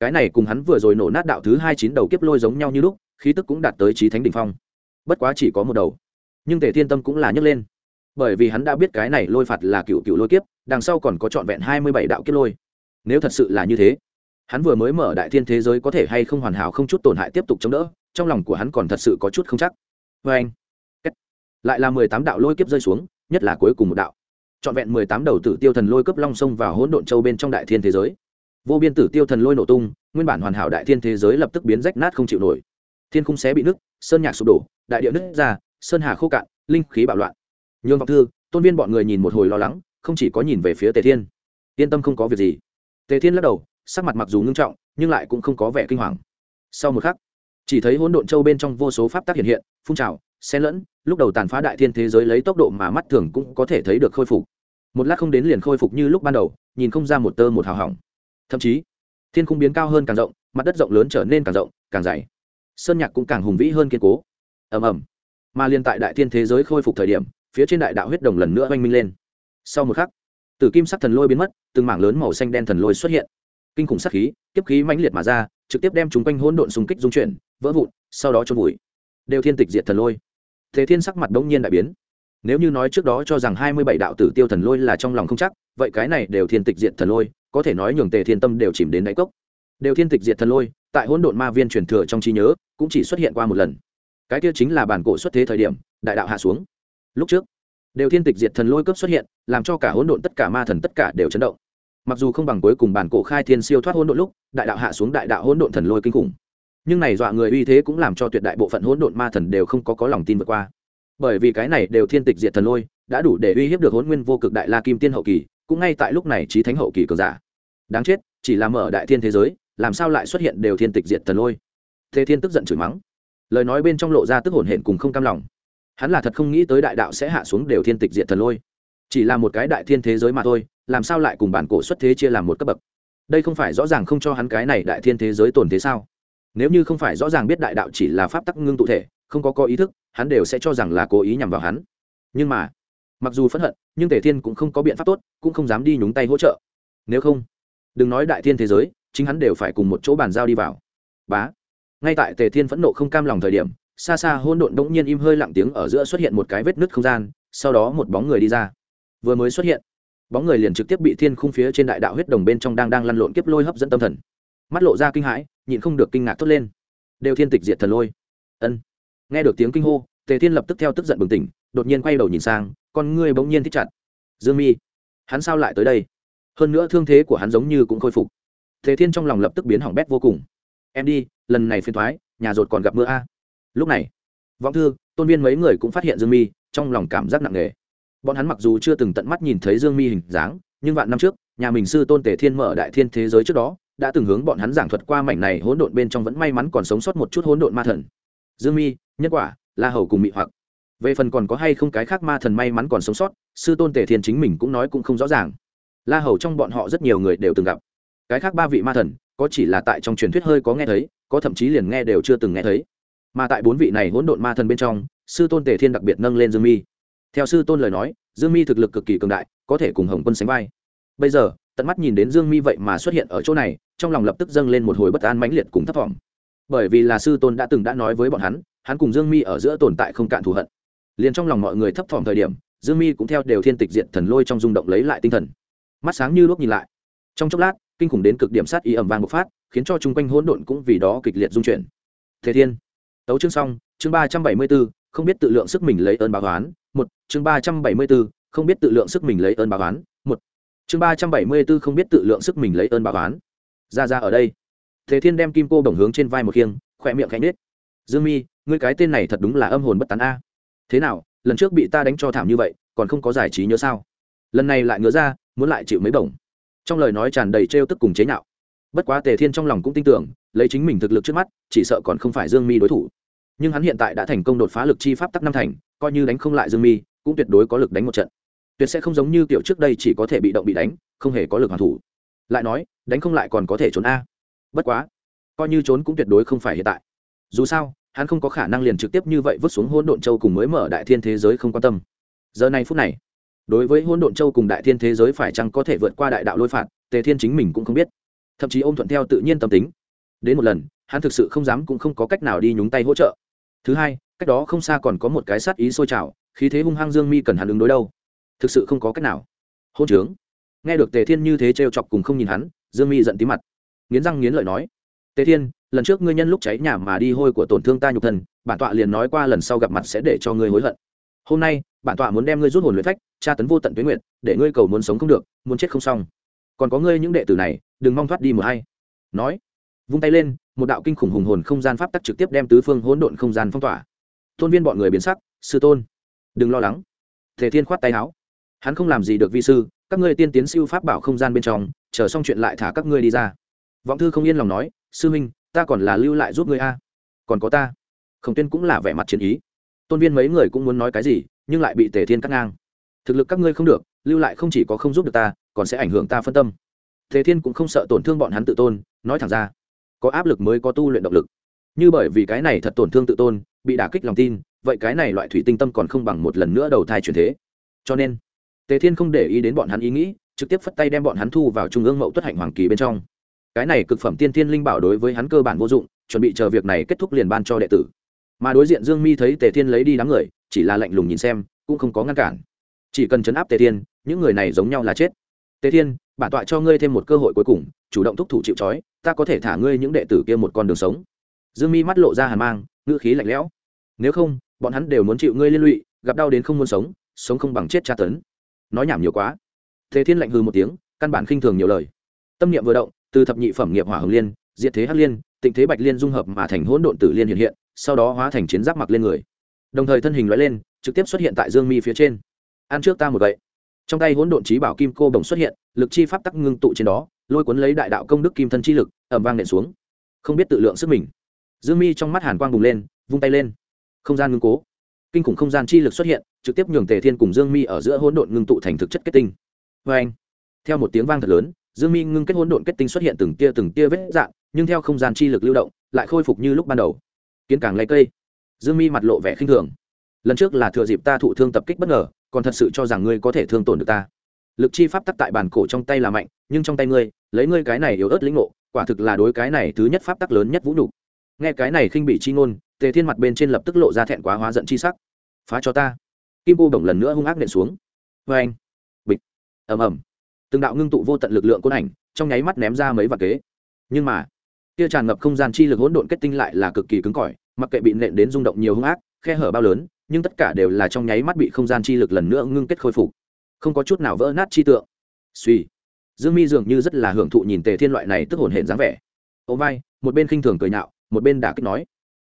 Cái này cùng hắn vừa rồi nổ nát đạo thứ hai chín đầu kiếp lôi giống nhau như lúc, khí tức cũng đạt tới trí thánh đ ỉ n h phong. Bất quá chỉ có một đầu. Nhưng tề thiên tâm cũng là nhấc lên. Bởi vì hắn đã biết cái này lôi phạt là cựu cựu lôi kiếp, đằng sau còn có trọn vẹn hai mươi bảy đạo kiếp lôi. Nếu thật sự là như thế, hắn vừa mới mở đại thiên thế giới có thể hay không hoàn hảo không chút tổn hại tiếp tục chống đỡ, trong lòng của hắn còn thật sự có chút không chắc. Vê anh lại là mười tám đạo lôi kiếp rơi xuống, nhất là cuối cùng một đạo. Trọn vẹn mười tám đầu tử tiêu thần lôi cấp long sông vào hỗn độn châu bên trong đại thiên thế giới. Vô biên tử tiêu thần lôi nổ tung, nguyên bản hoàn hảo đại thiên thế giới lập tức biến rách nát không chịu nổi. Thiên khung xé bị nứt, sơn nhạc sụp đổ, đại địa nứt ra, sơn hà khô cạn, linh khí bạo loạn. Nhường vọng thư, tôn viên bọn người nhìn một hồi lo lắng, không chỉ có nhìn về phía tề thiên. Yên tâm không có việc gì. Tề thiên lắc đầu, sắc mặt mặc dù ngưng trọng, nhưng lại cũng không có vẻ kinh hoàng. Sau một khắc, chỉ thấy hỗn độn châu bên trong vô số pháp tác hiện hiện, phun trào xen lẫn, lúc đầu tàn phá đại thiên thế giới lấy tốc độ mà mắt thường cũng có thể thấy được khôi phục. Một lát không đến liền khôi phục như lúc ban đầu, nhìn không ra một tơ một hào hỏng. Thậm chí, thiên khung biến cao hơn càng rộng, mặt đất rộng lớn trở nên càng rộng, càng dày. Sơn nhạc cũng càng hùng vĩ hơn kiên cố. Ầm ầm. Mà liên tại đại thiên thế giới khôi phục thời điểm, phía trên đại đạo huyết đồng lần nữa oanh minh lên. Sau một khắc, tử kim sắc thần lôi biến mất, từng mảng lớn màu xanh đen thần lôi xuất hiện. Kinh khủng sắc khí tiếp khí mãnh liệt mà ra, trực tiếp đem chúng quanh hỗn độn xung kích dung chuyển, vỡ vụn, sau đó trôn vùi. Đều thiên tịch diệt thần lôi thế thiên sắc mặt đ ỗ n g nhiên đại biến. Nếu như nói trước đó cho rằng hai mươi bảy đạo tử tiêu thần lôi là trong lòng không chắc, vậy cái này đều thiên tịch diện thần lôi, có thể nói nhường tề thiên tâm đều chìm đến đáy cốc. Đều thiên tịch diệt thần lôi, tại hỗn độn ma viên truyền thừa trong trí nhớ, cũng chỉ xuất hiện qua một lần. Cái kia chính là bản cổ xuất thế thời điểm, đại đạo hạ xuống. Lúc trước, đều thiên tịch diệt thần lôi cấp xuất hiện, làm cho cả hỗn độn tất cả ma thần tất cả đều chấn động. Mặc dù không bằng cuối cùng bản cổ khai thiên siêu thoát hỗn độn lúc, đại đạo hạ xuống đại đạo hỗn độn thần lôi kinh khủng nhưng này dọa người uy thế cũng làm cho tuyệt đại bộ phận hỗn độn ma thần đều không có có lòng tin vượt qua. Bởi vì cái này đều thiên tịch diệt thần lôi, đã đủ để uy hiếp được hỗn nguyên vô cực đại la kim tiên hậu kỳ, cũng ngay tại lúc này trí thánh hậu kỳ cường giả. Đáng chết, chỉ là mở đại thiên thế giới, làm sao lại xuất hiện đều thiên tịch diệt thần lôi? Thế thiên tức giận chửi mắng. Lời nói bên trong lộ ra tức hổn hển cùng không cam lòng. Hắn là thật không nghĩ tới đại đạo sẽ hạ xuống đều thiên tịch diệt thần lôi. Chỉ là một cái đại thiên thế giới mà thôi, làm sao lại cùng bản cổ xuất thế chia làm một cấp bậc? Đây không phải rõ ràng không cho hắn cái này đại thiên thế giới tồn thế sao? Nếu như không phải rõ ràng biết đại đạo chỉ là pháp tắc ngưng tụ thể, không có có ý thức, hắn đều sẽ cho rằng là cố ý nhằm vào hắn. Nhưng mà, mặc dù phẫn hận, nhưng tề thiên cũng không có biện pháp tốt, cũng không dám đi nhúng tay hỗ trợ. Nếu không, đừng nói đại thiên thế giới, chính hắn đều phải cùng một chỗ bàn giao đi vào. Bá. Ngay tại tề thiên phẫn nộ không cam lòng thời điểm, xa xa hôn độn đống nhiên im hơi lặng tiếng ở giữa xuất hiện một cái vết nứt không gian, sau đó một bóng người đi ra. Vừa mới xuất hiện, bóng người liền trực tiếp bị thiên khung phía trên đại đạo huyết đồng bên trong đang đang lăn lộn kiếp lôi hấp dẫn tâm thần mắt lộ ra kinh hãi, nhịn không được kinh ngạc thốt lên. Đều thiên tịch diệt thần lôi. Ân. Nghe được tiếng kinh hô, tề thiên lập tức theo tức giận bừng tỉnh, đột nhiên quay đầu nhìn sang, con ngươi bỗng nhiên thích chặt. Dương mi, hắn sao lại tới đây? Hơn nữa thương thế của hắn giống như cũng khôi phục. Tề thiên trong lòng lập tức biến hỏng bét vô cùng. Em đi, lần này phiền thoái, nhà rột còn gặp mưa a. Lúc này, vọng thư, tôn viên mấy người cũng phát hiện dương mi, trong lòng cảm giác nặng nề. Bọn hắn mặc dù chưa từng tận mắt nhìn thấy dương mi hình dáng, nhưng vạn năm trước, nhà mình sư tôn tề thiên mở đại thiên thế giới trước đó đã từng hướng bọn hắn giảng thuật qua mảnh này hỗn độn bên trong vẫn may mắn còn sống sót một chút hỗn độn ma thần. Dương mi, nhân quả, la hầu cùng mị hoặc. Về phần còn có hay không cái khác ma thần may mắn còn sống sót, sư tôn tề thiên chính mình cũng nói cũng không rõ ràng. La hầu trong bọn họ rất nhiều người đều từng gặp. Cái khác ba vị ma thần, có chỉ là tại trong truyền thuyết hơi có nghe thấy, có thậm chí liền nghe đều chưa từng nghe thấy. Mà tại bốn vị này hỗn độn ma thần bên trong, sư tôn tề thiên đặc biệt nâng lên dương mi. Theo sư tôn lời nói, dương mi thực lực cực kỳ cường đại, có thể cùng hồng quân sánh vai. Bây giờ tận mắt nhìn đến dương mi vậy mà xuất hiện ở chỗ này, trong lòng lập tức dâng lên một hồi bất an mãnh liệt cùng thấp vọng. Bởi vì là sư tôn đã từng đã nói với bọn hắn hắn cùng dương mi ở giữa tồn tại không cạn thù hận. Liền trong lòng mọi người thấp thỏm thời điểm, dương mi cũng theo đều thiên tịch diện thần lôi trong rung động lấy lại tinh thần. Mắt sáng như lúc nhìn lại. Trong chốc lát, kinh khủng đến cực điểm sát ý ẩm vàng bộc phát, khiến cho chung quanh hỗn độn cũng vì đó kịch liệt dung chuyển. Thế thiên, tấu chương xong, chương ba trăm bảy mươi b ố không biết tự lượng sức mình lấy ơn báo toán một, chương ba trăm bảy mươi b ố không biết tự lượng sức mình lấy ơn báo toán một chương ba trăm bảy mươi b ố không biết tự lượng sức mình lấy ơn báo toán ra ra ở đây. Thế thiên đem kim cô đồng hướng trên vai một khiêng, khỏe miệng khẽ nết dương mi, ngươi cái tên này thật đúng là âm hồn bất tán a. Thế nào, lần trước bị ta đánh cho thảm như vậy, còn không có giải trí nhớ sao? Lần này lại ngứa ra, muốn lại chịu mấy bổng. Trong lời nói tràn đầy trêu tức cùng chế nhạo. Bất quá tề thiên trong lòng cũng tin tưởng, lấy chính mình thực lực trước mắt, chỉ sợ còn không phải dương mi đối thủ. Nhưng hắn hiện tại đã thành công đột phá lực chi pháp tắc năm thành, coi như đánh không lại dương mi, cũng tuyệt đối có lực đánh một trận tuyệt sẽ không giống như kiểu trước đây chỉ có thể bị động bị đánh, không hề có lực hoàn thủ. Lại nói, đánh không lại còn có thể trốn a. Bất quá, coi như trốn cũng tuyệt đối không phải hiện tại. Dù sao, hắn không có khả năng liền trực tiếp như vậy vứt xuống hôn độn châu cùng mới mở đại thiên thế giới không quan tâm. Giờ này phút này, đối với hôn độn châu cùng đại thiên thế giới phải chăng có thể vượt qua đại đạo lôi phạt, tề thiên chính mình cũng không biết. Thậm chí ôm thuận theo tự nhiên tâm tính. Đến một lần, hắn thực sự không dám cũng không có cách nào đi nhúng tay hỗ trợ. Thứ hai, cách đó không xa còn có một cái sát ý sôi trào, khí thế hung hăng dương mi cần hắn ứng đối đâu thực sự không có cách nào. Hôn trướng. Nghe được tề thiên như thế trêu chọc cùng không nhìn hắn, dương mi giận tí mặt. Nghiến răng nghiến lợi nói, tề thiên, lần trước ngươi nhân lúc cháy nhà mà đi hôi của tổn thương ta nhục thần bản tọa liền nói qua lần sau gặp mặt sẽ để cho ngươi hối hận. Hôm nay, bản tọa muốn đem ngươi rút hồn luyện phách, tra tấn vô tận tuyến nguyện để ngươi cầu muốn sống không được, muốn chết không xong. Còn có ngươi những đệ tử này, đừng mong thoát đi một hay nói, vung tay lên, một đạo kinh khủng hùng hồn không gian pháp tắc trực tiếp đem tứ phương hỗn độn không gian phong tỏa. Tôn viên bọn người biến sắc, sư tôn, đừng lo lắng. Thể thiên khoát tay áo hắn không làm gì được vi sư, các ngươi tiên tiến siêu pháp bảo không gian bên trong, chờ xong chuyện lại thả các ngươi đi ra. Vọng thư không yên lòng nói, sư minh ta còn là lưu lại giúp ngươi a. Còn có ta. Khổng tuyên cũng là vẻ mặt chiến ý. Tôn viên mấy người cũng muốn nói cái gì, nhưng lại bị tề thiên cắt ngang. Thực lực các ngươi không được, lưu lại không chỉ có không giúp được ta, còn sẽ ảnh hưởng ta phân tâm. Tề thiên cũng không sợ tổn thương bọn hắn tự tôn, nói thẳng ra, có áp lực mới có tu luyện động lực. Như bởi vì cái này thật tổn thương tự tôn, bị đả kích lòng tin, vậy cái này loại thủy tinh tâm còn không bằng một lần nữa đầu thai truyền thế. Cho nên tề thiên không để ý đến bọn hắn ý nghĩ, trực tiếp phất tay đem bọn hắn thu vào trung ương mậu tuất hạnh hoàng kỳ bên trong. Cái này cực phẩm tiên thiên linh bảo đối với hắn cơ bản vô dụng, chuẩn bị chờ việc này kết thúc liền ban cho đệ tử. Mà đối diện dương mi thấy tề thiên lấy đi đám người, chỉ là lạnh lùng nhìn xem, cũng không có ngăn cản. Chỉ cần chấn áp tề thiên, những người này giống nhau là chết. Tề thiên, bản tọa cho ngươi thêm một cơ hội cuối cùng, chủ động thúc thủ chịu trói, ta có thể thả ngươi những đệ tử kia một con đường sống. Dương mi mắt lộ ra hàn mang, ngữ khí lạnh lẽo. Nếu không, bọn hắn đều muốn chịu ngươi liên lụy, gặp đau đến không muốn sống sống không bằng chết tra tấn nói nhảm nhiều quá. Thế thiên lạnh hư một tiếng, căn bản khinh thường nhiều lời. Tâm niệm vừa động, từ thập nhị phẩm nghiệp hỏa hồng liên, diệt thế hắc liên, tịnh thế bạch liên dung hợp mà thành hỗn độn tử liên hiện hiện, sau đó hóa thành chiến giáp mặc lên người. Đồng thời thân hình loại lên, trực tiếp xuất hiện tại dương mi phía trên. Ăn trước ta một vậy trong tay hỗn độn trí bảo kim cô đồng xuất hiện, lực chi pháp tắc ngưng tụ trên đó, lôi cuốn lấy đại đạo công đức kim thân chi lực ẩm vang nện xuống. Không biết tự lượng sức mình. Dương mi trong mắt hàn quang bùng lên, vung tay lên. Không gian ngưng cố kinh khủng không gian chi lực xuất hiện, trực tiếp nhường tề thiên cùng dương mi ở giữa hỗn độn ngưng tụ thành thực chất kết tinh. Vê anh, theo một tiếng vang thật lớn, dương mi ngưng kết hỗn độn kết tinh xuất hiện từng tia từng tia vết dạng, nhưng theo không gian chi lực lưu động, lại khôi phục như lúc ban đầu. Kiến càng lấy cây, dương mi mặt lộ vẻ khinh thường. Lần trước là thừa dịp ta thụ thương tập kích bất ngờ, còn thật sự cho rằng ngươi có thể thương tổn được ta. Lực chi pháp tắc tại bản cổ trong tay là mạnh, nhưng trong tay ngươi, lấy ngươi cái này yếu ớt lĩnh ngộ, quả thực là đối cái này thứ nhất pháp tắc lớn nhất vũ nhục nghe cái này khinh bị chi ngôn, tề thiên mặt bên trên lập tức lộ ra thẹn quá hóa giận chi sắc. Phá cho ta. Kim cô đồng lần nữa hung ác nện xuống. Vê anh. Bịch. Ầm ầm. Từng đạo ngưng tụ vô tận lực lượng côn ảnh, trong nháy mắt ném ra mấy vạt kế. Nhưng mà, kia tràn ngập không gian chi lực hỗn độn kết tinh lại là cực kỳ cứng cỏi, mặc kệ bị nện đến rung động nhiều hung ác, khe hở bao lớn, nhưng tất cả đều là trong nháy mắt bị không gian chi lực lần nữa ngưng kết khôi phục. Không có chút nào vỡ nát chi tượng. Suy dương mi dường như rất là hưởng thụ nhìn tề thiên loại này tức hồn hển dáng vẻ. Ô vai. Một bên khinh thường cười nhạo một bên đã kích nói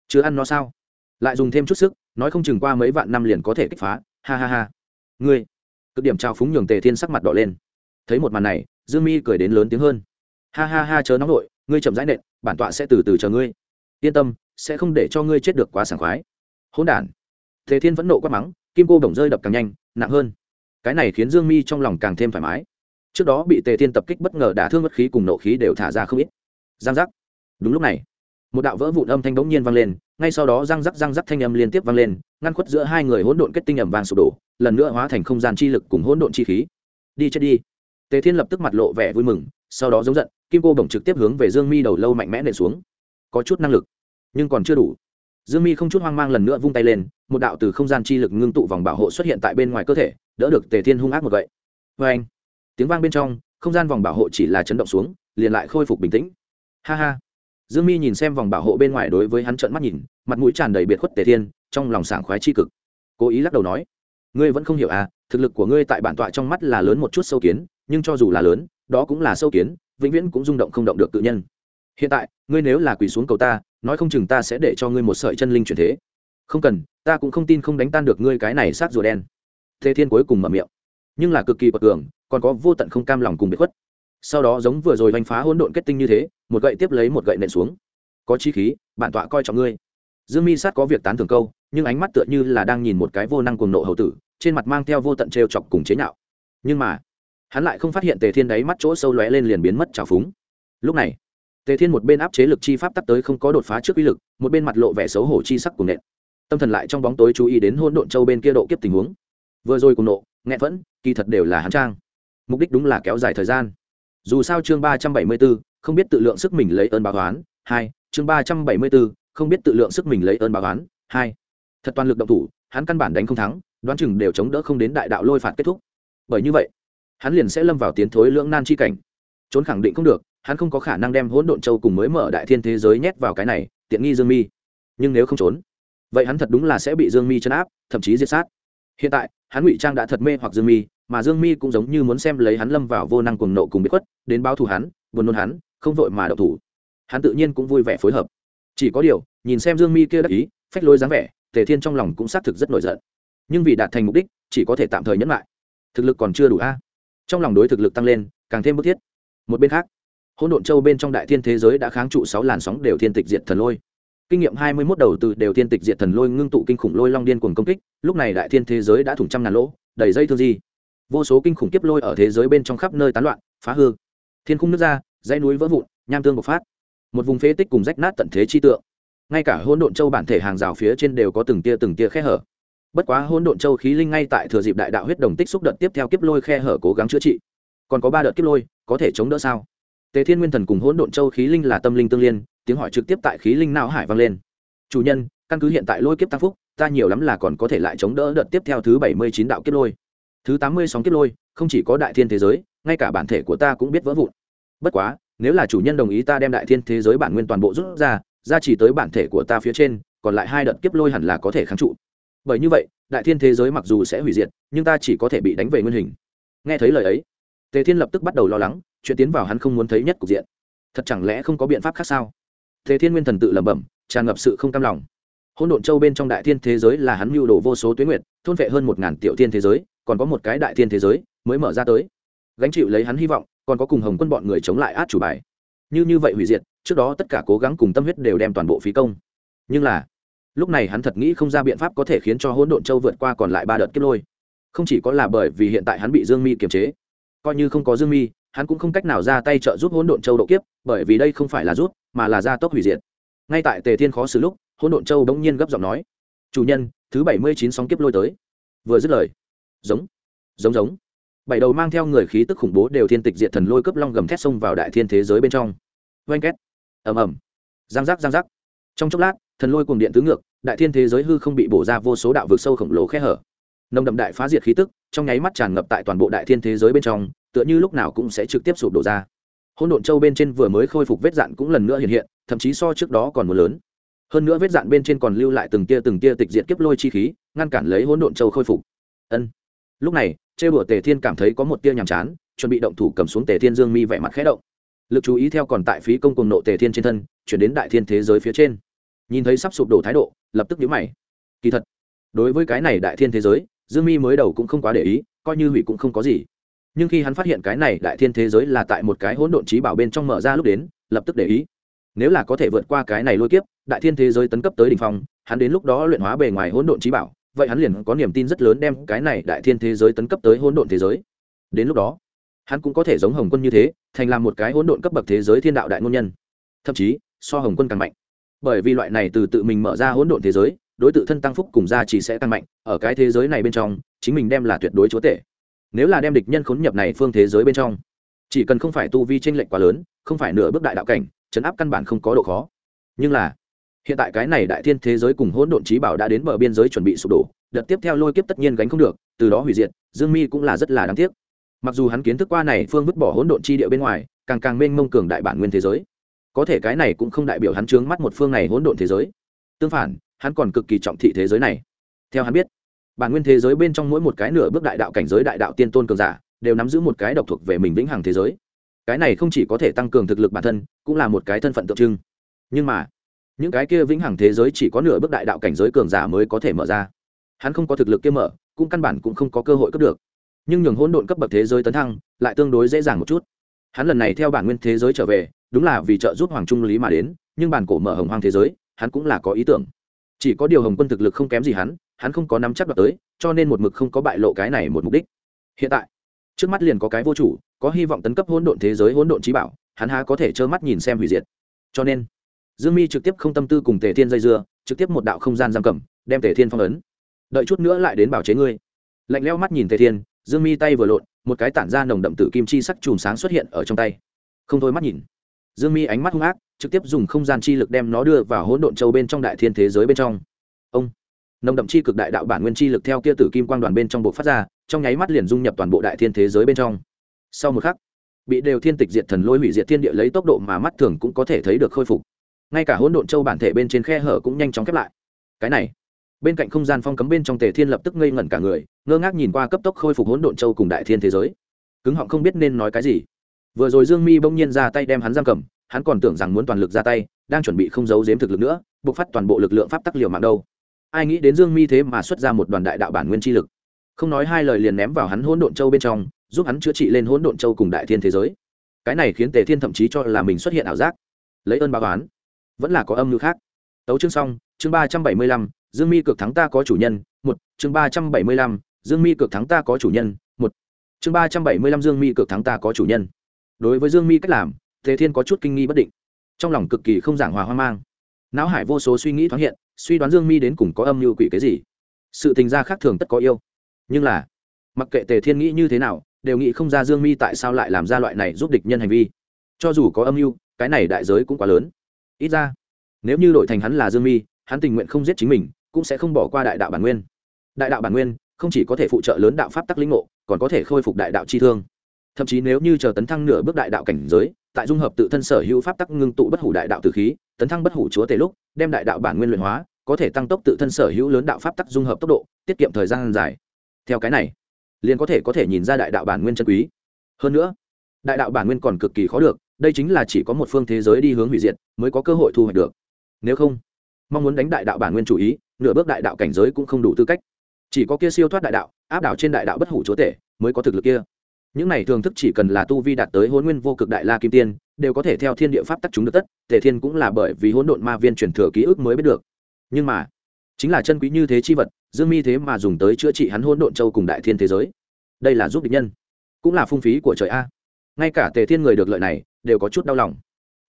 chưa ăn nó sao? Lại dùng thêm chút sức, nói không chừng qua mấy vạn năm liền có thể kích phá. Ha ha ha. Ngươi. Cực điểm trao phúng nhường tề thiên sắc mặt đỏ lên. Thấy một màn này, dương mi cười đến lớn tiếng hơn. Ha ha ha, chớ nóng nổi ngươi chậm rãi nện, bản tọa sẽ từ từ chờ ngươi. Yên tâm, sẽ không để cho ngươi chết được quá sảng khoái. Hỗn đản. Tề thiên vẫn nộ quát mắng, kim cô bổng rơi đập càng nhanh, nặng hơn. Cái này khiến dương mi trong lòng càng thêm thoải mái. Trước đó bị tề thiên tập kích bất ngờ đả thương mất khí cùng nộ khí đều thả ra không ít. Giang giác. Đúng lúc này một đạo vỡ vụn âm thanh bỗng nhiên vang lên, ngay sau đó răng rắc răng rắc thanh âm liên tiếp vang lên, ngăn khuất giữa hai người hỗn độn kết tinh ẩm vàng sụp đổ, lần nữa hóa thành không gian chi lực cùng hỗn độn chi khí. Đi chết đi. Tề thiên lập tức mặt lộ vẻ vui mừng, sau đó giống giận, kim cô bổng trực tiếp hướng về dương mi đầu lâu mạnh mẽ nện xuống. Có chút năng lực, nhưng còn chưa đủ. Dương mi không chút hoang mang lần nữa vung tay lên, một đạo từ không gian chi lực ngưng tụ vòng bảo hộ xuất hiện tại bên ngoài cơ thể, đỡ được tề thiên hung ác một vậy vê anh tiếng vang bên trong, không gian vòng bảo hộ chỉ là chấn động xuống, liền lại khôi phục bình tĩnh. Ha ha dương mi nhìn xem vòng bảo hộ bên ngoài đối với hắn trợn mắt nhìn, mặt mũi tràn đầy biệt khuất tề thiên, trong lòng sảng khoái c h i cực. Cố ý lắc đầu nói, ngươi vẫn không hiểu à thực lực của ngươi tại bản tọa trong mắt là lớn một chút sâu kiến, nhưng cho dù là lớn, đó cũng là sâu kiến, vĩnh viễn cũng rung động không động được tự nhân. Hiện tại, ngươi nếu là quỳ xuống cầu ta, nói không chừng ta sẽ để cho ngươi một sợi chân linh chuyển thế. Không cần, ta cũng không tin không đánh tan được ngươi cái này sát rùa đen. Thế thiên cuối cùng mở miệng, nhưng là cực kỳ bậc cường còn có vô tận không cam lòng cùng bị khuất sau đó giống vừa rồi vanh phá hỗn độn kết tinh như thế, một gậy tiếp lấy một gậy nện xuống. Có chi khí, bản tọa coi trọng ngươi. Dương mi sát có việc tán thường câu, nhưng ánh mắt tựa như là đang nhìn một cái vô năng cuồng nộ hầu tử, trên mặt mang theo vô tận trêu chọc cùng chế nhạo. Nhưng mà, hắn lại không phát hiện tề thiên đáy mắt chỗ sâu lóe lên liền biến mất trào phúng. Lúc này, tề thiên một bên áp chế lực chi pháp tắt tới không có đột phá trước uy lực, một bên mặt lộ vẻ xấu hổ chi sắc của nện. Tâm thần lại trong bóng tối chú ý đến hôn độn châu bên kia độ kiếp tình huống. Vừa rồi cùng nộ, nghẹn vẫn, kỳ thật đều là hắn trang. Mục đích đúng là kéo dài thời gian dù sao chương ba trăm bảy mươi b ố không biết tự lượng sức mình lấy ơn báo toán hai, chương ba trăm bảy mươi b ố không biết tự lượng sức mình lấy ơn báo toán hai, thật toàn lực động thủ, hắn căn bản đánh không thắng, đoán chừng đều chống đỡ không đến đại đạo lôi phạt kết thúc. Bởi như vậy, hắn liền sẽ lâm vào tiến thối lưỡng nan chi cảnh. Trốn khẳng định không được, hắn không có khả năng đem hỗn độn châu cùng mới mở đại thiên thế giới nhét vào cái này, tiện nghi dương mi. Nhưng nếu không trốn, vậy hắn thật đúng là sẽ bị dương mi chấn áp, thậm chí diệt sát. Hiện tại, hắn ngụy trang đã thật mê hoặc dương mi mà dương mi cũng giống như muốn xem lấy hắn lâm vào vô năng cuồng nộ cùng bị khuất, đến báo thù hắn, buồn nôn hắn, không vội mà đậu thủ. Hắn tự nhiên cũng vui vẻ phối hợp. Chỉ có điều, nhìn xem dương mi kia đắc ý, phách lối dáng vẻ, tề thiên trong lòng cũng xác thực rất nổi giận. Nhưng vì đạt thành mục đích, chỉ có thể tạm thời nhẫn lại. Thực lực còn chưa đủ a. Trong lòng đối thực lực tăng lên, càng thêm bức thiết. Một bên khác, hỗn độn châu bên trong đại thiên thế giới đã kháng trụ sáu làn sóng đều thiên tịch diệt thần lôi. Kinh nghiệm hai mươi 21 đầu từ đều thiên tịch diệt thần lôi ngưng tụ kinh khủng lôi long điên cuồng công kích, lúc này đại thiên thế giới đã thủng trăm ngàn lỗ, đầy dây thương gì vô số kinh khủng kiếp lôi ở thế giới bên trong khắp nơi tán loạn, phá hư. Thiên khung nước ra, dãy núi vỡ vụn, nham tương bộc phát. Một vùng phế tích cùng rách nát tận thế chi tượng. Ngay cả hỗn độn châu bản thể hàng rào phía trên đều có từng tia từng tia khe hở. Bất quá hỗn độn châu khí linh ngay tại thừa dịp đại đạo huyết đồng tích xúc đợt tiếp theo kiếp lôi khe hở cố gắng chữa trị. Còn có ba đợt kiếp lôi, có thể chống đỡ sao? Tề thiên nguyên thần cùng hỗn độn châu khí linh là tâm linh tương liên, tiếng hỏi trực tiếp tại khí linh não hải vang lên. Chủ nhân, căn cứ hiện tại lôi kiếp tăng phúc, ta nhiều lắm là còn có thể lại chống đỡ đợt tiếp theo thứ bảy mươi chín đạo kiếp lôi thứ tám mươi sóng kiếp lôi, không chỉ có đại thiên thế giới, ngay cả bản thể của ta cũng biết vỡ vụn. Bất quá, nếu là chủ nhân đồng ý ta đem đại thiên thế giới bản nguyên toàn bộ rút ra ra chỉ tới bản thể của ta phía trên, còn lại hai đợt kiếp lôi hẳn là có thể kháng trụ. Bởi như vậy, đại thiên thế giới mặc dù sẽ hủy diệt, nhưng ta chỉ có thể bị đánh về nguyên hình. Nghe thấy lời ấy, tề thiên lập tức bắt đầu lo lắng, chuyện tiến vào hắn không muốn thấy nhất cục diện. Thật chẳng lẽ không có biện pháp khác sao? Tề thiên nguyên thần tự lẩm bẩm, tràn ngập sự không cam lòng. Hôn độn châu bên trong đại thiên thế giới là hắn mưu đồ vô số tuyến nguyệt, thôn vệ hơn một ngàn tiểu thiên thế giới còn có một cái đại thiên thế giới mới mở ra tới. Gánh chịu lấy hắn hy vọng, còn có cùng hồng quân bọn người chống lại át chủ bài. Như như vậy hủy diệt, trước đó tất cả cố gắng cùng tâm huyết đều đem toàn bộ phí công. Nhưng là, lúc này hắn thật nghĩ không ra biện pháp có thể khiến cho hỗn độn châu vượt qua còn lại ba đợt kiếp lôi. Không chỉ có là bởi vì hiện tại hắn bị dương mi kiềm chế, coi như không có dương mi, hắn cũng không cách nào ra tay trợ giúp hỗn độn châu độ kiếp, bởi vì đây không phải là rút, mà là gia tốc hủy diệt. Ngay tại tề thiên khó xử lúc, hỗn độn châu bỗng nhiên gấp giọng nói, chủ nhân, thứ bảy mươi chín sóng kiếp lôi tới. Vừa dứt lời giống giống giống. Bảy đầu mang theo người khí tức khủng bố đều thiên tịch diệt thần lôi cướp long gầm thét xông vào đại thiên thế giới bên trong. Oanh két. Ầm ầm. Giang giác giang giác. Trong chốc lát, thần lôi cùng điện tứ ngược, đại thiên thế giới hư không bị bổ ra vô số đạo vực sâu khổng lồ khe hở. Nồng đậm đại phá diệt khí tức, trong nháy mắt tràn ngập tại toàn bộ đại thiên thế giới bên trong, tựa như lúc nào cũng sẽ trực tiếp sụp đổ ra. Hôn độn châu bên trên vừa mới khôi phục vết dạn cũng lần nữa hiện hiện, thậm chí so trước đó còn một lớn. Hơn nữa vết dạn bên trên còn lưu lại từng tia từng tia tịch diệt kiếp lôi chi khí, ngăn cản lấy hỗn độn châu khôi phục. Ân lúc này, trêu bửa tề thiên cảm thấy có một tia nhàm chán, chuẩn bị động thủ cầm xuống tề thiên dương mi vẻ mặt khẽ động. Lực chú ý theo còn tại phí công cùng nộ tề thiên trên thân, chuyển đến đại thiên thế giới phía trên. Nhìn thấy sắp sụp đổ thái độ, lập tức nhíu mày. Kỳ thật, đối với cái này đại thiên thế giới, dương mi mới đầu cũng không quá để ý, coi như hủy cũng không có gì. Nhưng khi hắn phát hiện cái này đại thiên thế giới là tại một cái hỗn độn trí bảo bên trong mở ra lúc đến, lập tức để ý. Nếu là có thể vượt qua cái này lôi kiếp, đại thiên thế giới tấn cấp tới đ ỉ n h phong, hắn đến lúc đó luyện hóa bề ngoài hỗn độn trí bảo vậy hắn liền có niềm tin rất lớn đem cái này đại thiên thế giới tấn cấp tới hỗn độn thế giới. Đến lúc đó, hắn cũng có thể giống hồng quân như thế, thành làm một cái hỗn độn cấp bậc thế giới thiên đạo đại ngôn nhân. Thậm chí, so hồng quân càng mạnh. Bởi vì loại này từ tự mình mở ra hỗn độn thế giới, đối tự thân tăng phúc cùng ra chỉ sẽ tăng mạnh, ở cái thế giới này bên trong, chính mình đem là tuyệt đối chúa tể. Nếu là đem địch nhân khốn nhập này phương thế giới bên trong, chỉ cần không phải tu vi tranh lệch quá lớn, không phải nửa bước đại đạo cảnh chấn áp căn bản không có độ khó. Nhưng là, hiện tại cái này đại thiên thế giới cùng hỗn độn trí bảo đã đến bờ biên giới chuẩn bị sụp đổ đợt tiếp theo lôi kiếp tất nhiên gánh không được, từ đó hủy diệt, dương mi cũng là rất là đáng tiếc. Mặc dù hắn kiến thức qua này phương vứt bỏ hỗn độn chi địa bên ngoài, càng càng mênh mông cường đại bản nguyên thế giới. Có thể cái này cũng không đại biểu hắn trướng mắt một phương này hỗn độn thế giới. Tương phản, hắn còn cực kỳ trọng thị thế giới này. Theo hắn biết, bản nguyên thế giới bên trong mỗi một cái nửa bước đại đạo cảnh giới đại đạo tiên tôn cường giả, đều nắm giữ một cái độc thuộc về mình vĩnh hằng thế giới. Cái này không chỉ có thể tăng cường thực lực bản thân, cũng là một cái thân phận tượng trưng. Nhưng mà, những cái kia vĩnh hằng thế giới chỉ có nửa bước đại đạo cảnh giới cường giả mới có thể mở ra hắn không có thực lực kia mở, cũng căn bản cũng không có cơ hội cấp được. Nhưng nhường hỗn độn cấp bậc thế giới tấn thăng, lại tương đối dễ dàng một chút. Hắn lần này theo bản nguyên thế giới trở về, đúng là vì trợ giúp hoàng trung lý mà đến, nhưng bản cổ mở hồng hoang thế giới, hắn cũng là có ý tưởng. Chỉ có điều hồng quân thực lực không kém gì hắn hắn không có nắm chắc đoạt tới, cho nên một mực không có bại lộ cái này một mục đích. Hiện tại, trước mắt liền có cái vô chủ, có hy vọng tấn cấp hỗn độn thế giới, hỗn độn trí bảo, hắn há có thể trơ mắt nhìn xem hủy diệt. Cho nên, dương mi trực tiếp không tâm tư cùng tề thiên dây dưa, trực tiếp một đạo không gian giam cầm, đem tề thiên phong ấn đợi chút nữa lại đến bảo chế ngươi. Lạnh leo mắt nhìn tề thiên, dương mi tay vừa lộn, một cái tản ra nồng đậm tử kim chi sắc chùm sáng xuất hiện ở trong tay. Không thôi mắt nhìn. Dương mi ánh mắt hung ác, trực tiếp dùng không gian chi lực đem nó đưa vào hỗn độn châu bên trong đại thiên thế giới bên trong. Ông. Nồng đậm chi cực đại đạo bản nguyên chi lực theo kia tử kim quang đoàn bên trong bộ phát ra, trong nháy mắt liền dung nhập toàn bộ đại thiên thế giới bên trong. Sau một khắc, bị đều thiên tịch diệt thần lôi hủy diệt thiên địa lấy tốc độ mà mắt thường cũng có thể thấy được khôi phục. Ngay cả hỗn độn châu bản thể bên trên khe hở cũng nhanh chóng khép lại. Cái này bên cạnh không gian phong cấm bên trong tề thiên lập tức ngây ngẩn cả người, ngơ ngác nhìn qua cấp tốc khôi phục hỗn độn châu cùng đại thiên thế giới. Cứng họng không biết nên nói cái gì. Vừa rồi dương mi bỗng nhiên ra tay đem hắn giam cầm, hắn còn tưởng rằng muốn toàn lực ra tay, đang chuẩn bị không giấu giếm thực lực nữa buộc phát toàn bộ lực lượng pháp tắc liều mạng đâu. Ai nghĩ đến dương mi thế mà xuất ra một đoàn đại đạo bản nguyên chi lực. Không nói hai lời liền ném vào hắn hỗn độn châu bên trong, giúp hắn chữa trị lên hỗn độn châu cùng đại thiên thế giới. Cái này khiến tề thiên thậm chí cho là mình xuất hiện ảo giác. Lấy ơn báo oán. Vẫn là có âm mưu khác. Tấu chương xong, chương ba trăm bảy mươi lăm dương mi cực thắng ta có chủ nhân, một, chương ba trăm bảy mươi lăm, dương mi cực thắng ta có chủ nhân, một, chương ba trăm bảy mươi lăm dương mi cực thắng ta có chủ nhân. Đối với dương mi cách làm tề thiên có chút kinh nghi bất định. Trong lòng cực kỳ không giảng hòa hoang mang. Não hải vô số suy nghĩ thoáng hiện, suy đoán dương mi đến cùng có âm mưu quỷ cái gì. Sự tình gia khác thường tất có yêu. Nhưng là, mặc kệ tề thiên nghĩ như thế nào, đều nghĩ không ra dương mi tại sao lại làm ra loại này giúp địch nhân hành vi. Cho dù có âm mưu, cái này đại giới cũng quá lớn. Ít ra, nếu như đổi thành hắn là dương mi, hắn tình nguyện không giết chính mình cũng sẽ không bỏ qua đại đạo bản nguyên. Đại đạo bản nguyên không chỉ có thể phụ trợ lớn đạo pháp tắc linh ngộ, còn có thể khôi phục đại đạo chi thương. Thậm chí nếu như chờ tấn thăng nửa bước đại đạo cảnh giới, tại dung hợp tự thân sở hữu pháp tắc ngưng tụ bất hủ đại đạo từ khí, tấn thăng bất hủ chúa tể lúc, đem đại đạo bản nguyên luyện hóa, có thể tăng tốc tự thân sở hữu lớn đạo pháp tắc dung hợp tốc độ, tiết kiệm thời gian dài. Theo cái này, liền có thể có thể nhìn ra đại đạo bản nguyên chân quý. Hơn nữa, đại đạo bản nguyên còn cực kỳ khó được, đây chính là chỉ có một phương thế giới đi hướng hủy diệt mới có cơ hội thu hoạch được. Nếu không, mong muốn đánh đại đạo bản nguyên chủ ý nửa bước đại đạo cảnh giới cũng không đủ tư cách. Chỉ có kia siêu thoát đại đạo, áp đảo trên đại đạo bất hủ chúa tể mới có thực lực kia. Những này thường thức chỉ cần là tu vi đạt tới hôn nguyên vô cực đại la kim tiên, đều có thể theo thiên địa pháp tắc chúng được tất, tề thiên cũng là bởi vì hỗn độn ma viên truyền thừa ký ức mới biết được. Nhưng mà, chính là chân quý như thế chi vật, dương mi thế mà dùng tới chữa trị hắn hỗn độn châu cùng đại thiên thế giới. Đây là giúp địch nhân, cũng là phung phí của trời a. Ngay cả tề thiên người được lợi này, đều có chút đau lòng.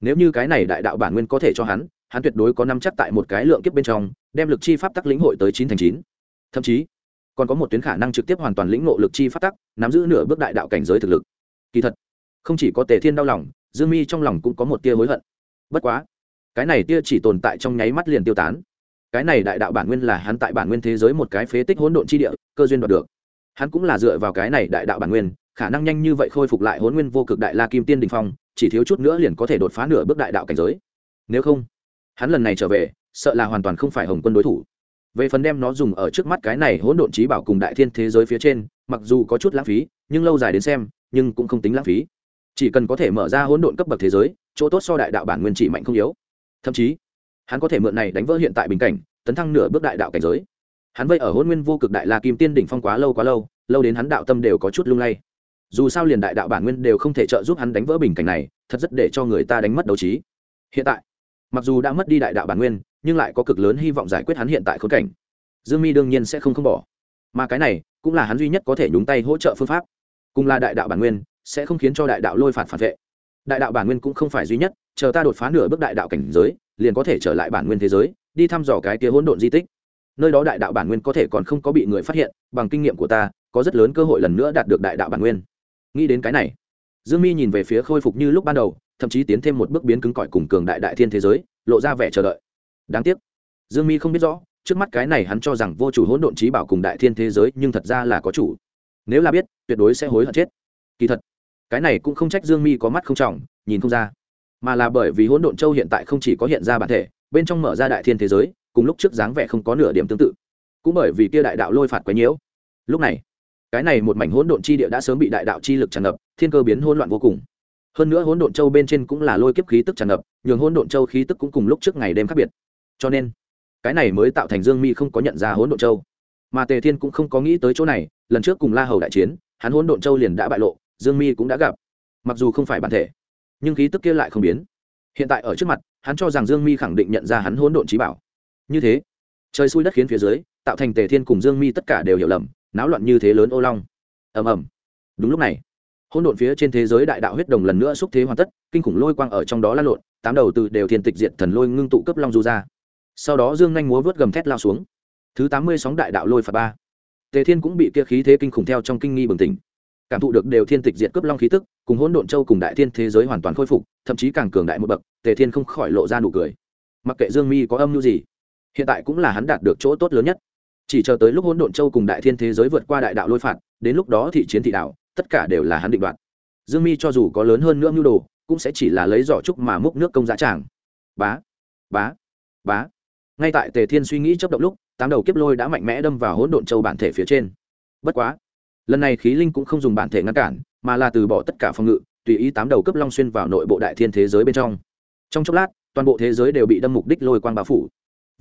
Nếu như cái này đại đạo bản nguyên có thể cho hắn hắn tuyệt đối có năm chắc tại một cái lượng kiếp bên trong đem lực chi pháp tắc lĩnh hội tới chín thành chín. Thậm chí, còn có một tuyến khả năng trực tiếp hoàn toàn lĩnh ngộ lực chi pháp tắc, nắm giữ nửa bước đại đạo cảnh giới thực lực. Kỳ thật, không chỉ có tề thiên đau lòng, dương mi trong lòng cũng có một tia hối hận. Bất quá, cái này tia chỉ tồn tại trong nháy mắt liền tiêu tán. Cái này đại đạo bản nguyên là hắn tại bản nguyên thế giới một cái phế tích hỗn độn chi địa, cơ duyên đoạt được. Hắn cũng là dựa vào cái này đại đạo bản nguyên, khả năng nhanh như vậy khôi phục lại hỗn nguyên vô cực đại la kim tiên đình phong, chỉ thiếu chút nữa liền có thể đột phá nửa bước đại đạo cảnh giới. Nếu không, hắn lần này trở về sợ là hoàn toàn không phải hồng quân đối thủ. Về phần đem nó dùng ở trước mắt cái này hỗn độn trí bảo cùng đại thiên thế giới phía trên, mặc dù có chút lãng phí, nhưng lâu dài đến xem, nhưng cũng không tính lãng phí. Chỉ cần có thể mở ra hỗn độn cấp bậc thế giới, chỗ tốt so đại đạo bản nguyên chỉ mạnh không yếu. Thậm chí, hắn có thể mượn này đánh vỡ hiện tại bình cảnh, tấn thăng nửa bước đại đạo cảnh giới. Hắn vây ở hôn nguyên vô cực đại la kim tiên đỉnh phong quá lâu quá lâu lâu đến hắn đạo tâm đều có chút lung lay. Dù sao liền đại đạo bản nguyên đều không thể trợ giúp hắn đánh vỡ bình cảnh này, thật rất để cho người ta đánh mất đấu trí. Hiện tại, mặc dù đã mất đi đại đạo bản nguyên nhưng lại có cực lớn hy vọng giải quyết hắn hiện tại khốn cảnh. Dương mi đương nhiên sẽ không không bỏ. Mà cái này cũng là hắn duy nhất có thể nhúng tay hỗ trợ phương pháp. Cùng là đại đạo bản nguyên, sẽ không khiến cho đại đạo lôi phạt phản vệ. Đại đạo bản nguyên cũng không phải duy nhất, chờ ta đột phá nửa bước đại đạo cảnh giới, liền có thể trở lại bản nguyên thế giới, đi thăm dò cái kia hỗn độn di tích. Nơi đó đại đạo bản nguyên có thể còn không có bị người phát hiện, bằng kinh nghiệm của ta, có rất lớn cơ hội lần nữa đạt được đại đạo bản nguyên. Nghĩ đến cái này, dương mi nhìn về phía khôi phục như lúc ban đầu, thậm chí tiến thêm một bước biến cứng cỏi cùng cường đại đại thiên thế giới, lộ ra vẻ chờ đợi đáng tiếc. Dương mi không biết rõ, trước mắt cái này hắn cho rằng vô chủ hỗn độn trí bảo cùng đại thiên thế giới, nhưng thật ra là có chủ. Nếu là biết, tuyệt đối sẽ hối hận chết. Kỳ thật, cái này cũng không trách dương mi có mắt không trọng, nhìn không ra. Mà là bởi vì hỗn độn châu hiện tại không chỉ có hiện ra bản thể, bên trong mở ra đại thiên thế giới, cùng lúc trước dáng vẻ không có nửa điểm tương tự. Cũng bởi vì kia đại đạo lôi phạt quấy nhiễu lúc này, cái này một mảnh hỗn độn chi địa đã sớm bị đại đạo chi lực tràn ngập, thiên cơ biến hỗn loạn vô cùng. Hơn nữa hỗn độn châu bên trên cũng là lôi kiếp khí tức tràn ngập, nhường hỗn độn châu khí tức cũng cùng lúc trước ngày đêm khác biệt cho nên, cái này mới tạo thành dương mi không có nhận ra hỗn độn châu. Mà tề thiên cũng không có nghĩ tới chỗ này, lần trước cùng la hầu đại chiến, hắn hỗn độn châu liền đã bại lộ, dương mi cũng đã gặp. Mặc dù không phải bản thể, nhưng khí tức kia lại không biến. Hiện tại ở trước mặt, hắn cho rằng dương mi khẳng định nhận ra hắn hỗn độn trí bảo. Như thế, trời xui đất khiến phía dưới, tạo thành tề thiên cùng dương mi tất cả đều hiểu lầm, náo loạn như thế lớn ô long. Ầm ầm. Đúng lúc này, hỗn độn phía trên thế giới đại đạo huyết đồng lần nữa xúc thế hoàn tất, kinh khủng lôi quang ở trong đó lan lộn, tám đầu từ đều thiên tịch diệt thần lôi ngưng tụ cấp long du ra sau đó dương nhanh múa vớt gầm thét lao xuống. Thứ tám mươi sóng đại đạo lôi phạt ba. Tề thiên cũng bị kia khí thế kinh khủng theo trong kinh nghi bừng tỉnh. Cảm thụ được đều thiên tịch diệt cướp long khí tức, cùng hỗn độn châu cùng đại thiên thế giới hoàn toàn khôi phục, thậm chí càng cường đại một bậc, tề thiên không khỏi lộ ra nụ cười. Mặc kệ dương mi có âm mưu gì, hiện tại cũng là hắn đạt được chỗ tốt lớn nhất. Chỉ chờ tới lúc hỗn độn châu cùng đại thiên thế giới vượt qua đại đạo lôi phạt, đến lúc đó thị chiến thị đạo, tất cả đều là hắn định đoạt. Dương mi cho dù có lớn hơn nữa mưu đồ, cũng sẽ chỉ là lấy giỏ trúc mà múc nước công giá tràng. Bá bá bá ngay tại tề thiên suy nghĩ chấp động lúc, tám đầu kiếp lôi đã mạnh mẽ đâm vào hỗn độn châu bản thể phía trên. Bất quá, lần này khí linh cũng không dùng bản thể ngăn cản, mà là từ bỏ tất cả phòng ngự, tùy ý tám đầu cấp long xuyên vào nội bộ đại thiên thế giới bên trong. Trong chốc lát, toàn bộ thế giới đều bị đâm mục đích lôi quang bao phủ.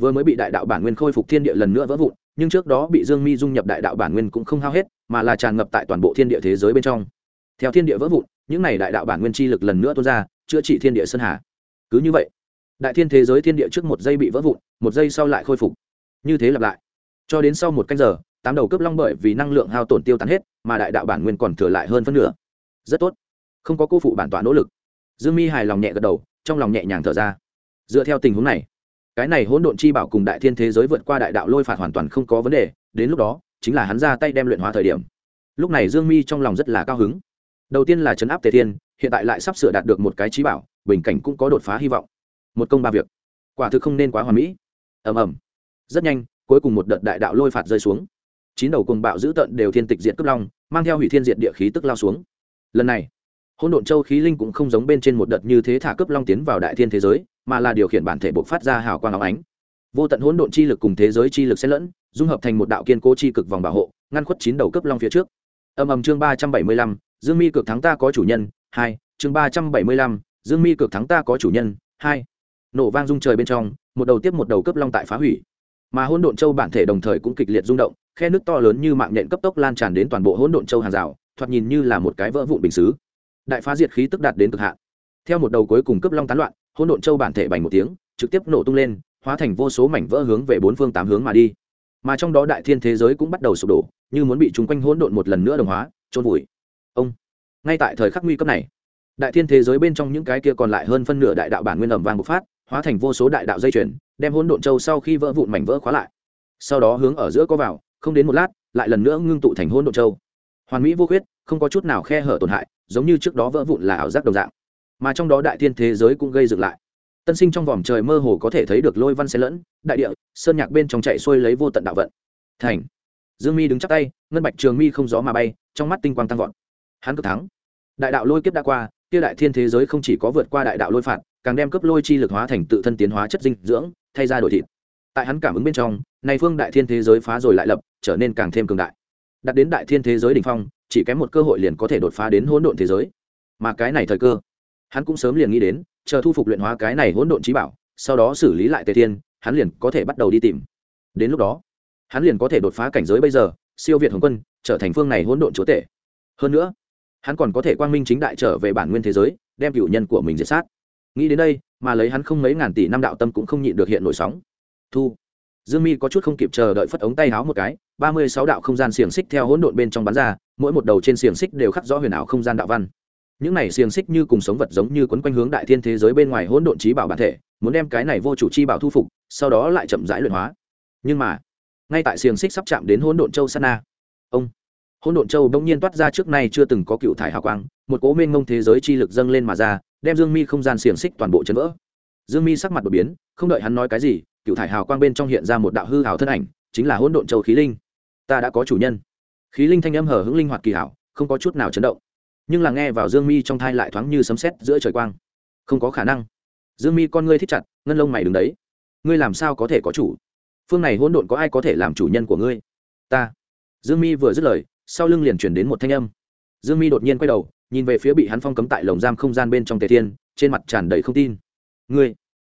Vừa mới bị đại đạo bản nguyên khôi phục thiên địa lần nữa vỡ vụn, nhưng trước đó bị dương mi dung nhập đại đạo bản nguyên cũng không hao hết, mà là tràn ngập tại toàn bộ thiên địa thế giới bên trong. Theo thiên địa vỡ vụn, những n à y đại đạo bản nguyên chi lực lần nữa tuôn ra, chữa trị thiên địa sơn hà. Cứ như vậy đại thiên thế giới thiên địa trước một giây bị vỡ vụn, một giây sau lại khôi phục. Như thế lặp lại. Cho đến sau một canh giờ, tám đầu cướp long bởi vì năng lượng hao tổn tiêu tán hết, mà đại đạo bản nguyên còn thừa lại hơn phân nửa. Rất tốt. Không có cô phụ bản tọa nỗ lực. Dương mi hài lòng nhẹ gật đầu, trong lòng nhẹ nhàng thở ra. Dựa theo tình huống này, cái này hỗn độn chi bảo cùng đại thiên thế giới vượt qua đại đạo lôi phạt hoàn toàn không có vấn đề, đến lúc đó, chính là hắn ra tay đem luyện hóa thời điểm. Lúc này dương mi trong lòng rất là cao hứng. Đầu tiên là chấn áp tề thiên, hiện tại lại sắp sửa đạt được một cái trí bảo, bình cảnh cũng có đột phá hy vọng một công ba việc. Quả thực không nên quá hoàn mỹ. Ầm ầm. Rất nhanh, cuối cùng một đợt đại đạo lôi phạt rơi xuống. Chín đầu cùng bạo dữ tận đều thiên tịch diện cướp long, mang theo hủy thiên diện địa khí tức lao xuống. Lần này, hỗn độn châu khí linh cũng không giống bên trên một đợt như thế thả cướp long tiến vào đại thiên thế giới, mà là điều khiển bản thể bộc phát ra hào quang óng ánh. Vô tận hỗn độn chi lực cùng thế giới chi lực xen lẫn, dung hợp thành một đạo kiên cố chi cực vòng bảo hộ, ngăn khuất chín đầu cướp long phía trước. Âm ầm chương ba trăm bảy mươi lăm, dương mi cực thắng ta có chủ nhân, hai, chương ba trăm bảy mươi lăm, dương mi cực thắng ta có chủ nhân, hai nổ vang rung trời bên trong, một đầu tiếp một đầu cấp long tại phá hủy. Mà hỗn độn châu bản thể đồng thời cũng kịch liệt rung động, khe nước to lớn như mạng nhện cấp tốc lan tràn đến toàn bộ hỗn độn châu hàng rào, thoạt nhìn như là một cái vỡ vụn bình xứ. Đại phá diệt khí tức đạt đến cực hạn. Theo một đầu cuối cùng cấp long tán loạn, hỗn độn châu bản thể bành một tiếng, trực tiếp nổ tung lên, hóa thành vô số mảnh vỡ hướng về bốn phương tám hướng mà đi. Mà trong đó đại thiên thế giới cũng bắt đầu sụp đổ, như muốn bị chúng quanh hỗn độn một lần nữa đồng hóa trôn vùi. Ông, ngay tại thời khắc nguy cấp này, đại thiên thế giới bên trong những cái kia còn lại hơn phân nửa đại đạo bản nguyên ẩm vàng bộc phát hóa thành vô số đại đạo dây chuyển đem hỗn độn châu sau khi vỡ vụn mảnh vỡ khóa lại. Sau đó hướng ở giữa có vào, không đến một lát, lại lần nữa ngưng tụ thành hỗn độn châu. Hoàn mỹ vô khuyết, không có chút nào khe hở tổn hại, giống như trước đó vỡ vụn là ảo giác đồng dạng. Mà trong đó đại thiên thế giới cũng gây dựng lại. Tân sinh trong vòm trời mơ hồ có thể thấy được lôi văn xen lẫn, đại địa, sơn nhạc bên trong chạy xuôi lấy vô tận đạo vận. Thành. Dương mi đứng chắc tay, ngân bạch trường mi không gió mà bay, trong mắt tinh quang tăng vọt. Hắn cực thắng. Đại đạo lôi kiếp đã qua, kia đại thiên thế giới không chỉ có vượt qua đại đạo lôi phạt càng đem cấp lôi chi lực hóa thành tự thân tiến hóa chất dinh dưỡng, thay ra đổi thịt. Tại hắn cảm ứng bên trong, này phương đại thiên thế giới phá rồi lại lập, trở nên càng thêm cường đại. Đặt đến đại thiên thế giới đỉnh phong, chỉ kém một cơ hội liền có thể đột phá đến hỗn độn thế giới. Mà cái này thời cơ, hắn cũng sớm liền nghĩ đến, chờ thu phục luyện hóa cái này hỗn độn trí bảo, sau đó xử lý lại tề thiên, hắn liền có thể bắt đầu đi tìm. Đến lúc đó, hắn liền có thể đột phá cảnh giới bây giờ, siêu việt hồng quân, trở thành phương này hỗn độn chúa tể. Hơn nữa, hắn còn có thể quang minh chính đại trở về bản nguyên thế giới, đem cựu nhân của mình diệt sát nghĩ đến đây, mà lấy hắn không mấy ngàn tỷ năm đạo tâm cũng không nhịn được hiện nổi sóng. Thu. Dương mi có chút không kịp chờ đợi phất ống tay háo một cái, ba mươi sáu đạo không gian xiềng xích theo hỗn độn bên trong bán ra, mỗi một đầu trên xiềng xích đều khắc rõ huyền ảo không gian đạo văn. Những này xiềng xích như cùng sống vật giống như quấn quanh hướng đại thiên thế giới bên ngoài hỗn độn trí bảo bản thể, muốn đem cái này vô chủ chi bảo thu phục, sau đó lại chậm rãi luyện hóa. Nhưng mà, ngay tại xiềng xích sắp chạm đến hỗn độn châu sana, ông hỗn độn châu bỗng nhiên toát ra trước nay chưa từng có cựu thải hào quang, một cố mênh mông thế giới chi lực dâng lên mà ra đem dương mi không gian xiềng xích toàn bộ chấn vỡ. Dương mi sắc mặt đột biến, không đợi hắn nói cái gì, cựu thải hào quang bên trong hiện ra một đạo hư hào thân ảnh, chính là hỗn độn châu khí linh. Ta đã có chủ nhân. Khí linh thanh âm hở hững linh hoạt kỳ hảo, không có chút nào chấn động. Nhưng là nghe vào dương mi trong thai lại thoáng như sấm sét giữa trời quang. Không có khả năng. Dương mi con ngươi thích chặt, ngân lông mày đứng đấy. Ngươi làm sao có thể có chủ? Phương này hỗn độn có ai có thể làm chủ nhân của ngươi? Ta. Dương mi vừa dứt lời, sau lưng liền chuyển đến một thanh âm. Dương mi đột nhiên quay đầu nhìn về phía bị hắn phong cấm tại lồng giam không gian bên trong tề thiên, trên mặt tràn đầy không tin. Ngươi,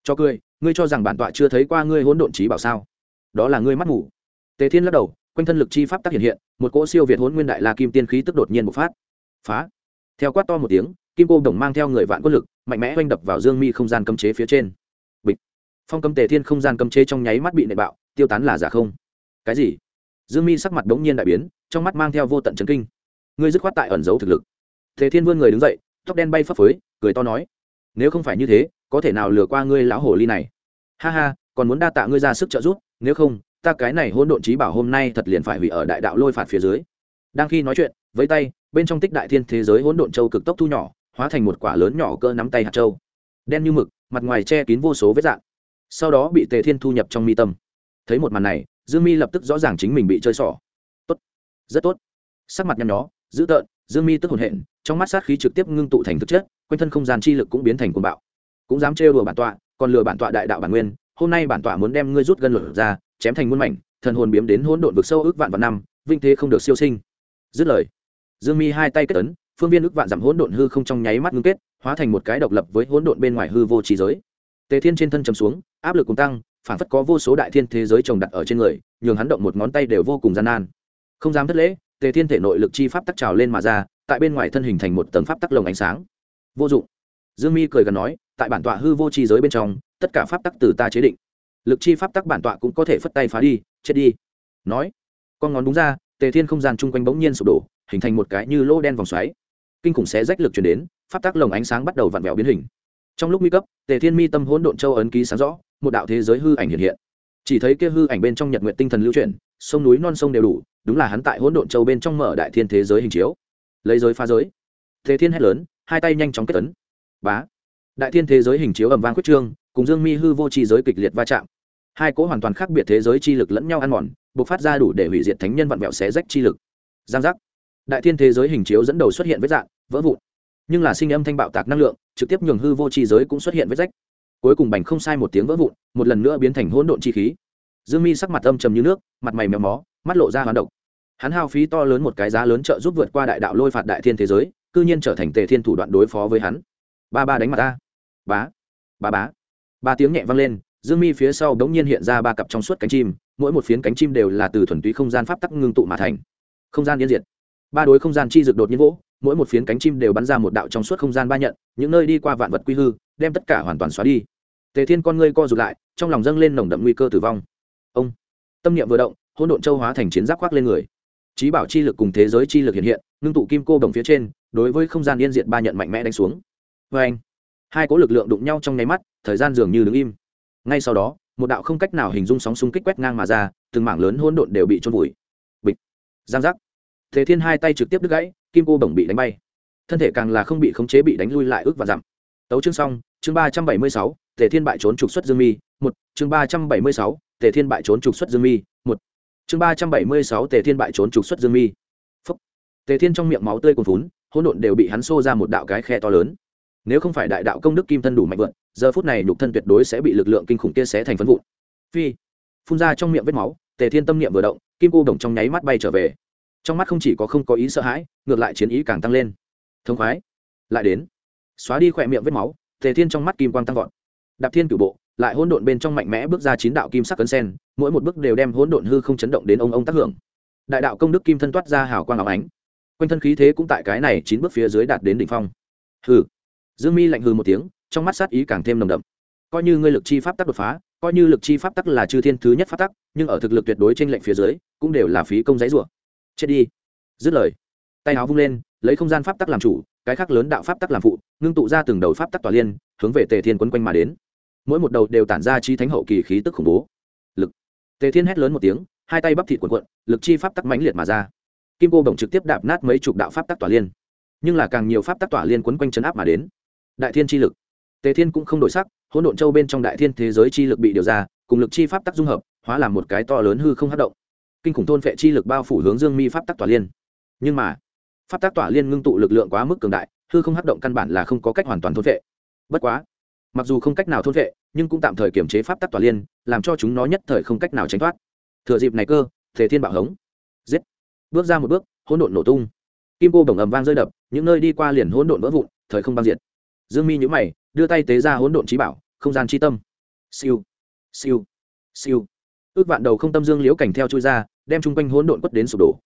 cho cười, ngươi cho rằng bản tọa chưa thấy qua ngươi hỗn độn trí bảo sao? Đó là ngươi mắt ngủ tề thiên lắc đầu, quanh thân lực chi pháp tác hiện hiện, một cỗ siêu việt hỗn nguyên đại la kim tiên khí tức đột nhiên bộc phát. Phá! Theo quát to một tiếng, kim cô đồng mang theo người vạn quân lực, mạnh mẽ oanh đập vào dương mi không gian cấm chế phía trên. Bịch! Phong cấm tề thiên không gian cấm chế trong nháy mắt bị nệ bạo, tiêu tán là giả không? Cái gì? Dương mi sắc mặt đ ố n g nhiên đại biến, trong mắt mang theo vô tận chấn kinh. Ngươi dứt khoát tại ẩn giấu thực lực. Thế thiên vươn người đứng dậy, tóc đen bay phấp phới, cười to nói, nếu không phải như thế, có thể nào lừa qua ngươi lão hồ ly này? Ha ha, còn muốn đa tạ ngươi ra sức trợ giúp, nếu không, ta cái này hôn độn trí bảo hôm nay thật liền phải hủy ở đại đạo lôi phạt phía dưới. Đang khi nói chuyện, với tay, bên trong tích đại thiên thế giới hỗn độn châu cực tốc thu nhỏ, hóa thành một quả lớn nhỏ cỡ nắm tay hạt châu. Đen như mực, mặt ngoài che kín vô số vết dạng. Sau đó bị tề thiên thu nhập trong mi tâm. Thấy một màn này, dương mi lập tức rõ ràng chính mình bị chơi xỏ. Tốt, rất tốt. Sắc mặt nhăn nhó, dữ tợn dương mi tức hồn hện, trong mắt sát khí trực tiếp ngưng tụ thành thực chất, quanh thân không gian chi lực cũng biến thành cuồng bạo. Cũng dám trêu đùa bản tọa, còn lừa bản tọa đại đạo bản nguyên, hôm nay bản tọa muốn đem ngươi rút gân lửa ra, chém thành muôn mảnh, thần hồn biếm đến hỗn độn vực sâu ước vạn vạn năm vinh thế không được siêu sinh. Dứt lời, dương mi hai tay kết ấn, phương viên ước vạn giảm hỗn độn hư không trong nháy mắt ngưng kết, hóa thành một cái độc lập với hỗn độn bên ngoài hư vô trí giới. Tề thiên trên thân chầm xuống, áp lực cùng tăng, phản phất có vô số đại thiên thế giới trồng đặt ở trên người, nhường hắn động một ngón tay đều vô cùng gian nan. Không dám thất lễ tề thiên thể nội lực chi pháp tắc trào lên mà ra, tại bên ngoài thân hình thành một tầng pháp tắc lồng ánh sáng. Vô dụng. Dương mi cười gần nói, tại bản tọa hư vô chi giới bên trong, tất cả pháp tắc từ ta chế định. Lực chi pháp tắc bản tọa cũng có thể phất tay phá đi, chết đi. Nói, con ngón đúng ra, tề thiên không gian chung quanh bỗng nhiên sụp đổ, hình thành một cái như lô đen vòng xoáy. Kinh khủng xé rách lực chuyển đến, pháp tắc lồng ánh sáng bắt đầu vặn vẹo biến hình. Trong lúc nguy cấp, tề thiên mi tâm hỗn độn châu ấn ký sáng rõ, một đạo thế giới hư ảnh hiện hiện. Chỉ thấy kia hư ảnh bên trong nhật nguyện tinh thần lưu chuyển, sông núi non sông đều đủ đúng là hắn tại hỗn độn châu bên trong mở đại thiên thế giới hình chiếu. Lấy giới phá giới. Thế thiên hét lớn, hai tay nhanh chóng kết tấn bá. Đại thiên thế giới hình chiếu ầm vang quyết trương, cùng dương mi hư vô tri giới kịch liệt va chạm. Hai cỗ hoàn toàn khác biệt thế giới chi lực lẫn nhau ăn mòn buộc phát ra đủ để hủy diệt thánh nhân vặn vẹo xé rách chi lực. Giang giác. Đại thiên thế giới hình chiếu dẫn đầu xuất hiện vết dạng vỡ vụn. Nhưng là sinh âm thanh bạo tạc năng lượng, trực tiếp nhường hư vô chi giới cũng xuất hiện vết rách. Cuối cùng bành không sai một tiếng vỡ vụn, một lần nữa biến thành hỗn độn chi khí. Dương mi sắc mặt âm trầm như nước, mặt mày méo mó, mắt lộ ra hoán độc hắn hao phí to lớn một cái giá lớn trợ giúp vượt qua đại đạo lôi phạt đại thiên thế giới, cư nhiên trở thành tề thiên thủ đoạn đối phó với hắn. Ba ba đánh mặt ta. Bá. Ba bá. Ba tiếng nhẹ vang lên, dương mi phía sau đống nhiên hiện ra ba cặp trong suốt cánh chim, mỗi một phiến cánh chim đều là từ thuần túy không gian pháp tắc ngưng tụ mà thành. Không gian yên diệt. Ba đối không gian chi dược đột nhiên vỗ, mỗi một phiến cánh chim đều bắn ra một đạo trong suốt không gian ba nhận, những nơi đi qua vạn vật quy hư, đem tất cả hoàn toàn xóa đi. Tề thiên con ngươi co rụt lại, trong lòng dâng lên nồng đậm nguy cơ tử vong. Ông. Tâm niệm vừa động, hỗn độn châu hóa thành chiến giáp khoác lên người trí bảo chi lực cùng thế giới chi lực hiện hiện, ngưng tụ kim cô đồng phía trên, đối với không gian yên diệt ba nhận mạnh mẽ đánh xuống. Vê anh, hai cỗ lực lượng đụng nhau trong nháy mắt, thời gian dường như đứng im. Ngay sau đó, một đạo không cách nào hình dung sóng xung kích quét ngang mà ra, từng mảng lớn hỗn độn đều bị trôn vùi. Bịch. Giang giác. Thế thiên hai tay trực tiếp đứt gãy, kim cô bổng bị đánh bay. Thân thể càng là không bị khống chế bị đánh lui lại ước và dặm. Tấu chương xong, chương ba trăm bảy mươi sáu, tề thiên bại trốn trục xuất dương mi. Một, chương ba trăm bảy mươi sáu, tề thiên bại trốn trục xuất dương mi chương ba trăm bảy mươi sáu tề thiên bại trốn trục xuất dương mi. Phúc. Tề thiên trong miệng máu tươi cuồn vốn hỗn độn đều bị hắn xô ra một đạo cái khe to lớn. Nếu không phải đại đạo công đức kim thân đủ mạnh vượn, giờ phút này nhục thân tuyệt đối sẽ bị lực lượng kinh khủng kia xé thành phân vụn. Phi. Phun ra trong miệng vết máu, tề thiên tâm niệm vừa động, kim cô đồng trong nháy mắt bay trở về. Trong mắt không chỉ có không có ý sợ hãi, ngược lại chiến ý càng tăng lên. Thông khoái. Lại đến. Xóa đi khỏe miệng vết máu, tề thiên trong mắt kim quang tăng vọt. Đạp thiên cửu bộ lại hỗn độn bên trong mạnh mẽ bước ra chín đạo kim sắc cấn sen, mỗi một bước đều đem hỗn độn hư không chấn động đến ông ông tác hưởng. Đại đạo công đức kim thân toát ra hào quang áo ánh. Quanh thân khí thế cũng tại cái này chín bước phía dưới đạt đến đỉnh phong. Hừ. Dương mi lạnh hừ một tiếng, trong mắt sát ý càng thêm nồng đậm. Coi như ngươi lực chi pháp tắc đột phá, coi như lực chi pháp tắc là chư thiên thứ nhất pháp tắc, nhưng ở thực lực tuyệt đối trên lệnh phía dưới, cũng đều là phí công giấy rủa. Chết đi. Dứt lời, tay áo vung lên, lấy không gian pháp tắc làm chủ, cái khác lớn đạo pháp tắc làm phụ, ngưng tụ ra từng đầu pháp tắc tỏa liên, hướng về tề thiên quấn quanh mà đến mỗi một đầu đều tản ra chi thánh hậu kỳ khí tức khủng bố. Lực. Tề thiên hét lớn một tiếng, hai tay bắp thịt quần quận lực chi pháp tắc mãnh liệt mà ra. Kim cô bồng trực tiếp đạp nát mấy chục đạo pháp tắc tỏa liên. Nhưng là càng nhiều pháp tắc tỏa liên quấn quanh chấn áp mà đến. Đại thiên chi lực. Tề thiên cũng không đổi sắc, hỗn độn châu bên trong đại thiên thế giới chi lực bị điều ra, cùng lực chi pháp tắc dung hợp, hóa làm một cái to lớn hư không hát động. Kinh khủng thôn vệ chi lực bao phủ hướng dương mi pháp tắc tỏa liên. Nhưng mà, pháp tắc tỏa liên ngưng tụ lực lượng quá mức cường đại, hư không hát động căn bản là không có cách hoàn toàn thôn vệ. bất quá mặc dù không cách nào thôn vệ, nhưng cũng tạm thời kiểm chế pháp tắc tỏa liên làm cho chúng nó nhất thời không cách nào tránh thoát. Thừa dịp này cơ thể thiên bạo hống. Giết. Bước ra một bước hỗn độn nổ tung. Kim cô đồng ầm vang rơi đập những nơi đi qua liền hỗn độn vỡ vụn thời không băng diệt. Dương mi nhữ mày đưa tay tế ra hỗn độn trí bảo không gian chi tâm. Siêu. Siêu. Siêu. Ước vạn đầu không tâm dương liễu cảnh theo chui ra đem chung quanh hỗn độn quất đến sụp đổ.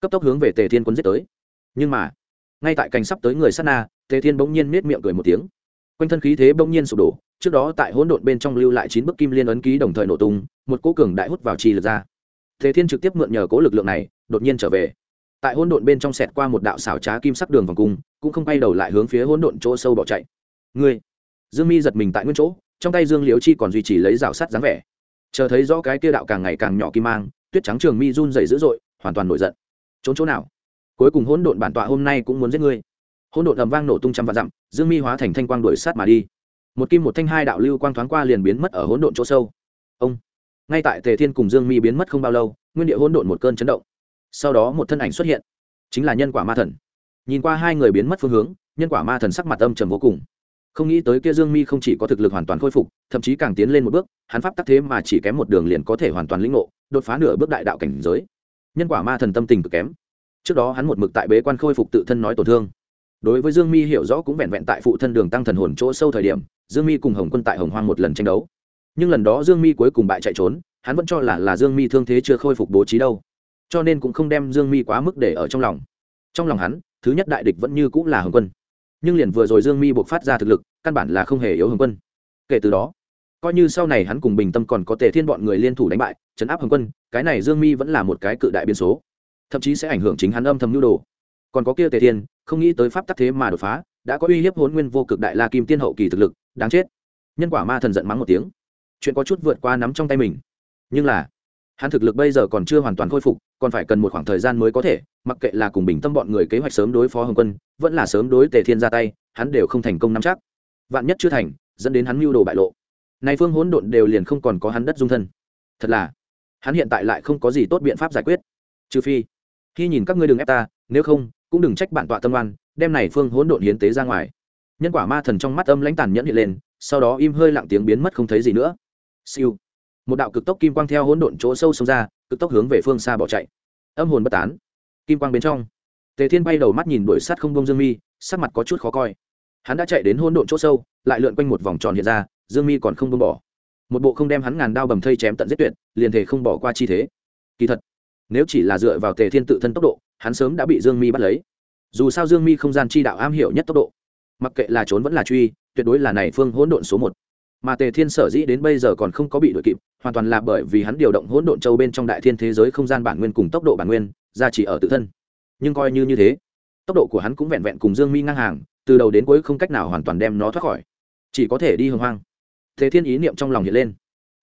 Cấp tốc hướng về tề thiên quân giết tới. Nhưng mà ngay tại cảnh sắp tới người sát na tề thiên bỗng nhiên nết miệng cười một tiếng quanh thân khí thế bỗng nhiên sụp đổ, trước đó tại hỗn độn bên trong lưu lại chín bức kim liên ấn ký đồng thời nổ tung, một cỗ cường đại hút vào trì lực ra. Thế thiên trực tiếp mượn nhờ cỗ lực lượng này, đột nhiên trở về. Tại hỗn độn bên trong sẹt qua một đạo xảo trá kim sắc đường vòng cung, cũng không bay đầu lại hướng phía hỗn độn chỗ sâu bỏ chạy. Ngươi! Dương mi giật mình tại nguyên chỗ, trong tay dương liễu chi còn duy trì lấy rào sắt dáng vẻ. Chờ thấy rõ cái kia đạo càng ngày càng nhỏ kim mang, tuyết trắng trường mi run dày dữ dội, hoàn toàn nổi giận. Trốn chỗ nào? Cuối cùng hỗn độn bản tọa hôm nay cũng muốn giết ngươi hỗn độn ầm vang nổ tung trăm vạn dặm, dương mi hóa thành thanh quang đuổi sát mà đi. Một kim một thanh hai đạo lưu quang thoáng qua liền biến mất ở hỗn độn chỗ sâu. Ông, ngay tại tề thiên cùng dương mi biến mất không bao lâu, nguyên địa hỗn độn một cơn chấn động. Sau đó một thân ảnh xuất hiện, chính là nhân quả ma thần. Nhìn qua hai người biến mất phương hướng, nhân quả ma thần sắc mặt âm trầm vô cùng. Không nghĩ tới kia dương mi không chỉ có thực lực hoàn toàn khôi phục, thậm chí càng tiến lên một bước, hắn pháp tắc thế mà chỉ kém một đường liền có thể hoàn toàn lĩnh ngộ, đột phá nửa bước đại đạo cảnh giới. Nhân quả ma thần tâm tình cực kém. Trước đó hắn một mực tại bế quan khôi phục tự thân nói tổn thương đối với dương mi hiểu rõ cũng vẹn vẹn tại phụ thân đường tăng thần hồn chỗ sâu thời điểm, dương mi cùng hồng quân tại hồng hoang một lần tranh đấu. Nhưng lần đó dương mi cuối cùng bại chạy trốn, hắn vẫn cho là là dương mi thương thế chưa khôi phục bố trí đâu. Cho nên cũng không đem dương mi quá mức để ở trong lòng. Trong lòng hắn, thứ nhất đại địch vẫn như cũng là hồng quân. Nhưng liền vừa rồi dương mi buộc phát ra thực lực, căn bản là không hề yếu hồng quân. Kể từ đó, coi như sau này hắn cùng bình tâm còn có tề thiên bọn người liên thủ đánh bại chấn áp hồng quân, cái này dương mi vẫn là một cái cự đại biến số. Thậm chí sẽ ảnh hưởng chính hắn âm thầm nhu đồ còn có kia tề thiên, không nghĩ tới pháp tắc thế mà đột phá, đã có uy hiếp hôn nguyên vô cực đại la kim tiên hậu kỳ thực lực, đáng chết. Nhân quả ma thần giận mắng một tiếng. Chuyện có chút vượt qua nắm trong tay mình. Nhưng là, hắn thực lực bây giờ còn chưa hoàn toàn khôi phục, còn phải cần một khoảng thời gian mới có thể, mặc kệ là cùng bình tâm bọn người kế hoạch sớm đối phó hồng quân, vẫn là sớm đối tề thiên ra tay, hắn đều không thành công nắm chắc. Vạn nhất chưa thành, dẫn đến hắn mưu đồ bại lộ. Nay phương hỗn độn đều liền không còn có hắn đất dung thân. Thật là, hắn hiện tại lại không có gì tốt biện pháp giải quyết. Trừ phi, khi nhìn các ngươi đừng ép ta, nếu không cũng đừng trách bản tọa tâm oan, đem này phương hỗn độn hiến tế ra ngoài. Nhân quả ma thần trong mắt âm lãnh tàn nhẫn hiện lên, sau đó im hơi lặng tiếng biến mất không thấy gì nữa. Siêu. Một đạo cực tốc kim quang theo hỗn độn chỗ sâu xông ra, cực tốc hướng về phương xa bỏ chạy. Âm hồn bất tán. Kim quang bên trong. Tề thiên bay đầu mắt nhìn đuổi sát không bông dương mi, sắc mặt có chút khó coi. Hắn đã chạy đến hỗn độn chỗ sâu, lại lượn quanh một vòng tròn hiện ra, dương mi còn không buông bỏ. Một bộ không đem hắn ngàn đao bầm thây chém tận giết tuyệt, liền thể không bỏ qua chi thế. Kỳ thật, nếu chỉ là dựa vào tề thiên tự thân tốc độ hắn sớm đã bị dương mi bắt lấy. Dù sao dương mi không gian chi đạo am hiểu nhất tốc độ, mặc kệ là trốn vẫn là truy, tuyệt đối là này phương hỗn độn số một. Mà tề thiên sở dĩ đến bây giờ còn không có bị đuổi kịp, hoàn toàn là bởi vì hắn điều động hỗn độn châu bên trong đại thiên thế giới không gian bản nguyên cùng tốc độ bản nguyên ra chỉ ở tự thân. Nhưng coi như như thế, tốc độ của hắn cũng vẹn vẹn cùng dương mi ngang hàng, từ đầu đến cuối không cách nào hoàn toàn đem nó thoát khỏi. Chỉ có thể đi hồng hoang. Tề thiên ý niệm trong lòng hiện lên.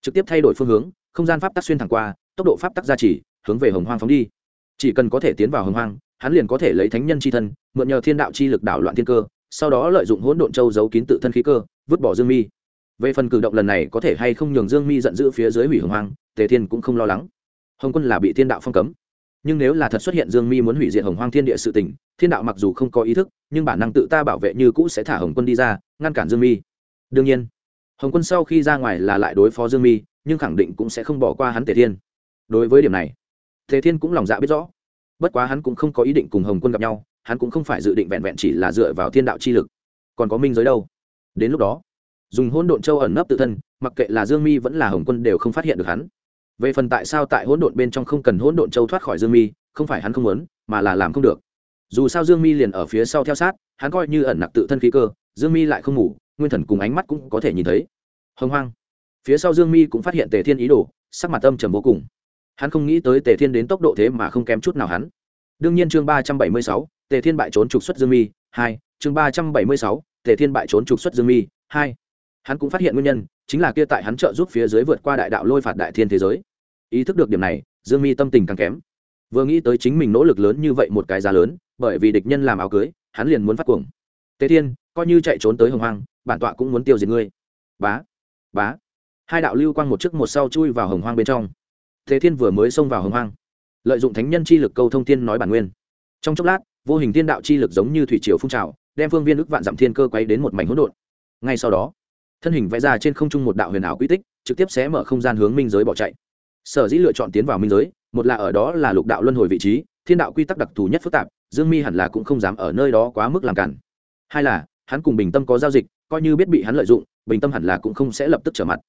Trực tiếp thay đổi phương hướng, không gian pháp tắc xuyên thẳng qua, tốc độ pháp tắc gia trì, hướng về hồng hoang phóng đi chỉ cần có thể tiến vào hồng hoang, hắn liền có thể lấy thánh nhân c h i thân, mượn nhờ thiên đạo chi lực đảo loạn thiên cơ, sau đó lợi dụng hỗn độn châu giấu kín tự thân khí cơ, vứt bỏ dương mi. Về phần cử động lần này có thể hay không nhường dương mi giận dữ phía dưới hủy hồng hoang, tề thiên cũng không lo lắng. Hồng quân là bị thiên đạo phong cấm. Nhưng nếu là thật xuất hiện dương mi muốn hủy diệt hồng hoang thiên địa sự tình, thiên đạo mặc dù không có ý thức, nhưng bản năng tự ta bảo vệ như cũ sẽ thả hồng quân đi ra, ngăn cản dương mi. Đương nhiên, hồng quân sau khi ra ngoài là lại đối phó dương mi, nhưng khẳng định cũng sẽ không bỏ qua hắn tề thiên. Đối với điểm này Thế thiên cũng lòng dạ biết rõ. Bất quá hắn cũng không có ý định cùng hồng quân gặp nhau, hắn cũng không phải dự định vẹn vẹn chỉ là dựa vào thiên đạo chi lực. Còn có minh giới đâu? Đến lúc đó, dùng hỗn độn châu ẩn nấp tự thân, mặc kệ là dương mi vẫn là hồng quân đều không phát hiện được hắn. Về phần tại sao tại hỗn độn bên trong không cần hỗn độn châu thoát khỏi dương mi, không phải hắn không muốn, mà là làm không được. Dù sao dương mi liền ở phía sau theo sát, hắn coi như ẩn nặc tự thân khí cơ, dương mi lại không ngủ, nguyên thần cùng ánh mắt cũng có thể nhìn thấy. Hồng hoang. Phía sau dương mi cũng phát hiện tề thiên ý đồ, sắc mặt âm trầm vô cùng hắn không nghĩ tới tề thiên đến tốc độ thế mà không kém chút nào hắn. Đương nhiên chương ba trăm bảy mươi sáu, tề thiên bại trốn trục xuất dương mi, hai, chương ba trăm bảy mươi sáu, tề thiên bại trốn trục xuất dương mi, hai. Hắn cũng phát hiện nguyên nhân, chính là kia tại hắn trợ giúp phía dưới vượt qua đại đạo lôi phạt đại thiên thế giới. Ý thức được điểm này, dương mi tâm tình càng kém. Vừa nghĩ tới chính mình nỗ lực lớn như vậy một cái giá lớn, bởi vì địch nhân làm áo cưới, hắn liền muốn phát cuồng. Tề thiên, coi như chạy trốn tới hồng hoang, bản tọa cũng muốn tiêu diệt ngươi. Bá bá. Hai đạo lưu quang một trước một sau chui vào hồng hoang bên trong. Thế thiên vừa mới xông vào hồng hoang, lợi dụng thánh nhân chi lực câu thông thiên nói bản nguyên. Trong chốc lát, vô hình thiên đạo chi lực giống như thủy triều phun trào, đem phương viên ức vạn dặm thiên cơ quay đến một mảnh hỗn độn. Ngay sau đó, thân hình vẽ ra trên không trung một đạo huyền ảo quy tích, trực tiếp xé mở không gian hướng minh giới bỏ chạy. Sở dĩ lựa chọn tiến vào minh giới, một là ở đó là lục đạo luân hồi vị trí, thiên đạo quy tắc đặc thù nhất phức tạp, dương mi hẳn là cũng không dám ở nơi đó quá mức làm cản. Hai là, hắn cùng bình tâm có giao dịch, coi như biết bị hắn lợi dụng, bình tâm hẳn là cũng không sẽ lập tức trở mặt.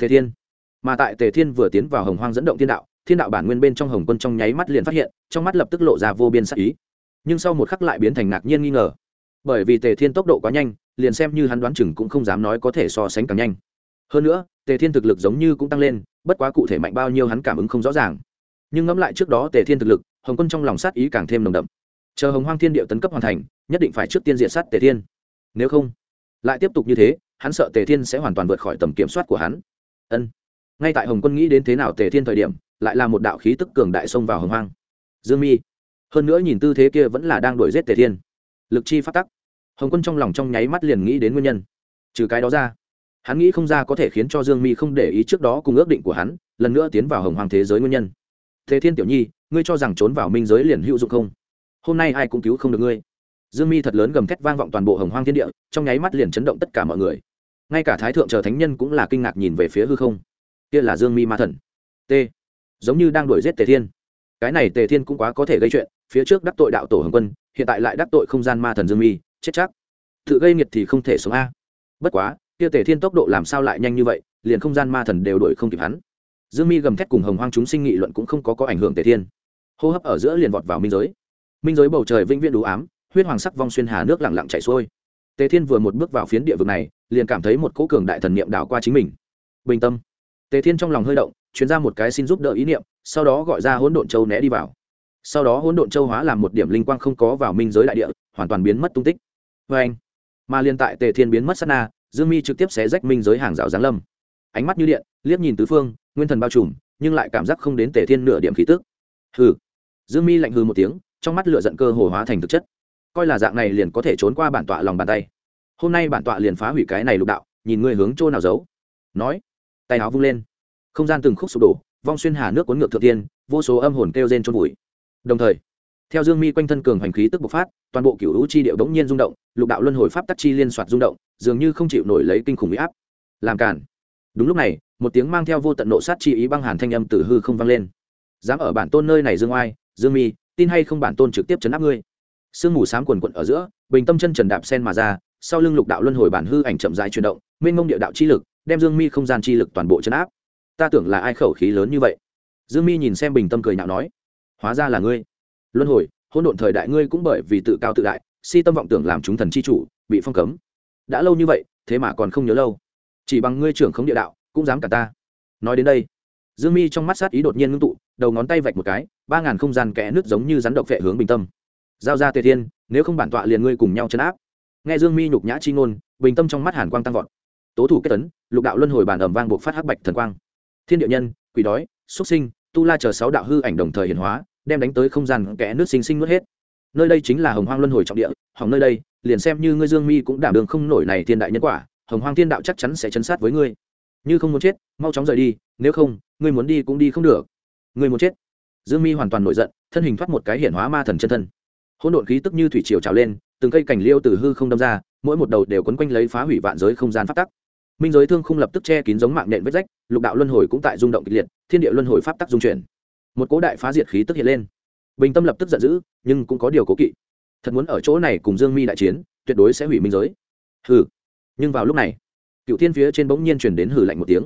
Thế thiên mà tại tề thiên vừa tiến vào hồng hoang dẫn động thiên đạo thiên đạo bản nguyên bên trong hồng quân trong nháy mắt liền phát hiện, trong mắt lập tức lộ ra vô biên sắc ý. Nhưng sau một khắc lại biến thành ngạc nhiên nghi ngờ. Bởi vì tề thiên tốc độ quá nhanh, liền xem như hắn đoán chừng cũng không dám nói có thể so sánh càng nhanh. Hơn nữa, tề thiên thực lực giống như cũng tăng lên, bất quá cụ thể mạnh bao nhiêu hắn cảm ứng không rõ ràng. Nhưng ngẫm lại trước đó tề thiên thực lực, hồng quân trong lòng sát ý càng thêm nồng đậm. Chờ hồng hoang thiên điệu tấn cấp hoàn thành, nhất định phải trước tiên diện sát tề thiên. Nếu không, lại tiếp tục như thế, hắn sợ tề thiên sẽ hoàn toàn vượt khỏi tầm kiểm soát của hắn. Ân ngay tại hồng quân nghĩ đến thế nào tề thiên thời điểm, lại là một đạo khí tức cường đại xông vào hồng hoang. Dương mi, hơn nữa nhìn tư thế kia vẫn là đang đuổi giết tề thiên. Lực chi phát tắc. Hồng quân trong lòng trong nháy mắt liền nghĩ đến nguyên nhân. Trừ cái đó ra, hắn nghĩ không ra có thể khiến cho dương mi không để ý trước đó cùng ước định của hắn, lần nữa tiến vào hồng hoàng thế giới nguyên nhân. Thế thiên tiểu nhi, ngươi cho rằng trốn vào minh giới liền hữu dụng không? Hôm nay ai cũng cứu không được ngươi. Dương mi thật lớn gầm thét vang vọng toàn bộ hồng hoang thiên địa, trong nháy mắt liền chấn động tất cả mọi người. Ngay cả thái thượng chờ thánh nhân cũng là kinh ngạc nhìn về phía hư không kia là dương mi ma thần. T. Giống như đang đuổi giết tề thiên. Cái này tề thiên cũng quá có thể gây chuyện, phía trước đắc tội đạo tổ hồng quân, hiện tại lại đắc tội không gian ma thần dương mi, chết chắc. Tự gây nghiệt thì không thể sống a. Bất quá, kia tề thiên tốc độ làm sao lại nhanh như vậy, liền không gian ma thần đều đuổi không kịp hắn. Dương mi gầm thét cùng hồng hoang chúng sinh nghị luận cũng không có có ảnh hưởng tề thiên. Hô hấp ở giữa liền vọt vào minh giới. Minh giới bầu trời vĩnh viễn đủ ám, huyết hoàng sắc vong xuyên hà nước lặng lặng chảy xuôi. Tề thiên vừa một bước vào phiến địa vực này, liền cảm thấy một cỗ cường đại thần niệm đảo qua chính mình. Bình tâm tề thiên trong lòng hơi động chuyến ra một cái xin giúp đỡ ý niệm, sau đó gọi ra hỗn độn châu né đi vào. Sau đó hỗn độn châu hóa làm một điểm linh quang không có vào minh giới đại địa, hoàn toàn biến mất tung tích. Vê anh, mà liên tại tề thiên biến mất sát na, dương mi trực tiếp xé rách minh giới hàng rào giáng lâm. Ánh mắt như điện, liếc nhìn tứ phương, nguyên thần bao trùm, nhưng lại cảm giác không đến tề thiên nửa điểm khí tức. Hừ. Dương mi lạnh hừ một tiếng, trong mắt lửa giận cơ hồ hóa thành thực chất. Coi là dạng này liền có thể trốn qua bản tọa lòng bàn tay. Hôm nay bản tọa liền phá hủy cái này lục đạo, nhìn ngươi hướng chỗ nào giấu. Nói tay áo vung lên. Không gian từng khúc sụp đổ, vong xuyên hà nước cuốn ngược thượng tiên, vô số âm hồn kêu rên trôn vùi. Đồng thời, theo dương mi quanh thân cường hành khí tức bộc phát, toàn bộ cựu hữu chi điệu đống nhiên rung động, lục đạo luân hồi pháp tắc chi liên soạt rung động, dường như không chịu nổi lấy kinh khủng huy áp. Làm cản đúng lúc này, một tiếng mang theo vô tận nộ sát chi ý băng hàn thanh âm từ hư không vang lên. Dám ở bản tôn nơi này dương oai, dương mi, tin hay không bản tôn trực tiếp chấn áp ngươi? Sương mù sám quần quận ở giữa, bình tâm chân trần đạp sen mà ra, sau lưng lục đạo luân hồi bản hư ảnh chậm dài chuyển động, mênh mông địa đạo chi lực đem dương mi không gian chi lực toàn bộ chấn áp. Ta tưởng là ai khẩu khí lớn như vậy? Dương mi nhìn xem bình tâm cười nhạo nói, hóa ra là ngươi. Luân hồi hôn độn thời đại ngươi cũng bởi vì tự cao tự đại, si tâm vọng tưởng làm chúng thần chi chủ, bị phong cấm. Đã lâu như vậy, thế mà còn không nhớ lâu. Chỉ bằng ngươi trưởng không địa đạo, cũng dám cả ta. Nói đến đây, dương mi trong mắt sát ý đột nhiên ngưng tụ, đầu ngón tay vạch một cái, ba ngàn không gian kẽ nước giống như rắn độc vệ hướng bình tâm. Giao ra tề thiên, nếu không bản tọa liền ngươi cùng nhau chấn áp. Nghe dương mi nhục nhã chi ngôn, bình tâm trong mắt hàn quang tăng vọt tố thủ kết tấn, lục đạo luân hồi bàn ẩm vang buộc phát hắc bạch thần quang. Thiên địa nhân, quỷ đói xuất sinh, tu la chờ sáu đạo hư ảnh đồng thời hiển hóa, đem đánh tới không gian kẽ nước sinh sinh nuốt hết. Nơi đây chính là hồng hoang luân hồi trọng địa, hỏng nơi đây, liền xem như ngươi dương mi cũng đảm đường không nổi này thiên đại nhân quả, hồng hoang thiên đạo chắc chắn sẽ chấn sát với ngươi. Như không muốn chết, mau chóng rời đi, nếu không, ngươi muốn đi cũng đi không được. Ngươi muốn chết. Dương mi hoàn toàn nổi giận, thân hình thoát một cái hiển hóa ma thần chân thân. Hỗn độn khí tức như thủy triều trào lên, từng cây cảnh liêu từ hư không đâm ra, mỗi một đầu đều quấn quanh lấy phá hủy vạn giới không gian phát tắc minh giới thương không lập tức che kín giống mạng nện vết rách, lục đạo luân hồi cũng tại rung động kịch liệt, thiên địa luân hồi pháp tắc dung chuyển. Một cố đại phá diệt khí tức hiện lên. Bình tâm lập tức giận dữ, nhưng cũng có điều cố kỵ. Thật muốn ở chỗ này cùng dương mi đại chiến, tuyệt đối sẽ hủy minh giới. Hừ. Nhưng vào lúc này, cựu thiên phía trên bỗng nhiên chuyển đến hử lạnh một tiếng.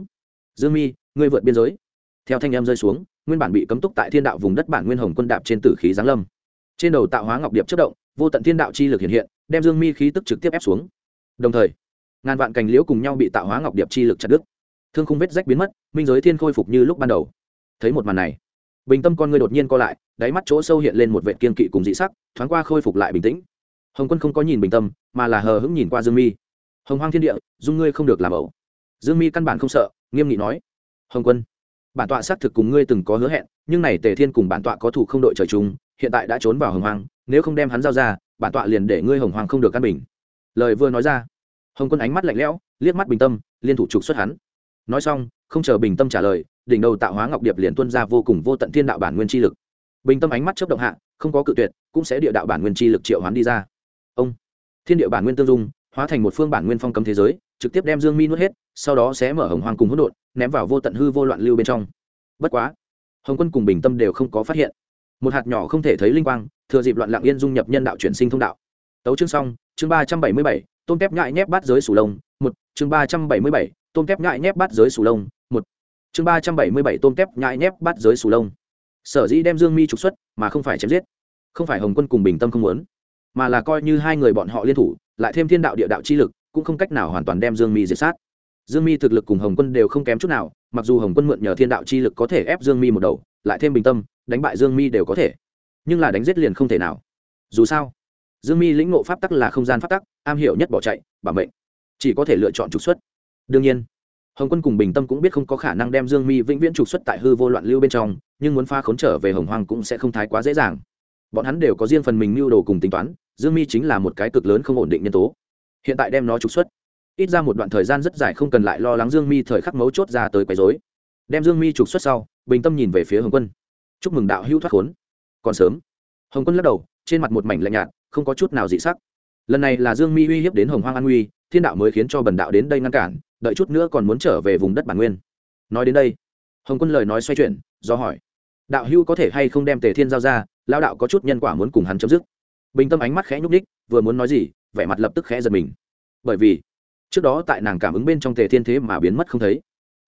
Dương mi, ngươi vượt biên giới. Theo thanh em rơi xuống, nguyên bản bị cấm túc tại thiên đạo vùng đất bản nguyên hồng quân đạp trên tử khí giáng lâm. Trên đầu tạo hóa ngọc điệp chất động, vô tận thiên đạo chi lực hiện hiện, đem dương mi khí tức trực tiếp ép xuống. Đồng thời ngàn vạn cành liễu cùng nhau bị tạo hóa ngọc điệp chi lực chặt đứt. Thương khung vết rách biến mất, minh giới thiên khôi phục như lúc ban đầu. Thấy một màn này, bình tâm con người đột nhiên co lại, đáy mắt chỗ sâu hiện lên một vệ kiên kỵ cùng dị sắc, thoáng qua khôi phục lại bình tĩnh. Hồng quân không có nhìn bình tâm, mà là hờ hững nhìn qua dương mi. Hồng hoang thiên địa, dung ngươi không được làm ẩu. Dương mi căn bản không sợ, nghiêm nghị nói, hồng quân, bản tọa xác thực cùng ngươi từng có hứa hẹn, nhưng này tề thiên cùng bản tọa có thủ không đội trời chung, hiện tại đã trốn vào hồng hoang, nếu không đem hắn giao ra, bản tọa liền để ngươi hồng hoang không được căn bình. Lời vừa nói ra hồng quân ánh mắt lạnh lẽo, liếc mắt bình tâm, liên thủ trục xuất hắn. Nói xong, không chờ bình tâm trả lời, đỉnh đầu tạo hóa ngọc điệp liền tuân ra vô cùng vô tận thiên đạo bản nguyên chi lực. Bình tâm ánh mắt chớp động hạ, không có cự tuyệt, cũng sẽ địa đạo bản nguyên chi lực triệu hoán đi ra. Ông, thiên địa bản nguyên tương dung, hóa thành một phương bản nguyên phong cấm thế giới, trực tiếp đem dương mi nuốt hết, sau đó sẽ mở hồng hoàng cùng hỗn độn, ném vào vô tận hư vô loạn lưu bên trong. Bất quá, hồng quân cùng bình tâm đều không có phát hiện. Một hạt nhỏ không thể thấy linh quang, thừa dịp loạn lạng yên dung nhập nhân đạo chuyển sinh thông đạo. Tấu chương xong, chương ba trăm bảy mươi bảy tôm tép nhại nhép bát giới sù lông, một, chương ba trăm bảy mươi bảy, tôm tép nhại nhép bát giới sù lông, một, chương ba trăm bảy mươi bảy, tôm tép nhại nhép bát giới sù lông. Sở dĩ đem dương mi trục xuất, mà không phải chém giết. Không phải hồng quân cùng bình tâm không muốn, mà là coi như hai người bọn họ liên thủ, lại thêm thiên đạo địa đạo chi lực, cũng không cách nào hoàn toàn đem dương mi diệt sát. Dương mi thực lực cùng hồng quân đều không kém chút nào, mặc dù hồng quân mượn nhờ thiên đạo chi lực có thể ép dương mi một đầu, lại thêm bình tâm, đánh bại dương mi đều có thể. Nhưng là đánh giết liền không thể nào. Dù sao dương mi lĩnh ngộ pháp tắc là không gian pháp tắc, am hiểu nhất bỏ chạy, bảo mệnh. Chỉ có thể lựa chọn trục xuất. Đương nhiên, hồng quân cùng bình tâm cũng biết không có khả năng đem dương mi vĩnh viễn trục xuất tại hư vô loạn lưu bên trong, nhưng muốn pha khốn trở về hồng Hoàng cũng sẽ không thái quá dễ dàng. Bọn hắn đều có riêng phần mình mưu đồ cùng tính toán, dương mi chính là một cái cực lớn không ổn định nhân tố. Hiện tại đem nó trục xuất. Ít ra một đoạn thời gian rất dài không cần lại lo lắng dương mi thời khắc mấu chốt ra tới quấy dối đem dương mi trục xuất sau, bình tâm nhìn về phía hồng quân. Chúc mừng đạo hữu thoát khốn. Còn sớm. Hồng quân lắc đầu, trên mặt một mảnh lạnh nhạt không có chút nào dị sắc. Lần này là dương mi uy hiếp đến hồng hoang an uy, thiên đạo mới khiến cho bần đạo đến đây ngăn cản, đợi chút nữa còn muốn trở về vùng đất bản nguyên. Nói đến đây, hồng quân lời nói xoay chuyển, do hỏi, đạo Hưu có thể hay không đem tề thiên giao ra lao đạo có chút nhân quả muốn cùng hắn chấm dứt. Bình tâm ánh mắt khẽ nhúc ních vừa muốn nói gì, vẻ mặt lập tức khẽ giật mình. Bởi vì, trước đó tại nàng cảm ứng bên trong tề thiên thế mà biến mất không thấy.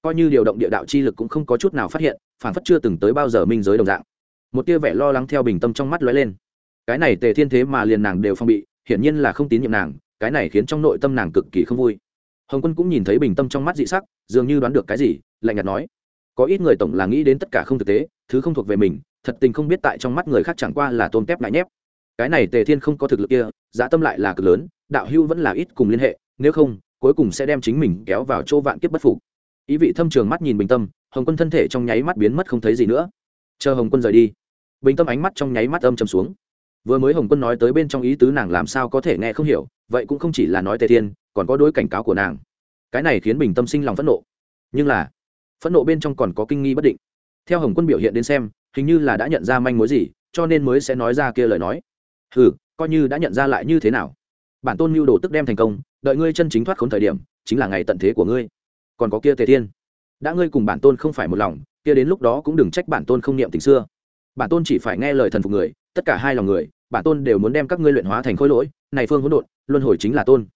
Coi như điều động địa đạo chi lực cũng không có chút nào phát hiện phản phất chưa từng tới bao giờ minh giới đồng dạng. Một tia vẻ lo lắng theo bình tâm trong mắt lóe lên cái này tề thiên thế mà liền nàng đều phong bị, hiển nhiên là không tín nhiệm nàng, cái này khiến trong nội tâm nàng cực kỳ không vui. Hồng quân cũng nhìn thấy bình tâm trong mắt dị sắc, dường như đoán được cái gì, lạnh nhạt nói, có ít người tổng là nghĩ đến tất cả không thực tế, thứ không thuộc về mình, thật tình không biết tại trong mắt người khác chẳng qua là tôm tép ngại nhép. Cái này tề thiên không có thực lực kia dã tâm lại là cực lớn, đạo hưu vẫn là ít cùng liên hệ, nếu không, cuối cùng sẽ đem chính mình kéo vào chỗ vạn kiếp bất phục. Ý vị thâm trường mắt nhìn bình tâm, hồng quân thân thể trong nháy mắt biến mất không thấy gì nữa. Chờ hồng quân rời đi. Bình tâm ánh mắt trong nháy mắt âm chầm xuống vừa mới hồng quân nói tới bên trong ý tứ nàng làm sao có thể nghe không hiểu, vậy cũng không chỉ là nói tề thiên, còn có đối cảnh cáo của nàng. Cái này khiến bình tâm sinh lòng phẫn nộ. Nhưng là, phẫn nộ bên trong còn có kinh nghi bất định. Theo hồng quân biểu hiện đến xem, hình như là đã nhận ra manh mối gì, cho nên mới sẽ nói ra kia lời nói. Ừ coi như đã nhận ra lại như thế nào. Bản tôn mưu đồ tức đem thành công, đợi ngươi chân chính thoát khốn thời điểm, chính là ngày tận thế của ngươi. Còn có kia tề thiên. Đã ngươi cùng bản tôn không phải một lòng, kia đến lúc đó cũng đừng trách bản tôn không niệm tình xưa. Bản tôn chỉ phải nghe lời thần phục người tất cả hai lòng người, bản tôn đều muốn đem các ngươi luyện hóa thành khối lỗi, này phương hỗn độn, luân hồi chính là tôn.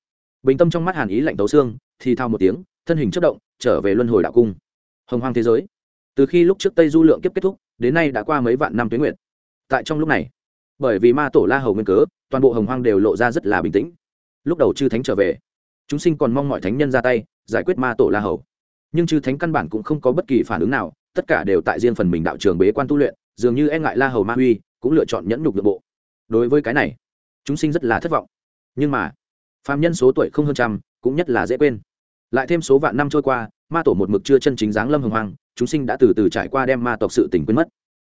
Bình tâm trong mắt hàn ý lạnh tấu xương, thì thao một tiếng, thân hình chất động, trở về luân hồi đạo cung. Hồng hoang thế giới. Từ khi lúc trước tây du lượng kiếp kết thúc, đến nay đã qua mấy vạn năm tuyến nguyện tại trong lúc này, bởi vì ma tổ la hầu nguyên cớ, toàn bộ hồng hoang đều lộ ra rất là bình tĩnh. Lúc đầu chư thánh trở về, chúng sinh còn mong mọi thánh nhân ra tay, giải quyết ma tổ la hầu. Nhưng chư thánh căn bản cũng không có bất kỳ phản ứng nào, tất cả đều tại riêng phần mình đạo trường bế quan tu luyện, dường như e ngại la hầu ma huy cũng lựa chọn nhẫn nhục nội bộ. Đối với cái này, chúng sinh rất là thất vọng. Nhưng mà, phàm nhân số tuổi không hơn trăm, cũng nhất là dễ quên. Lại thêm số vạn năm trôi qua, ma tổ một mực chưa chân chính dáng lâm hồng hoang, chúng sinh đã từ từ trải qua đem ma tộc sự tỉnh quên mất.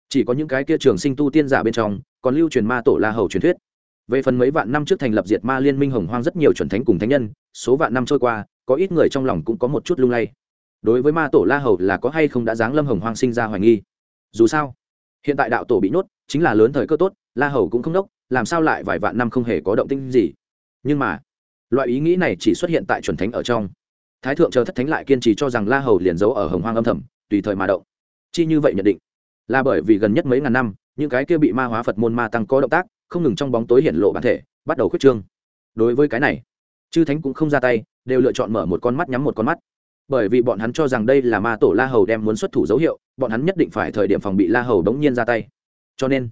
Chỉ có những cái kia trường sinh tu tiên giả bên trong, còn lưu truyền ma tổ la hầu truyền thuyết. Về phần mấy vạn năm trước thành lập diệt ma liên minh hồng hoang rất nhiều chuẩn thánh cùng thánh nhân, số vạn năm trôi qua, có ít người trong lòng cũng có một chút lung lay. Đối với ma tổ la hầu là có hay không đã giáng lâm hồng hoang sinh ra hoài nghi? Dù sao hiện tại đạo tổ bị nhốt, chính là lớn thời cơ tốt, la hầu cũng không đốc, làm sao lại vài vạn năm không hề có động tinh gì. Nhưng mà, loại ý nghĩ này chỉ xuất hiện tại chuẩn thánh ở trong. Thái thượng chờ thất thánh lại kiên trì cho rằng la hầu liền giấu ở hồng hoang âm thầm, tùy thời mà động. Chi như vậy nhận định. Là bởi vì gần nhất mấy ngàn năm, những cái kia bị ma hóa phật môn ma tăng có động tác, không ngừng trong bóng tối hiện lộ bản thể, bắt đầu khuyết trương. Đối với cái này, chư thánh cũng không ra tay, đều lựa chọn mở một con mắt nhắm một con mắt bởi vì bọn hắn cho rằng đây là ma tổ la hầu đem muốn xuất thủ dấu hiệu, bọn hắn nhất định phải thời điểm phòng bị la hầu đống nhiên ra tay. Cho nên,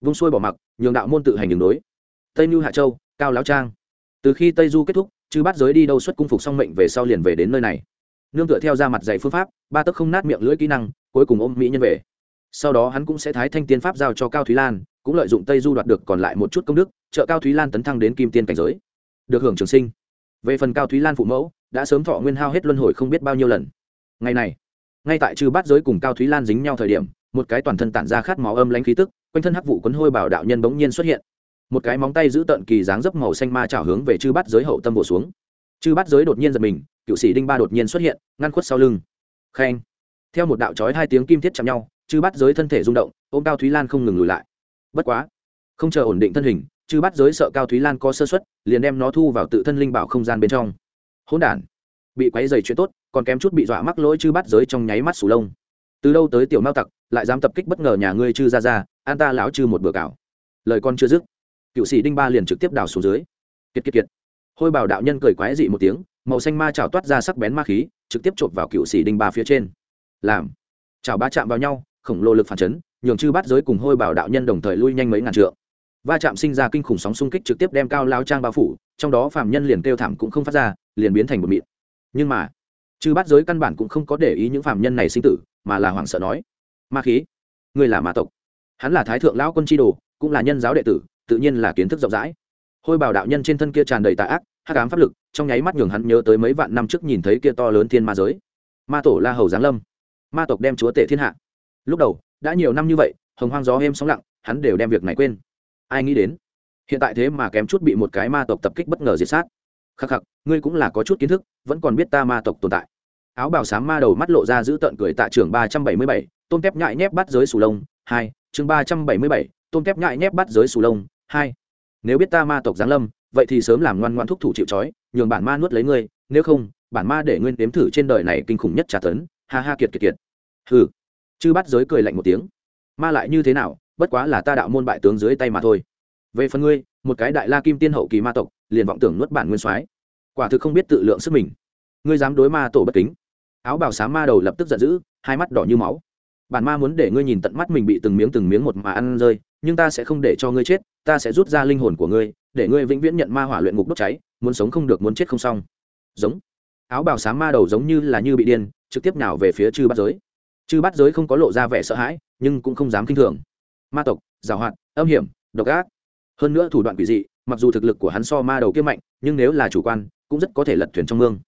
vung xuôi bỏ mặc, nhường đạo môn tự hành đường đối. Tây mưu hạ châu, cao lão trang. Từ khi tây du kết thúc, chư bắt giới đi đâu xuất cung phục song mệnh về sau liền về đến nơi này. Nương tựa theo ra mặt dạy phương pháp, ba tấc không nát miệng lưỡi kỹ năng, cuối cùng ôm mỹ nhân về. Sau đó hắn cũng sẽ thái thanh tiên pháp giao cho cao thúy lan, cũng lợi dụng tây du đoạt được còn lại một chút công đức, trợ cao thúy lan tấn thăng đến kim tiên cảnh giới. Được hưởng trường sinh. Về phần cao thúy lan phụ mẫu đã sớm thọ nguyên hao hết luân hồi không biết bao nhiêu lần. Ngày này, ngay tại trừ bát giới cùng cao thúy lan dính nhau thời điểm, một cái toàn thân tản ra khát máu âm lãnh khí tức, quanh thân hắc vụ quấn hôi bảo đạo nhân bỗng nhiên xuất hiện. Một cái móng tay giữ tận kỳ dáng dấp màu xanh ma trào hướng về chư bát giới hậu tâm bổ xuống. Chư bát giới đột nhiên giật mình, cựu sĩ đinh ba đột nhiên xuất hiện, ngăn khuất sau lưng. Khen. Theo một đạo trói hai tiếng kim thiết chạm nhau chư bát giới thân thể rung động, ôm cao thúy lan không ngừng lùi lại. Bất quá, không chờ ổn định thân hình chư bát giới sợ cao thúy lan có sơ xuất liền đem nó thu vào tự thân linh bảo không gian bên trong hỗn đản. Bị quấy dày chuyện tốt, còn kém chút bị dọa mắc lỗi chư bát giới trong nháy mắt sù lông. Từ đâu tới tiểu mao tặc, lại dám tập kích bất ngờ nhà ngươi chư ra ra an ta lão chư một bữa cào lời con chưa dứt, cựu sĩ đinh ba liền trực tiếp đào xuống dưới. Kiệt kiệt kiệt. Hôi bảo đạo nhân cười quái dị một tiếng, màu xanh ma chảo toát ra sắc bén ma khí, trực tiếp chộp vào cựu sĩ đinh ba phía trên. Làm. Chảo ba chạm vào nhau, khổng lồ lực phản chấn, nhường chư bắt giới cùng hôi bảo đạo nhân đồng thời lui nhanh mấy ngàn trượng va chạm sinh ra kinh khủng sóng xung kích trực tiếp đem cao lao trang bao phủ, trong đó phạm nhân liền kêu thảm cũng không phát ra, liền biến thành một mịn. Nhưng mà, chư bát giới căn bản cũng không có để ý những phạm nhân này sinh tử, mà là hoảng sợ nói, ma khí người là ma tộc. Hắn là thái thượng lão quân tri đồ, cũng là nhân giáo đệ tử, tự nhiên là kiến thức rộng rãi. Hôi bảo đạo nhân trên thân kia tràn đầy tà ác, hắc ám pháp lực, trong nháy mắt nhường hắn nhớ tới mấy vạn năm trước nhìn thấy kia to lớn thiên ma giới. Ma tổ la hầu giáng lâm. Ma tộc đem chúa tể thiên hạ. Lúc đầu, đã nhiều năm như vậy, hồng hoang gió êm sóng lặng, hắn đều đem việc này quên ai nghĩ đến? Hiện tại thế mà kém chút bị một cái ma tộc tập kích bất ngờ diệt sát. Khắc khắc, ngươi cũng là có chút kiến thức, vẫn còn biết ta ma tộc tồn tại. Áo bào xám ma đầu mắt lộ ra giữ tợn cười tạ trưởng ba trăm bảy mươi bảy tôn tép nhại nhép bắt giới sù lông, hai, chương ba trăm bảy mươi bảy tôn tép nhại nhép bắt giới sù lông, hai. Nếu biết ta ma tộc giáng lâm, vậy thì sớm làm ngoan ngoan thúc thủ chịu trói, nhường bản ma nuốt lấy ngươi, nếu không, bản ma để nguyên đếm thử trên đời này kinh khủng nhất trả tấn. Ha ha kiệt kiệt kiệt. Hừ. Chư bắt giới cười lạnh một tiếng. Ma lại như thế nào bất quá là ta đạo môn bại tướng dưới tay mà thôi. Về phần ngươi, một cái đại la kim tiên hậu kỳ ma tộc, liền vọng tưởng nuốt bản nguyên soái. Quả thực không biết tự lượng sức mình. Ngươi dám đối ma tổ bất kính. Áo bào xám ma đầu lập tức giận dữ, hai mắt đỏ như máu. Bản ma muốn để ngươi nhìn tận mắt mình bị từng miếng từng miếng một mà ăn rơi, nhưng ta sẽ không để cho ngươi chết, ta sẽ rút ra linh hồn của ngươi, để ngươi vĩnh viễn nhận ma hỏa luyện ngục đốt cháy, muốn sống không được muốn chết không xong. Giống. Áo bào xám ma đầu giống như là như bị điên, trực tiếp nào về phía chư bát giới. Chư bát giới không có lộ ra vẻ sợ hãi, nhưng cũng không dám kinh thường ma tộc, giảo hoạt, âm hiểm, độc ác. Hơn nữa thủ đoạn quỷ dị, mặc dù thực lực của hắn so ma đầu kia mạnh, nhưng nếu là chủ quan, cũng rất có thể lật thuyền trong mương.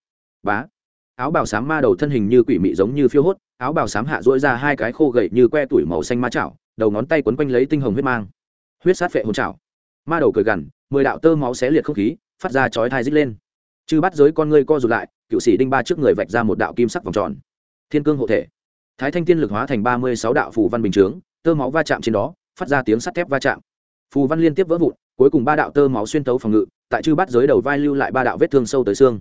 Bá. Áo bào xám ma đầu thân hình như quỷ mị giống như phiêu hốt, áo bào xám hạ dỗi ra hai cái khô gậy như que tuổi màu xanh ma chảo, đầu ngón tay quấn quanh lấy tinh hồng huyết mang. Huyết sát phệ hồn chảo. Ma đầu cười gằn, mười đạo tơ máu xé liệt không khí, phát ra chói thai dích lên. Chư bắt giới con ngươi co rụt lại, cựu sĩ đinh ba trước người vạch ra một đạo kim sắc vòng tròn. Thiên cương hộ thể. Thái thanh tiên lực hóa thành ba mươi sáu đạo phủ văn bình chướng tơ máu va chạm trên đó, phát ra tiếng sắt thép va chạm. Phù văn liên tiếp vỡ vụn, cuối cùng ba đạo tơ máu xuyên tấu phòng ngự, tại chư bắt giới đầu vai lưu lại ba đạo vết thương sâu tới xương.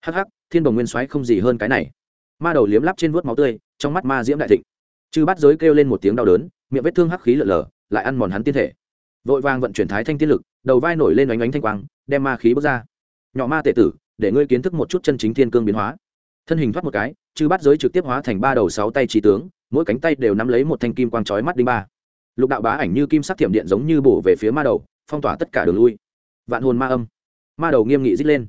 Hắc hắc, thiên đồng nguyên xoáy không gì hơn cái này. Ma đầu liếm lắp trên vớt máu tươi, trong mắt ma diễm đại thịnh. Chư bắt giới kêu lên một tiếng đau đớn, miệng vết thương hắc khí lở lở, lại ăn mòn hắn tiên thể. Vội vàng vận chuyển thái thanh tiên lực, đầu vai nổi lên oánh oánh thanh quang, đem ma khí bước ra. Nhỏ ma tệ tử, để ngươi kiến thức một chút chân chính thiên cương biến hóa. Thân hình thoát một cái, chư bắt giới trực tiếp hóa thành ba đầu sáu tay trí tướng mỗi cánh tay đều nắm lấy một thanh kim quang chói mắt đinh ba. Lục đạo bá ảnh như kim sắc thiểm điện giống như bổ về phía ma đầu, phong tỏa tất cả đường lui. Vạn hồn ma âm. Ma đầu nghiêm nghị dích lên.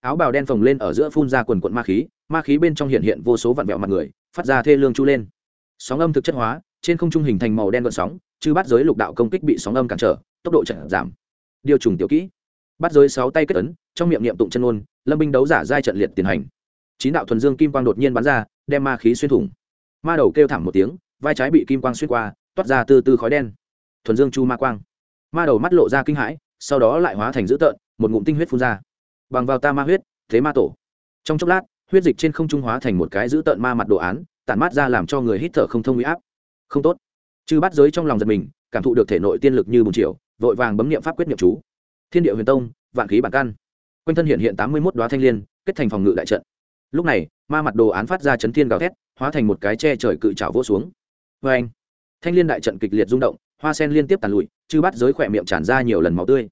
Áo bào đen phồng lên ở giữa phun ra quần quận ma khí ma khí bên trong hiện hiện vô số vạn vẹo mặt người, phát ra thê lương chu lên. Sóng âm thực chất hóa, trên không trung hình thành màu đen gợn sóng, chư bắt giới lục đạo công kích bị sóng âm cản trở, tốc độ chậm giảm. Điều trùng tiểu kỹ. Bắt giới sáu tay kết ấn, trong miệng niệm tụng chân ôn lâm binh đấu giả giai trận liệt tiến hành. Chín đạo thuần dương kim quang đột nhiên bắn ra, đem ma khí xuyên thủng ma đầu kêu thảm một tiếng, vai trái bị kim quang xuyên qua, toát ra từ từ khói đen. Thuần dương chu ma quang. Ma đầu mắt lộ ra kinh hãi, sau đó lại hóa thành dữ tợn, một ngụm tinh huyết phun ra. Bằng vào ta ma huyết, thế ma tổ. Trong chốc lát, huyết dịch trên không trung hóa thành một cái dữ tợn ma mặt đồ án, tản mát ra làm cho người hít thở không thông huy áp. Không tốt. Chư bắt giới trong lòng giật mình, cảm thụ được thể nội tiên lực như bùn triệu vội vàng bấm nghiệm pháp quyết nghiệm chú. Thiên địa huyền tông, vạn khí bản căn. Quanh thân hiện hiện tám mươi một đoá thanh l i ê n kết thành phòng ngự đại trận. Lúc này, ma mặt đồ án phát ra chấn thiên gào thét hóa thành một cái che trời cự trảo vỗ xuống. Vê anh thanh liên đại trận kịch liệt rung động hoa sen liên tiếp tàn lụi chư bắt giới khỏe miệng tràn ra nhiều lần máu tươi.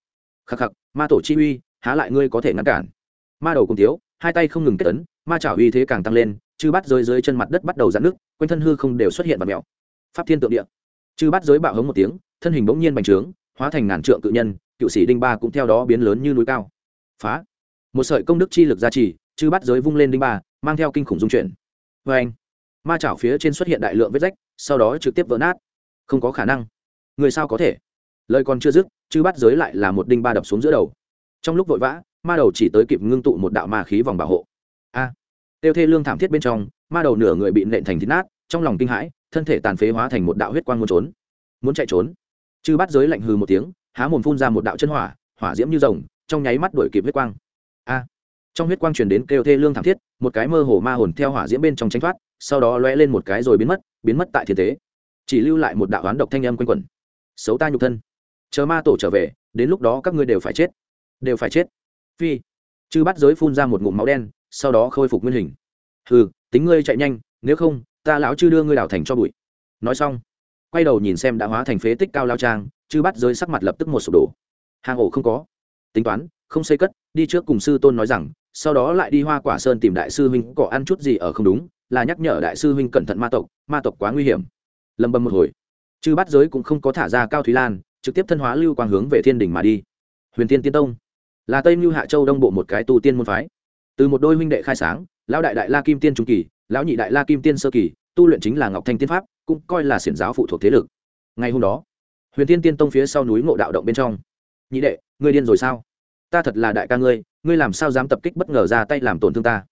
Khắc khắc ma tổ chi uy há lại ngươi có thể ngăn cản? Ma đầu cùng thiếu, hai tay không ngừng kết tấn ma trảo uy thế càng tăng lên chư bắt giới dưới chân mặt đất bắt đầu giãn nước quanh thân hư không đều xuất hiện vật mèo. Pháp thiên tượng địa. Chư bắt giới bạo hống một tiếng thân hình bỗng nhiên bành trướng hóa thành ngàn trượng cự nhân cựu sĩ đinh ba cũng theo đó biến lớn như núi cao. Phá. Một sợi công đức chi lực gia trì chư bắt giới vung lên đinh ba mang theo kinh khủng dung chuyển. Oeng! anh ma chảo phía trên xuất hiện đại lượng vết rách sau đó trực tiếp vỡ nát. Không có khả năng. Người sao có thể? Lời còn chưa dứt chư bắt giới lại là một đinh ba đập xuống giữa đầu. Trong lúc vội vã ma đầu chỉ tới kịp ngưng tụ một đạo ma khí vòng bảo hộ. A! À, tiêu thê lương thảm thiết bên trong ma đầu nửa người bị nện thành thịt nát trong lòng kinh hãi thân thể tàn phế hóa thành một đạo huyết quang muốn trốn. Muốn chạy trốn. Chư bắt giới lạnh hừ một tiếng há mồm phun ra một đạo chân hỏa hỏa diễm như rồng trong nháy mắt đuổi kịp huyết quang. A! Trong huyết quang truyền đến kêu thê lương thảm thiết một cái mơ hồ ma hồn theo hỏa diễm bên trong tránh thoát sau đó lóe lên một cái rồi biến mất biến mất tại thiên tế. Chỉ lưu lại một đạo oán độc thanh âm quanh quẩn. Xấu ta nhục thân. Chờ ma tổ trở về, đến lúc đó các ngươi đều phải chết. Đều phải chết. Phi. Chư bắt giới phun ra một ngụm máu đen, sau đó khôi phục nguyên hình. Hừ, tính ngươi chạy nhanh, nếu không, ta lão chư đưa ngươi đảo thành cho bụi. Nói xong, quay đầu nhìn xem đã hóa thành phế tích cao lao trang, chư bắt giới sắc mặt lập tức một sụp đổ. Hang ổ không có. Tính toán, không xây cất, đi trước cùng sư tôn nói rằng, sau đó lại đi hoa quả sơn tìm đại sư huynh có ăn chút gì ở không đúng là nhắc nhở đại sư huynh cẩn thận ma tộc ma tộc quá nguy hiểm. Lâm bầm một hồi. Chư bắt giới cũng không có thả ra cao thúy lan, trực tiếp thân hóa lưu quang hướng về thiên đình mà đi. Huyền tiên tiên tông. Là tây mưu hạ châu đông bộ một cái tu tiên môn phái. Từ một đôi huynh đệ khai sáng, lão đại đại la kim tiên trung kỳ, lão nhị đại la kim tiên sơ kỳ, tu luyện chính là ngọc thanh tiên pháp, cũng coi là xiển giáo phụ thuộc thế lực. Ngày hôm đó, huyền tiên tiên tông phía sau núi ngộ đạo động bên trong. Nhị đệ, ngươi điên rồi sao? Ta thật là đại ca ngươi ngươi làm sao dám tập kích bất ngờ ra tay làm tổn thương ta?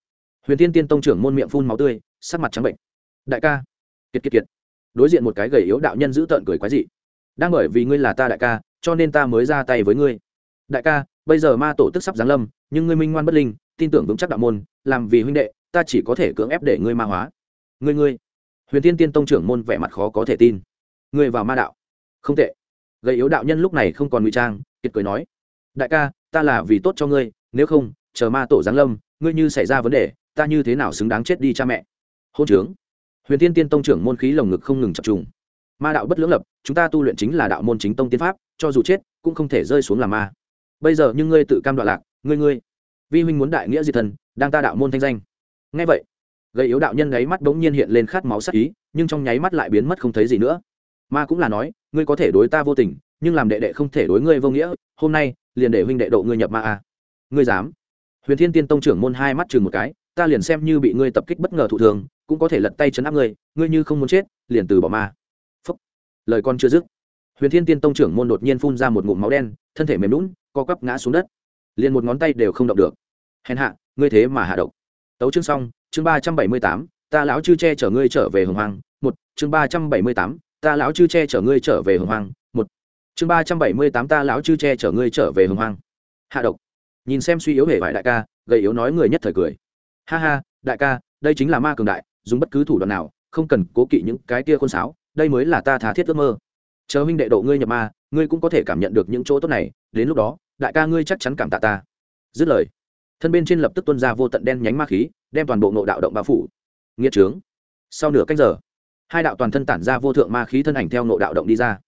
Huyền tiên tiên tông trưởng môn miệng phun máu tươi, sắc mặt trắng bệnh. Đại ca. Kiệt kiệt kiệt. Đối diện một cái gầy yếu đạo nhân giữ tợn cười quái dị. Đang bởi vì ngươi là ta đại ca, cho nên ta mới ra tay với ngươi. Đại ca, bây giờ ma tổ tức sắp giáng lâm, nhưng ngươi minh ngoan bất linh, tin tưởng vững chắc đạo môn, làm vì huynh đệ, ta chỉ có thể cưỡng ép để ngươi ma hóa. Ngươi ngươi. Huyền tiên tiên tông trưởng môn vẻ mặt khó có thể tin. Ngươi vào ma đạo. Không tệ. Gầy yếu đạo nhân lúc này không còn ngụy trang, kiệt cười nói. Đại ca, ta là vì tốt cho ngươi, nếu không, chờ ma tổ giáng lâm, ngươi như xảy ra vấn đề ta như thế nào xứng đáng chết đi cha mẹ? Hôn trướng. Huyền tiên tiên tông trưởng môn khí lồng ngực không ngừng chập trùng. Ma đạo bất lưỡng lập, chúng ta tu luyện chính là đạo môn chính tông tiên pháp, cho dù chết, cũng không thể rơi xuống làm ma. Bây giờ nhưng ngươi tự cam đoạn lạc, ngươi ngươi. Vi huynh muốn đại nghĩa diệt thần, đang ta đạo môn thanh danh. Ngay vậy gây yếu đạo nhân gáy mắt bỗng nhiên hiện lên khát máu sắc ý, nhưng trong nháy mắt lại biến mất không thấy gì nữa. Ma cũng là nói, ngươi có thể đối ta vô tình, nhưng làm đệ đệ không thể đối ngươi vô nghĩa, hôm nay liền để huynh đệ độ ngươi nhập ma a. À. ngươi dám? Huyền thiên tiên tông trưởng môn hai mắt chừng một cái ta liền xem như bị ngươi tập kích bất ngờ thụ thường, cũng có thể lật tay chấn áp ngươi ngươi như không muốn chết, liền từ bỏ ma phúc. Lời con chưa dứt, huyền thiên tiên tông trưởng môn đột nhiên phun ra một ngụm máu đen, thân thể mềm lún co quắp ngã xuống đất. Liền một ngón tay đều không động được. Hèn hạ, ngươi thế mà hạ độc. Tấu chương xong, chương ba trăm bảy mươi tám, ta lão chư che chở ngươi trở về hồng hoang. Một, chương ba trăm bảy mươi tám, ta lão chư che chở ngươi trở về hồng hoang. Một, chương ba trăm bảy mươi tám, ta lão chư che chở ngươi trở về hồng hoang. Hạ độc. Nhìn xem suy yếu hề vải đại ca, gầy yếu nói người nhất thời cười ha ha, đại ca, đây chính là ma cường đại, dùng bất cứ thủ đoạn nào, không cần cố kỵ những cái kia khôn sáo, đây mới là ta thá thiết ước mơ. Chờ huynh đệ độ ngươi nhập ma, ngươi cũng có thể cảm nhận được những chỗ tốt này, đến lúc đó, đại ca ngươi chắc chắn cảm tạ ta. Dứt lời, thân bên trên lập tức tuân ra vô tận đen nhánh ma khí, đem toàn bộ nộ đạo động bao phủ. Nghĩa trướng. Sau nửa cách giờ, hai đạo toàn thân tản ra vô thượng ma khí thân ảnh theo nộ đạo động đi ra.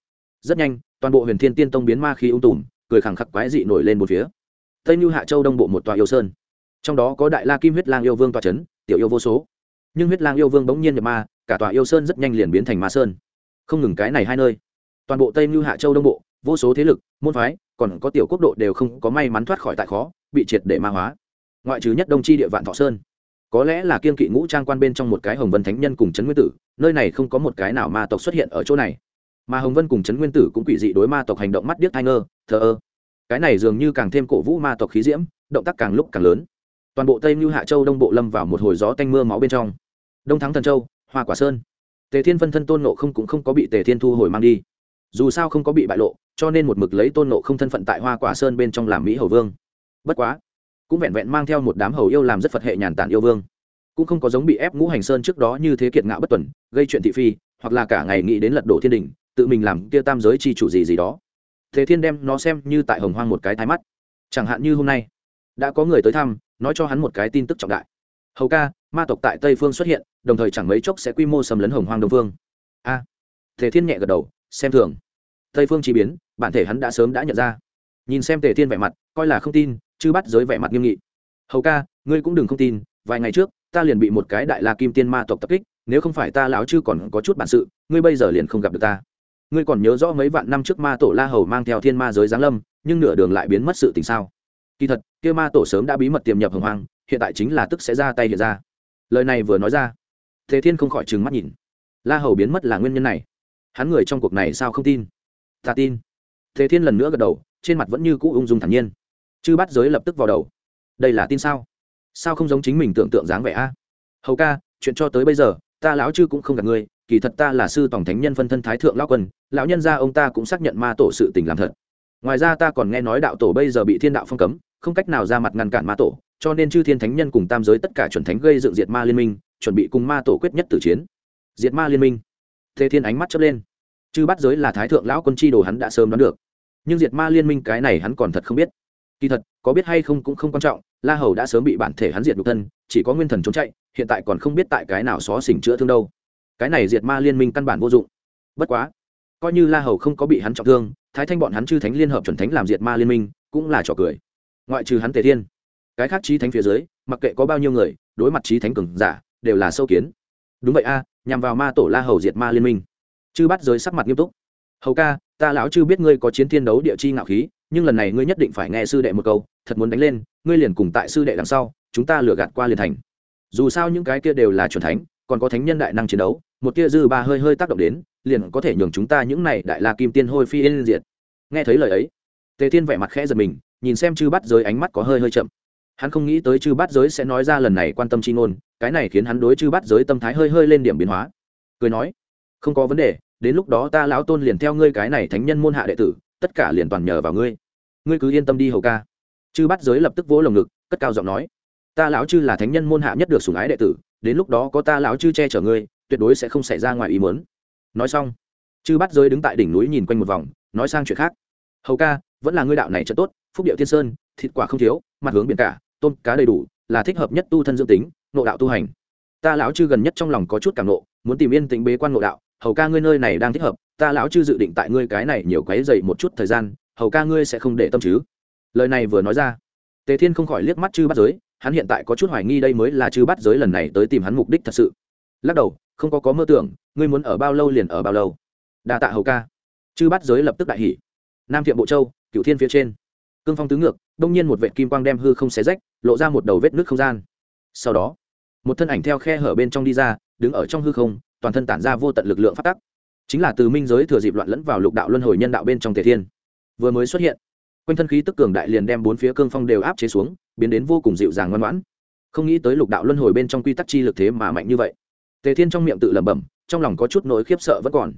Rất nhanh, toàn bộ huyền thiên tiên tông biến ma khí ung tùm, cười khẳng khắc quái dị nổi lên một phía. Tây như hạ châu đông bộ một tòa yêu sơn trong đó có đại la kim huyết lang yêu vương tòa c h ấ n tiểu yêu vô số. Nhưng huyết lang yêu vương bỗng nhiên nhập ma, cả tòa yêu sơn rất nhanh liền biến thành ma sơn. Không ngừng cái này hai nơi. Toàn bộ tây mưu hạ châu đông bộ, vô số thế lực, môn phái, còn có tiểu quốc độ đều không có may mắn thoát khỏi tại khó, bị triệt để ma hóa. Ngoại trừ nhất đông tri địa vạn thọ sơn. Có lẽ là kiên kỵ ngũ trang quan bên trong một cái hồng vân thánh nhân cùng trấn nguyên tử, nơi này không có một cái nào ma tộc xuất hiện ở chỗ này. Mà hồng vân cùng trấn nguyên tử cũng quỷ dị đối ma tộc hành động mắt điếc thai ngơ, thờ ơ. Cái này dường như càng thêm cổ vũ ma tộc khí diễm, động tác càng lúc càng lớn toàn bộ tây mưu hạ châu đông bộ lâm vào một hồi gió tanh mưa máu bên trong đông thắng thần châu hoa quả sơn tề thiên phân thân tôn nộ không cũng không có bị tề thiên thu hồi mang đi dù sao không có bị bại lộ cho nên một mực lấy tôn nộ không thân phận tại hoa quả sơn bên trong làm mỹ hầu vương bất quá cũng vẹn vẹn mang theo một đám hầu yêu làm rất phật hệ nhàn tản yêu vương cũng không có giống bị ép ngũ hành sơn trước đó như thế kiệt ngạo bất tuần gây chuyện thị phi hoặc là cả ngày nghĩ đến lật đổ thiên đình tự mình làm kia tam giới chi chủ gì gì đó thế thiên đem nó xem như tại hồng hoang một cái thái mắt chẳng hạn như hôm nay đã có người tới thăm nói cho hắn một cái tin tức trọng đại. Hầu ca ma tộc tại tây phương xuất hiện đồng thời chẳng mấy chốc sẽ quy mô xâm lấn hồng hoang đông phương a. À, thế thiên nhẹ gật đầu xem thường. Tây phương chi biến bản thể hắn đã sớm đã nhận ra. Nhìn xem tề thiên vẻ mặt coi là không tin chứ bắt giới vẻ mặt nghiêm nghị. Hầu ca ngươi cũng đừng không tin vài ngày trước ta liền bị một cái đại la kim tiên ma tộc tập kích nếu không phải ta lão chư còn có chút bản sự ngươi bây giờ liền không gặp được ta. Ngươi còn nhớ rõ mấy vạn năm trước ma tổ la hầu mang theo thiên ma giới giáng lâm nhưng nửa đường lại biến mất sự tình sao? Kỳ thật, kia ma tổ sớm đã bí mật tiềm nhập hồng hoang, hiện tại chính là tức sẽ ra tay hiện ra. Lời này vừa nói ra, thế thiên không khỏi trừng mắt nhìn. La hầu biến mất là nguyên nhân này. Hắn người trong cuộc này sao không tin? Ta tin. Thế thiên lần nữa gật đầu, trên mặt vẫn như cũ ung dung thản nhiên. Chư bắt giới lập tức vào đầu. Đây là tin sao? Sao không giống chính mình tưởng tượng dáng vẻ a? Hầu ca, chuyện cho tới bây giờ, ta lão chư cũng không gặp ngươi, kỳ thật ta là sư tổng thánh nhân phân thân thái thượng lão quân, lão nhân gia ông ta cũng xác nhận ma tổ sự tình làm thật. Ngoài ra ta còn nghe nói đạo tổ bây giờ bị thiên đạo phong cấm không cách nào ra mặt ngăn cản ma tổ, cho nên chư thiên thánh nhân cùng tam giới tất cả chuẩn thánh gây dựng diệt ma liên minh, chuẩn bị cùng ma tổ quyết nhất tử chiến. Diệt ma liên minh. Thế thiên ánh mắt chớp lên. Chư bắt giới là thái thượng lão quân chi đồ hắn đã sớm đoán được. Nhưng diệt ma liên minh cái này hắn còn thật không biết. Kỳ thật, có biết hay không cũng không quan trọng, la hầu đã sớm bị bản thể hắn diệt nhục thân, chỉ có nguyên thần trốn chạy, hiện tại còn không biết tại cái nào xó xỉnh chữa thương đâu. Cái này diệt ma liên minh căn bản vô dụng. Bất quá, coi như la hầu không có bị hắn trọng thương, thái thanh bọn hắn chư thánh liên hợp chuẩn thánh làm diệt ma liên minh, cũng là trò cười ngoại trừ hắn tề thiên, cái khác trí thánh phía dưới, mặc kệ có bao nhiêu người, đối mặt trí thánh cường giả, đều là sâu kiến. Đúng vậy a, nhằm vào ma tổ la hầu diệt ma liên minh. Chư bắt giới sắc mặt nghiêm túc. Hầu ca, ta lão chư biết ngươi có chiến thiên đấu địa chi ngạo khí, nhưng lần này ngươi nhất định phải nghe sư đệ một câu, thật muốn đánh lên, ngươi liền cùng tại sư đệ đằng sau, chúng ta lừa gạt qua liền thành. Dù sao những cái kia đều là chuẩn thánh, còn có thánh nhân đại năng chiến đấu, một tia dư ba hơi hơi tác động đến, liền có thể nhường chúng ta những này đại la kim tiên hôi phi yên diệt. Nghe thấy lời ấy, tề thiên vẻ mặt khẽ giật mình nhìn xem chư bắt giới ánh mắt có hơi hơi chậm. Hắn không nghĩ tới chư bắt giới sẽ nói ra lần này quan tâm chi ngôn, cái này khiến hắn đối chư bắt giới tâm thái hơi hơi lên điểm biến hóa. Cười nói, không có vấn đề, đến lúc đó ta lão tôn liền theo ngươi cái này thánh nhân môn hạ đệ tử, tất cả liền toàn nhờ vào ngươi. Ngươi cứ yên tâm đi hầu ca. Chư bắt giới lập tức vỗ lồng ngực, cất cao giọng nói, ta lão chư là thánh nhân môn hạ nhất được sủng ái đệ tử, đến lúc đó có ta lão chư che chở ngươi, tuyệt đối sẽ không xảy ra ngoài ý muốn. Nói xong, chư bắt giới đứng tại đỉnh núi nhìn quanh một vòng, nói sang chuyện khác hầu ca, vẫn là ngươi đạo này chất tốt, phúc điệu thiên sơn, thịt quả không thiếu, mặt hướng biển cả, tôm cá đầy đủ, là thích hợp nhất tu thân dưỡng tính nộ đạo tu hành. Ta lão chư gần nhất trong lòng có chút cảm nộ, muốn tìm yên tĩnh bế quan nộ đạo, hầu ca ngươi nơi này đang thích hợp, ta lão chư dự định tại ngươi cái này nhiều quấy dậy một chút thời gian, hầu ca ngươi sẽ không để tâm chứ? Lời này vừa nói ra, tề thiên không khỏi liếc mắt chư bắt giới, hắn hiện tại có chút hoài nghi đây mới là chư bắt giới lần này tới tìm hắn mục đích thật sự. Lắc đầu, không có có mơ tưởng, ngươi muốn ở bao lâu liền ở bao lâu? Đa tạ hầu ca. Chư bắt giới lập tức đại hỉ nam thiệm bộ châu cựu thiên phía trên. Cương phong tứ ngược, đông nhiên một vệ kim quang đem hư không xé rách, lộ ra một đầu vết nước không gian. Sau đó, một thân ảnh theo khe hở bên trong đi ra, đứng ở trong hư không, toàn thân tản ra vô tận lực lượng phát tắc. Chính là từ minh giới thừa dịp loạn lẫn vào lục đạo luân hồi nhân đạo bên trong thể thiên. Vừa mới xuất hiện, quanh thân khí tức cường đại liền đem bốn phía cương phong đều áp chế xuống, biến đến vô cùng dịu dàng ngoan ngoãn. Không nghĩ tới lục đạo luân hồi bên trong quy tắc chi lực thế mà mạnh như vậy. Tề thiên trong miệng tự lẩm bẩm, trong lòng có chút nỗi khiếp sợ vẫn còn.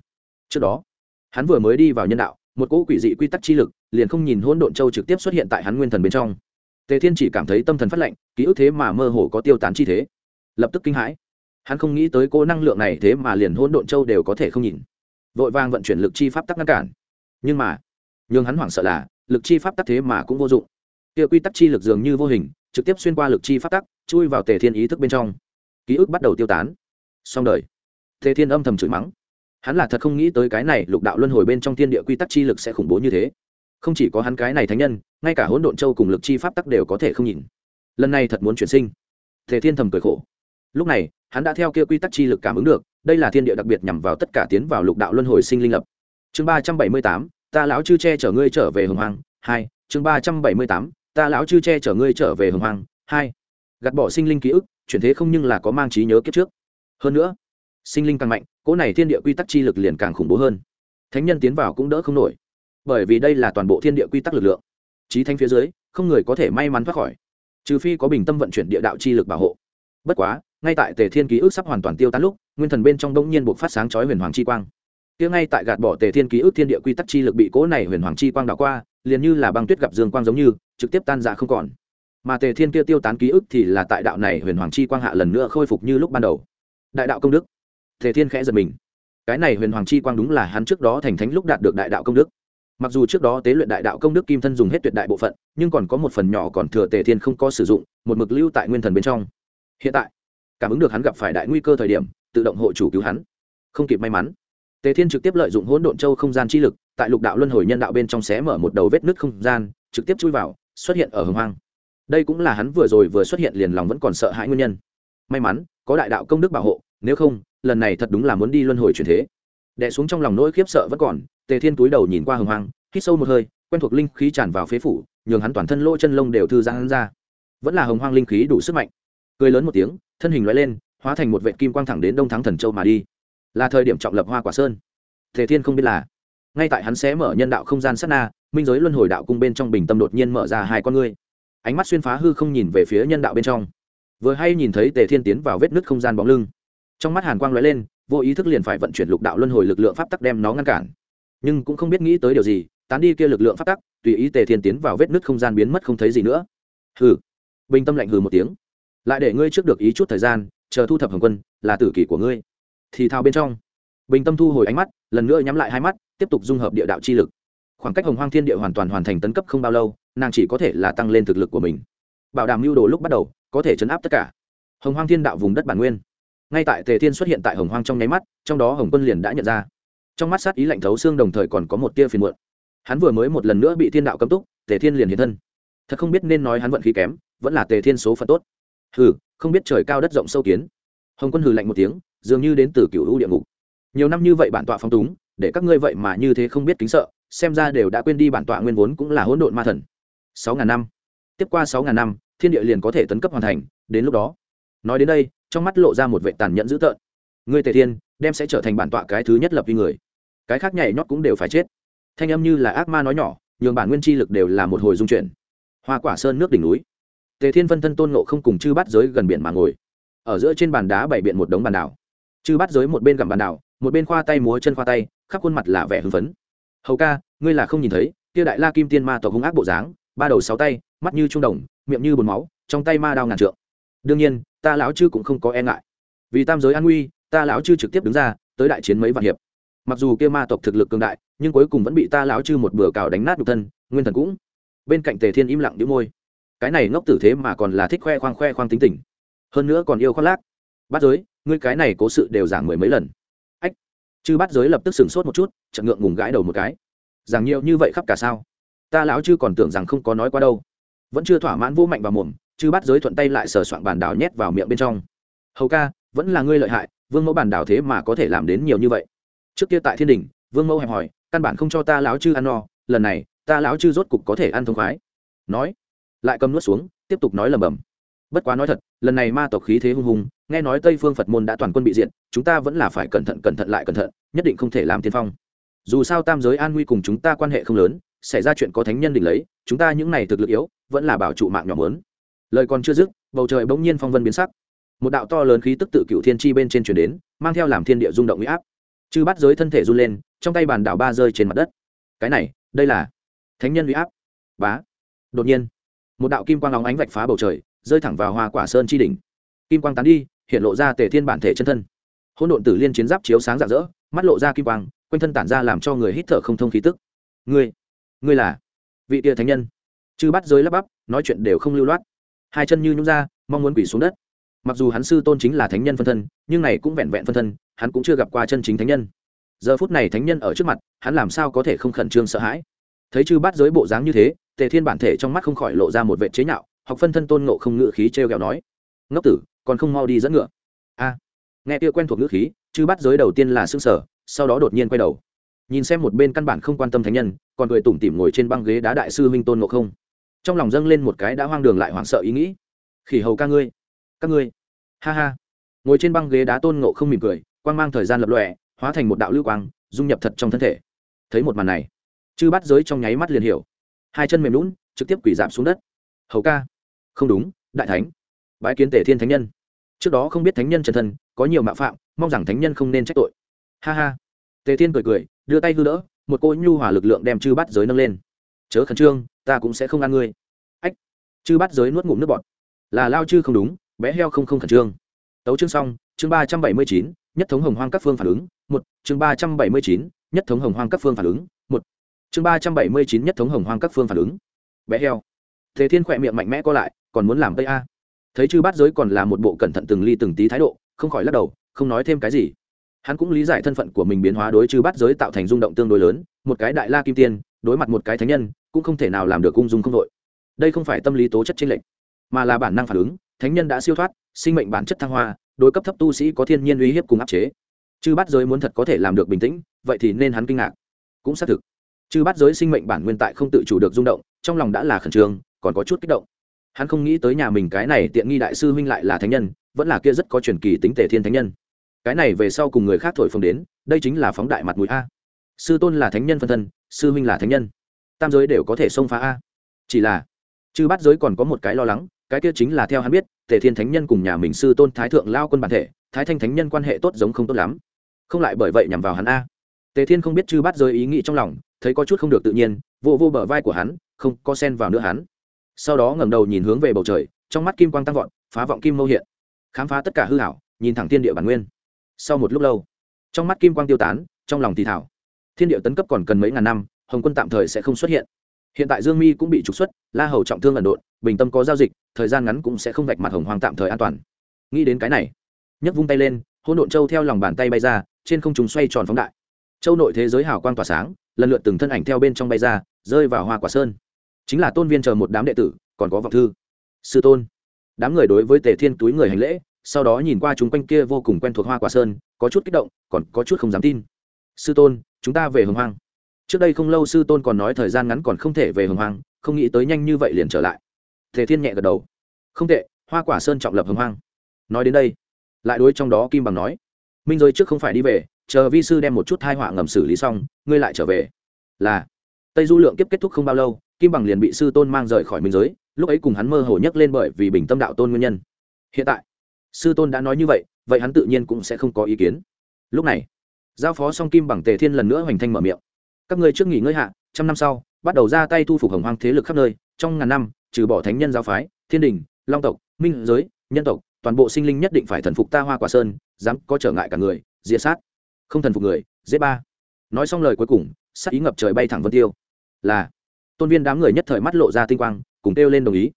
Trước đó, hắn vừa mới đi vào nhân đạo một cỗ quỷ dị quy tắc chi lực, liền không nhìn hỗn độn châu trực tiếp xuất hiện tại hắn nguyên thần bên trong. Tề thiên chỉ cảm thấy tâm thần phát lạnh, ký ức thế mà mơ hồ có tiêu tán chi thế. Lập tức kinh hãi. Hắn không nghĩ tới cô năng lượng này thế mà liền hỗn độn châu đều có thể không nhìn. Vội vàng vận chuyển lực chi pháp tắc ngăn cản. Nhưng mà nhưng hắn hoảng sợ là, lực chi pháp tắc thế mà cũng vô dụng. Kia quy tắc chi lực dường như vô hình, trực tiếp xuyên qua lực chi pháp tắc, chui vào tề thiên ý thức bên trong. Ký ức bắt đầu tiêu tán. Xong đời. Tề thiên âm thầm chửi mắng hắn là thật không nghĩ tới cái này lục đạo luân hồi bên trong thiên địa quy tắc chi lực sẽ khủng bố như thế. Không chỉ có hắn cái này thánh nhân, ngay cả hỗn độn châu cùng lực chi pháp tắc đều có thể không nhìn. Lần này thật muốn chuyển sinh. Thể thiên thầm cười khổ. Lúc này, hắn đã theo kia quy tắc chi lực cảm ứng được, đây là thiên địa đặc biệt nhằm vào tất cả tiến vào lục đạo luân hồi sinh linh lập. Chương ba trăm bảy mươi tám, ta lão chư che chở ngươi trở về hồng hoàng hai, chương ba trăm bảy mươi tám, ta lão chư che chở ngươi trở về hồng hoàng hai, gạt bỏ sinh linh ký ức, chuyển thế không nhưng là có mang trí nhớ kiếp trước. Hơn nữa sinh linh càng mạnh, cỗ này thiên địa quy tắc chi lực liền càng khủng bố hơn. Thánh nhân tiến vào cũng đỡ không nổi. Bởi vì đây là toàn bộ thiên địa quy tắc lực lượng. Trí thanh phía dưới, không người có thể may mắn thoát khỏi. Trừ phi có bình tâm vận chuyển địa đạo chi lực bảo hộ. Bất quá, ngay tại tề thiên ký ức sắp hoàn toàn tiêu tán lúc, nguyên thần bên trong đông nhiên buộc phát sáng chói huyền hoàng chi quang. Kia ngay tại gạt bỏ tề thiên ký ức thiên địa quy tắc chi lực bị cỗ này huyền hoàng chi quang đảo qua, liền như là băng tuyết gặp dương quang giống như, trực tiếp tan ra không còn. Mà tề thiên kia tiêu tán ký ức thì là tại đạo này huyền hoàng chi quang hạ lần nữa khôi phục như lúc ban đầu. Đại đạo công đức tề thiên khẽ giật mình. Cái này huyền hoàng chi quang đúng là hắn trước đó thành thánh lúc đạt được đại đạo công đức. Mặc dù trước đó tế luyện đại đạo công đức kim thân dùng hết tuyệt đại bộ phận, nhưng còn có một phần nhỏ còn thừa tề thiên không có sử dụng, một mực lưu tại nguyên thần bên trong. Hiện tại, cảm ứng được hắn gặp phải đại nguy cơ thời điểm, tự động hộ chủ cứu hắn. Không kịp may mắn, tề thiên trực tiếp lợi dụng hỗn độn châu không gian chi lực, tại lục đạo luân hồi nhân đạo bên trong xé mở một đầu vết nứt không gian, trực tiếp chui vào, xuất hiện ở hồng hoang. Đây cũng là hắn vừa rồi vừa xuất hiện liền lòng vẫn còn sợ hãi nguyên nhân. May mắn, có đại đạo công đức bảo hộ, nếu không lần này thật đúng là muốn đi luân hồi truyền thế. Đẻ xuống trong lòng nỗi khiếp sợ vẫn còn, tề thiên túi đầu nhìn qua hồng hoang, hít sâu một hơi, quen thuộc linh khí tràn vào phế phủ, nhường hắn toàn thân lỗ chân lông đều thư giãn ra. Vẫn là hồng hoang linh khí đủ sức mạnh. Cười lớn một tiếng, thân hình loại lên, hóa thành một vệ kim quang thẳng đến đông thắng thần châu mà đi. Là thời điểm trọng lập hoa quả sơn. Tề thiên không biết là, ngay tại hắn sẽ mở nhân đạo không gian sát na, minh giới luân hồi đạo cung bên trong bình tâm đột nhiên mở ra hai con ngươi. Ánh mắt xuyên phá hư không nhìn về phía nhân đạo bên trong. Vừa hay nhìn thấy tề thiên tiến vào vết nứt không gian bóng lưng trong mắt hàn quang lóe lên, vô ý thức liền phải vận chuyển lục đạo luân hồi lực lượng pháp tắc đem nó ngăn cản. Nhưng cũng không biết nghĩ tới điều gì, tán đi kia lực lượng pháp tắc, tùy ý tề thiên tiến vào vết nứt không gian biến mất không thấy gì nữa. Hừ. Bình tâm lạnh hừ một tiếng. Lại để ngươi trước được ý chút thời gian, chờ thu thập hồng quân, là tử kỷ của ngươi. Thì thao bên trong. Bình tâm thu hồi ánh mắt, lần nữa nhắm lại hai mắt, tiếp tục dung hợp địa đạo chi lực. Khoảng cách hồng hoang thiên địa hoàn toàn hoàn thành tấn cấp không bao lâu, nàng chỉ có thể là tăng lên thực lực của mình. Bảo đảm mưu đồ lúc bắt đầu, có thể chấn áp tất cả. Hồng hoang thiên đạo vùng đất bản nguyên ngay tại tề thiên xuất hiện tại hồng hoang trong nháy mắt, trong đó hồng quân liền đã nhận ra. Trong mắt sát ý lạnh thấu xương đồng thời còn có một tia phiền muộn. Hắn vừa mới một lần nữa bị thiên đạo cấm túc, tề thiên liền hiện thân. Thật không biết nên nói hắn vận khí kém, vẫn là tề thiên số phận tốt. Hừ, không biết trời cao đất rộng sâu kiến. Hồng quân hừ lạnh một tiếng, dường như đến từ cựu hữu địa ngục. Nhiều năm như vậy bản tọa phong túng, để các ngươi vậy mà như thế không biết kính sợ, xem ra đều đã quên đi bản tọa nguyên vốn cũng là hỗn độn ma thần. Sáu ngàn năm. Tiếp qua sáu ngàn năm, thiên địa liền có thể tấn cấp hoàn thành, đến lúc đó. Nói đến đây trong mắt lộ ra một vệ tàn nhẫn dữ tợn. Ngươi tề thiên, đem sẽ trở thành bản tọa cái thứ nhất lập vi người. Cái khác nhảy nhót cũng đều phải chết. Thanh âm như là ác ma nói nhỏ, nhường bản nguyên chi lực đều là một hồi dung chuyển. Hoa quả sơn nước đỉnh núi. Tề thiên phân thân tôn nộ không cùng chư bắt giới gần biển mà ngồi. Ở giữa trên bàn đá bày biện một đống bàn đảo. Chư bắt giới một bên gặm bàn đảo, một bên khoa tay múa chân khoa tay, khắp khuôn mặt là vẻ hưng phấn. Hầu ca, ngươi là không nhìn thấy, kia đại la kim tiên ma tộc hung ác bộ dáng, ba đầu sáu tay, mắt như trung đồng, miệng như bồn máu, trong tay ma đao ngàn trượng đương nhiên, ta lão chư cũng không có e ngại. Vì tam giới an nguy, ta lão chư trực tiếp đứng ra, tới đại chiến mấy vạn hiệp. Mặc dù kia ma tộc thực lực cường đại, nhưng cuối cùng vẫn bị ta lão chư một bừa cào đánh nát đục thân, nguyên thần cũng. Bên cạnh tề thiên im lặng đĩu môi. Cái này ngốc tử thế mà còn là thích khoe khoang khoe khoang tính tình. Hơn nữa còn yêu khoác lác. Bắt giới, ngươi cái này cố sự đều giảng mười mấy lần. Ách. Chư bắt giới lập tức sửng sốt một chút, chợt ngượng ngùng gãi đầu một cái. Giảng nhiều như vậy khắp cả sao? Ta lão chư còn tưởng rằng không có nói qua đâu. Vẫn chưa thỏa mãn vô mạnh và mồm chư bắt giới thuận tay lại sờ soạn bàn đảo nhét vào miệng bên trong. Hầu ca, vẫn là ngươi lợi hại, vương mẫu bàn đảo thế mà có thể làm đến nhiều như vậy. Trước kia tại thiên đình, vương mẫu hẹp hỏi căn bản không cho ta lão chư ăn no, lần này, ta lão chư rốt cục có thể ăn thông khoái. Nói, lại cầm nuốt xuống, tiếp tục nói lầm bầm. Bất quá nói thật, lần này ma tộc khí thế hung hùng, nghe nói tây phương phật môn đã toàn quân bị diện chúng ta vẫn là phải cẩn thận cẩn thận lại cẩn thận, nhất định không thể làm tiên phong. Dù sao tam giới an nguy cùng chúng ta quan hệ không lớn, xảy ra chuyện có thánh nhân đỉnh lấy, chúng ta những này thực lực yếu, vẫn là bảo trụ mạng nhỏ mớn lời còn chưa dứt, bầu trời bỗng nhiên phong vân biến sắc. Một đạo to lớn khí tức tự cựu thiên chi bên trên chuyển đến, mang theo làm thiên địa rung động huy áp. Chư bắt giới thân thể run lên, trong tay bàn đảo ba rơi trên mặt đất. Cái này, đây là thánh nhân huy áp. Bá. Đột nhiên, một đạo kim quang óng ánh vạch phá bầu trời, rơi thẳng vào hoa quả sơn chi đỉnh. Kim quang tán đi, hiện lộ ra tề thiên bản thể chân thân. Hỗn độn tử liên chiến giáp chiếu sáng rạng rỡ, mắt lộ ra kim quang, quanh thân tản ra làm cho người hít thở không thông khí tức. Ngươi ngươi là vị tia thánh nhân. Chư bắt giới lắp bắp, nói chuyện đều không lưu loát hai chân như nhúng ra, mong muốn quỷ xuống đất. Mặc dù hắn sư tôn chính là thánh nhân phân thân, nhưng này cũng vẹn vẹn phân thân, hắn cũng chưa gặp qua chân chính thánh nhân. Giờ phút này thánh nhân ở trước mặt, hắn làm sao có thể không khẩn trương sợ hãi? Thấy chư bát giới bộ dáng như thế, tề thiên bản thể trong mắt không khỏi lộ ra một vệ chế nhạo, học phân thân tôn ngộ không ngự khí t r e o kẹo nói, ngốc tử, còn không mau đi dẫn ngựa. A. Nghe kia quen thuộc ngữ khí, chư bát giới đầu tiên là s ư ơ n g sở sau đó đột nhiên quay đầu. Nhìn xem một bên căn bản không quan tâm thánh nhân, còn cười tủm tỉm ngồi trên băng ghế đá đại sư huynh tôn ngộ không trong lòng dâng lên một cái đã hoang đường lại hoảng sợ ý nghĩ. Khỉ hầu ca ngươi, các ngươi. Ha ha. Ngồi trên băng ghế đá tôn ngộ không mỉm cười, quang mang thời gian lập lọe hóa thành một đạo lưu quang, dung nhập thật trong thân thể. Thấy một màn này, chư bắt giới trong nháy mắt liền hiểu. Hai chân mềm lún trực tiếp quỷ giảm xuống đất. Hầu ca. Không đúng, đại thánh. Bái kiến tể thiên thánh nhân. Trước đó không biết thánh nhân chân thân, có nhiều mạo phạm, mong rằng thánh nhân không nên trách tội. Ha ha. Tề thiên cười cười, đưa tay hư đỡ, một cô nhu hòa lực lượng đem chư bắt giới nâng lên. Chớ khẩn trương ta cũng sẽ không ăn ngươi. Ách, chư bắt giới nuốt ngụm nước bọt. Là lao chư không đúng, bé heo không không khẩn trương. Tấu chương xong, chương ba trăm bảy mươi chín, nhất thống hồng hoang các phương phản ứng, một, chương ba trăm bảy mươi chín, nhất thống hồng hoang các phương phản ứng, một, chương ba trăm bảy mươi chín, nhất thống hồng hoang các phương phản ứng. Bé heo. Thế thiên khỏe miệng mạnh mẽ co lại, còn muốn làm tây a. Thấy chư bát giới còn là một bộ cẩn thận từng ly từng tí thái độ, không khỏi lắc đầu, không nói thêm cái gì. Hắn cũng lý giải thân phận của mình biến hóa đối chư bát giới tạo thành rung động tương đối lớn, một cái đại la kim tiên, đối mặt một cái thánh nhân cũng không thể nào làm được cung dung không đội. Đây không phải tâm lý tố chất trên lệnh mà là bản năng phản ứng, thánh nhân đã siêu thoát, sinh mệnh bản chất thăng hoa, đối cấp thấp tu sĩ có thiên nhiên uy hiếp cùng áp chế. Chư bát giới muốn thật có thể làm được bình tĩnh, vậy thì nên hắn kinh ngạc. Cũng xác thực, chư bát giới sinh mệnh bản nguyên tại không tự chủ được rung động, trong lòng đã là khẩn trương, còn có chút kích động. Hắn không nghĩ tới nhà mình cái này tiện nghi đại sư huynh lại là thánh nhân, vẫn là kia rất có truyền kỳ tính tề thiên thánh nhân. Cái này về sau cùng người khác thổi phồng đến, đây chính là phóng đại mặt mũi a. Sư tôn là thánh nhân phân thân, sư huynh là thánh nhân tam giới đều có thể xông phá a. Chỉ là, chư bắt giới còn có một cái lo lắng, cái kia chính là theo hắn biết, tề thiên thánh nhân cùng nhà mình sư tôn thái thượng lao quân bản thể, thái thanh thánh nhân quan hệ tốt giống không tốt lắm. Không lại bởi vậy nhằm vào hắn a. Tề thiên không biết chư bắt giới ý nghĩ trong lòng, thấy có chút không được tự nhiên, vô vô bờ vai của hắn, không có sen vào nữa hắn. Sau đó ngẩng đầu nhìn hướng về bầu trời, trong mắt kim quang tăng vọt, phá vọng kim mâu hiện. Khám phá tất cả hư hảo, nhìn thẳng thiên địa bản nguyên. Sau một lúc lâu, trong mắt kim quang tiêu tán, trong lòng thì thảo. Thiên địa tấn cấp còn cần mấy ngàn năm hồng quân tạm thời sẽ không xuất hiện. Hiện tại dương mi cũng bị trục xuất, la hầu trọng thương ẩn độn, bình tâm có giao dịch, thời gian ngắn cũng sẽ không vạch mặt hồng hoàng tạm thời an toàn. Nghĩ đến cái này, nhấc vung tay lên hôn độn châu theo lòng bàn tay bay ra, trên không chúng xoay tròn phóng đại. Châu nội thế giới hào quang tỏa sáng, lần lượt từng thân ảnh theo bên trong bay ra, rơi vào hoa quả sơn. Chính là tôn viên chờ một đám đệ tử, còn có vọng thư. Sư tôn, đám người đối với tề thiên túi người hành lễ, sau đó nhìn qua chúng quanh kia vô cùng quen thuộc hoa quả sơn, có chút kích động, còn có chút không dám tin. Sư tôn, chúng ta về hồng hoang trước đây không lâu sư tôn còn nói thời gian ngắn còn không thể về hồng hoang, không nghĩ tới nhanh như vậy liền trở lại. Thể thiên nhẹ gật đầu. Không tệ, hoa quả sơn trọng lập hồng hoang. Nói đến đây, lại đối trong đó kim bằng nói, minh giới trước không phải đi về, chờ vi sư đem một chút thai họa ngầm xử lý xong, ngươi lại trở về. Là, tây du lượng kiếp kết thúc không bao lâu, kim bằng liền bị sư tôn mang rời khỏi minh giới, lúc ấy cùng hắn mơ hồ nhấc lên bởi vì bình tâm đạo tôn nguyên nhân. Hiện tại, sư tôn đã nói như vậy vậy hắn tự nhiên cũng sẽ không có ý kiến. Lúc này, giao phó xong kim bằng, tề thiên lần nữa hoành thanh mở miệng các ngươi trước nghỉ ngơi hạ, trăm năm sau, bắt đầu ra tay thu phục hồng hoang thế lực khắp nơi, trong ngàn năm, trừ bỏ thánh nhân giáo phái, thiên đình, long tộc, minh giới, nhân tộc, toàn bộ sinh linh nhất định phải thần phục ta hoa quả sơn, dám có trở ngại cả người, diệt sát. Không thần phục người dễ ba. Nói xong lời cuối cùng, sắc ý ngập trời bay thẳng vân tiêu. Là, tôn viên đám người nhất thời mắt lộ ra tinh quang, cùng kêu lên đồng ý.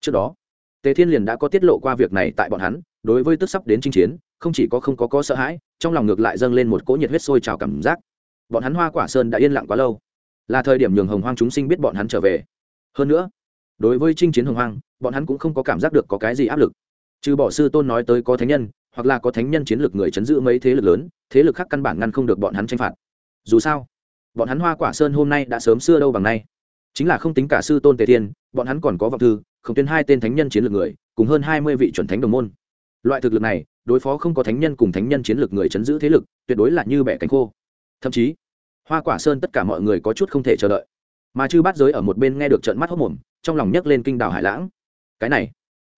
Trước đó, tề thiên liền đã có tiết lộ qua việc này tại bọn hắn, đối với tức sắp đến chinh chiến, không chỉ có không có có sợ hãi, trong lòng ngược lại dâng lên một cỗ nhiệt huyết sôi trào cảm giác bọn hắn hoa quả sơn đã yên lặng quá lâu. Là thời điểm nhường hồng hoang chúng sinh biết bọn hắn trở về. Hơn nữa, đối với chinh chiến hồng hoang, bọn hắn cũng không có cảm giác được có cái gì áp lực. Trừ bỏ sư tôn nói tới có thánh nhân, hoặc là có thánh nhân chiến lược người chấn giữ mấy thế lực lớn, thế lực khác căn bản ngăn không được bọn hắn tranh phạt. Dù sao, bọn hắn hoa quả sơn hôm nay đã sớm xưa đâu bằng nay. Chính là không tính cả sư tôn tề thiên, bọn hắn còn có vọng thư, không tuyên hai tên thánh nhân chiến lược người, cùng hơn hai mươi vị chuẩn thánh đồng môn. Loại thực lực này, đối phó không có thánh nhân cùng thánh nhân chiến lược người chấn giữ thế lực, tuyệt đối là như bẻ cánh khô. Thậm chí hoa quả sơn tất cả mọi người có chút không thể chờ đợi mà chư bát giới ở một bên nghe được trận mắt hốc mồm trong lòng nhấc lên kinh đảo hải lãng cái này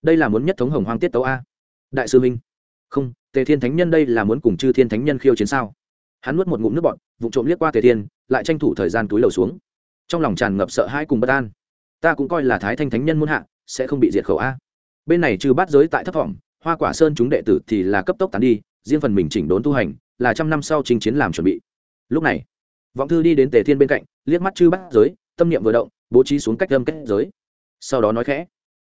đây là muốn nhất thống hồng hoang tiết tấu a đại sư minh không tề thiên thánh nhân đây là muốn cùng chư thiên thánh nhân khiêu chiến sao hắn nuốt một ngụm nước bọt vụ trộm liếc qua tề thiên lại tranh thủ thời gian túi lầu xuống trong lòng tràn ngập sợ hãi cùng bất an ta cũng coi là thái thanh thánh nhân muốn hạ sẽ không bị diệt khẩu a bên này trừ bát giới tại thấp thỏm hoa quả sơn chúng đệ tử thì là cấp tốc tán đi riêng phần mình chỉnh đốn tu hành là trăm năm sau chinh chiến làm chuẩn bị lúc này vọng thư đi đến tề thiên bên cạnh, liếc mắt chư bắt giới, tâm niệm vừa động, bố trí xuống cách âm kết giới. Sau đó nói khẽ,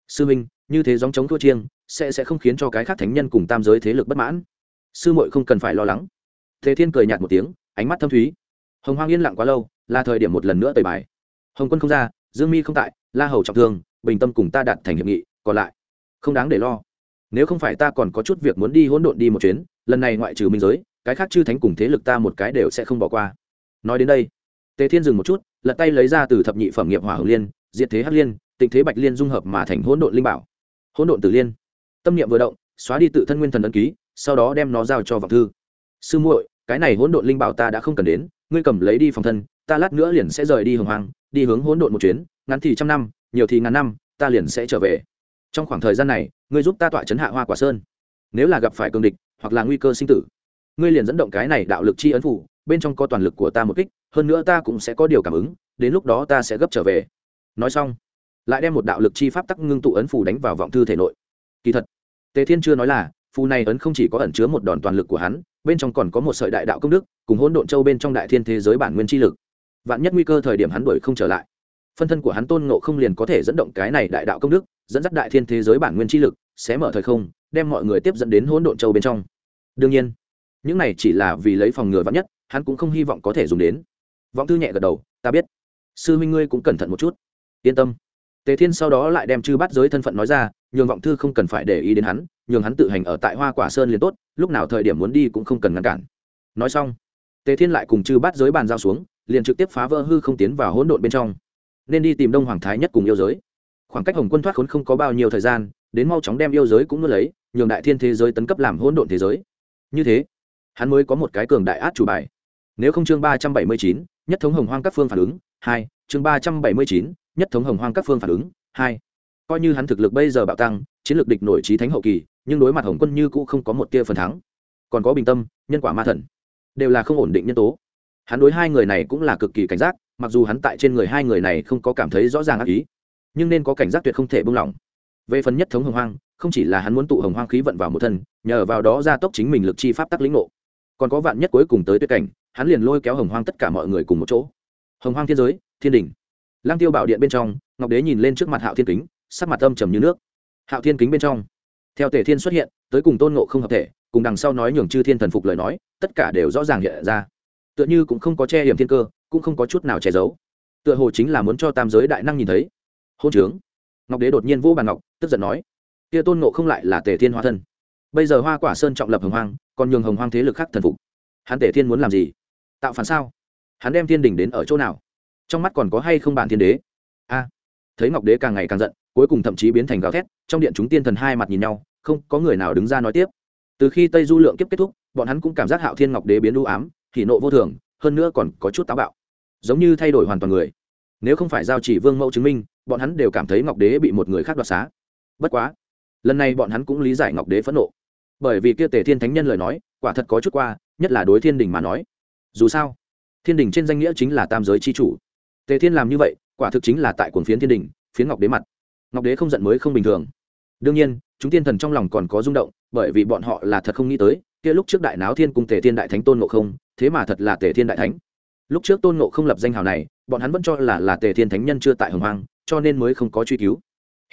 sư minh như thế dòng chống thua chiêng, sẽ sẽ không khiến cho cái khác thánh nhân cùng tam giới thế lực bất mãn. Sư muội không cần phải lo lắng. Tề thiên cười nhạt một tiếng, ánh mắt thâm thúy. Hồng hoang yên lặng quá lâu, là thời điểm một lần nữa tẩy bài. Hồng quân không ra, dương mi không tại, la hầu trọng thương, bình tâm cùng ta đạt thành hiệp nghị, còn lại, không đáng để lo. Nếu không phải ta còn có chút việc muốn đi hỗn độn đi một chuyến, lần này ngoại trừ minh giới, cái khác chư thánh cùng thế lực ta một cái đều sẽ không bỏ qua nói đến đây, tề thiên dừng một chút, lật tay lấy ra từ thập nhị phẩm nghiệp hỏa hồng liên, diệt thế hắc liên, tịnh thế bạch liên dung hợp mà thành hỗn độn linh bảo. Hỗn độn tử liên. Tâm niệm vừa động, xóa đi tự thân nguyên thần ấn ký, sau đó đem nó giao cho vọng thư. Sư muội, cái này hỗn độn linh bảo ta đã không cần đến, ngươi cầm lấy đi phòng thân, ta lát nữa liền sẽ rời đi hồng hoàng đi hướng hỗn độn một chuyến, ngắn thì trăm năm, nhiều thì ngàn năm, ta liền sẽ trở về. Trong khoảng thời gian này, ngươi giúp ta tọa chấn hạ hoa quả sơn. Nếu là gặp phải cương địch, hoặc là nguy cơ sinh tử, ngươi liền dẫn động cái này đạo lực chi ấn phủ bên trong có toàn lực của ta một kích, hơn nữa ta cũng sẽ có điều cảm ứng, đến lúc đó ta sẽ gấp trở về. Nói xong, lại đem một đạo lực chi pháp tắc ngưng tụ ấn phù đánh vào vọng thư thể nội. Kỳ thật, tề thiên chưa nói là, phù này ấn không chỉ có ẩn chứa một đòn toàn lực của hắn, bên trong còn có một sợi đại đạo công đức, cùng hỗn độn châu bên trong đại thiên thế giới bản nguyên chi lực. Vạn nhất nguy cơ thời điểm hắn đuổi không trở lại, phân thân của hắn tôn ngộ không liền có thể dẫn động cái này đại đạo công đức, dẫn dắt đại thiên thế giới bản nguyên chi lực, sẽ mở thời không, đem mọi người tiếp dẫn đến hỗn độn châu bên trong. Đương nhiên, những này chỉ là vì lấy phòng ngừa vắn nhất hắn cũng không hy vọng có thể dùng đến. Vọng thư nhẹ gật đầu, ta biết. Sư huynh ngươi cũng cẩn thận một chút. Yên tâm. Tề thiên sau đó lại đem chư bắt giới thân phận nói ra, nhường vọng thư không cần phải để ý đến hắn, nhường hắn tự hành ở tại hoa quả sơn liền tốt, lúc nào thời điểm muốn đi cũng không cần ngăn cản. Nói xong, tề thiên lại cùng chư bắt giới bàn giao xuống, liền trực tiếp phá vỡ hư không tiến vào hỗn độn bên trong. Nên đi tìm đông hoàng thái nhất cùng yêu giới. Khoảng cách hồng quân thoát khốn không có bao nhiêu thời gian, đến mau chóng đem yêu giới cũng nuốt lấy, nhường đại thiên thế giới tấn cấp làm hỗn độn thế giới. Như thế, hắn mới có một cái cường đại át chủ bài nếu không chương ba trăm bảy mươi chín, nhất thống hồng hoang các phương phản ứng, hai, chương ba trăm bảy mươi chín, nhất thống hồng hoang các phương phản ứng, hai. Coi như hắn thực lực bây giờ bạo tăng, chiến lược địch nổi trí thánh hậu kỳ, nhưng đối mặt hồng quân như cũ không có một tia phần thắng. Còn có bình tâm, nhân quả ma thần, đều là không ổn định nhân tố. Hắn đối hai người này cũng là cực kỳ cảnh giác, mặc dù hắn tại trên người hai người này không có cảm thấy rõ ràng ác ý, nhưng nên có cảnh giác tuyệt không thể buông lỏng. Về phần nhất thống hồng hoang, không chỉ là hắn muốn tụ hồng hoang khí vận vào một thân, nhờ vào đó gia tốc chính mình lực chi pháp tắc lĩnh ngộ. Còn có vạn nhất cuối cùng tới tuyệt cảnh hắn liền lôi kéo hồng hoang tất cả mọi người cùng một chỗ. Hồng hoang thiên giới, thiên đình. Lang tiêu bảo điện bên trong, ngọc đế nhìn lên trước mặt hạo thiên kính, sắc mặt âm trầm như nước. Hạo thiên kính bên trong. Theo tề thiên xuất hiện, tới cùng tôn ngộ không hợp thể, cùng đằng sau nói nhường chư thiên thần phục lời nói, tất cả đều rõ ràng hiện ra. Tựa như cũng không có che hiểm thiên cơ, cũng không có chút nào che giấu. Tựa hồ chính là muốn cho tam giới đại năng nhìn thấy. Hôn trướng. Ngọc đế đột nhiên vũ bàn ngọc, tức giận nói, kia tôn ngộ không lại là tề thiên hóa thân. Bây giờ hoa quả sơn trọng lập hồng hoang, còn nhường hồng hoang thế lực khác thần phục. Hắn tề thiên muốn làm gì? Tạo phản sao? Hắn đem thiên đình đến ở chỗ nào? Trong mắt còn có hay không bản thiên đế? A, thấy ngọc đế càng ngày càng giận, cuối cùng thậm chí biến thành gào thét, trong điện chúng tiên thần hai mặt nhìn nhau, không có người nào đứng ra nói tiếp. Từ khi tây du lượng kiếp kết thúc, bọn hắn cũng cảm giác hạo thiên ngọc đế biến đũ ám thì nộ vô thường, hơn nữa còn có chút táo bạo. Giống như thay đổi hoàn toàn người. Nếu không phải giao chỉ vương mẫu chứng minh, bọn hắn đều cảm thấy ngọc đế bị một người khác đoạt xá. Bất quá, lần này bọn hắn cũng lý giải ngọc đế phẫn nộ. Bởi vì kia tề thiên thánh nhân lời nói, quả thật có chút qua, nhất là đối thiên đình mà nói dù sao, thiên đình trên danh nghĩa chính là tam giới c h i chủ. Tề thiên làm như vậy, quả thực chính là tại cuồng phiến thiên đình, phiến ngọc đế mặt. Ngọc đế không giận mới không bình thường. Đương nhiên, chúng tiên thần trong lòng còn có rung động, bởi vì bọn họ là thật không nghĩ tới, kia lúc trước đại náo thiên cùng tề thiên đại thánh tôn ngộ không, thế mà thật là tề thiên đại thánh. Lúc trước tôn ngộ không lập danh hào này, bọn hắn vẫn cho là là tề thiên thánh nhân chưa tại hồng hoang, cho nên mới không có truy cứu.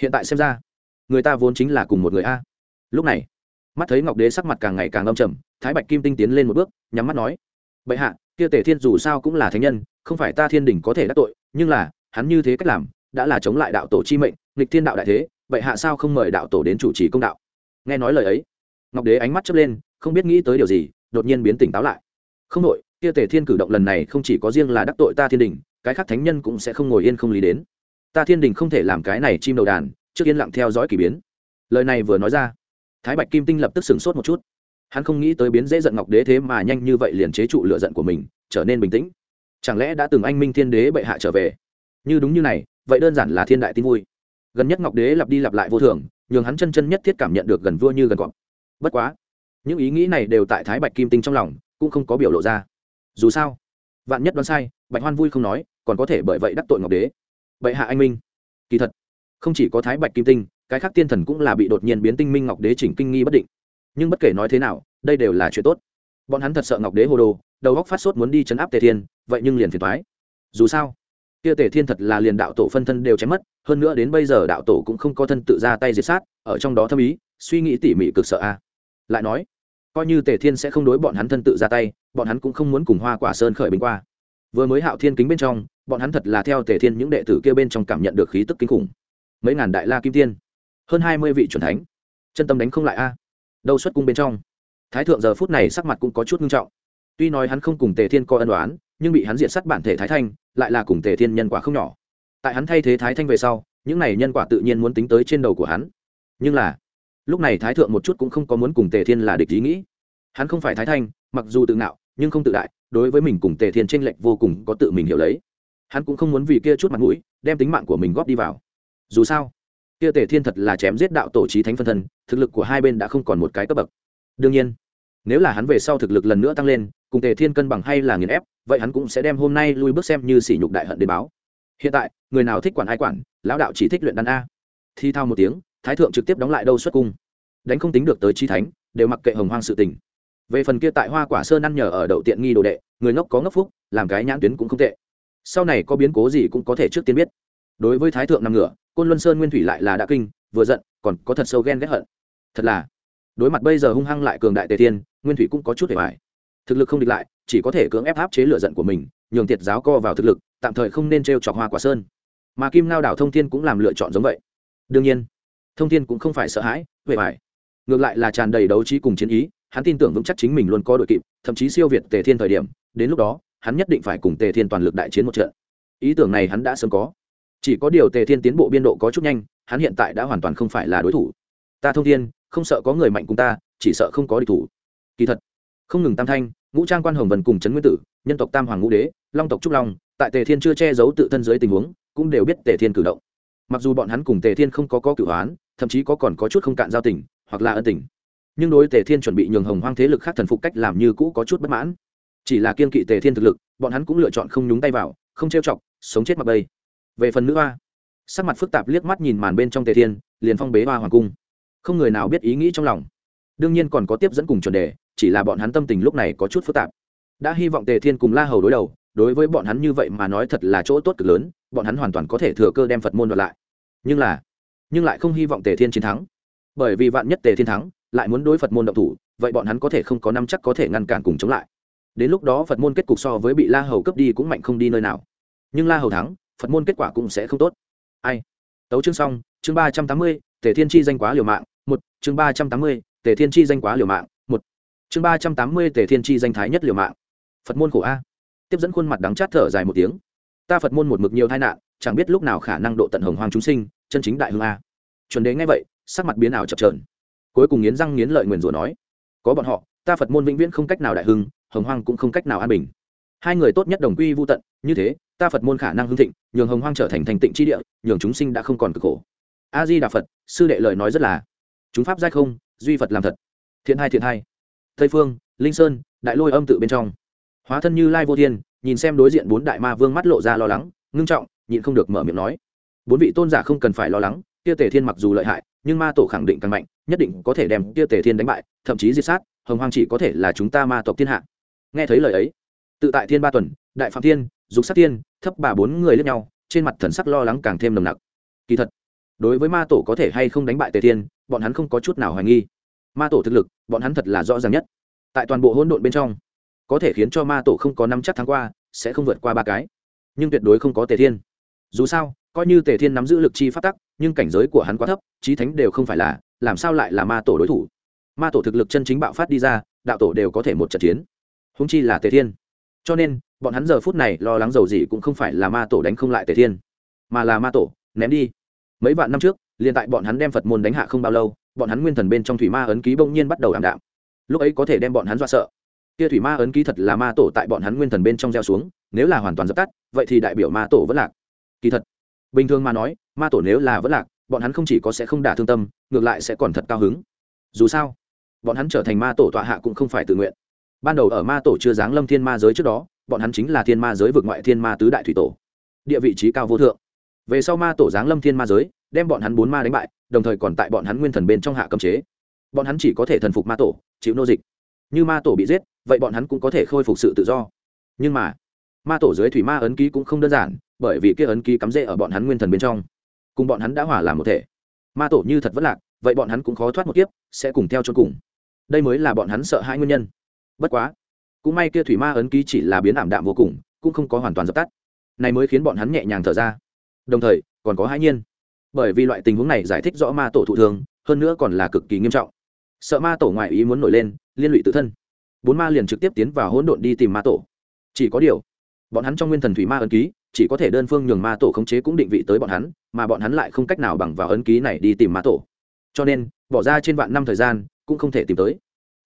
Hiện tại xem ra, người ta vốn chính là cùng một người a. Lúc này, mắt thấy ngọc đế sắc mặt càng ngày càng âm trầm, thái bạch kim tinh tiến lên một bước, nhắm mắt nói bệ hạ, kia tề thiên dù sao cũng là thánh nhân, không phải ta thiên đình có thể đắc tội, nhưng là, hắn như thế cách làm, đã là chống lại đạo tổ chi mệnh, nghịch thiên đạo đại thế, bệ hạ sao không mời đạo tổ đến chủ trì công đạo? Nghe nói lời ấy, ngọc đế ánh mắt chớp lên, không biết nghĩ tới điều gì, đột nhiên biến tỉnh táo lại. Không đội kia tề thiên cử động lần này không chỉ có riêng là đắc tội ta thiên đình, cái khác thánh nhân cũng sẽ không ngồi yên không lý đến. Ta thiên đình không thể làm cái này chim đầu đàn, trước yên lặng theo dõi k ỳ biến. Lời này vừa nói ra, thái bạch kim tinh lập tức sửng sốt một chút hắn không nghĩ tới biến dễ giận ngọc đế thế mà nhanh như vậy liền chế trụ lựa giận của mình, trở nên bình tĩnh. Chẳng lẽ đã từng anh minh thiên đế bệ hạ trở về? Như đúng như này, vậy đơn giản là thiên đại tin vui. Gần nhất ngọc đế lặp đi lặp lại vô thường, nhường hắn chân chân nhất thiết cảm nhận được gần vua như gần cọp. Bất quá, những ý nghĩ này đều tại thái bạch kim tinh trong lòng, cũng không có biểu lộ ra. Dù sao, vạn nhất đoán sai, bạch hoan vui không nói, còn có thể bởi vậy đắc tội ngọc đế. Bệ hạ anh minh, kỳ thật, không chỉ có thái bạch kim tinh, cái khác tiên thần cũng là bị đột nhiên biến tinh minh ngọc đế chỉnh kinh nghi bất định nhưng bất kể nói thế nào, đây đều là chuyện tốt. Bọn hắn thật sợ ngọc đế hồ đồ, đầu góc phát sốt muốn đi chấn áp tề thiên, vậy nhưng liền phiền thoái dù sao, kia tề thiên thật là liền đạo tổ phân thân đều chém mất, hơn nữa đến bây giờ đạo tổ cũng không có thân tự ra tay diệt sát, ở trong đó thâm ý, suy nghĩ tỉ mỉ cực sợ a. Lại nói, coi như tề thiên sẽ không đối bọn hắn thân tự ra tay, bọn hắn cũng không muốn cùng hoa quả sơn khởi binh qua. Vừa mới hạo thiên kính bên trong, bọn hắn thật là theo tề thiên những đệ tử kia bên trong cảm nhận được khí tức kinh khủng. Mấy ngàn đại la kim tiên, hơn hai mươi vị c thánh, chân tâm đánh không lại a đâu xuất cung bên trong. Thái thượng giờ phút này sắc mặt cũng có chút nghiêm trọng. Tuy nói hắn không cùng tề thiên coi ân đoán nhưng bị hắn diện sát bản thể thái thanh, lại là cùng tề thiên nhân quả không nhỏ. Tại hắn thay thế thái thanh về sau, những này nhân quả tự nhiên muốn tính tới trên đầu của hắn. Nhưng là, lúc này thái thượng một chút cũng không có muốn cùng tề thiên là địch ý nghĩ. Hắn không phải thái thanh, mặc dù tự ngạo, nhưng không tự đại, đối với mình cùng tề thiên tranh lệch vô cùng có tự mình hiểu lấy. Hắn cũng không muốn vì kia chút mặt mũi, đem tính mạng của mình góp đi vào. Dù sao kia tề thiên thật là chém giết đạo tổ trí thánh phân thân, thực lực của hai bên đã không còn một cái cấp bậc. Đương nhiên, nếu là hắn về sau thực lực lần nữa tăng lên, cùng tề thiên cân bằng hay là nghiền ép, vậy hắn cũng sẽ đem hôm nay lui bước xem như sỉ nhục đại hận đến báo. Hiện tại, người nào thích quản ai quản, lão đạo chỉ thích luyện đan a. Thi thao một tiếng, thái thượng trực tiếp đóng lại đâu xuất cung. Đánh không tính được tới chi thánh, đều mặc kệ hồng hoang sự tình. Về phần kia tại hoa quả sơn ăn nhờ ở đậu tiện nghi đồ đệ, người ngốc có ngốc phúc, làm cái nhãn tuyến cũng không tệ. Sau này có biến cố gì cũng có thể trước tiên biết. Đối với thái thượng nằm ngửa côn luân sơn nguyên thủy lại là đã kinh, vừa giận, còn có thật sâu ghen ghét hận. Thật là, đối mặt bây giờ hung hăng lại cường đại tề tiên, nguyên thủy cũng có chút hề hoài thực lực không địch lại, chỉ có thể cưỡng ép áp chế lựa giận của mình, nhường tiệt giáo co vào thực lực, tạm thời không nên t r e o chọc hoa quả sơn. Mà kim lao đảo thông thiên cũng làm lựa chọn giống vậy. Đương nhiên, thông thiên cũng không phải sợ hãi huệ hoài ngược lại là tràn đầy đấu trí cùng chiến ý, hắn tin tưởng vững chắc chính mình luôn có đội kịp, thậm chí siêu việt tề thiên thời điểm, đến lúc đó, hắn nhất định phải cùng tề thiên toàn lực đại chiến một trận. Ý tưởng này hắn đã sớm có chỉ có điều tề thiên tiến bộ biên độ có chút nhanh, hắn hiện tại đã hoàn toàn không phải là đối thủ. Ta thông thiên, không sợ có người mạnh cùng ta, chỉ sợ không có địch thủ. Kỳ thật, không ngừng tam thanh, ngũ trang quan hồng vần cùng trấn nguyên tử, nhân tộc tam hoàng ngũ đế, long tộc trúc long, tại tề thiên chưa che giấu tự thân dưới tình huống, cũng đều biết tề thiên cử động. Mặc dù bọn hắn cùng tề thiên không có có cửu hoán thậm chí có còn có chút không cạn giao tình, hoặc là ân tình. Nhưng đối tề thiên chuẩn bị nhường hồng hoang thế lực khác thần phục cách làm như cũ có chút bất mãn. Chỉ là kiên kỵ tề thiên thực lực, bọn hắn cũng lựa chọn không nhúng tay vào, không trêu chọc, sống chết mặc bây về phần nữ hoa, sắc mặt phức tạp liếc mắt nhìn màn bên trong tề thiên, liền phong bế hoa hoàng cung. Không người nào biết ý nghĩ trong lòng. Đương nhiên còn có tiếp dẫn cùng chuẩn đề, chỉ là bọn hắn tâm tình lúc này có chút phức tạp. Đã hy vọng tề thiên cùng la hầu đối đầu, đối với bọn hắn như vậy mà nói thật là chỗ tốt cực lớn, bọn hắn hoàn toàn có thể thừa cơ đem phật môn đoạt lại. Nhưng là, nhưng lại không hy vọng tề thiên chiến thắng. Bởi vì vạn nhất tề thiên thắng, lại muốn đối phật môn động thủ, vậy bọn hắn có thể không có năm chắc có thể ngăn cản cùng chống lại. Đến lúc đó phật môn kết cục so với bị la hầu cướp đi cũng mạnh không đi nơi nào. Nhưng la hầu thắng phật môn kết quả cũng sẽ không tốt. Ai? Tấu chương xong, chương ba trăm tám mươi, tề thiên chi danh quá liều mạng, một, chương ba trăm tám mươi, tề thiên chi danh quá liều mạng, một, chương ba trăm tám mươi, tề thiên chi danh thái nhất liều mạng. Phật môn khổ a. Tiếp dẫn khuôn mặt đắng chát thở dài một tiếng. Ta phật môn một mực nhiều tai nạn, chẳng biết lúc nào khả năng độ tận hồng hoàng chúng sinh, chân chính đại hương a. Chuẩn đế ngay vậy, sắc mặt biến ảo chập trờn cuối cùng nghiến răng nghiến lợi nguyền rủa nói, có bọn họ, ta phật môn vĩnh viễn không cách nào đại hưng, hồng hoàng cũng không cách nào an bình. Hai người tốt nhất đồng quy vô tận, như thế ta phật môn khả năng hưng thịnh, nhường hồng hoang trở thành thành tịnh tri địa, nhường chúng sinh đã không còn cực khổ. A di đà phật, sư đệ lời nói rất là, chúng pháp giai không, duy phật làm thật. Thiện hai thiện hai. Tây phương, linh sơn, đại lôi âm tự bên trong. Hóa thân như lai vô thiên, nhìn xem đối diện bốn đại ma vương mắt lộ ra lo lắng, ngưng trọng, nhịn không được mở miệng nói. Bốn vị tôn giả không cần phải lo lắng, kia tề thiên mặc dù lợi hại, nhưng ma tổ khẳng định càng mạnh, nhất định có thể đem kia tề thiên đánh bại, thậm chí diệt sát, hồng hoàng chỉ có thể là chúng ta ma tộc thiên hạ. Nghe thấy lời ấy, tự tại thiên ba tuần, đại phạm thiên dục sát thiên thấp bà bốn người lẫn nhau, trên mặt thần sắc lo lắng càng thêm nồng nặc. Kỳ thật, đối với ma tổ có thể hay không đánh bại tề thiên, bọn hắn không có chút nào hoài nghi. Ma tổ thực lực, bọn hắn thật là rõ ràng nhất. Tại toàn bộ hỗn độn bên trong, có thể khiến cho ma tổ không có năm chắc tháng qua, sẽ không vượt qua ba cái. Nhưng tuyệt đối không có tề thiên. Dù sao, coi như tề thiên nắm giữ lực chi phát tắc, nhưng cảnh giới của hắn quá thấp trí thánh đều không phải là, làm sao lại là ma tổ đối thủ? Ma tổ thực lực chân chính bạo phát đi ra, đạo tổ đều có thể một trận chiến. Húng chi là tề thiên. Cho nên bọn hắn giờ phút này lo lắng dầu gì cũng không phải là ma tổ đánh không lại tề thiên, mà là ma tổ ném đi. Mấy vạn năm trước, liền tại bọn hắn đem phật môn đánh hạ không bao lâu, bọn hắn nguyên thần bên trong thủy ma ấn ký bỗng nhiên bắt đầu ảm đạm. Lúc ấy có thể đem bọn hắn dọa sợ. Kia thủy ma ấn ký thật là ma tổ tại bọn hắn nguyên thần bên trong gieo xuống, nếu là hoàn toàn dập tắt, vậy thì đại biểu ma tổ vẫn lạc. Kỳ thật, bình thường mà nói, ma tổ nếu là vẫn lạc, bọn hắn không chỉ có sẽ không đả thương tâm, ngược lại sẽ còn thật cao hứng. Dù sao, bọn hắn trở thành ma tổ tọa hạ cũng không phải tự nguyện. Ban đầu ở ma tổ chưa giáng lâm thiên ma giới trước đó bọn hắn chính là thiên ma giới vực ngoại thiên ma tứ đại thủy tổ, địa vị trí cao vô thượng. Về sau ma tổ giáng lâm thiên ma giới, đem bọn hắn bốn ma đánh bại, đồng thời còn tại bọn hắn nguyên thần bên trong hạ cấm chế. Bọn hắn chỉ có thể thần phục ma tổ, chịu nô dịch. Như ma tổ bị giết, vậy bọn hắn cũng có thể khôi phục sự tự do. Nhưng mà, ma tổ dưới thủy ma ấn ký cũng không đơn giản, bởi vì kia ấn ký cắm rễ ở bọn hắn nguyên thần bên trong. Cùng bọn hắn đã hỏa làm một thể. Ma tổ như thật vất lạc, vậy bọn hắn cũng khó thoát một kiếp, sẽ cùng theo cho cùng. Đây mới là bọn hắn sợ hai nguyên nhân. Bất quá cũng may kia thủy ma ấn ký chỉ là biến ảm đạm vô cùng, cũng không có hoàn toàn dập tắt. Này mới khiến bọn hắn nhẹ nhàng thở ra. Đồng thời, còn có hãi nhiên. Bởi vì loại tình huống này giải thích rõ ma tổ thụ thường, hơn nữa còn là cực kỳ nghiêm trọng. Sợ ma tổ ngoại ý muốn nổi lên, liên lụy tự thân. Bốn ma liền trực tiếp tiến vào hỗn độn đi tìm ma tổ. Chỉ có điều, bọn hắn trong nguyên thần thủy ma ấn ký, chỉ có thể đơn phương nhường ma tổ khống chế cũng định vị tới bọn hắn, mà bọn hắn lại không cách nào bằng vào ấn ký này đi tìm ma tổ. Cho nên, bỏ ra trên vạn năm thời gian, cũng không thể tìm tới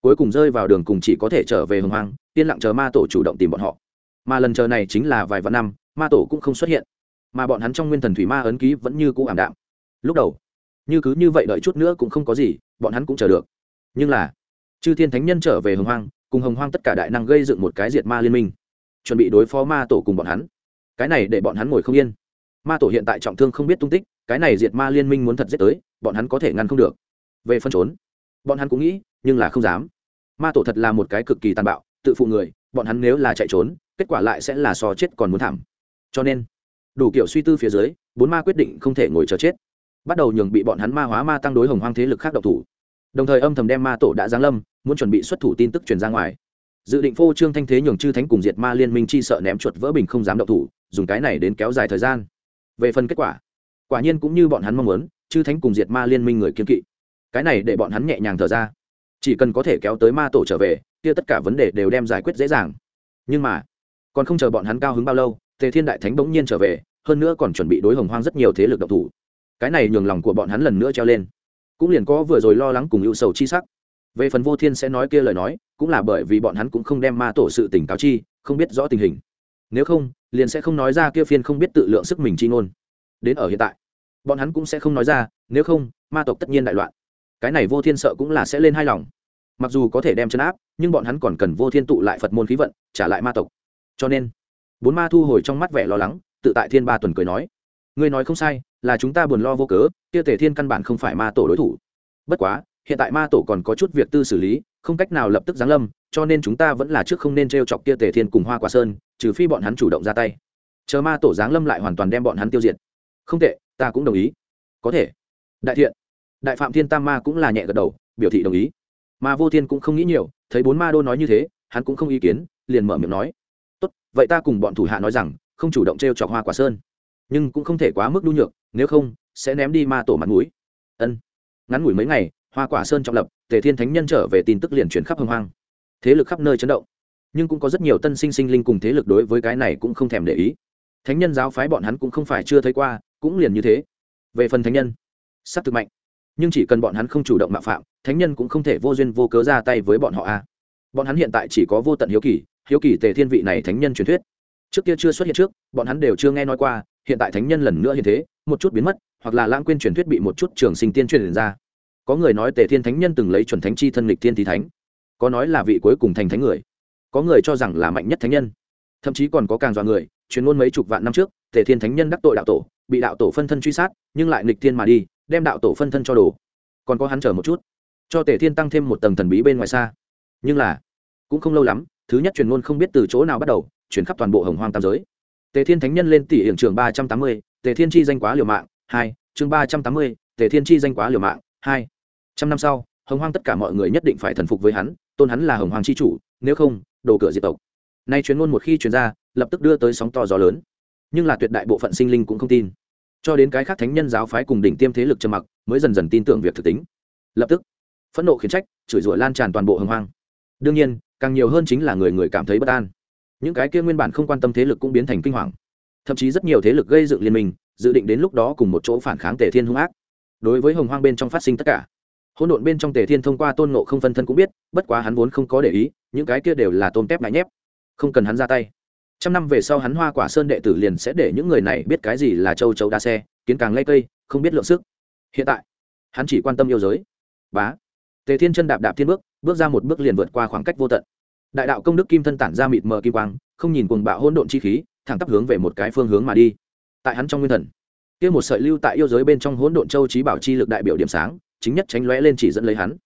cuối cùng rơi vào đường cùng chỉ có thể trở về hồng hoang, yên lặng chờ ma tổ chủ động tìm bọn họ. Mà lần chờ này chính là vài vạn năm, ma tổ cũng không xuất hiện. Mà bọn hắn trong nguyên thần thủy ma ấn ký vẫn như cũ ảm đạm. Lúc đầu, như cứ như vậy đợi chút nữa cũng không có gì, bọn hắn cũng chờ được. Nhưng là, chư thiên thánh nhân trở về hồng hoang, cùng hồng hoang tất cả đại năng gây dựng một cái diệt ma liên minh, chuẩn bị đối phó ma tổ cùng bọn hắn. Cái này để bọn hắn ngồi không yên. Ma tổ hiện tại trọng thương không biết tung tích, cái này diệt ma liên minh muốn thật giết tới, bọn hắn có thể ngăn không được. Về phân trốn. Bọn hắn cũng nghĩ, nhưng là không dám ma tổ thật là một cái cực kỳ tàn bạo, tự phụ người, bọn hắn nếu là chạy trốn, kết quả lại sẽ là so chết còn muốn thảm. Cho nên, đủ kiểu suy tư phía dưới, bốn ma quyết định không thể ngồi chờ chết. Bắt đầu nhường bị bọn hắn ma hóa ma tăng đối hồng hoang thế lực khác độc thủ. Đồng thời âm thầm đem ma tổ đã giáng lâm, muốn chuẩn bị xuất thủ tin tức truyền ra ngoài. Dự định phô trương thanh thế nhường chư thánh cùng diệt ma liên minh chi sợ ném chuột vỡ bình không dám động thủ, dùng cái này đến kéo dài thời gian. Về phần kết quả quả nhiên cũng như bọn hắn mong muốn, chư thánh cùng diệt ma liên minh người kiên kỵ. Cái này để bọn hắn nhẹ nhàng thở ra chỉ cần có thể kéo tới ma tổ trở về, kia tất cả vấn đề đều đem giải quyết dễ dàng. Nhưng mà, còn không chờ bọn hắn cao hứng bao lâu, tề thiên đại thánh bỗng nhiên trở về, hơn nữa còn chuẩn bị đối hồng hoang rất nhiều thế lực độc thủ. Cái này nhường lòng của bọn hắn lần nữa treo lên. Cũng liền có vừa rồi lo lắng cùng ưu sầu chi sắc. Về phần vô thiên sẽ nói kia lời nói, cũng là bởi vì bọn hắn cũng không đem ma tổ sự tỉnh cáo chi, không biết rõ tình hình. Nếu không, liền sẽ không nói ra kia phiên không biết tự lượng sức mình chi ngôn. Đến ở hiện tại, bọn hắn cũng sẽ không nói ra, nếu không, ma tộc tất nhiên đại loạn cái này vô thiên sợ cũng là sẽ lên hai lòng. Mặc dù có thể đem chấn áp, nhưng bọn hắn còn cần vô thiên tụ lại phật môn khí vận, trả lại ma tộc. Cho nên, bốn ma thu hồi trong mắt vẻ lo lắng, tự tại thiên ba tuần cười nói, ngươi nói không sai, là chúng ta buồn lo vô cớ, kia tể thiên căn bản không phải ma tổ đối thủ. Bất quá, hiện tại ma tổ còn có chút việc tư xử lý, không cách nào lập tức giáng lâm, cho nên chúng ta vẫn là trước không nên t r e o chọc kia tề thiên cùng hoa quả sơn, trừ phi bọn hắn chủ động ra tay. Chờ ma tổ giáng lâm lại hoàn toàn đem bọn hắn tiêu diệt. Không tệ, ta cũng đồng ý. Có thể. Đại thiện đại phạm thiên tam ma cũng là nhẹ gật đầu, biểu thị đồng ý. Mà vô thiên cũng không nghĩ nhiều, thấy bốn ma đô nói như thế, hắn cũng không ý kiến, liền mở miệng nói. Tốt, vậy ta cùng bọn thủ hạ nói rằng, không chủ động t r e o chọc hoa quả sơn. Nhưng cũng không thể quá mức đu nhược, nếu không, sẽ ném đi ma tổ mặt mũi. Ân. Ngắn ngủi mấy ngày, hoa quả sơn trọng lập, tề thiên thánh nhân trở về tin tức liền chuyển khắp hưng hoang. Thế lực khắp nơi chấn động. Nhưng cũng có rất nhiều tân sinh sinh linh cùng thế lực đối với cái này cũng không thèm để ý. Thánh nhân giáo phái bọn hắn cũng không phải chưa thấy qua, cũng liền như thế. Về phần thánh nhân s á c thực mạnh nhưng chỉ cần bọn hắn không chủ động mạo phạm, thánh nhân cũng không thể vô duyên vô cớ ra tay với bọn họ a bọn hắn hiện tại chỉ có vô tận hiếu kỳ hiếu kỳ tề thiên vị này thánh nhân truyền thuyết. Trước kia chưa xuất hiện trước, bọn hắn đều chưa nghe nói qua, hiện tại thánh nhân lần nữa hiện thế, một chút biến mất, hoặc là lãng quên truyền thuyết bị một chút trường sinh tiên truyền ra. Có người nói tề thiên thánh nhân từng lấy chuẩn thánh chi thân lịch thiên thì thánh, có nói là vị cuối cùng thành thánh người, có người cho rằng là mạnh nhất thánh nhân. Thậm chí còn có càng dọa người chuyên ngôn mấy chục vạn năm trước, tề thiên thánh nhân đắc tội đạo tổ, bị đạo tổ phân thân truy sát, nhưng lại nghịch thiên mà đi đem đạo tổ phân thân cho đồ. Còn có hắn chờ một chút, cho tề thiên tăng thêm một tầng thần bí bên ngoài xa. Nhưng là, cũng không lâu lắm, thứ nhất truyền ngôn không biết từ chỗ nào bắt đầu, chuyển khắp toàn bộ hồng hoang tam giới. Tề thiên thánh nhân lên tỷ hiện trường ba trăm tám mươi, tề thiên chi danh quá liều mạng, hai, chương ba trăm tám mươi, tề thiên chi danh quá liều mạng, hai. Trăm năm sau, hồng hoang tất cả mọi người nhất định phải thần phục với hắn, tôn hắn là hồng hoàng c h i chủ, nếu không đổ cửa diệt tộc. Nay chuyến ngôn một khi chuyển ra, lập tức đưa tới sóng to gió lớn. Nhưng là tuyệt đại bộ phận sinh linh cũng không tin cho đến cái khác thánh nhân giáo phái cùng đỉnh tiêm thế lực trầm mặc, mới dần dần tin tưởng việc thực tính. Lập tức, phẫn nộ khiến trách, chửi rủa lan tràn toàn bộ hồng hoang. Đương nhiên, càng nhiều hơn chính là người người cảm thấy bất an. Những cái kia nguyên bản không quan tâm thế lực cũng biến thành kinh hoàng. Thậm chí rất nhiều thế lực gây dựng liên minh, dự định đến lúc đó cùng một chỗ phản kháng tề thiên hung ác. Đối với hồng hoang bên trong phát sinh tất cả, hỗn độn bên trong tề thiên thông qua tôn nộ không phân thân cũng biết, bất quá hắn vốn không có để ý, những cái kia đều là tôn tép ngại nhép. Không cần hắn ra tay trăm năm về sau hắn hoa quả sơn đệ tử liền sẽ để những người này biết cái gì là châu chấu đa xe, kiến càng lây cây, không biết lượng sức. Hiện tại, hắn chỉ quan tâm yêu giới. Bá. Tề thiên chân đạp đạp thiên bước bước ra một bước liền vượt qua khoảng cách vô tận. Đại đạo công đức kim thân tản ra mịt mờ kim quang, không nhìn cuồng bạo hỗn độn chi khí, thẳng tắp hướng về một cái phương hướng mà đi. Tại hắn trong nguyên thần, kia một sợi lưu tại yêu giới bên trong hỗn độn châu trí bảo chi lực đại biểu điểm sáng, chính nhất tránh lóe lên chỉ dẫn lấy hắn.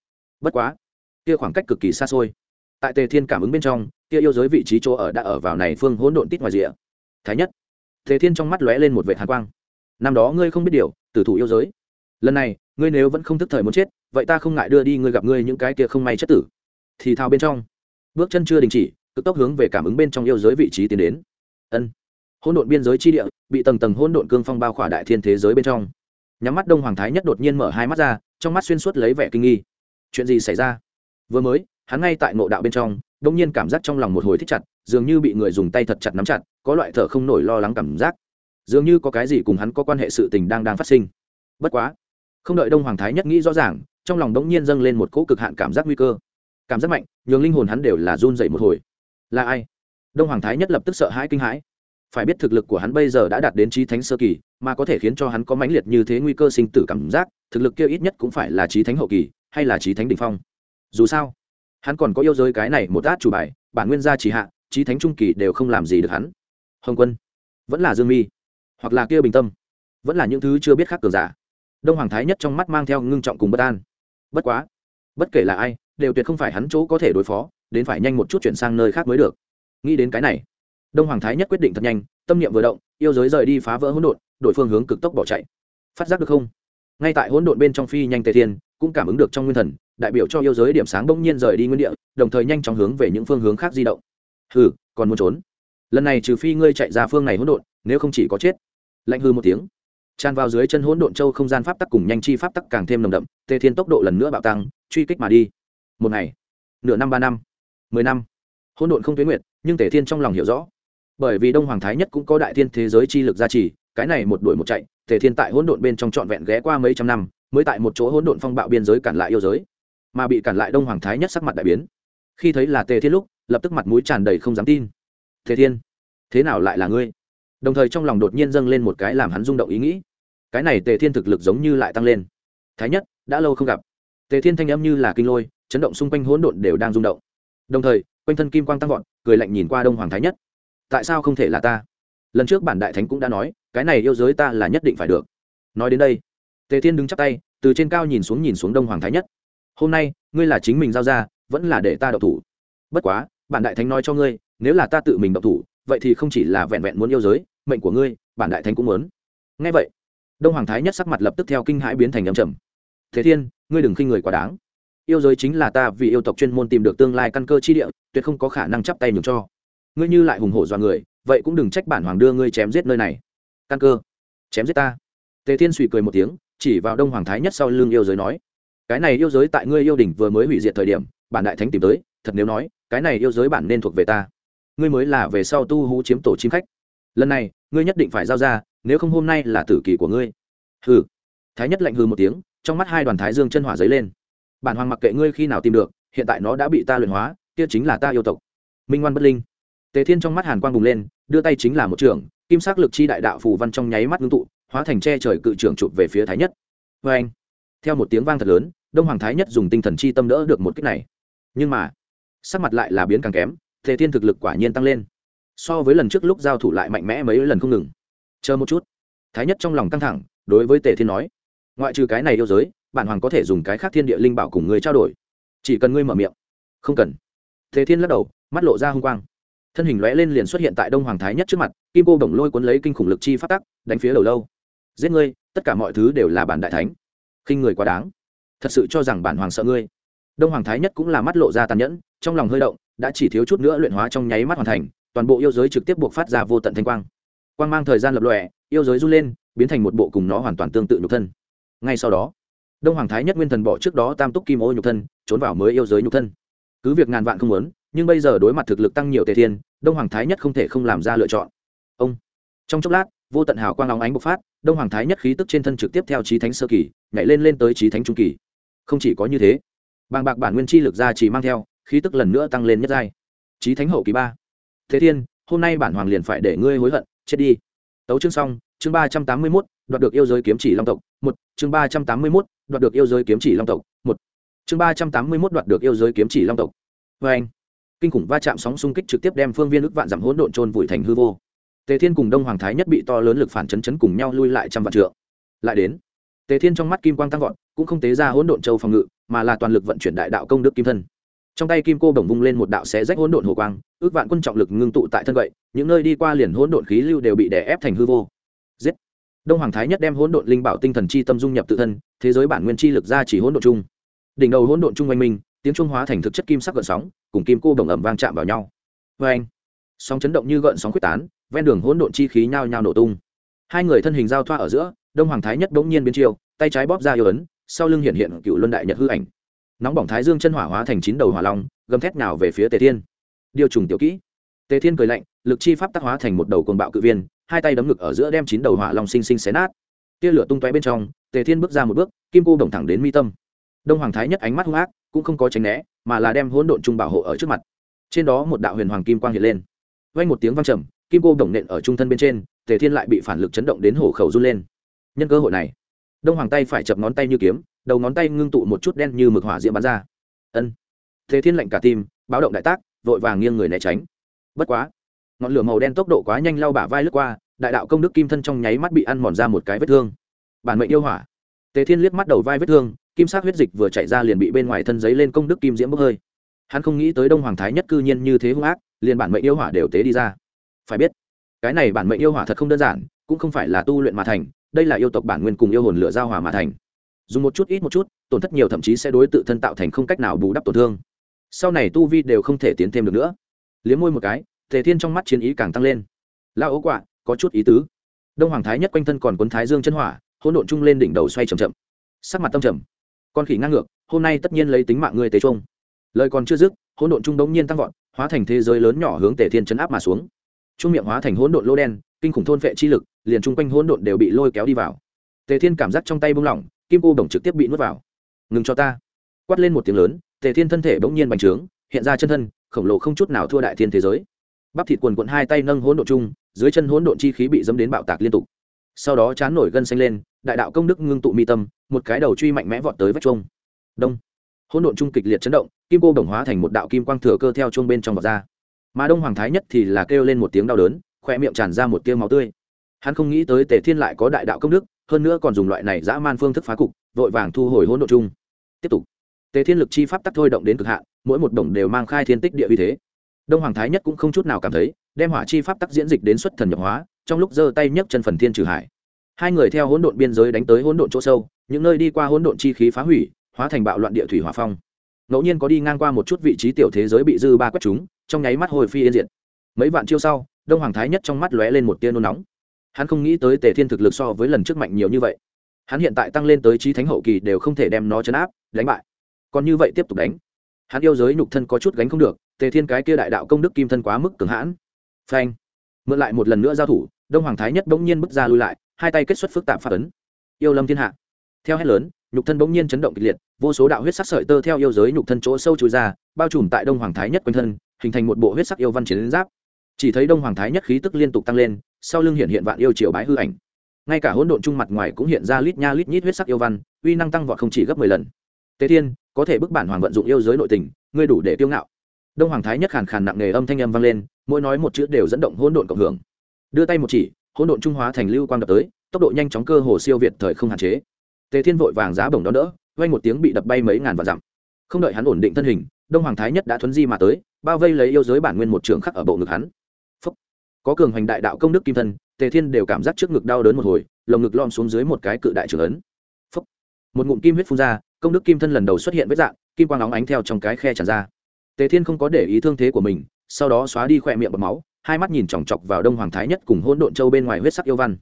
Bất quá, kia khoảng cách cực kỳ xa xôi. Tại tề thiên cảm ứng bên trong kia yêu giới vị trí chỗ ở đã ở vào này phương hỗn độn tít ngoài rìa. Thái nhất. Thế thiên trong mắt lóe lên một vệ hàn quang. Năm đó ngươi không biết điều, tử thủ yêu giới. Lần này, ngươi nếu vẫn không thức thời muốn chết, vậy ta không ngại đưa đi ngươi gặp ngươi những cái kia không may chất tử. Thì thao bên trong. Bước chân chưa đình chỉ, cực tốc hướng về cảm ứng bên trong yêu giới vị trí tiến đến. Ân. Hỗn độn biên giới chi địa, bị tầng tầng hỗn độn cương phong bao khỏa đại thiên thế giới bên trong. Nhắm mắt đông hoàng thái nhất đột nhiên mở hai mắt ra, trong mắt xuyên suốt lấy vẻ kinh nghi. Chuyện gì xảy ra? Vừa mới, hắn ngay tại ngộ đạo bên trong đông nhiên cảm giác trong lòng một hồi thích chặt, dường như bị người dùng tay thật chặt nắm chặt, có loại thở không nổi lo lắng cảm giác. Dường như có cái gì cùng hắn có quan hệ sự tình đang đang phát sinh. Bất quá, không đợi đông hoàng thái nhất nghĩ rõ ràng, trong lòng đống nhiên dâng lên một cỗ cực hạn cảm giác nguy cơ. Cảm giác mạnh, nhường linh hồn hắn đều là run dậy một hồi. Là ai? Đông hoàng thái nhất lập tức sợ hãi kinh hãi. Phải biết thực lực của hắn bây giờ đã đạt đến trí thánh sơ kỳ, mà có thể khiến cho hắn có mãnh liệt như thế nguy cơ sinh tử cảm giác, thực lực kia ít nhất cũng phải là trí thánh hậu kỳ, hay là trí thánh đ ỉ n h phong. Dù sao hắn còn có yêu giới cái này một át chủ bài, bản nguyên gia chỉ hạ, trí thánh trung kỳ đều không làm gì được hắn. Hồng quân, vẫn là dương mi, hoặc là kia bình tâm, vẫn là những thứ chưa biết khác cường giả. Đông hoàng thái nhất trong mắt mang theo ngưng trọng cùng bất an. Bất quá, bất kể là ai, đều tuyệt không phải hắn chỗ có thể đối phó, đến phải nhanh một chút chuyển sang nơi khác mới được. Nghĩ đến cái này, đông hoàng thái nhất quyết định thật nhanh, tâm niệm vừa động, yêu giới rời đi phá vỡ hỗn độn, đổi phương hướng cực tốc bỏ chạy. Phát giác được không? Ngay tại hỗn độn bên trong phi nhanh tề thiên, cũng cảm ứng được trong nguyên thần đại biểu cho yêu giới điểm sáng bỗng nhiên rời đi nguyên địa, đồng thời nhanh chóng hướng về những phương hướng khác di động. Hừ, còn muốn trốn? Lần này trừ phi ngươi chạy ra phương này hỗn độn, nếu không chỉ có chết. Lạnh hư một tiếng. Tràn vào dưới chân hỗn độn châu không gian pháp tắc cùng nhanh chi pháp tắc càng thêm nồng đậm tề thiên tốc độ lần nữa bạo tăng, truy kích mà đi. Một ngày, nửa năm, ba năm, mười năm. Hỗn độn không tuyến nguyệt, nhưng tề thiên trong lòng hiểu rõ. Bởi vì đông hoàng thái nhất cũng có đại thiên thế giới chi lực gia trì, cái này một đuổi một chạy, Tề thiên tại hỗn độn bên trong trọn vẹn ghé qua mấy trăm năm, mới tại một chỗ hỗn độn phong bạo biên giới cản lại yêu giới mà bị cản lại đông hoàng thái nhất sắc mặt đại biến. Khi thấy là tề thiên lúc, lập tức mặt mũi tràn đầy không dám tin. Thế thiên, thế nào lại là ngươi? Đồng thời trong lòng đột nhiên dâng lên một cái làm hắn rung động ý nghĩ. Cái này tề thiên thực lực giống như lại tăng lên. Thái nhất, đã lâu không gặp. Tề thiên thanh âm như là kinh lôi, chấn động xung quanh hỗn độn đều đang rung động. Đồng thời, quanh thân kim quang tăng vọt, cười lạnh nhìn qua đông hoàng thái nhất. Tại sao không thể là ta? Lần trước bản đại thánh cũng đã nói, cái này yêu giới ta là nhất định phải được. Nói đến đây, tề thiên đứng chắp tay, từ trên cao nhìn xuống nhìn xuống đông hoàng thái nhất hôm nay, ngươi là chính mình giao ra, vẫn là để ta đậu thủ. Bất quá, bản đại thánh nói cho ngươi, nếu là ta tự mình đậu thủ, vậy thì không chỉ là vẹn vẹn muốn yêu giới, mệnh của ngươi, bản đại thánh cũng muốn. Ngay vậy, đông hoàng thái nhất sắc mặt lập tức theo kinh hãi biến thành âm trầm. Thế thiên, ngươi đừng khinh người quá đáng. Yêu giới chính là ta vì yêu tộc chuyên môn tìm được tương lai căn cơ chi địa, tuyệt không có khả năng chắp tay nhường cho. Ngươi như lại hùng hổ dọa người, vậy cũng đừng trách bản hoàng đưa ngươi chém giết nơi này. Căn cơ, chém giết ta. Tề thiên suy cười một tiếng, chỉ vào đông hoàng thái nhất sau lưng yêu giới nói cái này yêu giới tại ngươi yêu đỉnh vừa mới hủy diệt thời điểm, bản đại thánh tìm tới, thật nếu nói, cái này yêu giới bản nên thuộc về ta. Ngươi mới là về sau tu hú chiếm tổ chim khách. Lần này, ngươi nhất định phải giao ra, nếu không hôm nay là tử kỳ của ngươi. Hừ. Thái nhất lạnh hừ một tiếng, trong mắt hai đoàn thái dương chân hỏa dấy lên. Bản hoàng mặc kệ ngươi khi nào tìm được, hiện tại nó đã bị ta luyện hóa, kia chính là ta yêu tộc. Minh ngoan bất linh. Tề thiên trong mắt hàn quang bùng lên, đưa tay chính là một trường, kim sắc lực chi đại đạo phù văn trong nháy mắt ngưng tụ, hóa thành che trời cự trưởng chụp về phía thái nhất. Vê anh theo một tiếng vang thật lớn đông hoàng thái nhất dùng tinh thần chi tâm đỡ được một kích này. Nhưng mà, sắc mặt lại là biến càng kém Thế thiên thực lực quả nhiên tăng lên. So với lần trước lúc giao thủ lại mạnh mẽ mấy lần không ngừng. Chờ một chút. Thái nhất trong lòng căng thẳng, đối với tề thiên nói, ngoại trừ cái này yêu giới, bản hoàng có thể dùng cái khác thiên địa linh bảo cùng người trao đổi. Chỉ cần ngươi mở miệng. Không cần. Tề thiên lắc đầu, mắt lộ ra h u n g quang. Thân hình lóe lên liền xuất hiện tại đông hoàng thái nhất trước mặt, kim cô đồng lôi cuốn lấy kinh khủng lực chi phát tắc, đánh phía đầu lâu. Giết ngươi, tất cả mọi thứ đều là bản đại thánh. Khinh người quá đáng thật sự cho rằng bản hoàng sợ ngươi. Đông hoàng thái nhất cũng là mắt lộ ra tàn nhẫn, trong lòng hơi động, đã chỉ thiếu chút nữa luyện hóa trong nháy mắt hoàn thành, toàn bộ yêu giới trực tiếp buộc phát ra vô tận thanh quang. Quang mang thời gian lập lòe, yêu giới run lên, biến thành một bộ cùng nó hoàn toàn tương tự nhục thân. Ngay sau đó, đông hoàng thái nhất nguyên thần bỏ trước đó tam túc kim ô nhục thân, trốn vào mới yêu giới nhục thân. Cứ việc ngàn vạn không muốn, nhưng bây giờ đối mặt thực lực tăng nhiều tề thiên, đông hoàng thái nhất không thể không làm ra lựa chọn. Ông. Trong chốc lát, vô tận hào quang óng ánh bộc phát, đông hoàng thái nhất khí tức trên thân trực tiếp theo trí thánh sơ kỳ, nhảy lên lên tới trí thánh trung kỳ không chỉ có như thế, bàng bạc bản nguyên chi lực ra chỉ mang theo, khí tức lần nữa tăng lên nhất giai. Trí thánh hậu kỳ ba. Thế thiên, hôm nay bản hoàng liền phải để ngươi hối hận, chết đi. Tấu chương xong, chương ba trăm tám mươi mốt, đoạt được yêu giới kiếm chỉ long tộc. Một, chương ba trăm tám mươi mốt, đoạt được yêu giới kiếm chỉ long tộc. Một, chương ba trăm tám mươi mốt, đoạt được yêu giới kiếm chỉ long tộc. Vê anh, kinh khủng va chạm sóng xung kích trực tiếp đem phương viên ức vạn giảm hỗn độn trôn vùi thành hư vô. Tề thiên cùng đông hoàng thái nhất bị to lớn lực phản chấn chấn cùng nhau lui lại trăm vạn trượng. Lại đến tề thiên trong mắt kim quang tăng vọt, cũng không tế ra hỗn độn châu phòng ngự, mà là toàn lực vận chuyển đại đạo công đức kim thân. Trong tay kim cô bổng vung lên một đạo xé rách hỗn độn hồ quang, ước vạn quân trọng lực ngưng tụ tại thân vậy, những nơi đi qua liền hỗn độn khí lưu đều bị đè ép thành hư vô. Giết! Đông hoàng thái nhất đem hỗn độn linh bảo tinh thần chi tâm dung nhập tự thân, thế giới bản nguyên chi lực ra chỉ hỗn độn chung. Đỉnh đầu hỗn độn chung oanh minh tiếng trung hóa thành thực chất kim sắc gợn sóng, cùng kim cô bổng ẩm vang chạm vào nhau. Vê anh sóng chấn động như gợn sóng quyết tán, ven đường hỗn độn chi khí nhao nhao nổ tung hai người thân hình giao thoa ở giữa, đông hoàng thái nhất bỗng nhiên biến chiều tay trái bóp ra yêu ấn, sau lưng hiện hiện cựu luân đại nhật hư ảnh. Nóng bỏng thái dương chân hỏa hóa thành chín đầu hỏa long, gầm thét nào về phía tề thiên. Điều trùng tiểu kỹ. Tề thiên cười lạnh, lực chi pháp tác hóa thành một đầu cồn bạo cự viên, hai tay đấm ngực ở giữa đem chín đầu hỏa long sinh sinh xé nát. Tia lửa tung tóe bên trong, tề thiên bước ra một bước, kim cô đồng thẳng đến mi tâm. Đông hoàng thái nhất ánh mắt hung ác, cũng không có tránh né, mà là đem hỗn độn trung bảo hộ ở trước mặt. Trên đó một đạo huyền hoàng kim quang hiện lên. Vang một tiếng vang trầm, kim cô đồng nện ở trung thân bên trên tề thiên lại bị phản lực chấn động đến hổ khẩu run lên. Nhân cơ hội này, đông hoàng tay phải chập ngón tay như kiếm, đầu ngón tay ngưng tụ một chút đen như mực hỏa diễm bắn ra. Ân. Tề thiên lạnh cả tim, báo động đại tác, vội vàng nghiêng người né tránh. Bất quá, ngọn lửa màu đen tốc độ quá nhanh lao bả vai lướt qua, đại đạo công đức kim thân trong nháy mắt bị ăn mòn ra một cái vết thương. Bản mệnh yêu hỏa. Tề thiên liếc mắt đầu vai vết thương, kim sắc huyết dịch vừa chạy ra liền bị bên ngoài thân giấy lên công đức kim diễm bốc hơi. Hắn không nghĩ tới đông hoàng thái nhất cư nhiên như thế hung ác, liền bản mệnh yêu hỏa đều tế đi ra. Phải biết cái này bản mệnh yêu hỏa thật không đơn giản, cũng không phải là tu luyện mà thành, đây là yêu tộc bản nguyên cùng yêu hồn lửa giao hỏa mà thành. Dùng một chút ít một chút, tổn thất nhiều thậm chí sẽ đối tự thân tạo thành không cách nào bù đắp tổn thương. Sau này tu vi đều không thể tiến thêm được nữa. Liếm môi một cái, tề thiên trong mắt chiến ý càng tăng lên. Lao ấu quạ, có chút ý tứ. Đông hoàng thái nhất quanh thân còn quấn thái dương chân hỏa, hỗn độn chung lên đỉnh đầu xoay c h ậ m chậm. Sắc mặt tâm trầm. Con khỉ ngang ngược, hôm nay tất nhiên lấy tính mạng ngươi tế trung. Lời còn chưa dứt, hỗn độn chung đống nhiên tăng vọt, hóa thành thế giới lớn nhỏ hướng tề thiên chấn áp mà xuống trung miệng hóa thành hỗn độn lô đen, kinh khủng thôn vệ chi lực, liền chung quanh hỗn độn đều bị lôi kéo đi vào. Tề thiên cảm giác trong tay bung lỏng, kim cô đồng trực tiếp bị nuốt vào. Ngừng cho ta. Quát lên một tiếng lớn, tề thiên thân thể bỗng nhiên bành trướng, hiện ra chân thân, khổng lồ không chút nào thua đại thiên thế giới. Bắp thịt quần quận hai tay nâng hỗn độn chung, dưới chân hỗn độn chi khí bị dấm đến bạo tạc liên tục. Sau đó chán nổi gân xanh lên, đại đạo công đức ngưng tụ mi tâm, một cái đầu truy mạnh mẽ vọt tới vách trung đông. Hỗn độn trung kịch liệt chấn động, kim cô đồng hóa thành một đạo kim quang thừa cơ theo chuông bên trong vọt ra mà đông hoàng thái nhất thì là kêu lên một tiếng đau đớn, khoe miệng tràn ra một tiêu máu tươi. Hắn không nghĩ tới tề thiên lại có đại đạo công đức, hơn nữa còn dùng loại này dã man phương thức phá cục, vội vàng thu hồi hỗn độn chung. Tiếp tục, tề thiên lực chi pháp tắc thôi động đến cực hạn, mỗi một đồng đều mang khai thiên tích địa uy thế. Đông hoàng thái nhất cũng không chút nào cảm thấy, đem hỏa chi pháp tắc diễn dịch đến xuất thần nhập hóa, trong lúc giơ tay nhấc chân phần thiên trừ hải. Hai người theo hỗn độn biên giới đánh tới hỗn độn chỗ sâu, những nơi đi qua hỗn độn chi khí phá hủy, hóa thành bạo loạn địa thủy hỏa phong ngẫu nhiên có đi ngang qua một chút vị trí tiểu thế giới bị dư ba quét chúng, trong nháy mắt hồi phi yên diệt. Mấy vạn chiêu sau, đông hoàng thái nhất trong mắt lóe lên một tia nôn nóng. Hắn không nghĩ tới tề thiên thực lực so với lần trước mạnh nhiều như vậy. Hắn hiện tại tăng lên tới trí thánh hậu kỳ đều không thể đem nó chấn áp, đánh bại. Còn như vậy tiếp tục đánh. Hắn yêu giới nhục thân có chút gánh không được, tề thiên cái kia đại đạo công đức kim thân quá mức cường hãn. Phanh. Mượn lại một lần nữa giao thủ, đông hoàng thái nhất bỗng nhiên bước ra lui lại, hai tay kết xuất phức tạp phát ấn. Yêu lâm thiên hạ. Theo hét lớn nhục thân bỗng nhiên chấn động kịch liệt, vô số đạo huyết sắc sợi tơ theo yêu giới nhục thân chỗ sâu chui ra, bao trùm tại đông hoàng thái nhất quanh thân, hình thành một bộ huyết sắc yêu văn chiến giáp. Chỉ thấy đông hoàng thái nhất khí tức liên tục tăng lên, sau lưng hiện hiện vạn yêu triều bái hư ảnh. Ngay cả hỗn độn trung mặt ngoài cũng hiện ra lít nha lít nhít huyết sắc yêu văn, uy năng tăng vọt không chỉ gấp mười lần. Tế thiên, có thể bức bản hoàng vận dụng yêu giới nội tình, ngươi đủ để tiêu ngạo. Đông hoàng thái nhất khàn khàn nặng nề âm thanh âm vang lên, mỗi nói một chữ đều dẫn động hỗn độn cộng hưởng. Đưa tay một chỉ, hỗn độn trung hóa thành lưu quang đập tới, tốc độ nhanh chóng cơ hồ siêu việt thời không hạn chế tề thiên vội vàng giá bổng đó đỡ vay một tiếng bị đập bay mấy ngàn vạn dặm. Không đợi hắn ổn định thân hình, đông hoàng thái nhất đã thuấn di mà tới, bao vây lấy yêu giới bản nguyên một trường khắc ở bộ ngực hắn. Phúc. có cường hoành đại đạo công đức kim thân, tề thiên đều cảm giác trước ngực đau đớn một hồi, lồng ngực lom xuống dưới một cái cự đại trưởng ấn. Phúc. một ngụm kim huyết phun ra, công đức kim thân lần đầu xuất hiện với dạng, kim quang óng ánh theo trong cái khe tràn ra. Tề thiên không có để ý thương thế của mình, sau đó xóa đi khỏe miệng bọc máu, hai mắt nhìn chòng chọc vào đông hoàng thái nhất cùng hôn độn châu bên ngoài huyết sắc yêu văn.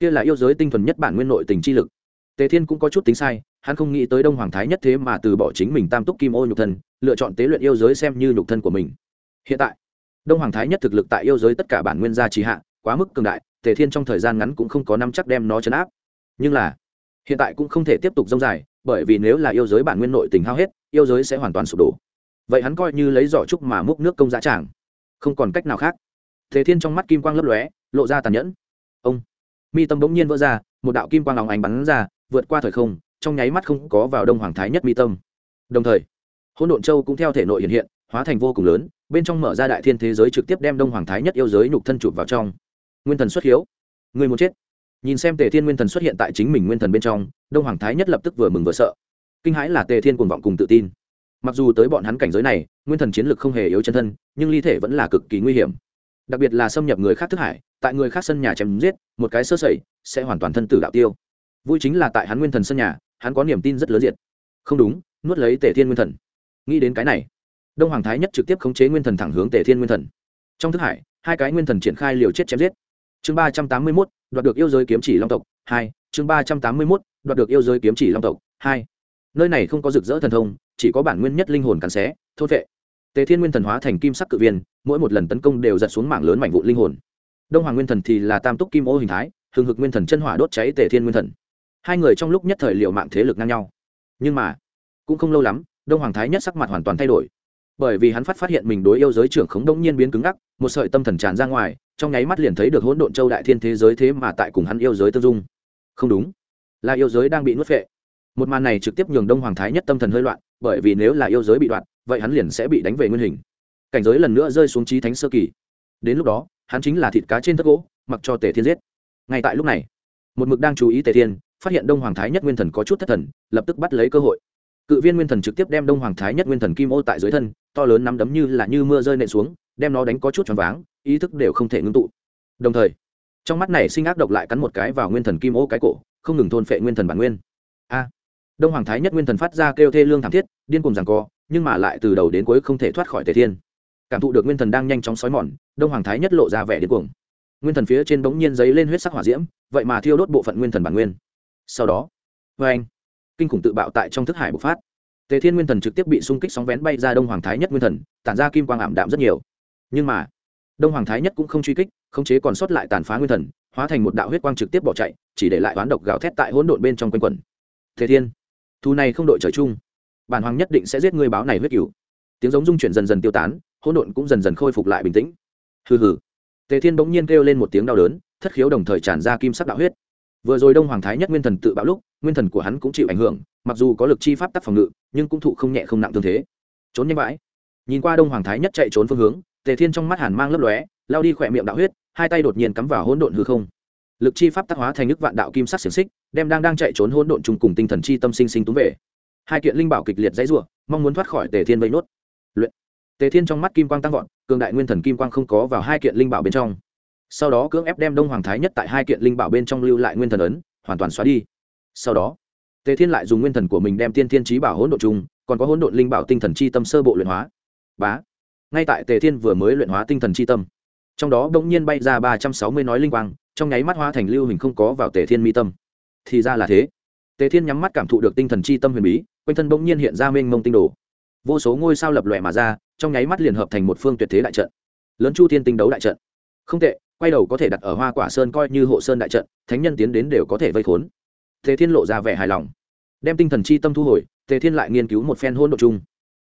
Kia là yêu giới tinh thuần nhất bản nguyên nội tình chi lực tề thiên cũng có chút tính sai, hắn không nghĩ tới đông hoàng thái nhất thế mà từ bỏ chính mình tam túc kim ô nhục thân, lựa chọn tế luyện yêu giới xem như nhục thân của mình. Hiện tại, đông hoàng thái nhất thực lực tại yêu giới tất cả bản nguyên gia trì hạ, quá mức cường đại, tề thiên trong thời gian ngắn cũng không có năm chắc đem nó chấn áp. Nhưng là, hiện tại cũng không thể tiếp tục dông dài, bởi vì nếu là yêu giới bản nguyên nội tình hao hết, yêu giới sẽ hoàn toàn sụp đổ. Vậy hắn coi như lấy giỏ trúc mà múc nước công giá tràng, không còn cách nào khác. Tề thiên trong mắt kim quang lấp lóe, lộ ra tàn nhẫn. Ông, mi tâm bỗng nhiên vỡ ra, một đạo kim quang lòng ánh bắn ra vượt qua thời không, trong nháy mắt không có vào đông hoàng thái nhất mi tâm. Đồng thời, hỗn độn châu cũng theo thể nội hiện hiện, hóa thành vô cùng lớn, bên trong mở ra đại thiên thế giới trực tiếp đem đông hoàng thái nhất yêu giới nhục thân chụp vào trong. Nguyên thần xuất hiếu. Người muốn chết. Nhìn xem tề thiên nguyên thần xuất hiện tại chính mình nguyên thần bên trong, đông hoàng thái nhất lập tức vừa mừng vừa sợ. Kinh hãi là tề thiên cuồng vọng cùng tự tin. Mặc dù tới bọn hắn cảnh giới này, nguyên thần chiến lực không hề yếu chân thân, nhưng ly thể vẫn là cực kỳ nguy hiểm. Đặc biệt là xâm nhập người khác thức hải, tại người khác sân nhà chém giết, một cái sơ sẩy, sẽ hoàn toàn thân tử đạo tiêu vui chính là tại hắn nguyên thần sân nhà, hắn có niềm tin rất lớn diệt. Không đúng, nuốt lấy tề thiên nguyên thần. Nghĩ đến cái này, đông hoàng thái nhất trực tiếp khống chế nguyên thần thẳng hướng tề thiên nguyên thần. Trong thức hải, hai cái nguyên thần triển khai liều chết chém giết. Chương ba trăm tám mươi mốt, đoạt được yêu giới kiếm chỉ long tộc, hai, chương ba trăm tám mươi mốt, đoạt được yêu giới kiếm chỉ long tộc, hai. Nơi này không có rực rỡ thần thông, chỉ có bản nguyên nhất linh hồn cắn xé thốt vệ tề thiên nguyên thần hóa thành kim sắc cự viên, mỗi một lần tấn công đều giật xuống mảng lớn mảnh vụ linh hồn. Đông hoàng nguyên thần thì là tam túc kim ô hình thái, hừng hực nguyên thần chân hỏa đốt cháy tề thiên nguyên thần hai người trong lúc nhất thời liệu mạng thế lực ngang nhau. Nhưng mà, cũng không lâu lắm, đông hoàng thái nhất sắc mặt hoàn toàn thay đổi. Bởi vì hắn phát phát hiện mình đối yêu giới trưởng khống đông nhiên biến cứng ngắc, một sợi tâm thần tràn ra ngoài, trong nháy mắt liền thấy được hỗn độn châu đại thiên thế giới thế mà tại cùng hắn yêu giới tương dung. Không đúng, là yêu giới đang bị nuốt vệ. Một màn này trực tiếp nhường đông hoàng thái nhất tâm thần hơi loạn, bởi vì nếu là yêu giới bị đoạn, vậy hắn liền sẽ bị đánh về nguyên hình. Cảnh giới lần nữa rơi xuống trí thánh sơ kỳ. Đến lúc đó, hắn chính là thịt cá trên tất gỗ, mặc cho tề thiên giết. Ngay tại lúc này, một mực đang chú ý tề thiên phát hiện đông hoàng thái nhất nguyên thần có chút thất thần, lập tức bắt lấy cơ hội. Cự viên nguyên thần trực tiếp đem đông hoàng thái nhất nguyên thần kim ô tại dưới thân, to lớn nắm đấm như là như mưa rơi nện xuống, đem nó đánh có chút choáng váng, ý thức đều không thể ngưng tụ. Đồng thời, trong mắt này sinh ác độc lại cắn một cái vào nguyên thần kim ô cái cổ, không ngừng thôn phệ nguyên thần bản nguyên. A! Đông hoàng thái nhất nguyên thần phát ra kêu thê lương thảm thiết, điên cùng rằng co, nhưng mà lại từ đầu đến cuối không thể thoát khỏi tề thiên. Cảm thụ được nguyên thần đang nhanh chóng xói mòn, đông hoàng thái nhất lộ ra vẻ điên cuồng. Nguyên thần phía trên bỗng nhiên giấy lên huyết sắc hỏa diễm, vậy mà thiêu đốt bộ phận nguyên thần bản nguyên sau đó, vê anh, kinh khủng tự bạo tại trong thức hải bộc phát. Tề thiên nguyên thần trực tiếp bị xung kích sóng vén bay ra đông hoàng thái nhất nguyên thần, tản ra kim quang ảm đạm rất nhiều. Nhưng mà, đông hoàng thái nhất cũng không truy kích, khống chế còn sót lại tàn phá nguyên thần, hóa thành một đạo huyết quang trực tiếp bỏ chạy, chỉ để lại oán độc gào thét tại hỗn độn bên trong quanh quẩn. Thế thiên thu này không đội trời chung. Bản hoàng nhất định sẽ giết người báo này huyết cửu. Tiếng giống dung chuyển dần dần tiêu tán, hỗn độn cũng dần dần khôi phục lại bình tĩnh. Hừ hừ. Tề thiên bỗng nhiên kêu lên một tiếng đau đớn, thất khiếu đồng thời tràn ra kim sắc đạo huyết vừa rồi đông hoàng thái nhất nguyên thần tự bạo lúc, nguyên thần của hắn cũng chịu ảnh hưởng, mặc dù có lực chi pháp tắc phòng ngự, nhưng cũng thụ không nhẹ không nặng tương thế. Trốn nhanh vãi nhìn qua đông hoàng thái nhất chạy trốn phương hướng, tề thiên trong mắt hàn mang lấp lóe, lao đi khỏe miệng đạo huyết, hai tay đột nhiên cắm vào hỗn độn hư không. Lực chi pháp tác hóa thành nước vạn đạo kim sắc xiềng xích, đem đang đang chạy trốn hỗn độn chung cùng tinh thần chi tâm sinh sinh túm về. Hai kiện linh bảo kịch liệt dãy rủa, mong muốn thoát khỏi tề thiên vây nốt. Luyện. Tề thiên trong mắt kim quang tăng vọt, cường đại nguyên thần kim quang không có vào hai kiện linh bảo bên trong sau đó cưỡng ép đem đông hoàng thái nhất tại hai kiện linh bảo bên trong lưu lại nguyên thần ấn, hoàn toàn xóa đi. Sau đó, tề thiên lại dùng nguyên thần của mình đem tiên thiên trí bảo hỗn độn chung, còn có hỗn độn linh bảo tinh thần chi tâm sơ bộ luyện hóa. Bá! Ngay tại tề thiên vừa mới luyện hóa tinh thần chi tâm, trong đó đ ỗ n g nhiên bay ra ba trăm sáu mươi nói linh quang, trong nháy mắt hóa thành lưu hình không có vào tề thiên mi tâm. Thì ra là thế. Tề thiên nhắm mắt cảm thụ được tinh thần chi tâm huyền bí, quanh thân bỗng nhiên hiện ra mênh mông tinh đồ. Vô số ngôi sao lập lòe mà ra, trong nháy mắt liền hợp thành một phương tuyệt thế đại trận. Lớn chu thiên tinh đấu đại trận. Không tệ quay đầu có thể đặt ở hoa quả sơn coi như hộ sơn đại trận, thánh nhân tiến đến đều có thể vây khốn. Thế thiên lộ ra vẻ hài lòng. Đem tinh thần chi tâm thu hồi, tề thiên lại nghiên cứu một phen hôn đ ộ chung.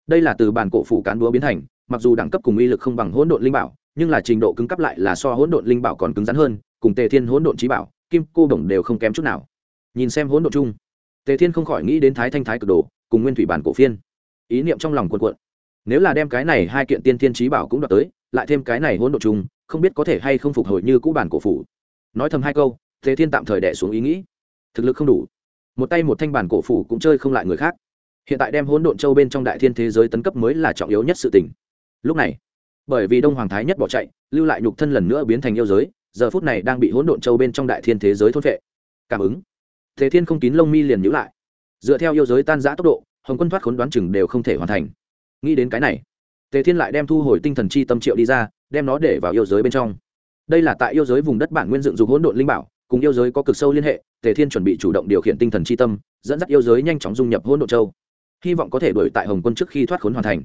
Đây là từ bản cổ phủ cán búa biến thành, mặc dù đẳng cấp cùng uy lực không bằng hỗn độn linh bảo, nhưng là trình độ cứng cấp lại là so hỗn độn linh bảo còn cứng rắn hơn, cùng tề thiên hỗn độn trí bảo, kim cô đồng đều không kém chút nào. Nhìn xem hỗn độn chung, tề thiên không khỏi nghĩ đến thái thanh thái cực đồ, cùng nguyên thủy bản cổ phiên. Ý niệm trong lòng cuộn cuộn. Nếu là đem cái này hai kiện tiên thiên trí bảo cũng đoạt tới, lại thêm cái này hỗn độn chung không biết có thể hay không phục hồi như cũ bản cổ phủ. Nói thầm hai câu, thế thiên tạm thời đẻ xuống ý nghĩ. Thực lực không đủ. Một tay một thanh bản cổ phủ cũng chơi không lại người khác. Hiện tại đem hỗn độn châu bên trong đại thiên thế giới tấn cấp mới là trọng yếu nhất sự tình. Lúc này, bởi vì đông hoàng thái nhất bỏ chạy, lưu lại nhục thân lần nữa biến thành yêu giới, giờ phút này đang bị hỗn độn châu bên trong đại thiên thế giới thốt vệ cảm ứng. Thế thiên không kín lông mi liền nhữ lại. Dựa theo yêu giới tan giã tốc độ, hồng quân thoát khốn đoán chừng đều không thể hoàn thành. Nghĩ đến cái này tề thiên lại đem thu hồi tinh thần chi tâm triệu đi ra, đem nó để vào yêu giới bên trong. Đây là tại yêu giới vùng đất bản nguyên dựng dục hỗn độn linh bảo, cùng yêu giới có cực sâu liên hệ, tề thiên chuẩn bị chủ động điều khiển tinh thần chi tâm, dẫn dắt yêu giới nhanh chóng dung nhập hỗn độn châu. Hy vọng có thể đuổi tại hồng quân trước khi thoát khốn hoàn thành.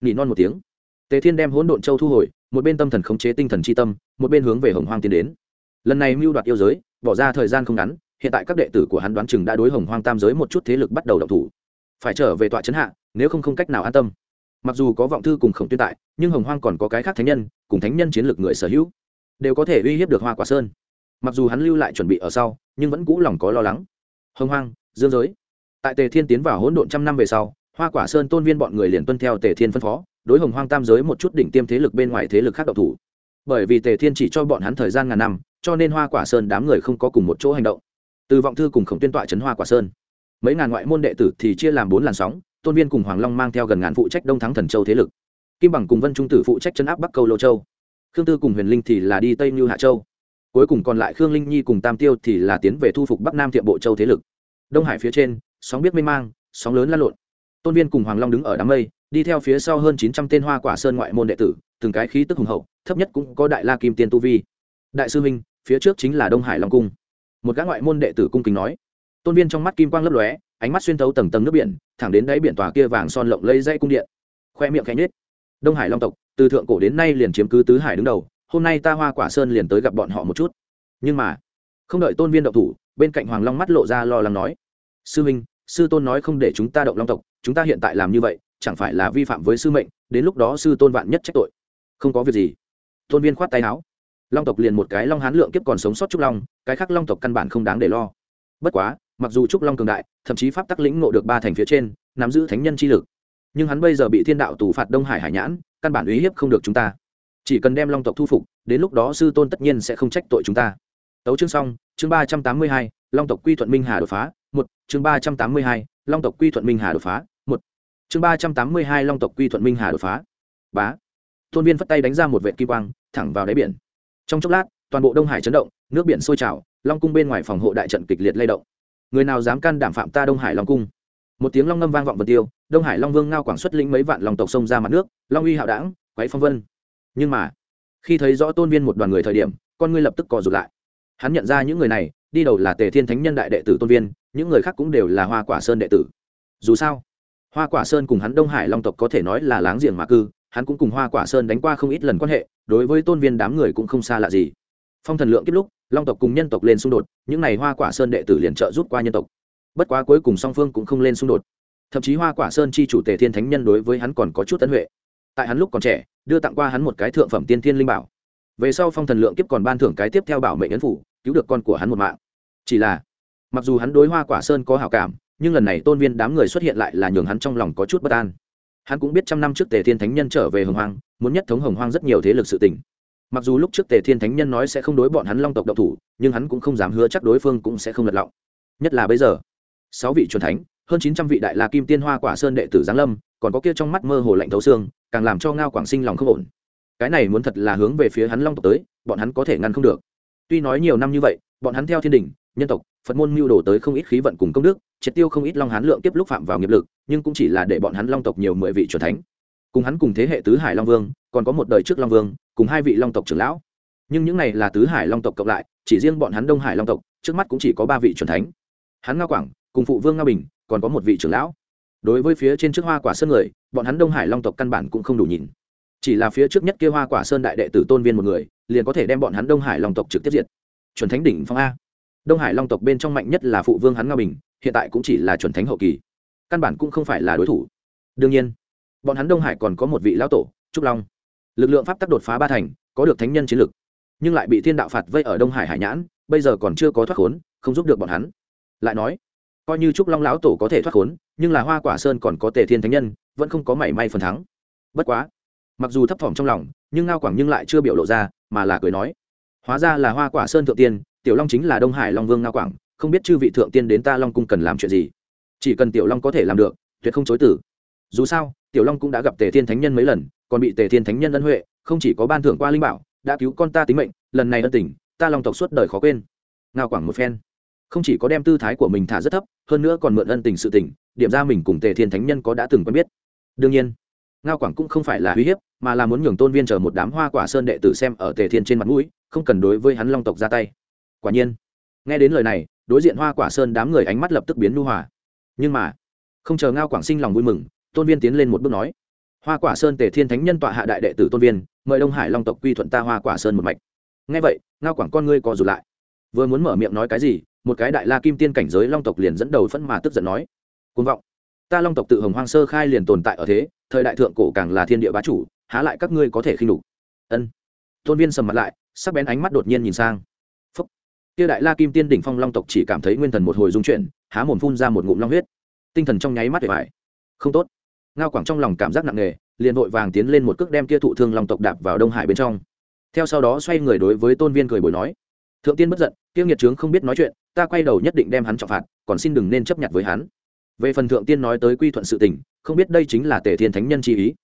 Nỉ non một tiếng. Tề thiên đem hỗn độn châu thu hồi, một bên tâm thần khống chế tinh thần chi tâm, một bên hướng về hồng hoang tiến đến. Lần này mưu đoạt yêu giới, bỏ ra thời gian không ngắn, hiện tại các đệ tử của hắn đoán chừng đã đối hồng hoang tam giới một chút thế lực bắt đầu động thủ. Phải trở về tọa chấn hạ, nếu không không cách nào an tâm mặc dù có vọng thư cùng khổng tuyên tại, nhưng hồng hoang còn có cái khác thánh nhân, cùng thánh nhân chiến lược người sở hữu, đều có thể uy hiếp được hoa quả sơn. Mặc dù hắn lưu lại chuẩn bị ở sau, nhưng vẫn cũ lòng có lo lắng. Hồng hoang, dương giới. Tại tề thiên tiến vào hỗn độn trăm năm về sau, hoa quả sơn tôn viên bọn người liền tuân theo tề thiên phân phó, đối hồng hoang tam giới một chút đỉnh tiêm thế lực bên ngoài thế lực khác độc thủ. Bởi vì tề thiên chỉ cho bọn hắn thời gian ngàn năm, cho nên hoa quả sơn đám người không có cùng một chỗ hành động. Từ vọng thư cùng khổng tuyên tọa trấn hoa quả sơn. Mấy ngàn ngoại môn đệ tử thì chia làm bốn làn sóng tôn viên cùng hoàng long mang theo gần ngàn phụ trách đông thắng thần châu thế lực. Kim bằng cùng vân trung tử phụ trách chấn áp bắc câu lô châu. Khương tư cùng huyền linh thì là đi tây như hạ châu. Cuối cùng còn lại khương linh nhi cùng tam tiêu thì là tiến về thu phục bắc nam thiệm bộ châu thế lực. Đông hải phía trên, sóng biết mê mang, sóng lớn lan lộn. Tôn viên cùng hoàng long đứng ở đám mây, đi theo phía sau hơn chín trăm tên hoa quả sơn ngoại môn đệ tử, từng cái khí tức hùng hậu, thấp nhất cũng có đại la kim tiên tu vi. Đại sư minh phía trước chính là đông hải long cung. Một gã ngoại môn đệ tử cung kính nói. Tôn viên trong mắt kim quang lấp lóe ánh mắt xuyên thấu tầng tầng nước biển, thẳng đến đáy biển tòa kia vàng son lộng lây dây cung điện. Khoe miệng khẽ nhết đông hải long tộc, từ thượng cổ đến nay liền chiếm cứ tứ hải đứng đầu, hôm nay ta hoa quả sơn liền tới gặp bọn họ một chút. Nhưng mà, không đợi tôn viên động thủ, bên cạnh hoàng long mắt lộ ra lo lắng nói, sư huynh sư tôn nói không để chúng ta động long tộc, chúng ta hiện tại làm như vậy, chẳng phải là vi phạm với sư mệnh, đến lúc đó sư tôn vạn nhất trách tội. Không có việc gì. Tôn viên khoát tay áo. Long tộc liền một cái long hán lượng kiếp còn sống sót trúc long, cái khác long tộc căn bản không đáng để lo. Bất quá mặc dù trúc long cường đại, thậm chí pháp tắc lĩnh ngộ được ba thành phía trên, nắm giữ thánh nhân chi lực. Nhưng hắn bây giờ bị thiên đạo tù phạt đông hải hải nhãn, căn bản uy hiếp không được chúng ta. Chỉ cần đem long tộc thu phục, đến lúc đó sư tôn tất nhiên sẽ không trách tội chúng ta. Tấu chương xong, chương ba trăm tám mươi hai, long tộc quy thuận minh hà đột phá, một, chương ba trăm tám mươi hai, long tộc quy thuận minh hà đột phá, một, chương ba trăm tám mươi hai, long tộc quy thuận minh hà đột phá. Bá. Thôn viên phất tay đánh ra một vệ kim quang, thẳng vào đáy biển. Trong chốc lát, toàn bộ đông hải chấn động, nước biển sôi trào, long cung bên ngoài phòng hộ đại trận kịch liệt lay động người nào dám can đảm phạm ta đông hải long cung? Một tiếng long ngâm vang vọng vật tiêu, đông hải long vương ngao quảng xuất lĩnh mấy vạn lòng tộc sông ra mặt nước, long uy hạo đảng, quấy phong vân. Nhưng mà, khi thấy rõ tôn viên một đoàn người thời điểm, con ngươi lập tức cò rụt lại. Hắn nhận ra những người này, đi đầu là tề thiên thánh nhân đại đệ tử tôn viên, những người khác cũng đều là hoa quả sơn đệ tử. Dù sao, hoa quả sơn cùng hắn đông hải long tộc có thể nói là láng giềng mà cư, hắn cũng cùng hoa quả sơn đánh qua không ít lần quan hệ, đối với tôn viên đám người cũng không xa lạ gì. Phong thần lượng kiếp lúc long tộc cùng nhân tộc lên xung đột, những n à y hoa quả sơn đệ tử liền trợ rút qua nhân tộc. Bất quá cuối cùng song phương cũng không lên xung đột. Thậm chí hoa quả sơn chi chủ tề thiên thánh nhân đối với hắn còn có chút tấn huệ. Tại hắn lúc còn trẻ, đưa tặng qua hắn một cái thượng phẩm tiên thiên linh bảo. Về sau phong thần lượng kiếp còn ban thưởng cái tiếp theo bảo mệnh ấn phủ, cứu được con của hắn một mạng. Chỉ là, mặc dù hắn đối hoa quả sơn có hảo cảm, nhưng lần này tôn viên đám người xuất hiện lại là nhường hắn trong lòng có chút bất an. Hắn cũng biết trăm năm trước tề thiên thánh nhân trở về hồng hoang, muốn nhất thống hồng hoang rất nhiều thế lực sự tình mặc dù lúc trước tề thiên thánh nhân nói sẽ không đối bọn hắn long tộc độc thủ, nhưng hắn cũng không dám hứa chắc đối phương cũng sẽ không lật lọng. Nhất là bây giờ, sáu vị truyền thánh, hơn chín trăm vị đại la kim tiên hoa quả sơn đệ tử giáng lâm, còn có kia trong mắt mơ hồ lạnh thấu xương, càng làm cho ngao quảng sinh lòng không ổn. Cái này muốn thật là hướng về phía hắn long tộc tới, bọn hắn có thể ngăn không được. Tuy nói nhiều năm như vậy, bọn hắn theo thiên đình, nhân tộc, phật môn mưu đồ tới không ít khí vận cùng công đức, triệt tiêu không ít long hán lượng tiếp lúc phạm vào nghiệp lực, nhưng cũng chỉ là để bọn hắn long tộc nhiều mười vị c thánh cùng hắn cùng thế hệ tứ hải long vương, còn có một đời trước long vương, cùng hai vị long tộc trưởng lão. Nhưng những này là tứ hải long tộc cộng lại, chỉ riêng bọn hắn đông hải long tộc, trước mắt cũng chỉ có ba vị c thánh. Hắn nga quảng, cùng phụ vương nga bình, còn có một vị trưởng lão. Đối với phía trên trước hoa quả sơn người, bọn hắn đông hải long tộc căn bản cũng không đủ nhìn. Chỉ là phía trước nhất kia hoa quả sơn đại đệ tử tôn viên một người, liền có thể đem bọn hắn đông hải long tộc trực tiếp diệt. Chuẩn thánh đỉnh phong a. Đông hải long tộc bên trong mạnh nhất là phụ vương hắn nga bình, hiện tại cũng chỉ là chuẩn thánh hậu kỳ. Căn bản cũng không phải là đối thủ. Đương nhiên bọn hắn đông hải còn có một vị lão tổ, trúc long. Lực lượng pháp tắc đột phá ba thành, có được thánh nhân chiến lực, nhưng lại bị thiên đạo phạt vây ở đông hải hải nhãn, bây giờ còn chưa có thoát khốn, không giúp được bọn hắn. Lại nói, coi như trúc long lão tổ có thể thoát khốn, nhưng là hoa quả sơn còn có tề thiên thánh nhân, vẫn không có mảy may phần thắng. Bất quá, mặc dù thấp thỏm trong lòng, nhưng ngao quảng nhưng lại chưa biểu lộ ra, mà là cười nói, hóa ra là hoa quả sơn thượng tiên, tiểu long chính là đông hải long vương ngao quảng, không biết chư vị thượng tiên đến ta long cung cần làm chuyện gì. Chỉ cần tiểu long có thể làm được, tuyệt không chối tử dù sao, tiểu long cũng đã gặp tề thiên thánh nhân mấy lần, còn bị tề thiên thánh nhân ân huệ, không chỉ có ban thưởng qua linh bảo, đã cứu con ta tính mệnh, lần này ân tình, ta long tộc suốt đời khó quên. Ngao quảng một phen. Không chỉ có đem tư thái của mình thả rất thấp, hơn nữa còn mượn ân tình sự tình, điểm ra mình cùng tề thiên thánh nhân có đã từng quen biết. Đương nhiên, ngao quảng cũng không phải là uy hiếp, mà là muốn nhường tôn viên chờ một đám hoa quả sơn đệ tử xem ở tề thiên trên mặt mũi, không cần đối với hắn long tộc ra tay. Quả nhiên, nghe đến lời này, đối diện hoa quả sơn đám người ánh mắt lập tức biến nu hòa. Nhưng mà, không chờ ngao quảng sinh lòng vui mừng tôn viên tiến lên một bước nói, hoa quả sơn tề thiên thánh nhân tọa hạ đại đệ tử tôn viên, mời đông hải long tộc quy thuận ta hoa quả sơn một mạch. Nghe vậy, ngao quảng con ngươi co rụt lại. Vừa muốn mở miệng nói cái gì, một cái đại la kim tiên cảnh giới long tộc liền dẫn đầu phẫn mà tức giận nói côn vọng! Ta long tộc tự hồng hoang sơ khai liền tồn tại ở thế, thời đại thượng cổ càng là thiên địa bá chủ, há lại các ngươi có thể khinh đủ ân. Tôn viên sầm mặt lại, sắc bén ánh mắt đột nhiên nhìn sang. Phúc! Kia đại la kim tiên đỉnh phong long tộc chỉ cảm thấy nguyên thần một hồi dung chuyển, há mồm phun ra một ngụm long huyết. Tinh thần trong nháy mắt để phải không tốt ngao quảng trong lòng cảm giác nặng nề, liền vội vàng tiến lên một cước đem kia thụ thương long tộc đạp vào đông hải bên trong. Theo sau đó xoay người đối với tôn viên cười bồi nói, thượng tiên bất giận tiêu nghiệt trướng không biết nói chuyện, ta quay đầu nhất định đem hắn trọng phạt, còn xin đừng nên chấp nhận với hắn. Về phần thượng tiên nói tới quy thuận sự tình, không biết đây chính là tề thiên thánh nhân chi ý.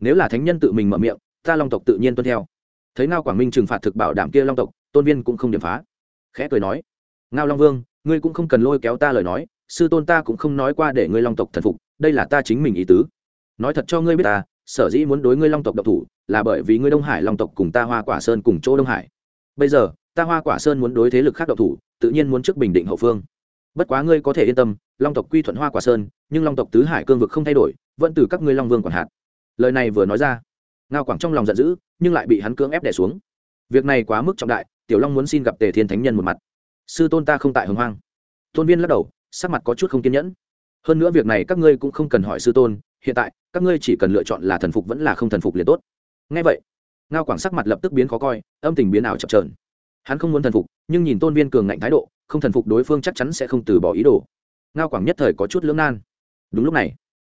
Nếu là thánh nhân tự mình mở miệng, ta long tộc tự nhiên tuân theo. Thấy ngao quảng minh trừng phạt thực bảo đảm kia long tộc, tôn viên cũng không điểm phá. Khẽ cười nói, ngao long vương, ngươi cũng không cần lôi kéo ta lời nói, sư tôn ta cũng không nói qua để ngươi long tộc thần phục, đây là ta chính mình ý tứ nói thật cho ngươi biết ta, sở dĩ muốn đối ngươi long tộc độc thủ, là bởi vì ngươi đông hải long tộc cùng ta hoa quả sơn cùng chỗ đông hải. Bây giờ, ta hoa quả sơn muốn đối thế lực khác độc thủ, tự nhiên muốn trước bình định hậu phương. Bất quá ngươi có thể yên tâm, long tộc quy thuận hoa quả sơn, nhưng long tộc tứ hải cương vực không thay đổi, vẫn từ các ngươi long vương quản hạt. Lời này vừa nói ra, ngao quảng trong lòng giận dữ, nhưng lại bị hắn cưỡng ép đẻ xuống. Việc này quá mức trọng đại, tiểu long muốn xin gặp tề thiên thánh nhân một mặt. Sư tôn ta không tại hồng hoang. Tôn viên lắc đầu, sắc mặt có chút không kiên nhẫn. Hơn nữa việc này các ngươi cũng không cần hỏi sư tôn hiện tại, các ngươi chỉ cần lựa chọn là thần phục vẫn là không thần phục liền tốt. Ngay vậy, ngao quảng sắc mặt lập tức biến khó coi, âm tình biến ảo chập trờn hắn không muốn thần phục, nhưng nhìn tôn viên cường ngạnh thái độ, không thần phục đối phương chắc chắn sẽ không từ bỏ ý đồ. Ngao quảng nhất thời có chút lưỡng nan. Đúng lúc này,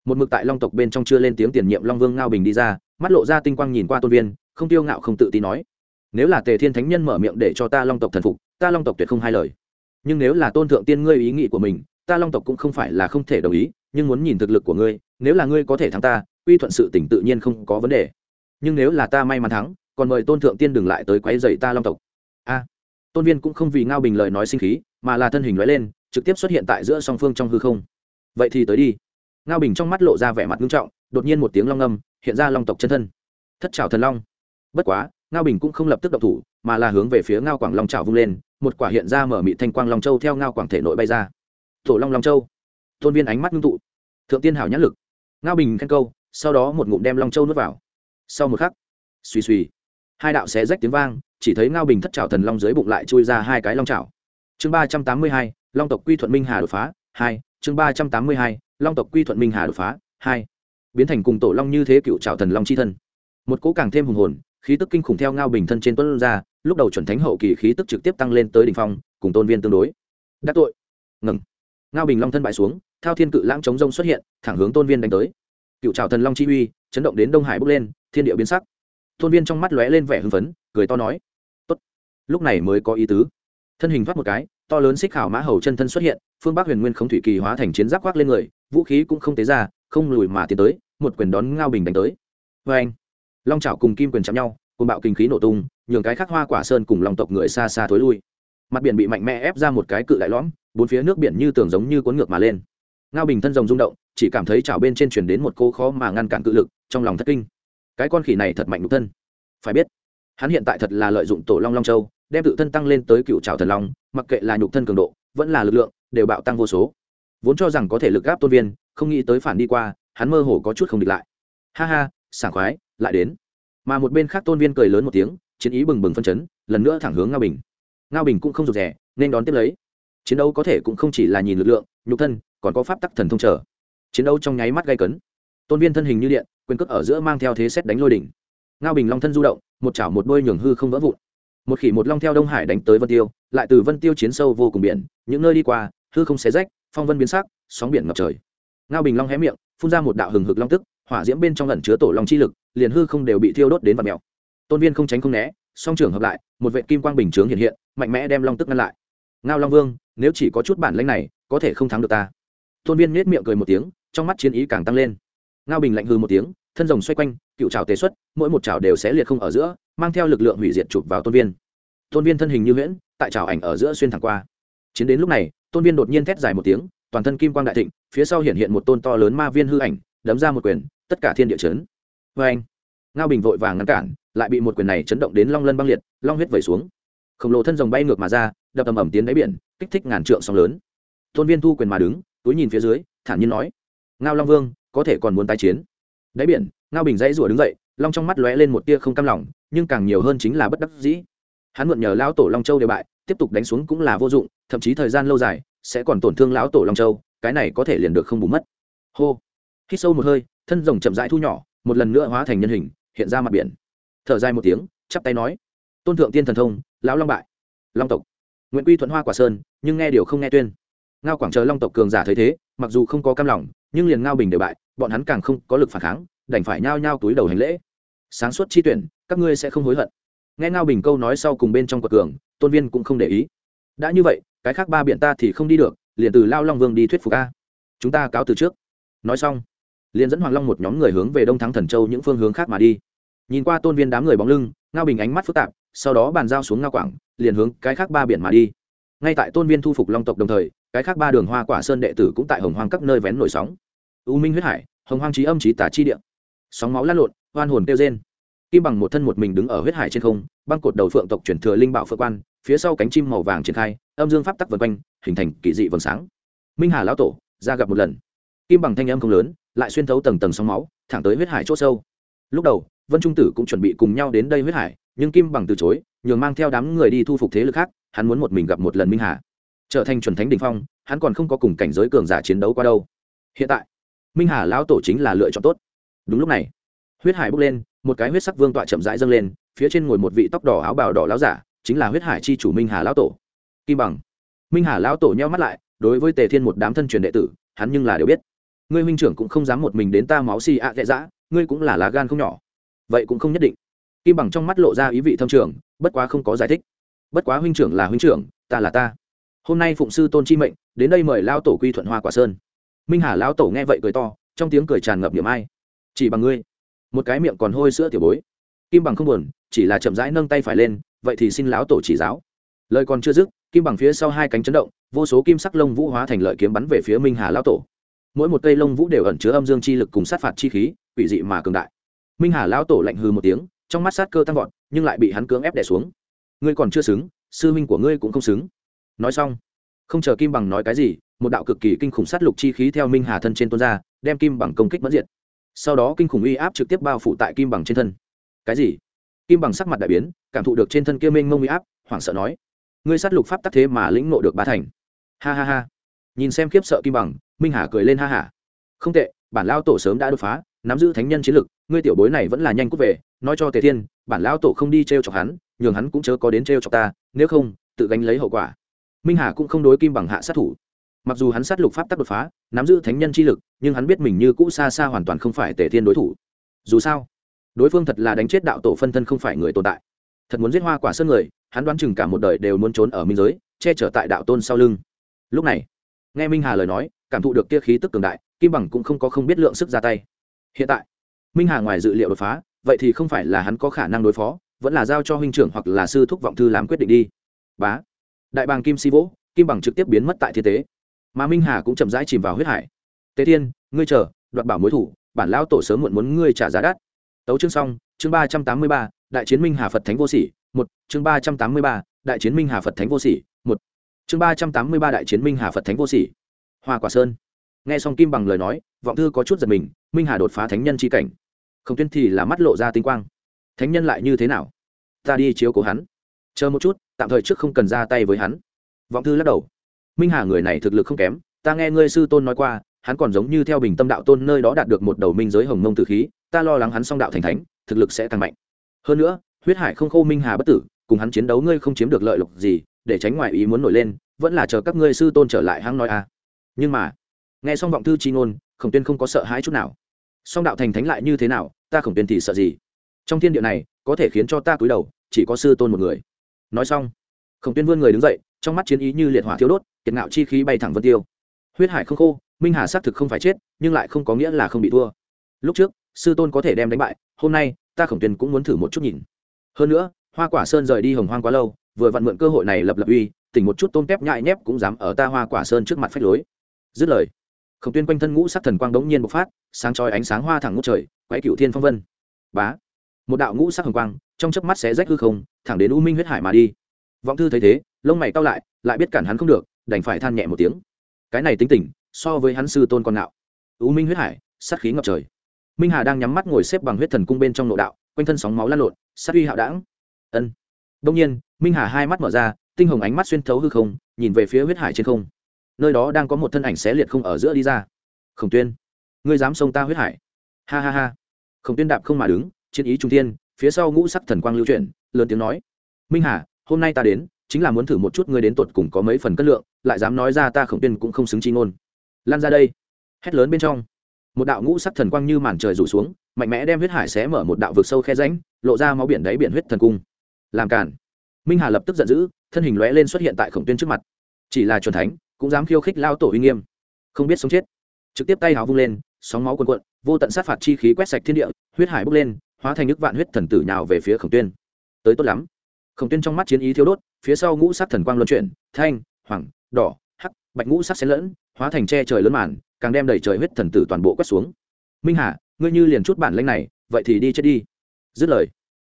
một mực tại long tộc bên trong chưa lên tiếng tiền nhiệm long vương ngao bình đi ra, mắt lộ ra tinh quang nhìn qua tôn viên, không tiêu ngạo không tự tin nói, nếu là tề thiên thánh nhân mở miệng để cho ta long tộc thần phục, ta long tộc tuyệt không hai lời. Nhưng nếu là tôn thượng tiên ngươi ý nghĩ của mình ta long tộc cũng không phải là không thể đồng ý, nhưng muốn nhìn thực lực của ngươi, nếu là ngươi có thể thắng ta uy thuận sự tỉnh tự nhiên không có vấn đề. Nhưng nếu là ta may mắn thắng, còn mời tôn thượng tiên đừng lại tới quấy dậy ta long tộc. A. Tôn viên cũng không vì ngao bình lời nói sinh khí, mà là thân hình nói lên, trực tiếp xuất hiện tại giữa song phương trong hư không. Vậy thì tới đi. Ngao bình trong mắt lộ ra vẻ mặt nghiêm trọng, đột nhiên một tiếng long âm hiện ra long tộc chân thân. Thất trào thần long. Bất quá, ngao bình cũng không lập tức động thủ, mà là hướng về phía ngao quảng long trào vung lên, một quả hiện ra mở mị thanh quang long châu theo ngao quảng thể nội bay ra tổ long long châu. Tôn viên ánh mắt ngưng tụ. Thượng tiên hảo nhãn lực. Ngao bình khen câu, sau đó một ngụm đem long châu nuốt vào. Sau một khắc, suy suy, hai đạo xé rách tiếng vang, chỉ thấy ngao bình thất trào thần long dưới bụng lại chui ra hai cái long trào chương ba trăm tám mươi hai, long tộc quy thuận minh hà đột phá, hai, chương ba trăm tám mươi hai, long tộc quy thuận minh hà đột phá, hai. Biến thành cùng tổ long như thế cựu trào thần long c h i thân. Một cỗ càng thêm hùng hồn, khí tức kinh khủng theo ngao bình thân trên tuấn ra, lúc đầu chuẩn thánh hậu kỳ khí tức trực tiếp tăng lên tới đ ỉ n h phong, cùng tôn viên tương đối. Đắc tội. Ngừng ngao bình long thân bại xuống, thao thiên cự lãng chống rông xuất hiện, thẳng hướng tôn viên đánh tới. Cựu trào thần long chi uy, chấn động đến đông hải bước lên, thiên địa biến sắc. Tôn viên trong mắt lóe lên vẻ hưng phấn, cười to nói, Tốt. lúc này mới có ý tứ. Thân hình thoát một cái, to lớn xích khảo mã hầu chân thân xuất hiện, phương bắc huyền nguyên không thủy kỳ hóa thành chiến giáp khoác lên người, vũ khí cũng không tế ra, không lùi mà tiến tới, một quyền đón ngao bình đánh tới. Vê anh. Long trào cùng kim quyền chạm nhau cùng bạo kinh khí nổ tung, nhường cái khắc hoa quả sơn cùng lòng tộc người xa xa thối lui mặt biển bị mạnh mẽ ép ra một cái cự đại lõm, bốn phía nước biển như tường giống như cuốn ngược mà lên. Ngao bình thân rồng rung động, chỉ cảm thấy chảo bên trên chuyển đến một cô khó mà ngăn cản cự lực, trong lòng thất kinh. Cái con khỉ này thật mạnh đục thân. Phải biết, hắn hiện tại thật là lợi dụng tổ long long châu, đem tự thân tăng lên tới cựu trào thần long, mặc kệ là nhục thân cường độ, vẫn là lực lượng, đều bạo tăng vô số. Vốn cho rằng có thể lực gáp tôn viên, không nghĩ tới phản đi qua, hắn mơ hồ có chút không địch lại. Ha ha, sảng khoái, lại đến. Mà một bên khác tôn viên cười lớn một tiếng, chiến ý bừng bừng phân chấn, lần nữa thẳng hướng ngao bình ngao bình cũng không rụt rè, nên đón tiếp lấy. Chiến đấu có thể cũng không chỉ là nhìn lực lượng, nhục thân, còn có pháp tắc thần thông trở chiến đấu trong nháy mắt gây cấn. Tôn viên thân hình như điện, quyền cước ở giữa mang theo thế xét đánh lôi đỉnh. Ngao bình long thân du động, một chảo một đôi nhường hư không vỡ vụn. Một khỉ một long theo đông hải đánh tới vân tiêu, lại từ vân tiêu chiến sâu vô cùng biển, những nơi đi qua, hư không xé rách, phong vân biến sắc, sóng biển ngập trời. Ngao bình long hé miệng, phun ra một đạo hừng hực long tức, hỏa diễm bên trong lẩn chứa tổ long chi lực, liền hư không đều bị thiêu đốt đến vạt mèo. Tôn viên không tránh không né song trưởng hợp lại, một vệ kim quang bình chướng hiện hiện, mạnh mẽ đem long tức ngăn lại. Ngao long vương, nếu chỉ có chút bản lãnh này, có thể không thắng được ta. Tôn viên nết miệng cười một tiếng, trong mắt chiến ý càng tăng lên. Ngao bình lạnh hư một tiếng, thân rồng xoay quanh, cựu trào tế xuất, mỗi một trào đều sẽ liệt không ở giữa, mang theo lực lượng hủy diệt chụp vào tôn viên. Tôn viên thân hình như huyễn, tại trào ảnh ở giữa xuyên thẳng qua. Chiến đến lúc này, tôn viên đột nhiên thét dài một tiếng, toàn thân kim quang đại thịnh, phía sau hiện hiện một tôn to lớn ma viên hư ảnh, đấm ra một quyền, tất cả thiên địa chấn. Vê anh ngao bình vội vàng ngăn cản lại bị một quyền này chấn động đến long lân băng liệt, long huyết vẩy xuống. Khổng lồ thân rồng bay ngược mà ra, đập ầm ầm tiến đáy biển, kích thích ngàn trượng sóng lớn. Tôn viên thu quyền mà đứng, túi nhìn phía dưới, thản nhiên nói, ngao long vương, có thể còn muốn tái chiến? Đáy biển, ngao bình dãy rủa đứng dậy, long trong mắt lóe lên một tia không cam lòng, nhưng càng nhiều hơn chính là bất đắc dĩ. Hắn mượn nhờ lão tổ long châu đều bại, tiếp tục đánh xuống cũng là vô dụng, thậm chí thời gian lâu dài, sẽ còn tổn thương lão tổ long châu, cái này có thể liền được không bù mất. Hô. Hít sâu một hơi, thân rồng chậm rãi thu nhỏ, một lần nữa hóa thành nhân hình, hiện ra mặt biển thở dài một tiếng, chắp tay nói, tôn thượng tiên thần thông, lão long bại. Long tộc. Nguyễn quy thuận hoa quả sơn, nhưng nghe điều không nghe tuyên. Ngao quảng chờ long tộc cường giả thấy thế, mặc dù không có cam lòng, nhưng liền ngao bình đều bại, bọn hắn càng không có lực phản kháng, đành phải nhao nhao túi đầu hành lễ. Sáng suốt chi tuyển, các ngươi sẽ không hối hận. Nghe ngao bình câu nói sau cùng bên trong quật cường, tôn viên cũng không để ý. Đã như vậy, cái khác ba biển ta thì không đi được, liền từ lao long vương đi thuyết phục a. Chúng ta cáo từ trước. Nói xong, liền dẫn hoàng long một nhóm người hướng về đông thắng thần châu những phương hướng khác mà đi nhìn qua tôn viên đám người bóng lưng, ngao bình ánh mắt phức tạp, sau đó bàn giao xuống ngao quảng, liền hướng cái khác ba biển mà đi. Ngay tại tôn viên thu phục long tộc đồng thời, cái khác ba đường hoa quả sơn đệ tử cũng tại hồng hoang các nơi vén nổi sóng. U minh huyết hải, hồng hoang trí âm trí tả chi địa. Sóng máu lăn lộn, hoan hồn kêu trên kim bằng một thân một mình đứng ở huyết hải trên không, băng cột đầu phượng tộc chuyển thừa linh bảo phượng quan, phía sau cánh chim màu vàng triển khai, âm dương pháp tắc vân quanh, hình thành kỳ dị vầng sáng. Minh hà lão tổ, ra gặp một lần. Kim bằng thanh âm không lớn, lại xuyên thấu tầng tầng sóng máu, thẳng tới huyết hải c h ỗ sâu. Lúc đầu vân trung tử cũng chuẩn bị cùng nhau đến đây huyết hải, nhưng kim bằng từ chối, nhường mang theo đám người đi thu phục thế lực khác, hắn muốn một mình gặp một lần minh hà. Trở thành chuẩn thánh đình phong, hắn còn không có cùng cảnh giới cường giả chiến đấu qua đâu. Hiện tại, minh hà lão tổ chính là lựa chọn tốt. Đúng lúc này, huyết hải bốc lên, một cái huyết sắc vương tọa chậm rãi dâng lên, phía trên ngồi một vị tóc đỏ áo bào đỏ lão giả, chính là huyết hải chi chủ minh hà lão tổ. Kim bằng. Minh hà lão tổ nheo mắt lại, đối với tề thiên một đám thân truyền đệ tử, hắn nhưng là đều biết. Ngươi huynh trưởng cũng không dám một mình đến ta máu xì ạ à dã, ngươi cũng là lá gan không nhỏ vậy cũng không nhất định. Kim bằng trong mắt lộ ra ý vị thâm trường, bất quá không có giải thích. Bất quá huynh trưởng là huynh trưởng, ta là ta. Hôm nay phụng sư tôn chi mệnh, đến đây mời lão tổ quy thuận hoa quả sơn. Minh hà lão tổ nghe vậy cười to, trong tiếng cười tràn ngập niềm ai. Chỉ bằng ngươi. Một cái miệng còn hôi sữa tiểu bối. Kim bằng không buồn, chỉ là chậm rãi nâng tay phải lên, vậy thì xin lão tổ chỉ giáo. Lời còn chưa dứt, kim bằng phía sau hai cánh chấn động, vô số kim sắc lông vũ hóa thành lợi kiếm bắn về phía minh hà lão tổ. Mỗi một cây lông vũ đều ẩn chứa âm dương chi lực cùng sát phạt chi khí, quỷ dị mà cường đại minh hà lão tổ lạnh hư một tiếng, trong mắt sát cơ tăng vọt, nhưng lại bị hắn cưỡng ép đè xuống. Ngươi còn chưa xứng, sư minh của ngươi cũng không xứng. Nói xong, không chờ kim bằng nói cái gì, một đạo cực kỳ kinh khủng sát lục chi khí theo minh hà thân trên tuôn ra, đem kim bằng công kích mất diệt. Sau đó kinh khủng uy áp trực tiếp bao phủ tại kim bằng trên thân. Cái gì? Kim bằng sắc mặt đại biến, cảm thụ được trên thân kia minh mông uy áp, hoảng sợ nói, ngươi sát lục pháp tắc thế mà lĩnh nộ được ba thành. Ha ha ha. Nhìn xem khiếp sợ kim bằng, minh hà cười lên ha hả không tệ, bản lao tổ sớm đã đột phá, nắm giữ thánh nhân chiến lực ngươi tiểu bối này vẫn là nhanh cút về, nói cho tề thiên, bản lão tổ không đi t r e o chọc hắn, nhường hắn cũng chớ có đến t r e o chọc ta, nếu không, tự gánh lấy hậu quả. Minh hà cũng không đối kim bằng hạ sát thủ. Mặc dù hắn sát lục pháp tắc đột phá, nắm giữ thánh nhân chi lực, nhưng hắn biết mình như cũ xa xa hoàn toàn không phải tề thiên đối thủ. Dù sao, đối phương thật là đánh chết đạo tổ phân thân không phải người tồn tại. Thật muốn giết hoa quả sơn người, hắn đoán chừng cả một đời đều muốn trốn ở minh giới, che chở tại đạo tôn sau lưng. Lúc này, nghe minh hà lời nói, cảm thụ được kia khí tức cường đại, kim bằng cũng không có không biết lượng sức ra tay. Hiện tại minh hà ngoài dự liệu đột phá, vậy thì không phải là hắn có khả năng đối phó, vẫn là giao cho huynh trưởng hoặc là sư thúc vọng thư làm quyết định đi. Bá. Đại bàng kim si vỗ kim bằng trực tiếp biến mất tại thiên tế. Mà minh hà cũng chậm rãi chìm vào huyết hải. Tế thiên, ngươi chờ, đoạt bảo mối thủ, bản lão tổ sớm muộn muốn ngươi trả giá đắt. Tấu chương xong, chương ba trăm tám mươi ba, đại chiến minh hà phật thánh vô sỉ, một, chương ba trăm tám mươi ba, đại chiến minh hà phật thánh vô sỉ, một, chương ba trăm tám mươi ba, đại chiến minh hà phật thánh vô sỉ. Hoa quả sơn. Nghe xong kim bằng lời nói, vọng thư có chút giật mình, minh hà đột phá thánh nhân c h i cảnh không tuyên thì là mắt lộ ra tinh quang. Thánh nhân lại như thế nào? Ta đi chiếu cố hắn. Chờ một chút, tạm thời trước không cần ra tay với hắn. Vọng thư lắc đầu. Minh hà người này thực lực không kém, ta nghe ngươi sư tôn nói qua, hắn còn giống như theo bình tâm đạo tôn nơi đó đạt được một đầu minh giới hồng mông tử khí, ta lo lắng hắn song đạo thành thánh, thực lực sẽ tăng mạnh. Hơn nữa, huyết hải không khô minh hà bất tử, cùng hắn chiến đấu ngươi không chiếm được lợi lộc gì, để tránh ngoại ý muốn nổi lên, vẫn là chờ các ngươi sư tôn trở lại hắn nói à nhưng mà, nghe xong vọng thư chi ngôn, khổng tuyên không có sợ hãi chút nào song đạo thành thánh lại như thế nào, ta khổng tuyên thì sợ gì? Trong thiên địa này, có thể khiến cho ta cúi đầu, chỉ có sư tôn một người. Nói xong, khổng tuyên vươn người đứng dậy, trong mắt chiến ý như liệt hỏa thiếu đốt, kiệt ngạo chi khí bay thẳng vân tiêu. Huyết hải không khô, minh hà xác thực không phải chết, nhưng lại không có nghĩa là không bị thua. Lúc trước, sư tôn có thể đem đánh bại, hôm nay, ta khổng tuyên cũng muốn thử một chút nhìn. Hơn nữa, hoa quả sơn rời đi hồng hoang quá lâu, vừa vặn mượn cơ hội này lập lập uy, tỉnh một chút tôm tép nhại nhép cũng dám ở ta hoa quả sơn trước mặt phách lối. Dứt lời khổng tuyên quanh thân ngũ sắc thần quang đống nhiên bộc phát, sáng chói ánh sáng hoa thẳng ngút trời quái cựu thiên phong vân. Bá! Một đạo ngũ sắc hồng quang, trong chớp mắt xé rách hư không, thẳng đến u minh huyết hải mà đi. Vọng thư thấy thế, lông mày cau lại lại biết cản hắn không được, đành phải than nhẹ một tiếng. Cái này tính tình, so với hắn sư tôn con nạo u minh huyết hải, sát khí ngập trời. Minh hà đang nhắm mắt ngồi xếp bằng huyết thần cung bên trong nội đạo, quanh thân sóng máu lan lộn, sát uy hạo đảng ân. Đông nhiên, minh hà hai mắt mở ra, tinh hồng ánh mắt xuyên thấu hư không, nhìn về phía huyết hải trên không nơi đó đang có một thân ảnh xé liệt không ở giữa đi ra. Khổng tuyên, ngươi dám xông ta huyết hải? Ha ha ha. Khổng tuyên đạp không mà đứng, chiến ý trung tiên phía sau ngũ sắc thần quang lưu chuyển, lớn tiếng nói. Minh hà, hôm nay ta đến, chính là muốn thử một chút ngươi đến tột cùng có mấy phần cất lượng, lại dám nói ra ta khổng tuyên cũng không xứng chi ngôn. Lan ra đây. Hét lớn bên trong. Một đạo ngũ sắc thần quang như màn trời rủ xuống, mạnh mẽ đem huyết hải xé mở một đạo vực sâu khe ránh lộ ra máu biển đáy biển huyết thần cung. Làm cản. Minh hà lập tức giận dữ, thân hình lóe lên xuất hiện tại khổng tuyên trước mặt. Chỉ là chuẩn thánh cũng dám khiêu khích lao tổ uy nghiêm. Không biết sống chết. Trực tiếp tay hào vung lên, sóng máu cuồn cuộn, vô tận sát phạt chi khí quét sạch thiên địa, huyết hải bốc lên, hóa thành nước vạn huyết thần tử nhào về phía khổng tuyên. Tới tốt lắm. Khổng tuyên trong mắt chiến ý thiếu đốt, phía sau ngũ sắc thần quang luân chuyển, thanh, hoàng, đỏ, hắc, bạch ngũ sắc xen lẫn, hóa thành che trời lớn màn, càng đem đầy trời huyết thần tử toàn bộ quét xuống. Minh hà, ngươi như liền chút bản lanh này, vậy thì đi chết đi. Dứt lời,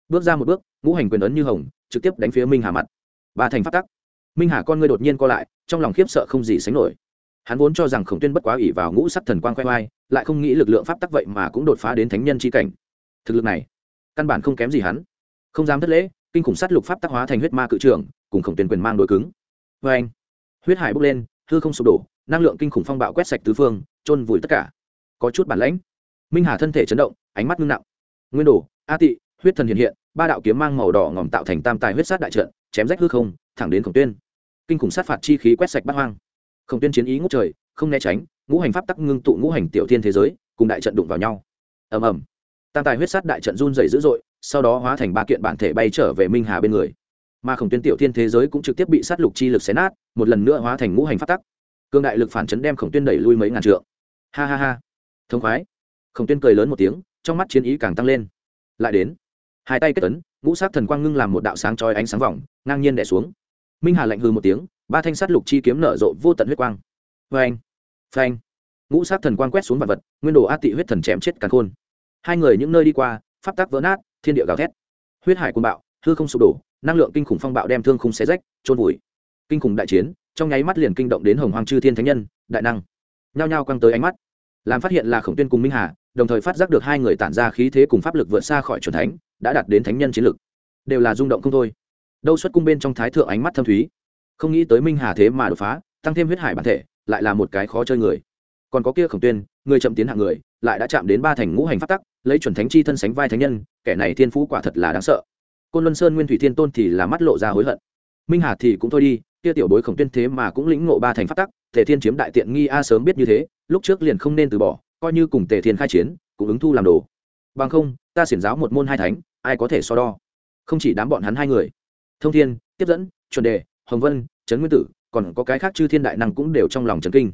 bước ra một bước, ngũ hành quyền ấn như hồng, trực tiếp đánh phía minh hà mặt. Ba thành phát tắc minh hà con ngươi đột nhiên co lại, trong lòng khiếp sợ không gì sánh nổi. Hắn vốn cho rằng khổng tuyên bất quá ỷ vào ngũ sắc thần quang khoe khoai lại không nghĩ lực lượng pháp tắc vậy mà cũng đột phá đến thánh nhân c h i cảnh. Thực lực này, căn bản không kém gì hắn. Không dám thất lễ, kinh khủng sát lục pháp tắc hóa thành huyết ma cự trưởng, cùng khổng tuyên quyền mang đội cứng. Vê anh, huyết hải bốc lên, hư không sụp đổ, năng lượng kinh khủng phong bạo quét sạch tứ phương trôn vùi tất cả. Có chút bản lãnh. Minh hà thân thể chấn động, ánh mắt ngưng nặng. Nguyên đồ, a tị, huyết thần hiện hiện, ba đạo kiếm mang màu đỏ ngòm tạo thành tam tài huyết sát đại trận, chém rách hư không, thẳng đến khổng tuyên kinh khủng sát phạt chi khí quét sạch bát hoang. Khổng tuyên chiến ý ngút trời, không né tránh, ngũ hành pháp tắc ngưng tụ ngũ hành tiểu thiên thế giới, cùng đại trận đụng vào nhau. Ầm ầm. Tam tài huyết sát đại trận run dày dữ dội, sau đó hóa thành ba kiện bản thể bay trở về minh hà bên người. Mà khổng tuyên tiểu thiên thế giới cũng trực tiếp bị sát lục chi lực xé nát, một lần nữa hóa thành ngũ hành pháp tắc. Cương đại lực phản chấn đem khổng tuyên đẩy lui mấy ngàn trượng. Ha ha ha. Thông khoái. Khổng tuyên cười lớn một tiếng, trong mắt chiến ý càng tăng lên. Lại đến. Hai tay kết tấn ngũ sát thần quang ngưng làm một đạo sáng trói ánh sáng vòng, ngang nhiên đẻ xuống minh hà lạnh hư một tiếng ba thanh sắt lục chi kiếm nở rộ vô tận huyết quang. Phanh, phanh. Ngũ sát thần quang quét xuống vật vật nguyên đồ a tị huyết thần chém chết càn khôn. Hai người những nơi đi qua pháp tắc vỡ nát thiên địa gào thét. Huyết hải cuồng bạo hư không sụp đổ năng lượng kinh khủng phong bạo đem thương khung xé rách trôn vùi. Kinh khủng đại chiến trong nháy mắt liền kinh động đến hồng hoàng chư thiên thánh nhân đại năng. Nhao nhao quăng tới ánh mắt làm phát hiện là khổng tuyên cùng minh hà đồng thời phát giác được hai người tản ra khí thế cùng pháp lực vượt xa khỏi c thánh đã đạt đến thánh nhân chiến lực. Đều là rung động không thôi đâu xuất cung bên trong thái thượng ánh mắt thâm thúy. Không nghĩ tới minh hà thế mà đột phá, tăng thêm huyết hải bản thể, lại là một cái khó chơi người. Còn có kia khổng tuyên, người chậm tiến hạng người, lại đã chạm đến ba thành ngũ hành phát tắc, lấy chuẩn thánh chi thân sánh vai thánh nhân, kẻ này thiên phú quả thật là đáng sợ. Côn luân sơn nguyên thủy thiên tôn thì là mắt lộ ra hối hận. Minh hà thì cũng thôi đi, kia tiểu bối khổng tuyên thế mà cũng lĩnh ngộ ba thành phát tắc, tề thiên chiếm đại tiện nghi a sớm biết như thế, lúc trước liền không nên từ bỏ, coi như cùng tề thiên khai chiến, cũng ứng thu làm đồ. Bằng không, ta xiển giáo một môn hai thánh, ai có thể so đo? Không chỉ đám bọn hắn hai người thông thiên, tiếp dẫn, chuẩn đề, hồng vân, trấn nguyên tử, còn có cái khác chư thiên đại năng cũng đều trong lòng trấn kinh.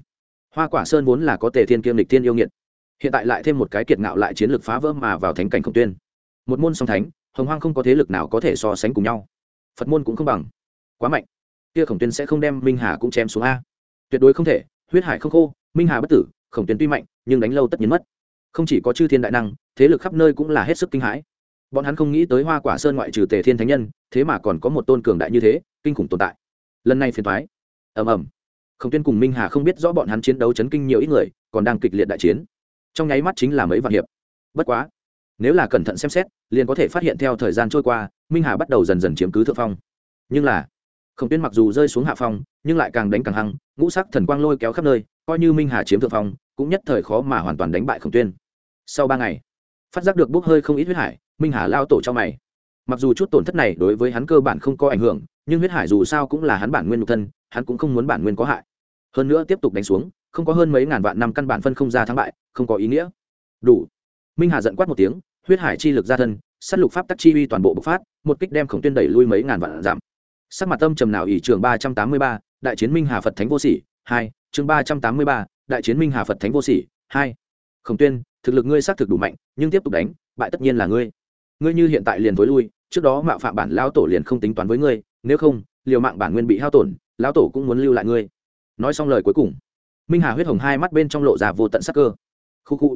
Hoa quả sơn vốn là có tề thiên kiêm lịch thiên yêu nghiệt. Hiện tại lại thêm một cái kiệt ngạo lại chiến lược phá vỡ mà vào thánh cảnh khổng tuyên. Một môn song thánh, hồng hoang không có thế lực nào có thể so sánh cùng nhau. Phật môn cũng không bằng. Quá mạnh. Kia khổng tuyên sẽ không đem minh hà cũng chém xuống a. Tuyệt đối không thể. Huyết hải không khô, minh hà bất tử, khổng tuyên tuy mạnh, nhưng đánh lâu tất nhiên mất. Không chỉ có chư thiên đại năng, thế lực khắp nơi cũng là hết sức kinh hãi bọn hắn không nghĩ tới hoa quả sơn ngoại trừ tề thiên thánh nhân, thế mà còn có một tôn cường đại như thế, kinh khủng tồn tại. Lần này phiền thoái ầm ầm. Khổng tuyên cùng minh hà không biết rõ bọn hắn chiến đấu chấn kinh nhiều ít người, còn đang kịch liệt đại chiến. Trong nháy mắt chính là mấy vạn hiệp. Bất quá, nếu là cẩn thận xem xét, liền có thể phát hiện theo thời gian trôi qua, minh hà bắt đầu dần dần chiếm cứ thượng phong. Nhưng là, khổng tuyên mặc dù rơi xuống hạ phong, nhưng lại càng đánh càng hăng, ngũ sắc thần quang lôi kéo khắp nơi, coi như minh hà chiếm thượng phong, cũng nhất thời khó mà hoàn toàn đánh bại khổng tuyên. Sau ba ngày, phát giác được bốc hơi không ít huyết hải minh hà lao tổ cho mày. Mặc dù chút tổn thất này đối với hắn cơ bản không có ảnh hưởng, nhưng huyết hải dù sao cũng là hắn bản nguyên nhục thân, hắn cũng không muốn bản nguyên có hại. Hơn nữa tiếp tục đánh xuống, không có hơn mấy ngàn vạn năm căn bản phân không ra thắng bại, không có ý nghĩa. Đủ. Minh hà giận quát một tiếng, huyết hải chi lực ra thân s á t lục pháp tắc chi uy toàn bộ bộc phát, một kích đem khổng tuyên đẩy lui mấy ngàn vạn giảm. Sắc mặt tâm trầm nào ỷ trường ba trăm tám mươi ba, đại chiến minh hà phật thánh vô sỉ, hai, chương ba trăm tám mươi ba, đại chiến minh hà phật thánh vô sỉ, hai. Khổng tuyên, thực lực ngươi xác thực đủ mạnh, nhưng tiếp tục đánh, bại tất nhiên là ngươi ngươi như hiện tại liền thối lui, trước đó mạo phạm bản lao tổ liền không tính toán với ngươi, nếu không, liều mạng bản nguyên bị hao tổn, lão tổ cũng muốn lưu lại ngươi. Nói xong lời cuối cùng, minh hà huyết hồng hai mắt bên trong lộ ra vô tận sắc cơ. Khu khu.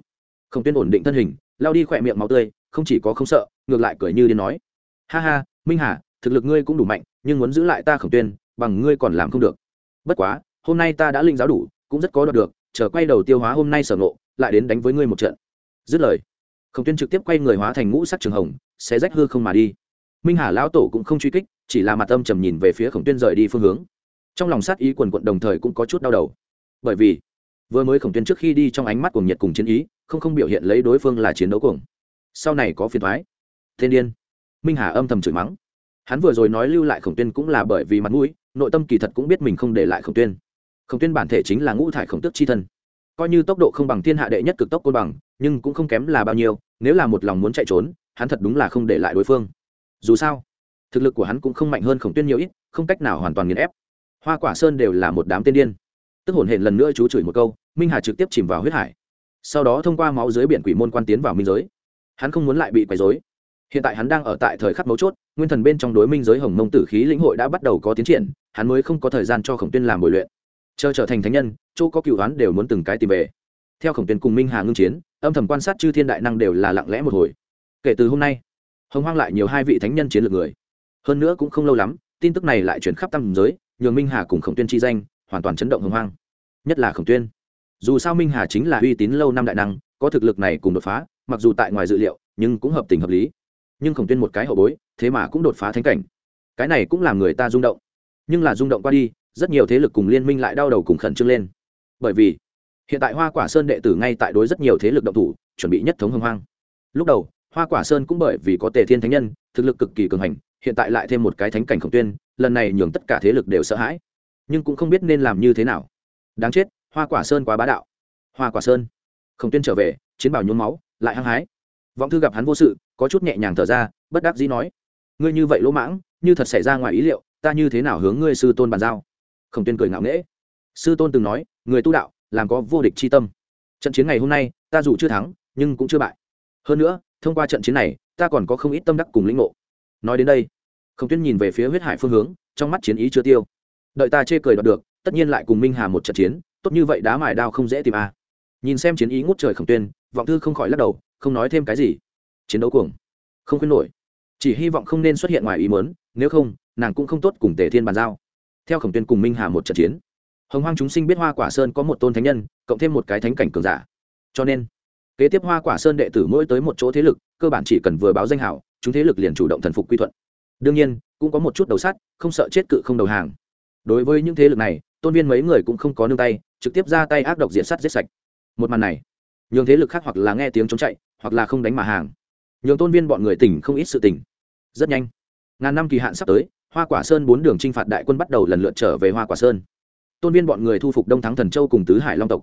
Không tuyên ổn định thân hình lao đi khỏe miệng máu tươi, không chỉ có không sợ, ngược lại cười như đến nói. Ha ha, minh hà, thực lực ngươi cũng đủ mạnh, nhưng muốn giữ lại ta khổng tuyên, bằng ngươi còn làm không được. Bất quá, hôm nay ta đã linh giáo đủ, cũng rất có đoạt được, chờ quay đầu tiêu hóa hôm nay sở ngộ, lại đến đánh với ngươi một trận. Dứt lời khổng tuyên trực tiếp quay người hóa thành ngũ sắc trường hồng sẽ rách hư không mà đi. Minh hà lão tổ cũng không truy kích, chỉ là mặt âm trầm nhìn về phía khổng tuyên rời đi phương hướng. Trong lòng sát ý quần quận đồng thời cũng có chút đau đầu. Bởi vì, vừa mới khổng tuyên trước khi đi trong ánh mắt cùng nhiệt cùng chiến ý, không không biểu hiện lấy đối phương là chiến đấu cuồng. Sau này có phiền thoái thiên điên. Minh hà âm thầm chửi mắng. Hắn vừa rồi nói lưu lại khổng tuyên cũng là bởi vì mặt mũi, nội tâm kỳ thật cũng biết mình không để lại khổng tuyên. Khổng tuyên bản thể chính là ngũ thải khổng tức chi thân coi như tốc độ không bằng thiên hạ đệ nhất cực tốc côn bằng, nhưng cũng không kém là bao nhiêu, nếu là một lòng muốn chạy trốn, hắn thật đúng là không để lại đối phương. Dù sao, thực lực của hắn cũng không mạnh hơn khổng tuyên nhiều ít, không cách nào hoàn toàn nghiền ép. Hoa quả sơn đều là một đám tiên điên. Tức hồn hển lần nữa chú chửi một câu, minh hà trực tiếp chìm vào huyết hải. Sau đó thông qua máu dưới biển quỷ môn quan tiến vào minh giới. Hắn không muốn lại bị quấy dối hiện tại hắn đang ở tại thời khắc mấu chốt, nguyên thần bên trong đối minh giới hồng mông tử khí lĩnh hội đã bắt đầu có tiến triển, hắn mới không có thời gian cho khổng tuyên làm bồi luyện chờ trở thành thánh nhân, chỗ có cựu đoán đều muốn từng cái tìm về. Theo khổng tuyên cùng minh hà ngưng chiến, âm thầm quan sát chư thiên đại năng đều là lặng lẽ một hồi. Kể từ hôm nay, hồng hoang lại nhiều hai vị thánh nhân chiến lược người. Hơn nữa cũng không lâu lắm, tin tức này lại chuyển khắp tam giới, nhường minh hà cùng khổng tuyên chi danh, hoàn toàn chấn động hồng hoang. Nhất là khổng tuyên. Dù sao minh hà chính là uy tín lâu năm đại năng, có thực lực này cùng đột phá, mặc dù tại ngoài dự liệu, nhưng cũng hợp tình hợp lý. Nhưng khổng tuyên một cái hậu bối, thế mà cũng đột phá thánh cảnh. Cái này cũng làm người ta rung động. Nhưng là rung động qua đi rất nhiều thế lực cùng liên minh lại đau đầu cùng khẩn trương lên. Bởi vì, hiện tại hoa quả sơn đệ tử ngay tại đối rất nhiều thế lực động thủ, chuẩn bị nhất thống hưng hoang. Lúc đầu, hoa quả sơn cũng bởi vì có tề thiên thánh nhân, thực lực cực kỳ cường hành, hiện tại lại thêm một cái thánh cảnh khổng tuyên, lần này nhường tất cả thế lực đều sợ hãi. Nhưng cũng không biết nên làm như thế nào. Đáng chết, hoa quả sơn quá bá đạo. Hoa quả sơn. Khổng tuyên trở về, chiến bảo nhuốm máu, lại hăng hái. Vọng thư gặp hắn vô sự, có chút nhẹ nhàng thở ra, bất đắc dĩ nói, ngươi như vậy lỗ mãng, như thật xảy ra ngoài ý liệu, ta như thế nào hướng ngươi sư tôn bàn giao? Khổng tuyên cười ngạo nghễ. Sư tôn từng nói, người tu đạo, làm có vô địch chi tâm. Trận chiến ngày hôm nay, ta dù chưa thắng, nhưng cũng chưa bại. Hơn nữa, thông qua trận chiến này, ta còn có không ít tâm đắc cùng lĩnh ngộ. Nói đến đây, khổng tuyên nhìn về phía huyết hải phương hướng, trong mắt chiến ý chưa tiêu. Đợi ta chê cười đoạt được, tất nhiên lại cùng minh hà một trận chiến, tốt như vậy đá mài đao không dễ tìm a. À. nhìn xem chiến ý ngút trời khổng tuyên, vọng thư không khỏi lắc đầu, không nói thêm cái gì. Chiến đấu cuồng, không khuyên nổi. Chỉ hy vọng không nên xuất hiện ngoài ý mớn nếu không, nàng cũng không tốt cùng tề thiên bàn giao theo khổng tuyên cùng minh hà một trận chiến, hồng hoang chúng sinh biết hoa quả sơn có một tôn thánh nhân, cộng thêm một cái thánh cảnh cường giả. Cho nên, kế tiếp hoa quả sơn đệ tử mỗi tới một chỗ thế lực, cơ bản chỉ cần vừa báo danh hảo, chúng thế lực liền chủ động thần phục quy thuận. Đương nhiên, cũng có một chút đầu sắt, không sợ chết cự không đầu hàng. Đối với những thế lực này, tôn viên mấy người cũng không có nương tay, trực tiếp ra tay ác độc diện sắt giết sạch. Một màn này, nhường thế lực khác hoặc là nghe tiếng chống chạy, hoặc là không đánh mà hàng. Nhường tôn viên bọn người tỉnh không ít sự tỉnh. Rất nhanh, ngàn năm kỳ hạn sắp tới hoa quả sơn bốn đường t r i n h phạt đại quân bắt đầu lần lượt trở về hoa quả sơn. Tôn viên bọn người thu phục đông thắng thần châu cùng tứ hải long tộc.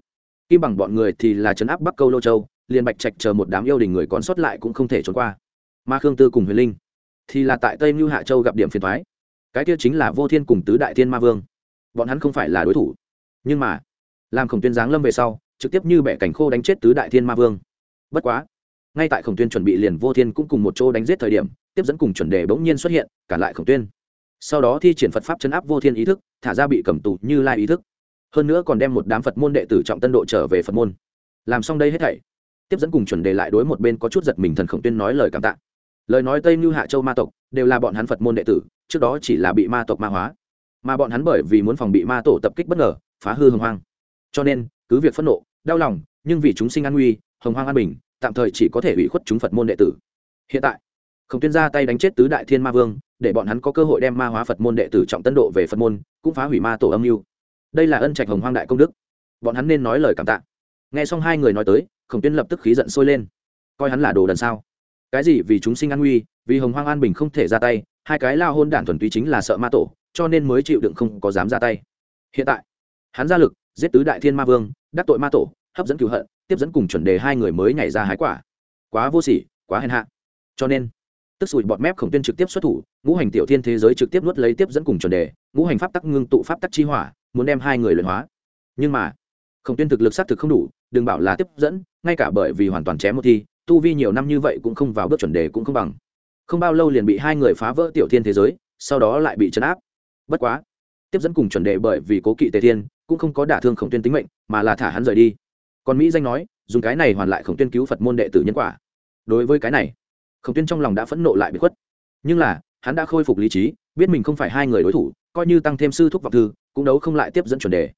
Kim bằng bọn người thì là trấn áp bắc câu lô châu, liền bạch trạch chờ một đám yêu đình người còn sót lại cũng không thể trốn qua. Ma khương tư cùng huyền linh thì là tại tây mưu hạ châu gặp điểm phiền thoái cái kia chính là vô thiên cùng tứ đại thiên ma vương. Bọn hắn không phải là đối thủ. Nhưng mà, làm khổng tuyên giáng lâm về sau, trực tiếp như bẻ cảnh khô đánh chết tứ đại thiên ma vương. Bất quá, ngay tại khổng tuyên chuẩn bị liền vô thiên cũng cùng một chỗ đánh giết thời điểm, tiếp dẫn cùng chuẩn đề bỗng nhiên xuất hiện cả lại khổng tuyên sau đó thi triển phật pháp chấn áp vô thiên ý thức, thả ra bị cầm tù như lai ý thức. Hơn nữa còn đem một đám phật môn đệ tử trọng tân độ trở về phật môn. Làm xong đây hết thảy, tiếp dẫn cùng chuẩn đề lại đối một bên có chút giật mình thần khổng tuyên nói lời cảm tạ. Lời nói tây như hạ châu ma tộc, đều là bọn hắn phật môn đệ tử, trước đó chỉ là bị ma tộc ma hóa. Mà bọn hắn bởi vì muốn phòng bị ma tổ tập kích bất ngờ, phá hư hồng hoang. Cho nên, cứ việc phẫn nộ, đau lòng, nhưng vì chúng sinh an nguy, hồng hoang an bình, tạm thời chỉ có thể ủy khuất chúng phật môn đệ tử. Hiện tại, khổng tuyên ra tay đánh chết tứ đại thiên ma vương để bọn hắn có cơ hội đem ma hóa phật môn đệ tử trọng tân độ về phật môn, cũng phá hủy ma tổ âm mưu. Đây là ân trạch hồng hoang đại công đức. Bọn hắn nên nói lời cảm tạ. Nghe xong hai người nói tới, khổng tuyên lập tức khí giận sôi lên. Coi hắn là đồ đần sao? Cái gì? Vì chúng sinh an nguy, vì hồng hoang an bình không thể ra tay, hai cái lao hôn đản thuần túy chính là sợ ma tổ, cho nên mới chịu đựng không có dám ra tay. Hiện tại, hắn ra lực, giết tứ đại thiên ma vương, đắc tội ma tổ, hấp dẫn cựu hận, tiếp dẫn cùng chuẩn đề hai người mới nhảy ra hái quả. Quá vô sỉ, quá hèn hạ. Cho nên tức sủi bọt mép khổng tuyên trực tiếp xuất thủ, ngũ hành tiểu thiên thế giới trực tiếp nuốt lấy tiếp dẫn cùng chuẩn đề, ngũ hành pháp tắc ngưng tụ pháp tắc chi hỏa, muốn đem hai người luyện hóa. Nhưng mà, khổng tuyên thực lực xác thực không đủ, đừng bảo là tiếp dẫn, ngay cả bởi vì hoàn toàn chém một thi, tu vi nhiều năm như vậy cũng không vào bước chuẩn đề cũng không bằng. Không bao lâu liền bị hai người phá vỡ tiểu thiên thế giới, sau đó lại bị chấn áp. Bất quá, tiếp dẫn cùng chuẩn đề bởi vì cố kỵ tề thiên, cũng không có đả thương khổng tuyên tính mệnh, mà là thả hắn rời đi. Còn mỹ danh nói, dùng cái này hoàn lại khổng tuyên cứu phật môn đệ tử nhân quả. Đối với cái này khổng tuyên trong lòng đã phẫn nộ lại bị khuất. Nhưng là, hắn đã khôi phục lý trí, biết mình không phải hai người đối thủ, coi như tăng thêm sư thúc vọng thư, cũng đấu không lại tiếp dẫn chuẩn đề.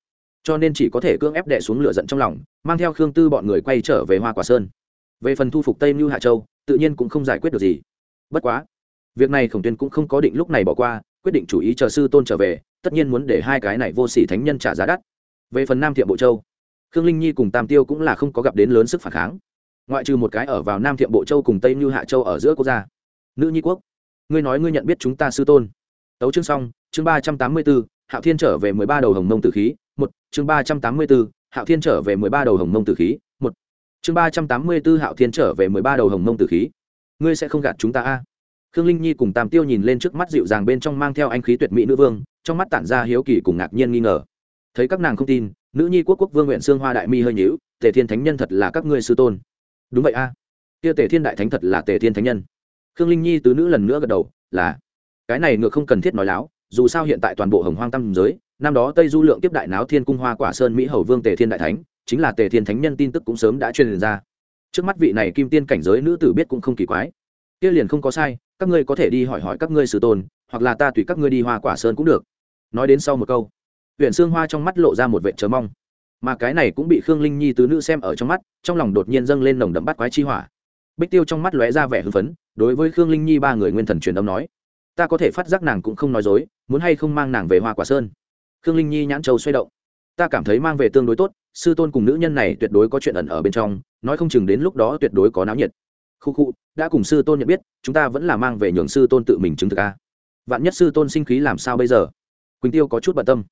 Cho nên chỉ có thể cưỡng ép đệ xuống lửa giận trong lòng, mang theo khương tư bọn người quay trở về hoa quả sơn. Về phần thu phục tây mưu hạ châu, tự nhiên cũng không giải quyết được gì. Bất quá, việc này khổng tuyên cũng không có định lúc này bỏ qua, quyết định chủ ý chờ sư tôn trở về, tất nhiên muốn để hai cái này vô sỉ thánh nhân trả giá đắt. Về phần nam thiệm bộ châu, khương linh nhi cùng tam tiêu cũng là không có gặp đến lớn sức phản kháng ngoại trừ một cái ở vào nam thiệm bộ châu cùng tây như hạ châu ở giữa quốc gia. Nữ nhi quốc, ngươi nói ngươi nhận biết chúng ta sư tôn. Tấu chương xong, chương ba trăm tám mươi b ố hạo thiên trở về mười ba đầu hồng mông tử khí, một, chương ba trăm tám mươi b ố hạo thiên trở về mười ba đầu hồng mông tử khí, một, chương ba trăm tám mươi b ố hạo thiên trở về mười ba đầu hồng mông tử khí. Ngươi sẽ không gạt chúng ta a? Khương linh nhi cùng tam tiêu nhìn lên trước mắt dịu dàng bên trong mang theo anh khí tuyệt mỹ nữ vương, trong mắt tản ra hiếu kỳ cùng ngạc nhiên nghi ngờ. Thấy các nàng không tin, nữ nhi quốc quốc vương nguyện xương hoa đại mi hơi nhữu tề thiên thánh nhân thật là các ngươi sư tôn đúng vậy a. À. kia tề thiên đại thánh thật là tề thiên thánh nhân. Khương linh nhi tứ nữ lần nữa gật đầu, là. Cái này ngược không cần thiết nói láo, dù sao hiện tại toàn bộ hồng hoang tâm giới, năm đó tây du lượng tiếp đại náo thiên cung hoa quả sơn mỹ hầu vương tề thiên đại thánh, chính là tề thiên thánh nhân tin tức cũng sớm đã truyền ra. Trước mắt vị này kim tiên cảnh giới nữ tử biết cũng không kỳ quái. Kia liền không có sai, các ngươi có thể đi hỏi hỏi các ngươi sư tôn hoặc là ta tùy các ngươi đi hoa quả sơn cũng được. Nói đến sau một câu huyện xương hoa trong mắt lộ ra một vệ chớ mong mà cái này cũng bị khương linh nhi tứ nữ xem ở trong mắt, trong lòng đột nhiên dâng lên nồng đậm bắt quái chi hỏa. Bích tiêu trong mắt lóe ra vẻ hưng phấn, đối với khương linh nhi ba người nguyên thần truyền âm nói, ta có thể phát giác nàng cũng không nói dối, muốn hay không mang nàng về hoa quả sơn. Khương linh nhi nhãn châu xoay động. Ta cảm thấy mang về tương đối tốt, sư tôn cùng nữ nhân này tuyệt đối có chuyện ẩn ở bên trong, nói không chừng đến lúc đó tuyệt đối có náo nhiệt. Khu khu, đã cùng sư tôn nhận biết, chúng ta vẫn là mang về nhường sư tôn tự mình chứng thực a. Vạn nhất sư tôn sinh khí làm sao bây giờ? Quỳnh tiêu có chút bận tâm.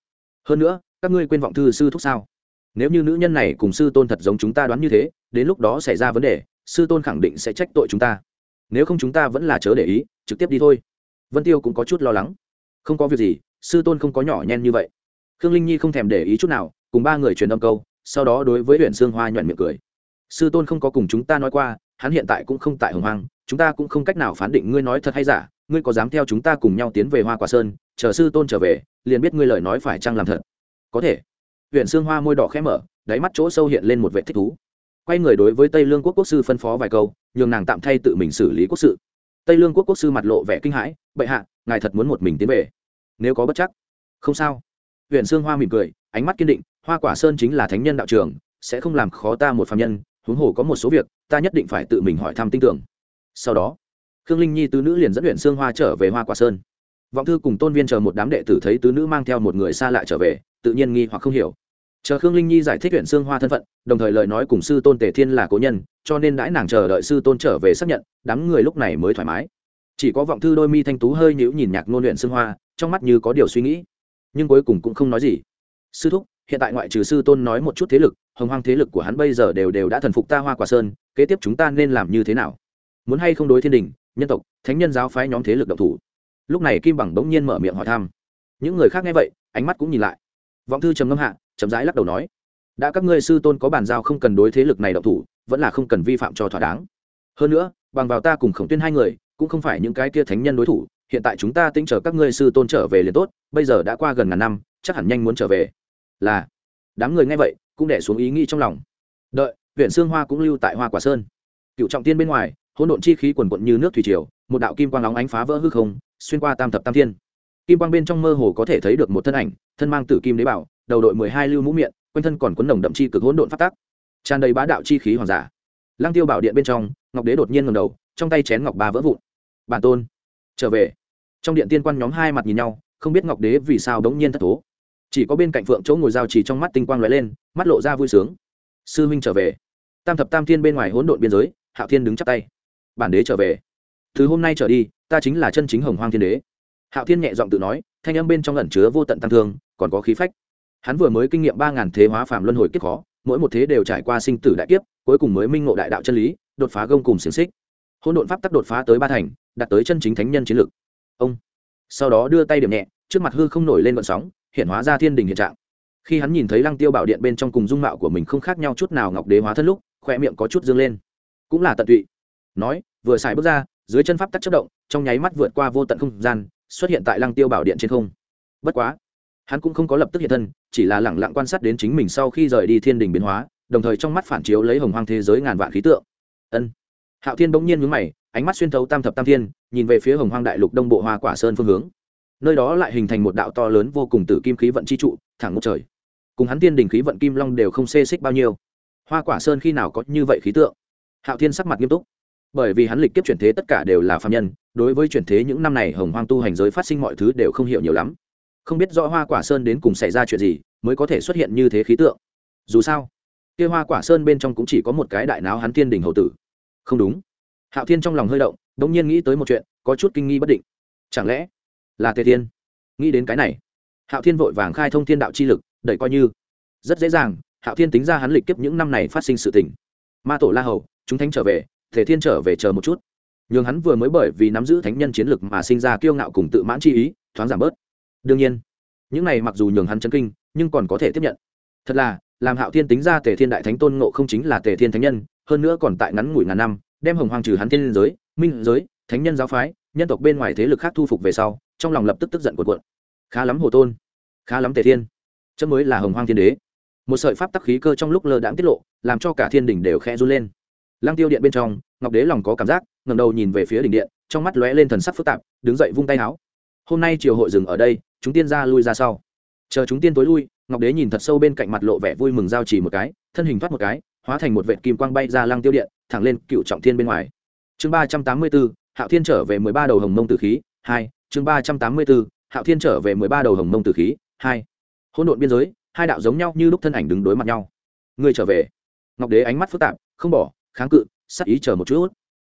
Hơn nữa, các ngươi quên vọng thư sư thúc sao? Nếu như nữ nhân này cùng sư tôn thật giống chúng ta đoán như thế, đến lúc đó xảy ra vấn đề, sư tôn khẳng định sẽ trách tội chúng ta. Nếu không chúng ta vẫn là chớ để ý, trực tiếp đi thôi. Vân tiêu cũng có chút lo lắng. Không có việc gì, sư tôn không có nhỏ nhen như vậy. Khương linh nhi không thèm để ý chút nào, cùng ba người truyền âm câu, sau đó đối với huyện sương hoa nhuận miệng cười. Sư tôn không có cùng chúng ta nói qua, hắn hiện tại cũng không tại hồng hoang, chúng ta cũng không cách nào phán định ngươi nói thật hay giả, ngươi có dám theo chúng ta cùng nhau tiến về hoa quả sơn, chờ sư tôn trở về, liền biết ngươi lời nói phải chăng làm thật. Có thể huyện sương hoa môi đỏ khẽ mở, đáy mắt chỗ sâu hiện lên một vệ thích thú. Quay người đối với tây lương quốc quốc sư phân phó vài câu, nhường nàng tạm thay tự mình xử lý quốc sự. Tây lương quốc quốc sư mặt lộ vẻ kinh hãi, bệ hạ, ngài thật muốn một mình tiến về? Nếu có bất chắc? Không sao. Huyện sương hoa mỉm cười, ánh mắt kiên định, hoa quả sơn chính là thánh nhân đạo trường, sẽ không làm khó ta một phạm nhân, huống hồ có một số việc, ta nhất định phải tự mình hỏi thăm tin tưởng. Sau đó, khương linh nhi tứ nữ liền dẫn huyện sương hoa trở về hoa quả sơn. Vọng thư cùng tôn viên chờ một đám đệ tử thấy tứ nữ mang theo một người xa lạ trở về, tự nhiên nghi hoặc không hiểu chờ khương linh nhi giải thích huyện xương hoa thân phận, đồng thời lời nói cùng sư tôn tề thiên là cố nhân, cho nên đãi nàng chờ đợi sư tôn trở về xác nhận, đám người lúc này mới thoải mái. Chỉ có vọng thư đôi mi thanh tú hơi nhíu nhìn nhạc nôn huyện xương hoa, trong mắt như có điều suy nghĩ. Nhưng cuối cùng cũng không nói gì. Sư thúc, hiện tại ngoại trừ sư tôn nói một chút thế lực, hồng hoang thế lực của hắn bây giờ đều đều đã thần phục ta hoa quả sơn, kế tiếp chúng ta nên làm như thế nào? Muốn hay không đối thiên đình, nhân tộc, thánh nhân giáo phái nhóm thế lực độc thủ? Lúc này kim bằng bỗng nhiên mở miệng hỏi thăm. Những người khác nghe vậy, ánh mắt cũng nhìn lại. Vọng thư trầm ngâm hạ chậm rãi lắc đầu nói, đã các ngươi sư tôn có bàn giao không cần đối thế lực này độc thủ, vẫn là không cần vi phạm cho thỏa đáng. Hơn nữa, bằng vào ta cùng khổng tuyên hai người, cũng không phải những cái kia thánh nhân đối thủ, hiện tại chúng ta tính chờ các ngươi sư tôn trở về liền tốt, bây giờ đã qua gần ngàn năm, chắc hẳn nhanh muốn trở về. Là. Đám người nghe vậy, cũng đẻ xuống ý nghĩ trong lòng. Đợi huyện sương hoa cũng lưu tại hoa quả sơn. Cựu trọng tiên bên ngoài, hỗn độn chi khí quần quận như nước thủy triều, một đạo kim quang lóng ánh phá vỡ hư không, xuyên qua tam thập tam thiên. Kim quang bên trong mơ hồ có thể thấy được một thân ảnh, thân mang tử kim đế bảo đầu đội mười hai lưu mũ miệng quanh thân còn quấn nồng đậm chi cực hỗn độn phát tác tràn đầy bá đạo chi khí hoàng giả. Lăng tiêu bảo điện bên trong, ngọc đế đột nhiên ngầm đầu, trong tay chén ngọc ba vỡ vụn. Bản tôn, trở về. Trong điện tiên quan nhóm hai mặt nhìn nhau, không biết ngọc đế vì sao đống nhiên thất thố. Chỉ có bên cạnh phượng chỗ ngồi giao chỉ trong mắt tinh quang lóe lên, mắt lộ ra vui sướng. Sư huynh trở về. Tam thập tam thiên bên ngoài hỗn độn biên giới, hạo thiên đứng chắp tay. Bản đế trở về. Từ hôm nay trở đi, ta chính là chân chính hồng hoang thiên đế. Hạo thiên nhẹ giọng tự nói, thanh âm bên trong ẩn chứa vô tận tăng thương, còn có khí phách hắn vừa mới kinh nghiệm ba ngàn thế hóa phàm luân hồi kiếp khó, mỗi một thế đều trải qua sinh tử đại kiếp, cuối cùng mới minh ngộ đại đạo chân lý, đột phá gông cùng xiềng xích. Hôn đột pháp tắc đột phá tới ba thành, đạt tới chân chính thánh nhân chiến lực ông sau đó đưa tay điểm nhẹ, trước mặt hư không nổi lên vận sóng, hiện hóa ra thiên đình hiện trạng. Khi hắn nhìn thấy lăng tiêu bảo điện bên trong cùng dung mạo của mình không khác nhau chút nào ngọc đế hóa thân lúc khoe miệng có chút dương lên. Cũng là tận tụy. Nói, vừa xài bước ra, dưới chân pháp tắc chất động, trong nháy mắt vượt qua vô tận không gian, xuất hiện tại lăng tiêu bảo điện trên không. Bất quá hắn cũng không có lập tức hiện thân, chỉ là lẳng lặng quan sát đến chính mình sau khi rời đi thiên đình biến hóa, đồng thời trong mắt phản chiếu lấy hồng hoang thế giới ngàn vạn khí tượng. Ân. Hạo thiên bỗng nhiên mướn mày, ánh mắt xuyên thấu tam thập tam thiên, nhìn về phía hồng hoang đại lục đông bộ hoa quả sơn phương hướng. Nơi đó lại hình thành một đạo to lớn vô cùng từ kim khí vận chi trụ, thẳng ngốc trời. Cùng hắn thiên đình khí vận kim long đều không xê xích bao nhiêu. Hoa quả sơn khi nào có như vậy khí tượng? Hạo thiên sắc mặt nghiêm túc. Bởi vì hắn lịch kiếp chuyển thế tất cả đều là phạm nhân, đối với chuyển thế những năm này hồng hoang tu hành giới phát sinh mọi thứ đều không hiểu nhiều lắm không biết rõ hoa quả sơn đến cùng xảy ra chuyện gì, mới có thể xuất hiện như thế khí tượng. Dù sao, kia hoa quả sơn bên trong cũng chỉ có một cái đại náo hắn thiên đình hậu tử. Không đúng. Hạo thiên trong lòng hơi động đ ỗ n g nhiên nghĩ tới một chuyện, có chút kinh nghi bất định. Chẳng lẽ là tề thiên? Nghĩ đến cái này, hạo thiên vội vàng khai thông thiên đạo chi lực, đẩy coi như. Rất dễ dàng, hạo thiên tính ra hắn lịch kiếp những năm này phát sinh sự tình. Ma tổ la hầu, chúng thánh trở về thể thiên trở về chờ một chút. Nhường hắn vừa mới bởi vì nắm giữ thánh nhân chiến lực mà sinh ra kiêu ngạo cùng tự mãn chi ý, thoáng giảm bớt đương nhiên, những này mặc dù nhường hắn chấn kinh, nhưng còn có thể tiếp nhận. Thật là, làm hạo thiên tính ra tề thiên đại thánh tôn ngộ không chính là tề thiên thánh nhân, hơn nữa còn tại ngắn ngủi ngàn năm, đem hồng hoàng trừ hắn thiên giới, minh giới, thánh nhân giáo phái, nhân tộc bên ngoài thế lực khác thu phục về sau, trong lòng lập tức tức giận cuộn cuộn. Khá lắm hồ tôn, khá lắm tề thiên chấm mới là hồng hoàng thiên đế. Một sợi pháp tắc khí cơ trong lúc lơ đãng tiết lộ, làm cho cả thiên đỉnh đều khẽ run lên. Lăng tiêu điện bên trong, ngọc đế lòng có cảm giác ngầm đầu nhìn về phía đỉnh điện, trong mắt lóe lên thần sắc phức tạp, đứng dậy vung tay áo. Hôm nay triều hội dừng ở đây chúng tiên ra lui ra sau. Chờ chúng tiên tối lui, ngọc đế nhìn thật sâu bên cạnh mặt lộ vẻ vui mừng giao chỉ một cái, thân hình thoát một cái, hóa thành một vệt kim quang bay ra lăng tiêu điện, thẳng lên cựu trọng thiên bên ngoài. Chương ba trăm tám mươi bốn hạo thiên trở về mười ba đầu hồng mông tử khí, hai, chương ba trăm tám mươi bốn hạo thiên trở về mười ba đầu hồng mông tử khí, hai. Hỗn độn biên giới, hai đạo giống nhau như lúc thân ảnh đứng đối mặt nhau. Người trở về. Ngọc đế ánh mắt phức tạp, không bỏ, kháng cự, sắc ý chờ một chút.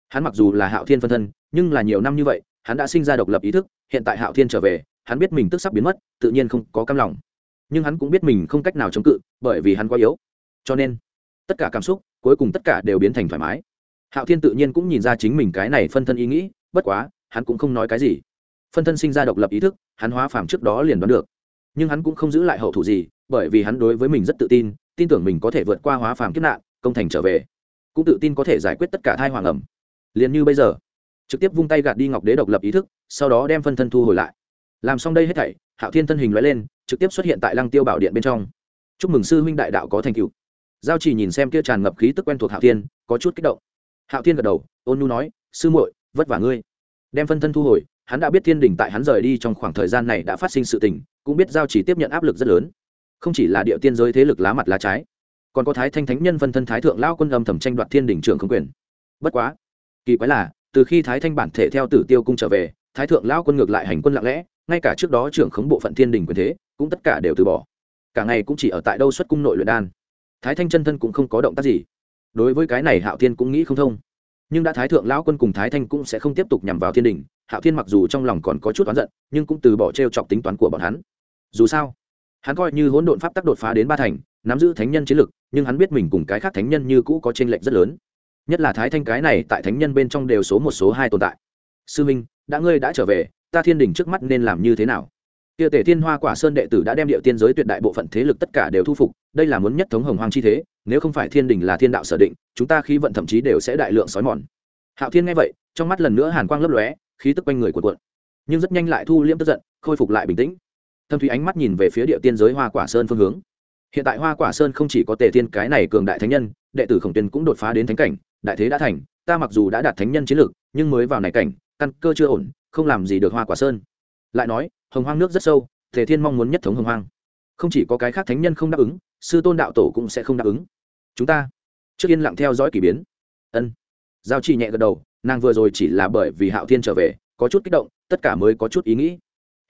Hắn mặc dù là hạo thiên phân thân, nhưng là nhiều năm như vậy hắn đã sinh ra độc lập ý thức, hiện tại hạo thiên trở về, hắn biết mình tức sắp biến mất, tự nhiên không có cam lòng. Nhưng hắn cũng biết mình không cách nào chống cự, bởi vì hắn quá yếu. Cho nên, tất cả cảm xúc, cuối cùng tất cả đều biến thành thoải mái. Hạo thiên tự nhiên cũng nhìn ra chính mình cái này phân thân ý nghĩ, bất quá, hắn cũng không nói cái gì. Phân thân sinh ra độc lập ý thức, hắn hóa phàm trước đó liền đoán được. Nhưng hắn cũng không giữ lại hậu thủ gì, bởi vì hắn đối với mình rất tự tin tin tưởng mình có thể vượt qua hóa phàm kiếp nạn, công thành trở về. Cũng tự tin có thể giải quyết tất cả thai hoàng ẩm. Liền như bây giờ trực tiếp vung tay gạt đi ngọc đế độc lập ý thức, sau đó đem phân thân thu hồi lại. Làm xong đây hết thảy, hạo thiên thân hình loại lên, trực tiếp xuất hiện tại lăng tiêu bảo điện bên trong. Chúc mừng sư huynh đại đạo có thành cựu giao chỉ nhìn xem kia tràn ngập khí tức quen thuộc hạo thiên, có chút kích động. Hạo thiên gật đầu, ôn nu nói, sư muội, vất vả ngươi. Đem phân thân thu hồi, hắn đã biết thiên đình tại hắn rời đi trong khoảng thời gian này đã phát sinh sự tình, cũng biết giao chỉ tiếp nhận áp lực rất lớn. Không chỉ là địa tiên giới thế lực lá mặt lá trái, còn có thái thanh thánh nhân phân thân thái thượng lao quân âm thầm tranh đoạt thiên đình trưởng không quyền. Bất quá, kỳ quái là từ khi thái thanh bản thể theo tử tiêu cung trở về, thái thượng lao quân ngược lại hành quân lặng lẽ, ngay cả trước đó trưởng khống bộ phận thiên đình quyền thế, cũng tất cả đều từ bỏ. Cả ngày cũng chỉ ở tại đâu xuất cung nội luyện đan. Thái thanh chân thân cũng không có động tác gì. Đối với cái này hạo thiên cũng nghĩ không thông. Nhưng đã thái thượng lão quân cùng thái thanh cũng sẽ không tiếp tục nhằm vào thiên đình, hạo thiên mặc dù trong lòng còn có chút oán giận, nhưng cũng từ bỏ t r e o chọc tính toán của bọn hắn. Dù sao, hắn coi như hỗn độn pháp tắc đột phá đến ba thành, nắm giữ thánh nhân chiến lực, nhưng hắn biết mình cùng cái khác thánh nhân như cũ có t r ê n lệch rất lớn nhất là thái thanh cái này tại thánh nhân bên trong đều số một số hai tồn tại. Sư minh, đã ngươi đã trở về, ta thiên đình trước mắt nên làm như thế nào? Kia tể thiên hoa quả sơn đệ tử đã đem địa tiên giới tuyệt đại bộ phận thế lực tất cả đều thu phục, đây là muốn nhất thống hồng hoàng chi thế, nếu không phải thiên đình là thiên đạo sở định, chúng ta khí vận thậm chí đều sẽ đại lượng sói mòn. Hạo thiên nghe vậy, trong mắt lần nữa hàn quang lấp lóe, khí tức quanh người cuộn cuộn. Nhưng rất nhanh lại thu liễm tức giận, khôi phục lại bình tĩnh. Thâm thủy ánh mắt nhìn về phía địa tiên giới hoa quả sơn phương hướng. Hiện tại hoa quả sơn không chỉ có tề thiên cái này cường đại thánh nhân, đệ tử khổng tiên cũng đột phá đến thánh cảnh đại thế đã thành, ta mặc dù đã đạt thánh nhân chiến lược, nhưng mới vào này cảnh, căn cơ chưa ổn, không làm gì được hoa quả sơn. Lại nói, hồng hoang nước rất sâu, tề thiên mong muốn nhất thống hồng hoang. Không chỉ có cái khác thánh nhân không đáp ứng, sư tôn đạo tổ cũng sẽ không đáp ứng. Chúng ta, trước yên lặng theo dõi k ỳ biến. Ân. Giao chi nhẹ gật đầu, nàng vừa rồi chỉ là bởi vì hạo thiên trở về, có chút kích động, tất cả mới có chút ý nghĩ.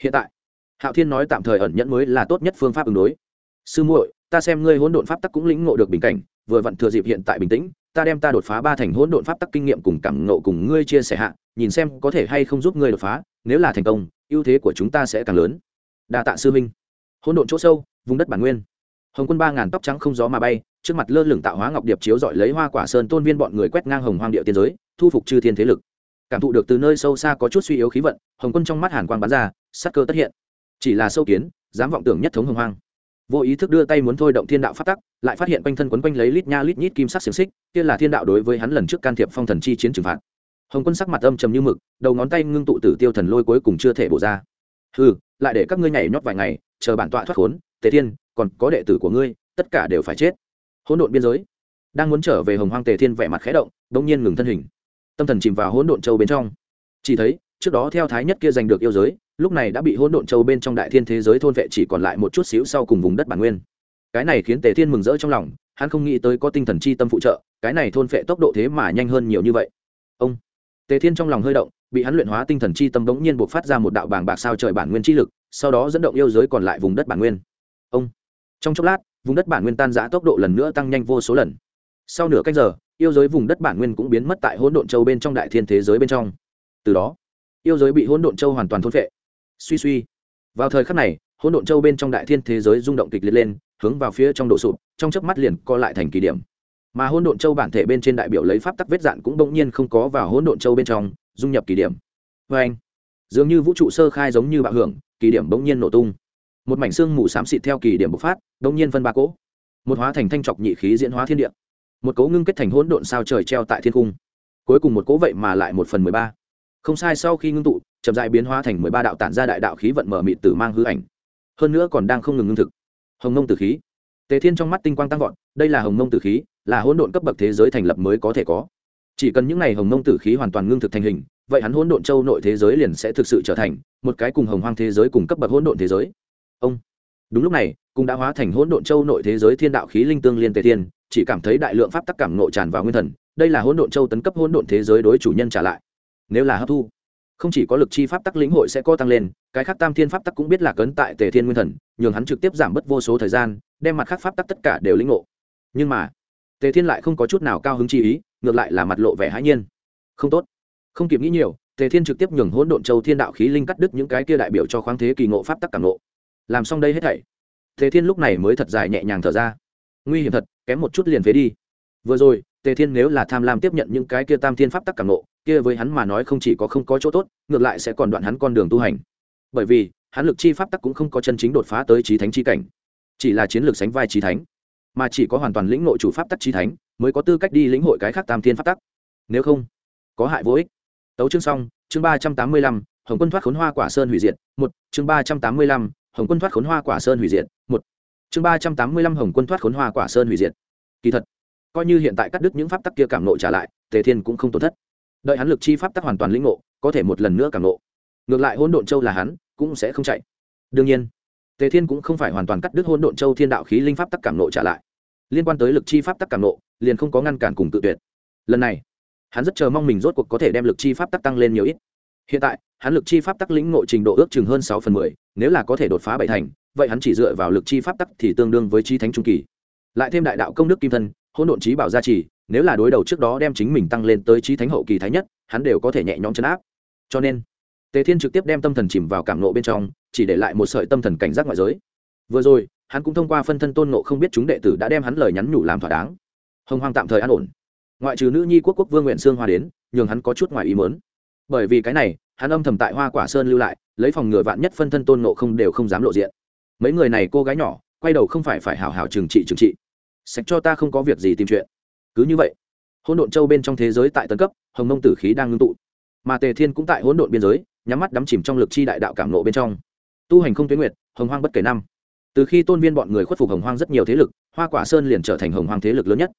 Hiện tại, hạo thiên nói tạm thời ẩn nhẫn mới là tốt nhất phương pháp ứng đối. Sư muội, ta xem ngươi hỗn độn pháp tắc cũng lĩnh ngộ được bình cảnh, vừa vặn thừa dịp hiện tại bình tĩnh ta đem ta đột phá ba thành hỗn độn pháp tắc kinh nghiệm cùng cảm ngộ cùng ngươi chia sẻ hạ, nhìn xem có thể hay không giúp ngươi đột phá, nếu là thành công, ưu thế của chúng ta sẽ càng lớn. Đa tạ sư minh hỗn độn chỗ sâu, vùng đất bản nguyên. Hồng quân ba ngàn tóc trắng không gió mà bay, trước mặt lơ lửng tạo hóa ngọc điệp chiếu dọi lấy hoa quả sơn tôn viên bọn người quét ngang hồng hoang địa tiên giới, thu phục chư thiên thế lực. Cảm thụ được từ nơi sâu xa có chút suy yếu khí vận, hồng quân trong mắt hàn quang bắn ra, sắc cơ tất hiện. Chỉ là sâu kiến, dám vọng tưởng nhất thống hồng hoang vô ý thức đưa tay muốn thôi động thiên đạo phát tắc, lại phát hiện quanh thân quấn quanh lấy lít nha lít nhít kim sắc xiềng xích, kia là thiên đạo đối với hắn lần trước can thiệp phong thần chi chiến trừng phạt. Hồng quân sắc mặt âm trầm như mực, đầu ngón tay ngưng tụ tử tiêu thần lôi cuối cùng chưa thể bổ ra. Ừ lại để các ngươi nhảy nhót vài ngày, chờ bản tọa thoát khốn, tề thiên, còn có đệ tử của ngươi, tất cả đều phải chết. Hỗn độn biên giới. Đang muốn trở về hồng hoang tề thiên vẻ mặt khẽ động đ nhiên ngừng thân hình. Tâm thần chìm vào hỗn độn châu bên trong. Chỉ thấy trước đó theo thái nhất kia giành được yêu giới, lúc này đã bị hỗn độn châu bên trong đại thiên thế giới thôn vệ chỉ còn lại một chút xíu sau cùng vùng đất bản nguyên. Cái này khiến tề thiên mừng rỡ trong lòng, hắn không nghĩ tới có tinh thần chi tâm phụ trợ, cái này thôn vệ tốc độ thế mà nhanh hơn nhiều như vậy. Ông, tề thiên trong lòng hơi động, bị hắn luyện hóa tinh thần chi tâm bỗng nhiên buộc phát ra một đạo bàng bạc sao trời bản nguyên chi lực, sau đó dẫn động yêu giới còn lại vùng đất bản nguyên. Ông, trong chốc lát, vùng đất bản nguyên tan giã tốc độ lần nữa tăng nhanh vô số lần. Sau nửa cách giờ, yêu giới vùng đất bản nguyên cũng biến mất tại hỗn độn châu bên trong đại thiên thế giới bên trong. Từ đó yêu giới bị hỗn độn châu hoàn toàn thôn phệ. suy suy. Vào thời khắc này, hỗn độn châu bên trong đại thiên thế giới rung động kịch liệt lên, hướng vào phía trong độ sụp, trong chớp mắt liền co lại thành kỳ điểm. Mà hỗn độn châu bản thể bên trên đại biểu lấy pháp tắc vết dạn cũng bỗng nhiên không có vào hỗn độn châu bên trong, dung nhập kỳ điểm. Vê anh dường như vũ trụ sơ khai giống như bạo hưởng kỳ điểm bỗng nhiên nổ tung. Một mảnh xương mù xám xịt theo kỳ điểm bộc phát, bỗng nhiên phân ba cỗ. Một hóa thành thanh trọc nhị khí diễn hóa thiên địa. Một cỗ ngưng kết thành hỗn độn sao trời treo tại thiên cung. Cuối cùng một cỗ vậy mà lại một phần mười ba không sai, sau khi ngưng tụ, chậm dại biến hóa thành mười ba đạo tản ra đại đạo khí vận mở mịt tử mang hư ảnh. Hơn nữa còn đang không ngừng ngưng thực. Hồng nông tử khí. Tề thiên trong mắt tinh quang tăng vọt, đây là hồng nông tử khí, là hỗn độn cấp bậc thế giới thành lập mới có thể có. Chỉ cần những n à y hồng nông tử khí hoàn toàn ngưng thực thành hình, vậy hắn hỗn độn châu nội thế giới liền sẽ thực sự trở thành một cái cùng hồng hoang thế giới cùng cấp bậc hỗn độn thế giới. Ông. Đúng lúc này, cũng đã hóa thành hỗn độn châu nội thế giới thiên đạo khí linh tương liên tề thiên, chỉ cảm thấy đại lượng pháp tắc cảm nộ tràn vào nguyên thần. Đây là hỗn độn châu tấn cấp hỗn độn thế giới đối chủ nhân trả lại nếu là hấp thu. Không chỉ có lực chi pháp tắc lĩnh hội sẽ co tăng lên, cái khác tam thiên pháp tắc cũng biết là cấn tại tề thiên nguyên thần, nhường hắn trực tiếp giảm bớt vô số thời gian, đem mặt khác pháp tắc tất cả đều lĩnh ngộ. Nhưng mà, tề thiên lại không có chút nào cao hứng chi ý, ngược lại là mặt lộ vẻ hãi nhiên. Không tốt. Không kịp nghĩ nhiều, tề thiên trực tiếp nhường hỗn độn châu thiên đạo khí linh cắt đứt những cái kia đại biểu cho khoáng thế kỳ ngộ pháp tắc cảm ngộ. Làm xong đây hết thảy, tề thiên lúc này mới thật dài nhẹ nhàng thở ra. Nguy hiểm thật, kém một chút liền phế đi. Vừa rồi, tề thiên nếu là tham lam tiếp nhận những cái kia tam thiên pháp tắc cảm ngộ kia với hắn mà nói không chỉ có không có chỗ tốt, ngược lại sẽ còn đoạn hắn con đường tu hành. Bởi vì, hắn lực chi pháp tắc cũng không có chân chính đột phá tới trí thánh chi cảnh, chỉ là chiến lược sánh vai trí thánh, mà chỉ có hoàn toàn lĩnh nội chủ pháp tắc trí thánh mới có tư cách đi lĩnh hội cái khác tam thiên pháp tắc. Nếu không, có hại vô ích. Tấu chương xong, chương ba trăm tám mươi lăm, hồng quân thoát khốn hoa quả sơn hủy diệt, một, chương ba trăm tám mươi lăm, hồng quân thoát khốn hoa quả sơn hủy diệt, một, chương ba trăm tám mươi lăm, hồng quân thoát khốn hoa quả sơn hủy diệt. Kỳ thật, coi như hiện tại cắt đứt những pháp tắc kia cảm nộ trả lại, tề thiên cũng không tổn thất đợi hắn lực chi pháp tắc hoàn toàn lĩnh ngộ, có thể một lần nữa càng nộ ngược lại hỗn độn châu là hắn, cũng sẽ không chạy. Đương nhiên, tề thiên cũng không phải hoàn toàn cắt đứt hỗn độn châu thiên đạo khí linh pháp tắc cảm nộ trả lại. Liên quan tới lực chi pháp tắc cảm nộ liền không có ngăn cản cùng tự tuyệt. Lần này, hắn rất chờ mong mình rốt cuộc có thể đem lực chi pháp tắc tăng lên nhiều ít. Hiện tại, hắn lực chi pháp tắc lĩnh ngộ trình độ ước chừng hơn sáu phần mười, nếu là có thể đột phá bảy thành, vậy hắn chỉ dựa vào lực chi pháp tắc thì tương đương với chi thánh trung kỳ. Lại thêm đại đạo công đức kim thân, hỗn độn trí bảo gia trì nếu là đối đầu trước đó đem chính mình tăng lên tới trí thánh hậu kỳ thái nhất, hắn đều có thể nhẹ nhõm chấn áp. Cho nên, tề thiên trực tiếp đem tâm thần chìm vào cảm nộ bên trong, chỉ để lại một sợi tâm thần cảnh giác ngoại giới. Vừa rồi, hắn cũng thông qua phân thân tôn nộ không biết chúng đệ tử đã đem hắn lời nhắn nhủ làm thỏa đáng. Hồng hoang tạm thời an ổn. Ngoại trừ nữ nhi quốc quốc vương nguyện sương hoa đến, nhường hắn có chút ngoài ý mớn bởi vì cái này, hắn âm thầm tại hoa quả sơn lưu lại, lấy phòng ngừa vạn nhất phân thân tôn nộ không đều không dám lộ diện. Mấy người này cô gái nhỏ, quay đầu không phải phải hào hào trừng trị trừng trị. Sạch cho ta không có việc gì tìm chuyện cứ như vậy, hỗn độn châu bên trong thế giới tại tấn cấp, hồng nông tử khí đang ngưng tụ. Mà tề thiên cũng tại hỗn độn biên giới, nhắm mắt đắm chìm trong lực chi đại đạo cảm nộ bên trong. Tu hành không tuyến nguyệt, hồng hoang bất kể năm. Từ khi tôn viên bọn người khuất phục hồng hoang rất nhiều thế lực, hoa quả sơn liền trở thành hồng hoang thế lực lớn nhất.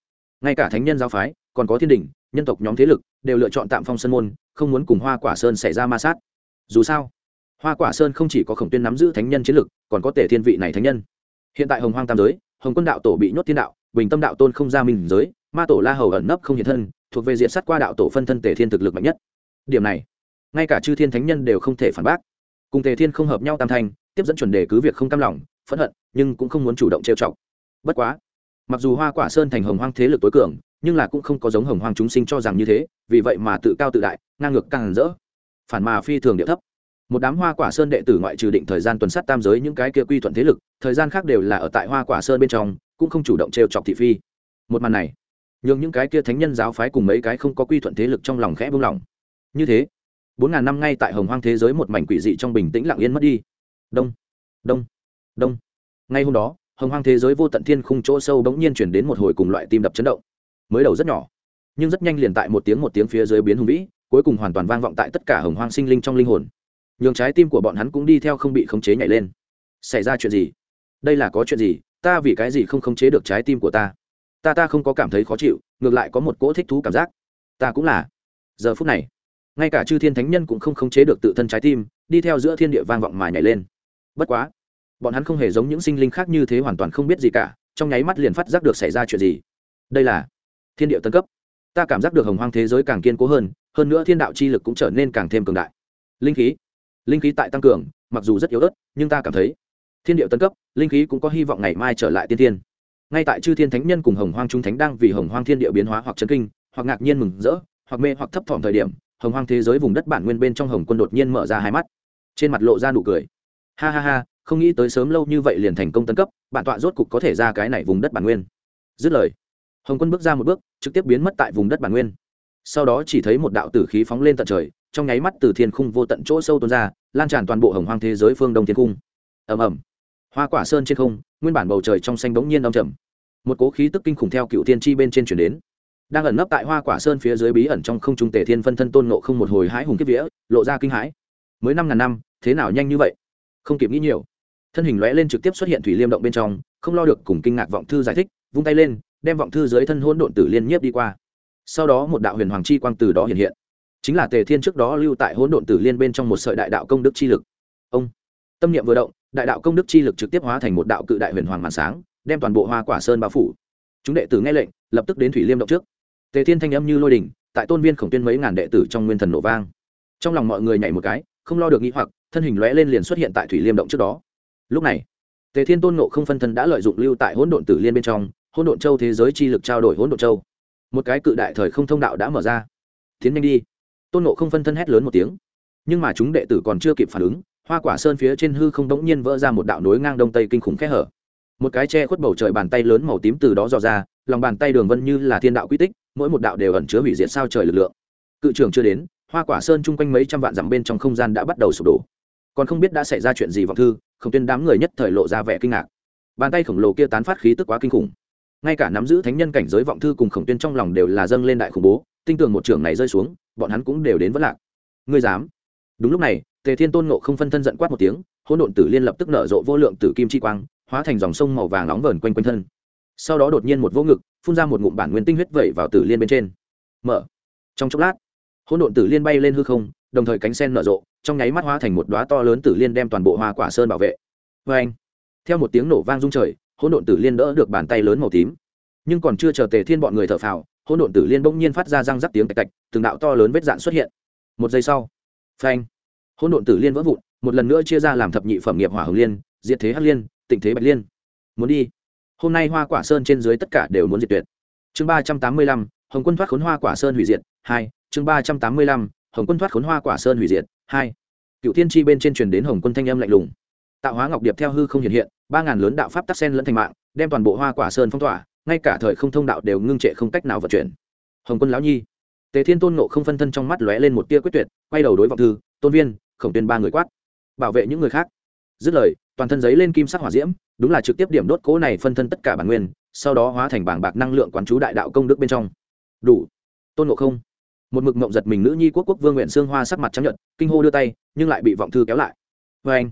Ngay cả thánh nhân giáo phái, còn có thiên đình, nhân tộc nhóm thế lực, đều lựa chọn tạm phong sơn môn, không muốn cùng hoa quả sơn xảy ra ma sát. Dù sao, hoa quả sơn không chỉ có khổng tuyên nắm giữ thánh nhân chiến lực, còn có tể thiên vị này thánh nhân. Hiện tại hồng hoang tam giới, hồng quân đạo tổ bị nhốt thiên đạo bình tâm đạo tôn không ra mình giới, ma tổ la hầu ẩn nấp không hiện thân, thuộc về diện sát qua đạo tổ phân thân tề thiên thực lực mạnh nhất. Điểm này, ngay cả chư thiên thánh nhân đều không thể phản bác. Cùng tề thiên không hợp nhau tam thanh, tiếp dẫn chuẩn đề cứ việc không cam lòng, phẫn hận, nhưng cũng không muốn chủ động trêu chọc. Bất quá, mặc dù hoa quả sơn thành hồng hoang thế lực tối cường, nhưng là cũng không có giống hồng hoang chúng sinh cho rằng như thế, vì vậy mà tự cao tự đại, ngang ngược càng rỡ, phản mà phi thường địa thấp. Một đám hoa quả sơn đệ tử ngoại trừ định thời gian tuần sát tam giới những cái kia quy thuận thế lực, thời gian khác đều là ở tại hoa quả sơn bên trong cũng không chủ động trêu chọc thị phi. Một màn này, nhường những cái kia thánh nhân giáo phái cùng mấy cái không có quy thuận thế lực trong lòng khẽ buông lỏng. Như thế, bốn ngàn năm ngay tại hồng hoang thế giới một mảnh quỷ dị trong bình tĩnh lặng yên mất đi. Đông đông đông. Ngay hôm đó, hồng hoang thế giới vô tận thiên khung chỗ sâu bỗng nhiên chuyển đến một hồi cùng loại tim đập chấn động. Mới đầu rất nhỏ, nhưng rất nhanh liền tại một tiếng một tiếng phía dưới biến hùng vĩ, cuối cùng hoàn toàn vang vọng tại tất cả hồng hoang sinh linh trong linh hồn. Nhường trái tim của bọn hắn cũng đi theo không bị khống chế nhảy lên. Xảy ra chuyện gì? Đây là có chuyện gì? Ta vì cái gì không khống chế được trái tim của ta? Ta ta không có cảm thấy khó chịu, ngược lại có một cỗ thích thú cảm giác. Ta cũng là. Giờ phút này, ngay cả chư thiên thánh nhân cũng không khống chế được tự thân trái tim, đi theo giữa thiên địa vang vọng mà nhảy lên. Bất quá, bọn hắn không hề giống những sinh linh khác như thế hoàn toàn không biết gì cả, trong nháy mắt liền phát giác được xảy ra chuyện gì. Đây là thiên địa tân cấp. Ta cảm giác được hồng hoang thế giới càng kiên cố hơn hơn nữa thiên đạo chi lực cũng trở nên càng thêm cường đại. Linh khí. Linh khí tại tăng cường, mặc dù rất yếu ớt, nhưng ta cảm thấy thiên địa tân cấp, linh khí cũng có hy vọng ngày mai trở lại tiên thiên. Ngay tại chư thiên thánh nhân cùng hồng hoang trung thánh đang vì hồng hoang thiên địa biến hóa hoặc chấn kinh, hoặc ngạc nhiên mừng rỡ, hoặc mê hoặc thấp thỏm thời điểm, hồng hoang thế giới vùng đất bản nguyên bên trong hồng quân đột nhiên mở ra hai mắt. Trên mặt lộ ra nụ cười. Ha ha ha, không nghĩ tới sớm lâu như vậy liền thành công tấn cấp, bản tọa rốt cục có thể ra cái này vùng đất bản nguyên. Dứt lời, hồng quân bước ra một bước, trực tiếp biến mất tại vùng đất bản nguyên. Sau đó chỉ thấy một đạo tử khí phóng lên tận trời, trong nháy mắt từ thiên khung vô tận chỗ sâu tuôn ra, lan tràn toàn bộ hồng hoang thế giới phương đông thiên cung. Ầm ầm hoa quả sơn trên không, nguyên bản bầu trời trong xanh bỗng nhiên đông trầm. Một cố khí tức kinh khủng theo cựu tiên tri bên trên chuyển đến. Đang ẩn nấp tại hoa quả sơn phía dưới bí ẩn trong không trung tề thiên phân thân tôn nộ không một hồi hái hùng kiếp vía, lộ ra kinh hãi. Mới năm ngàn năm, thế nào nhanh như vậy? Không kịp nghĩ nhiều. Thân hình lóe lên trực tiếp xuất hiện thủy liêm động bên trong, không lo được cùng kinh ngạc vọng thư giải thích, vung tay lên, đem vọng thư dưới thân hôn độn tử liên nhiếp đi qua. Sau đó một đạo huyền hoàng chi quang từ đó hiện hiện. Chính là tề thiên trước đó lưu tại hỗn độn tử liên bên trong một sợi đại đạo công đức chi lực. Ông, tâm niệm vừa động đại đạo công đức chi lực trực tiếp hóa thành một đạo cự đại huyền hoàng màn sáng, đem toàn bộ hoa quả sơn bao phủ. Chúng đệ tử nghe lệnh, lập tức đến thủy liêm động trước. Tề thiên thanh âm như lôi đình, tại tôn viên khổng tuyên mấy ngàn đệ tử trong nguyên thần nổ vang. Trong lòng mọi người nhảy một cái, không lo được nghĩ hoặc, thân hình lóe lên liền xuất hiện tại thủy liêm động trước đó. Lúc này, tề thiên tôn nộ không phân thân đã lợi dụng lưu tại hỗn độn tử liên bên trong, hỗn độn châu thế giới chi lực trao đổi hỗn độn châu. Một cái cự đại thời không thông đạo đã mở ra. Tiến nhanh đi. Tôn nộ không phân thân hét lớn một tiếng. Nhưng mà chúng đệ tử còn chưa kịp phản ứng hoa quả sơn phía trên hư không đống nhiên vỡ ra một đạo nối ngang đông tây kinh khủng khẽ hở. Một cái che khuất bầu trời bàn tay lớn màu tím từ đó dò ra, lòng bàn tay đường vân như là thiên đạo quy tích, mỗi một đạo đều ẩn chứa hủy diệt sao trời lực lượng. Cự trường chưa đến, hoa quả sơn chung quanh mấy trăm vạn dặm bên trong không gian đã bắt đầu sụp đổ. Còn không biết đã xảy ra chuyện gì vọng thư không tuyên đám người nhất thời lộ ra vẻ kinh ngạc. Bàn tay khổng lồ kia tán phát khí tức quá kinh khủng. Ngay cả nắm giữ thánh nhân cảnh giới vọng thư cùng khổng tuyên trong lòng đều là dâng lên đại khủng bố tinh tường một trường này rơi xuống, bọn hắn cũng đều đến vất lạc. Ngươi dám? Đúng lúc này tề thiên tôn nộ không phân thân giận quát một tiếng, hỗn độn tử liên lập tức nở rộ vô lượng tử kim chi quang, hóa thành dòng sông màu vàng nóng vờn quanh quanh thân. Sau đó đột nhiên một vô ngực, phun ra một ngụm bản nguyên tinh huyết vẩy vào tử liên bên trên. Mở. Trong chốc lát, hỗn độn tử liên bay lên hư không, đồng thời cánh sen nở rộ, trong nháy mắt hóa thành một đóa to lớn tử liên đem toàn bộ hoa quả sơn bảo vệ. Vê anh theo một tiếng nổ vang rung trời, hỗn độn tử liên đỡ được bàn tay lớn màu tím. Nhưng còn chưa chờ tề thiên bọn người thở phào, hỗn độn tử liên bỗng nhiên phát ra răng rắc tiếng tạch tạch, từng đạo to lớn vết dạn xuất hiện. Một giây sau, phanh hỗn độn tử liên vỡ vụn, một lần nữa chia ra làm thập nhị phẩm nghiệp hỏa hồng liên, diệt thế hắc liên, tịnh thế bạch liên. Muốn đi? Hôm nay hoa quả sơn trên dưới tất cả đều muốn diệt tuyệt. Chương ba trăm tám mươi lăm, hồng quân thoát khốn hoa quả sơn hủy diệt, hai, chương ba trăm tám mươi lăm, hồng quân thoát khốn hoa quả sơn hủy diệt, hai. Cựu thiên tri bên trên truyền đến hồng quân thanh âm lạnh lùng. Tạo hóa ngọc điệp theo hư không hiện hiện, ba ngàn lớn đạo pháp tắc sen lẫn thành mạng, đem toàn bộ hoa quả sơn phong tỏa, ngay cả thời không thông đạo đều ngưng trệ không cách nào vận chuyển. Hồng quân lão nhi. Tề thiên tôn nộ không phân thân trong mắt lóe lên một tia quyết tuyệt, quay đầu đối vọng thư, tôn viên khổng tuyên ba người quát. Bảo vệ những người khác. Dứt lời, toàn thân giấy lên kim sắc hỏa diễm, đúng là trực tiếp điểm đốt cố này phân thân tất cả bản nguyên, sau đó hóa thành bảng bạc năng lượng quán chú đại đạo công đức bên trong. Đủ. Tôn ngộ không. Một mực mộng giật mình nữ nhi quốc quốc vương nguyện xương hoa sắc mặt chấp nhận kinh hô đưa tay, nhưng lại bị vọng thư kéo lại. Vê anh,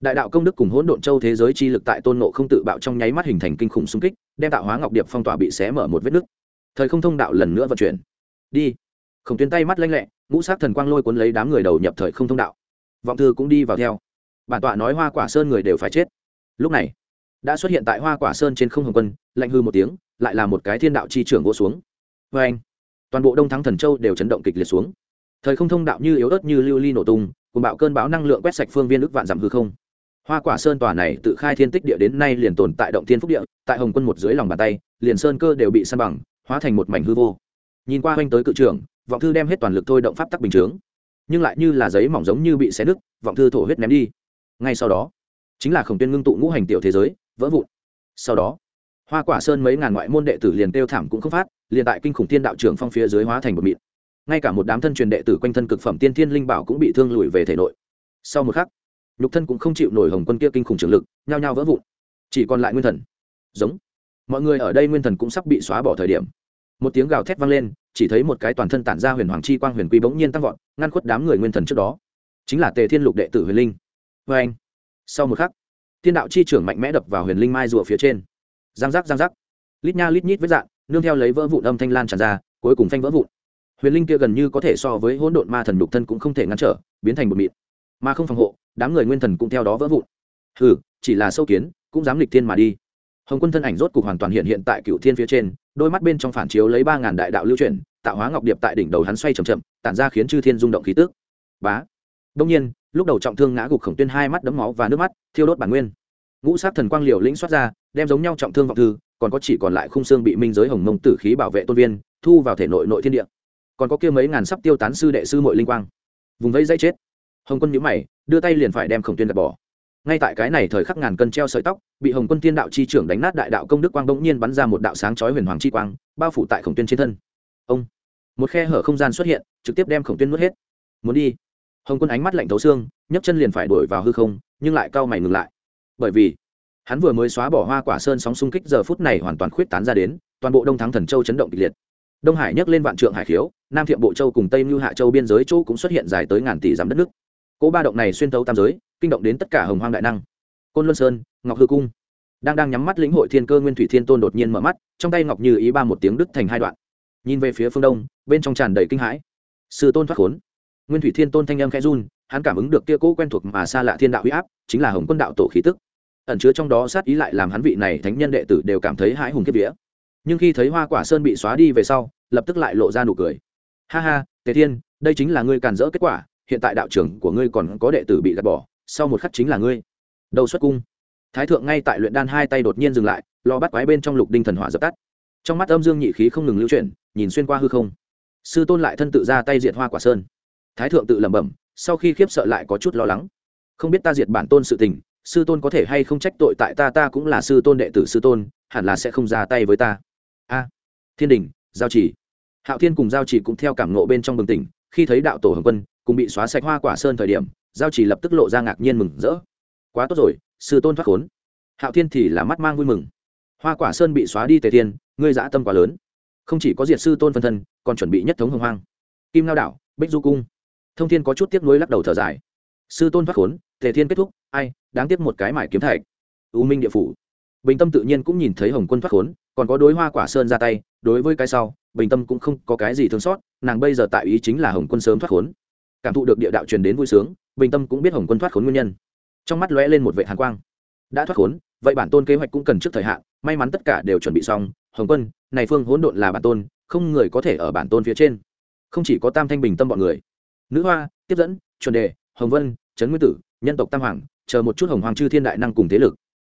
đại đạo công đức cùng hỗn độn châu thế giới chi lực tại tôn ngộ không tự bạo trong nháy mắt hình thành kinh khủng xung kích, đem tạo hóa ngọc điệp phong tỏa bị xé mở một vết nứt. Thời không thông đạo lần nữa vận chuyển. Đi. Khổng tuyến tay mắt lanh lẹ, ngũ sát thần quang lôi cuốn lấy đám người đầu nhập thời không thông đạo vọng thư cũng đi vào theo. Bản tọa nói hoa quả sơn người đều phải chết. Lúc này, đã xuất hiện tại hoa quả sơn trên không hồng quân, lạnh hư một tiếng, lại là một cái thiên đạo chi trưởng gỗ xuống. Vê anh, toàn bộ đông thắng thần châu đều chấn động kịch liệt xuống. Thời không thông đạo như yếu ớt như lưu ly nổ tung cùng bạo cơn bão năng lượng quét sạch phương viên ức vạn dặm hư không. Hoa quả sơn tòa này tự khai thiên tích địa đến nay liền tồn tại động thiên phúc địa, tại hồng quân một dưới lòng bàn tay, liền sơn cơ đều bị săn bằng, hóa thành một mảnh hư vô. Nhìn qua oanh tới cự trưởng, vọng thư đem hết toàn lực thôi động pháp tắc bình chướng nhưng lại như là giấy mỏng giống như bị xé nứt, vọng thư thổ huyết ném đi. Ngay sau đó, chính là khổng tuyên ngưng tụ ngũ hành tiểu thế giới, vỡ vụn. Sau đó, hoa quả sơn mấy ngàn ngoại môn đệ tử liền tiêu thảm cũng không phát, liền tại kinh khủng thiên đạo trưởng phong phía dưới hóa thành một mịn. Ngay cả một đám thân truyền đệ tử quanh thân cực phẩm tiên thiên linh bảo cũng bị thương lùi về thể nội. Sau một khắc, nhục thân cũng không chịu nổi hồng quân kia kinh khủng trường lực, nhao nhao vỡ vụn. Chỉ còn lại nguyên thần. Giống. Mọi người ở đây nguyên thần cũng sắp bị xóa bỏ thời điểm một tiếng gào thét vang lên, chỉ thấy một cái toàn thân tản ra huyền hoàng chi quang huyền quy bỗng nhiên tăng vọt, ngăn khuất đám người nguyên thần trước đó. Chính là tề thiên lục đệ tử huyền linh. Vê anh, sau một khắc, thiên đạo chi trưởng mạnh mẽ đập vào huyền linh mai rùa phía trên. Giang giác giang giác. Lít nha lít nhít với dạng nương theo lấy vỡ vụn âm thanh lan tràn ra, cuối cùng phanh vỡ vụn. Huyền linh kia gần như có thể so với hỗn độn ma thần đục thân cũng không thể ngăn trở, biến thành một mịn. Mà không phòng hộ, đám người nguyên thần cũng theo đó vỡ vụn. Hừ, chỉ là sâu kiến, cũng dám lịch thiên mà đi hồng quân thân ảnh rốt cục hoàn toàn hiện hiện tại cựu thiên phía trên, đôi mắt bên trong phản chiếu lấy ba ngàn đại đạo lưu chuyển, tạo hóa ngọc điệp tại đỉnh đầu hắn xoay c h ậ m chậm, tản ra khiến chư thiên rung động khí tước bá. Đông nhiên, lúc đầu trọng thương ngã gục khổng tuyên hai mắt đấm máu và nước mắt, thiêu đốt bản nguyên. Ngũ sát thần quang liều lĩnh xuất ra, đem giống nhau trọng thương vọng thư, còn có chỉ còn lại khung xương bị minh giới hồng mông tử khí bảo vệ tôn viên, thu vào thể nội nội thiên địa. Còn có kia mấy ngàn sắp tiêu tán sư đệ sư mội linh quang. Vùng vẫy dây chết. Hồng quân nhữ mày, đưa tay liền phải đem khổng tuyên gạt bỏ ngay tại cái này thời khắc ngàn cân treo sợi tóc, bị hồng quân tiên đạo chi trưởng đánh nát đại đạo công đức quang bỗng nhiên bắn ra một đạo sáng chói huyền hoàng chi quang, bao phủ tại khổng tuyên trên thân. Ông! Một khe hở không gian xuất hiện, trực tiếp đem khổng tuyên nuốt hết. Muốn đi. Hồng quân ánh mắt lạnh thấu xương, nhấc chân liền phải đuổi vào hư không, nhưng lại cau mày ngừng lại. Bởi vì, hắn vừa mới xóa bỏ hoa quả sơn sóng xung kích giờ phút này hoàn toàn khuyết tán ra đến, toàn bộ đông thắng thần châu chấn động kịch liệt. Đông hải nhấc lên vạn trượng hải khiếu, nam thiệm bộ châu cùng tây mưu hạ châu biên giới châu cũng xuất hiện dài tới ngàn tỷ dặm đất nước cỗ ba động này xuyên tấu tam giới, kinh động đến tất cả hồng hoang đại năng. Côn luân sơn, ngọc hư cung. Đang đang nhắm mắt lĩnh hội thiên cơ nguyên thủy thiên tôn đột nhiên mở mắt, trong tay ngọc như ý ba một tiếng đứt thành hai đoạn. Nhìn về phía phương đông, bên trong tràn đầy kinh hãi. Sư tôn thoát khốn. Nguyên thủy thiên tôn thanh âm khẽ run, hắn cảm ứng được kia cỗ quen thuộc mà xa lạ thiên đạo huy áp, chính là hồng quân đạo tổ khí tức. Ẩn chứa trong đó sát ý lại làm hắn vị này thánh nhân đệ tử đều cảm thấy hãi hùng kiếp vía. Nhưng khi thấy hoa quả sơn bị xóa đi về sau, lập tức lại lộ ra nụ cười. Ha ha, tề thiên, đây chính là ngươi càn rỡ kết quả hiện tại đạo trưởng của ngươi còn có đệ tử bị gạt bỏ, sau một khắc chính là ngươi. Đầu xuất cung. Thái thượng ngay tại luyện đan hai tay đột nhiên dừng lại, lo bắt quái bên trong lục đinh thần hỏa dập tắt. Trong mắt âm dương nhị khí không ngừng lưu chuyển, nhìn xuyên qua hư không. Sư tôn lại thân tự ra tay diệt hoa quả sơn. Thái thượng tự lẩm bẩm, sau khi khiếp sợ lại có chút lo lắng. Không biết ta diệt bản tôn sự tình, sư tôn có thể hay không trách tội tại ta ta cũng là sư tôn đệ tử sư tôn, hẳn là sẽ không ra tay với ta. A. À, thiên đình, giao chỉ. Hạo thiên cùng giao chỉ cũng theo cảm nộ bên trong bừng tỉnh, khi thấy đạo tổ hồng quân cùng bị xóa sạch hoa quả sơn thời điểm, giao chỉ lập tức lộ ra ngạc nhiên mừng rỡ. Quá tốt rồi, sư tôn thoát khốn. Hạo thiên thì là mắt mang vui mừng. Hoa quả sơn bị xóa đi tề thiên, ngươi dã tâm quá lớn. Không chỉ có diệt sư tôn phân thân, còn chuẩn bị nhất thống hồng hoang. Kim lao đảo, bích du cung. Thông thiên có chút tiếc nuối lắc đầu thở dài. Sư tôn thoát khốn, tề thiên kết thúc, ai, đáng tiếc một cái mải kiếm thạch. U minh địa phủ. Bình tâm tự nhiên cũng nhìn thấy hồng quân thoát khốn, còn có đối hoa quả sơn ra tay, đối với cái sau, bình tâm cũng không có cái gì thương xót, nàng bây giờ tại ý chính là hồng quân sớm thoát khốn cảm thụ được địa đạo truyền đến vui sướng, bình tâm cũng biết hồng quân thoát khốn nguyên nhân. Trong mắt lóe lên một vệ hàn quang. Đã thoát khốn, vậy bản tôn kế hoạch cũng cần trước thời hạn, may mắn tất cả đều chuẩn bị xong. Hồng quân, này phương hỗn độn là bản tôn, không người có thể ở bản tôn phía trên. Không chỉ có tam thanh bình tâm bọn người. Nữ hoa, tiếp dẫn, chuẩn đề, hồng vân, trấn nguyên tử, nhân tộc tam hoàng, chờ một chút hồng hoàng chư thiên đại năng cùng thế lực,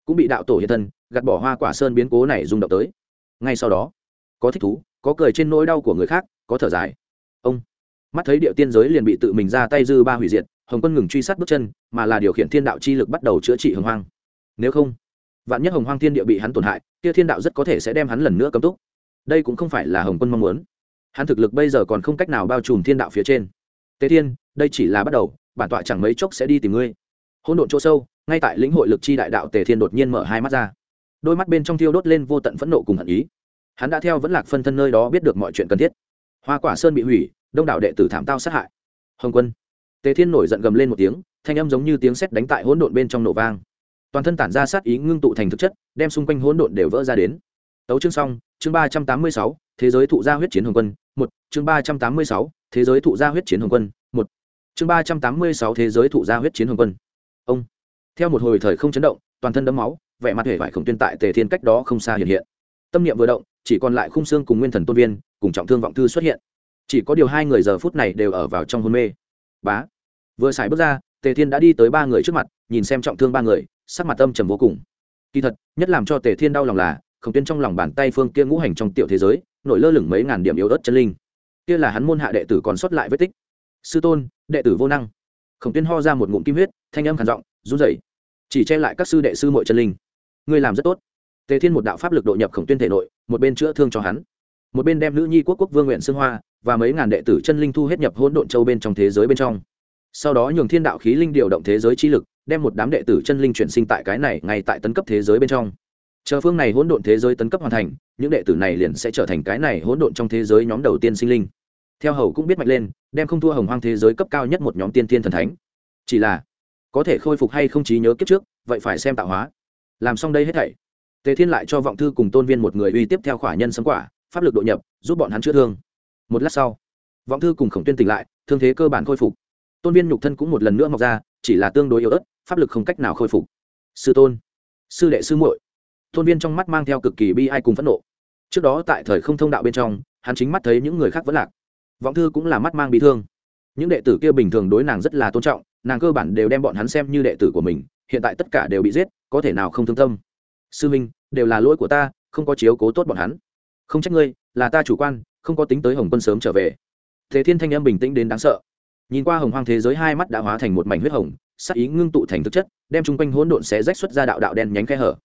cũng bị đạo tổ hiện thân, gạt bỏ hoa quả sơn biến cố này rung động tới. Ngay sau đó, có thích thú, có cười trên nỗi đau của người khác, có thở dài. Ông mắt thấy địa tiên giới liền bị tự mình ra tay dư ba hủy diệt, hồng quân ngừng truy sát bước chân, mà là điều khiển thiên đạo chi lực bắt đầu chữa trị hồng hoang. Nếu không, vạn nhất hồng hoang thiên địa bị hắn tổn hại, kia thiên đạo rất có thể sẽ đem hắn lần nữa cấm túc. Đây cũng không phải là hồng quân mong muốn. Hắn thực lực bây giờ còn không cách nào bao trùm thiên đạo phía trên. Tế thiên, đây chỉ là bắt đầu, bản tọa chẳng mấy chốc sẽ đi tìm ngươi. Hỗn độn chỗ sâu, ngay tại lĩnh hội lực chi đại đạo tề thiên đột nhiên mở hai mắt ra. Đôi mắt bên trong thiêu đốt lên vô tận phẫn nộ cùng hận ý. Hắn đã theo vẫn lạc phân thân nơi đó biết được mọi chuyện cần thiết. Hoa quả sơn bị hủy đông đảo đệ tử thảm tao sát hại. Hồng quân. Tề thiên nổi giận gầm lên một tiếng, thanh âm giống như tiếng sét đánh tại hỗn độn bên trong nổ vang. Toàn thân tản ra sát ý ngưng tụ thành thực chất, đem xung quanh hỗn độn đều vỡ ra đến. Tấu chương xong, chương ba trăm tám mươi sáu, thế giới thụ gia huyết chiến hồng quân, một, chương ba trăm tám mươi sáu, thế giới thụ gia huyết chiến hồng quân, một, chương ba trăm tám mươi sáu, thế giới thụ gia huyết chiến hồng quân. Ông. Theo một hồi thời không chấn động, toàn thân đấm máu, vẻ mặt hề vải khổng tuyên tại tề thiên cách đó không xa hiện hiện. Tâm niệm vừa động, chỉ còn lại khung xương cùng nguyên thần tôn viên, cùng trọng thương vọng thư xuất hiện chỉ có điều hai người giờ phút này đều ở vào trong hôn mê. Bá. Vừa xài bước ra, tề thiên đã đi tới ba người trước mặt, nhìn xem trọng thương ba người, sắc mặt âm trầm vô cùng. Kỳ thật, nhất làm cho tề thiên đau lòng là, khổng tuyên trong lòng bàn tay phương kia ngũ hành trong tiểu thế giới, nổi lơ lửng mấy ngàn điểm yếu ớt chân linh. Kia là hắn môn hạ đệ tử còn sót lại vết tích. Sư tôn, đệ tử vô năng. Khổng tuyên ho ra một ngụm kim huyết, thanh âm khản giọng, run rẩy. Chỉ che lại các sư đệ sư mọi chân linh. Ngươi làm rất tốt. Tề thiên một đạo pháp lực độ nhập khổng tuyên thể nội, một bên chữa thương cho hắn. Một bên đem nữ nhi quốc quốc vương nguyện xương hoa và mấy ngàn đệ tử chân linh thu hết nhập hỗn độn châu bên trong thế giới bên trong. Sau đó nhường thiên đạo khí linh điều động thế giới chi lực, đem một đám đệ tử chân linh chuyển sinh tại cái này ngay tại tấn cấp thế giới bên trong. Chờ phương này hỗn độn thế giới tấn cấp hoàn thành, những đệ tử này liền sẽ trở thành cái này hỗn độn trong thế giới nhóm đầu tiên sinh linh. Theo hầu cũng biết mạnh lên, đem không thua hồng hoang thế giới cấp cao nhất một nhóm tiên thiên thần thánh. Chỉ là, có thể khôi phục hay không trí nhớ kiếp trước, vậy phải xem tạo hóa. Làm xong đây hết thảy, tề thiên lại cho vọng thư cùng tôn viên một người uy tiếp theo khỏa nhân sấm quả, pháp lực độ nhập, giúp bọn hắn chữa thương một lát sau, vọng thư cùng khổng tuyên tỉnh lại, thương thế cơ bản khôi phục. Tôn viên nhục thân cũng một lần nữa mọc ra, chỉ là tương đối yếu ớt, pháp lực không cách nào khôi phục. Sư tôn, sư đệ sư muội. Tôn viên trong mắt mang theo cực kỳ bi ai cùng phẫn nộ. Trước đó tại thời không thông đạo bên trong, hắn chính mắt thấy những người khác vẫn lạc. Vọng thư cũng là mắt mang bị thương. Những đệ tử kia bình thường đối nàng rất là tôn trọng, nàng cơ bản đều đem bọn hắn xem như đệ tử của mình, hiện tại tất cả đều bị giết, có thể nào không thương tâm? Sư minh, đều là lỗi của ta, không có chiếu cố tốt bọn hắn. Không trách ngươi, là ta chủ quan không có tính tới hồng quân sớm trở về. Thế thiên thanh em bình tĩnh đến đáng sợ. Nhìn qua hồng hoang thế giới hai mắt đã hóa thành một mảnh huyết hồng, sắc ý ngưng tụ thành thực chất, đem chung quanh hỗn độn xé rách xuất ra đạo đạo đen nhánh khe hở.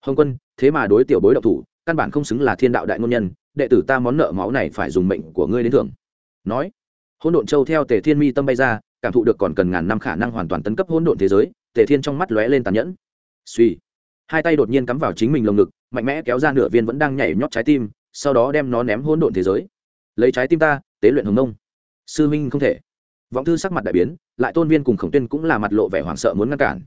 Hồng quân, thế mà đối tiểu bối độc thủ, căn bản không xứng là thiên đạo đại ngôn nhân, đệ tử ta món nợ máu này phải dùng mệnh của ngươi đến thưởng. Nói, hỗn độn châu theo tề thiên mi tâm bay ra, cảm thụ được còn cần ngàn năm khả năng hoàn toàn tấn cấp hỗn độn thế giới, tề thiên trong mắt lóe lên tàn nhẫn. Suy hai tay đột nhiên cắm vào chính mình lồng ngực, mạnh mẽ kéo ra nửa viên vẫn đang nhảy nhót trái tim sau đó đem nó ném hỗn độn thế giới. Lấy trái tim ta, tế luyện hồng nông sư minh không thể. Vọng thư sắc mặt đại biến, lại tôn viên cùng khổng tuyên cũng là mặt lộ vẻ hoảng sợ muốn ngăn cản,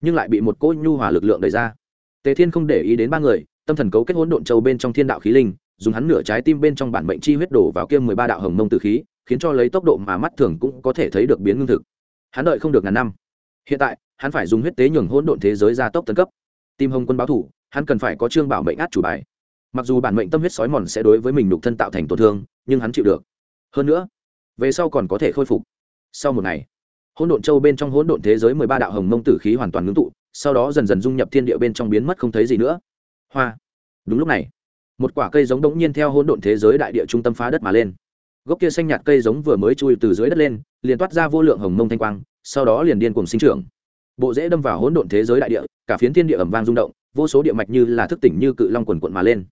nhưng lại bị một cỗ nhu hòa lực lượng đẩy ra. Tề thiên không để ý đến ba người, tâm thần cấu kết hỗn độn châu bên trong thiên đạo khí linh, dùng hắn nửa trái tim bên trong bản mệnh chi huyết đổ vào kia mười ba đạo hồng mông tử khí, khiến cho lấy tốc độ mà mắt thường cũng có thể thấy được biến ngưng thực. Hắn đợi không được ngàn năm. Hiện tại, hắn phải dùng huyết tế nhường hỗn độn thế giới ra tốc tấn cấp. Tim hồng quân báo thủ, hắn cần phải có trương bảo mệnh át chủ bài mặc dù bản mệnh tâm huyết sói mòn sẽ đối với mình nhục thân tạo thành tổn thương, nhưng hắn chịu được. Hơn nữa, về sau còn có thể khôi phục. Sau một ngày, hỗn độn châu bên trong hỗn độn thế giới mười ba đạo hồng mông tử khí hoàn toàn ngưng tụ, sau đó dần dần dung nhập thiên địa bên trong biến mất không thấy gì nữa. Hoa! Đúng lúc này, một quả cây giống đống nhiên theo hỗn độn thế giới đại địa trung tâm phá đất mà lên. Gốc kia xanh nhạt cây giống vừa mới chui từ dưới đất lên, liền toát ra vô lượng hồng mông thanh quang, sau đó liền điên cùng sinh trưởng. Bộ rễ đâm vào hỗn độn thế giới đại địa, cả phiến thiên địa ẩm vang rung động, vô số địa mạch như là thức tỉnh như cự long quần quận mà lên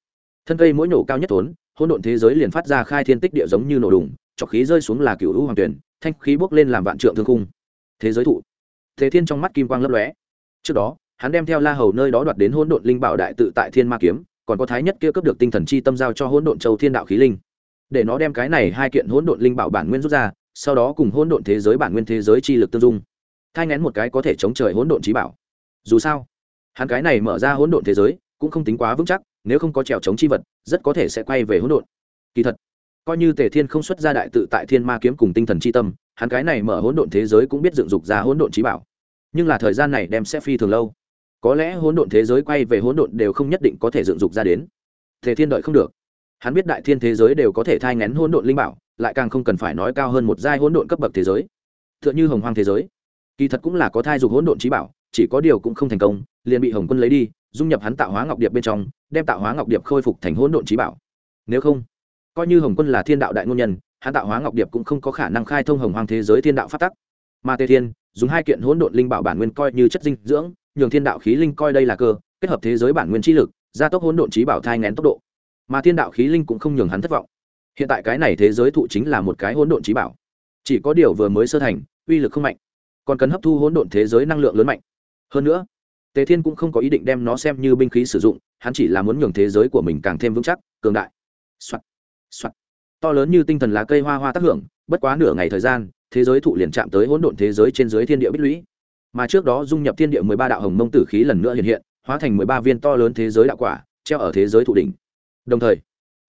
thân cây mỗi nổ cao nhất thốn, hỗn độn thế giới liền phát ra khai thiên tích địa giống như nổ đùng trọc khí rơi xuống là cựu hữu hoàng tuyển, thanh khí bốc lên làm vạn trượng thương khung. Thế giới thụ. Thế thiên trong mắt kim quang lấp lóe. Trước đó, hắn đem theo la hầu nơi đó đoạt đến hỗn độn linh bảo đại tự tại thiên ma kiếm, còn có thái nhất kia cướp được tinh thần chi tâm giao cho hỗn độn châu thiên đạo khí linh. Để nó đem cái này hai kiện hỗn độn linh bảo bản nguyên rút ra, sau đó cùng hỗn độn thế giới bản nguyên thế giới chi lực tương dung. Thai ngén một cái có thể chống trời hỗn độn trí bảo. Dù sao, hắn cái này mở ra hỗn độn thế giới, cũng không tính quá vững chắc nếu không có trèo chống chi vật, rất có thể sẽ quay về hỗn độn. Kỳ thật, coi như tề thiên không xuất ra đại tự tại thiên ma kiếm cùng tinh thần chi tâm, hắn cái này mở hỗn độn thế giới cũng biết dựng dục ra hỗn độn trí bảo. Nhưng là thời gian này đem sẽ phi thường lâu. Có lẽ hỗn độn thế giới quay về hỗn độn đều không nhất định có thể dựng dục ra đến. Tề thiên đợi không được. Hắn biết đại thiên thế giới đều có thể thai ngén hỗn độn linh bảo, lại càng không cần phải nói cao hơn một giai hỗn độn cấp bậc thế giới. T h ư ợ n h ư hồng hoang thế giới. Kỳ thật cũng là có thai dục hỗn độn trí bảo, chỉ có điều cũng không thành công, liền bị hồng quân lấy đi, dung nhập hắn tạo hóa ngọc điệp bên trong đem tạo hóa ngọc điệp khôi phục thành hỗn độn trí bảo. Nếu không, coi như hồng quân là thiên đạo đại ngôn nhân, hắn tạo hóa ngọc điệp cũng không có khả năng khai thông hồng hoang thế giới thiên đạo phát tắc. Mà tề thiên, dùng hai kiện hỗn độn linh bảo bản nguyên coi như chất dinh dưỡng, nhường thiên đạo khí linh coi đây là cơ, kết hợp thế giới bản nguyên trí lực, gia tốc hỗn độn trí bảo thai ngén tốc độ. Mà thiên đạo khí linh cũng không nhường hắn thất vọng. Hiện tại cái này thế giới thụ chính là một cái hỗn độn trí bảo. Chỉ có điều vừa mới sơ thành, uy lực không mạnh, còn cần hấp thu hỗn độn thế giới năng lượng lớn mạnh. Hơn nữa tề thiên cũng không có ý định đem nó xem như binh khí sử dụng, hắn chỉ là muốn nhường thế giới của mình càng thêm vững chắc, cường đại、Soạn. Soạn. to lớn như tinh thần lá cây hoa hoa tác hưởng, bất quá nửa ngày thời gian, thế giới thụ liền chạm tới hỗn độn thế giới trên dưới thiên địa bích lũy mà trước đó dung nhập thiên địa mười ba đạo hồng mông tử khí lần nữa hiện hiện, hóa thành mười ba viên to lớn thế giới đạo quả, treo ở thế giới thụ đỉnh đồng thời,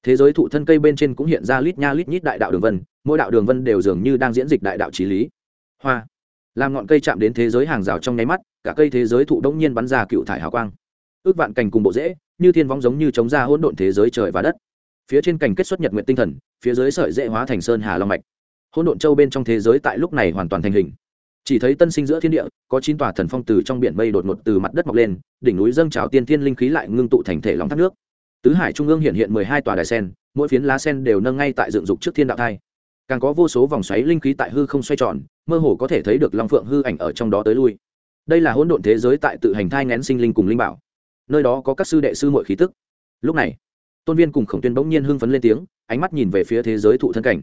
thế giới thụ thân cây bên trên cũng hiện ra lít nha lít nhít đại đạo đường vân, mỗi đạo đường vân đều dường như đang diễn dịch đại đạo trí lý hoa làm ngọn cây chạm đến thế giới hàng rào trong nháy mắt, cả cây thế giới thụ đông nhiên bắn ra cựu thải hào quang. Ước vạn cành cùng bộ rễ, như thiên vong giống như chống ra hỗn độn thế giới trời và đất. Phía trên cành kết xuất nhật nguyện tinh thần, phía dưới sợi dễ hóa thành sơn hà long mạch. Hỗn độn châu bên trong thế giới tại lúc này hoàn toàn thành hình. Chỉ thấy tân sinh giữa thiên địa, có chín tòa thần phong từ trong biển mây đột ngột từ mặt đất mọc lên, đỉnh núi dâng trào tiên thiên linh khí lại ngưng tụ thành thể lòng thác nước. Tứ hải trung ương hiện hiện mười hai tòa đài sen, mỗi phiến lá sen đều nâng ngay tại dựng dục trước thiên đạo thai càng có vô số vòng xoáy linh khí tại hư không xoay tròn, mơ hồ có thể thấy được long phượng hư ảnh ở trong đó tới lui. Đây là hỗn độn thế giới tại tự hành thai ngén sinh linh cùng linh bảo. Nơi đó có các sư đệ sư mọi khí tức. Lúc này, tôn viên cùng khổng tuyên bỗng nhiên hưng phấn lên tiếng, ánh mắt nhìn về phía thế giới thụ thân cảnh.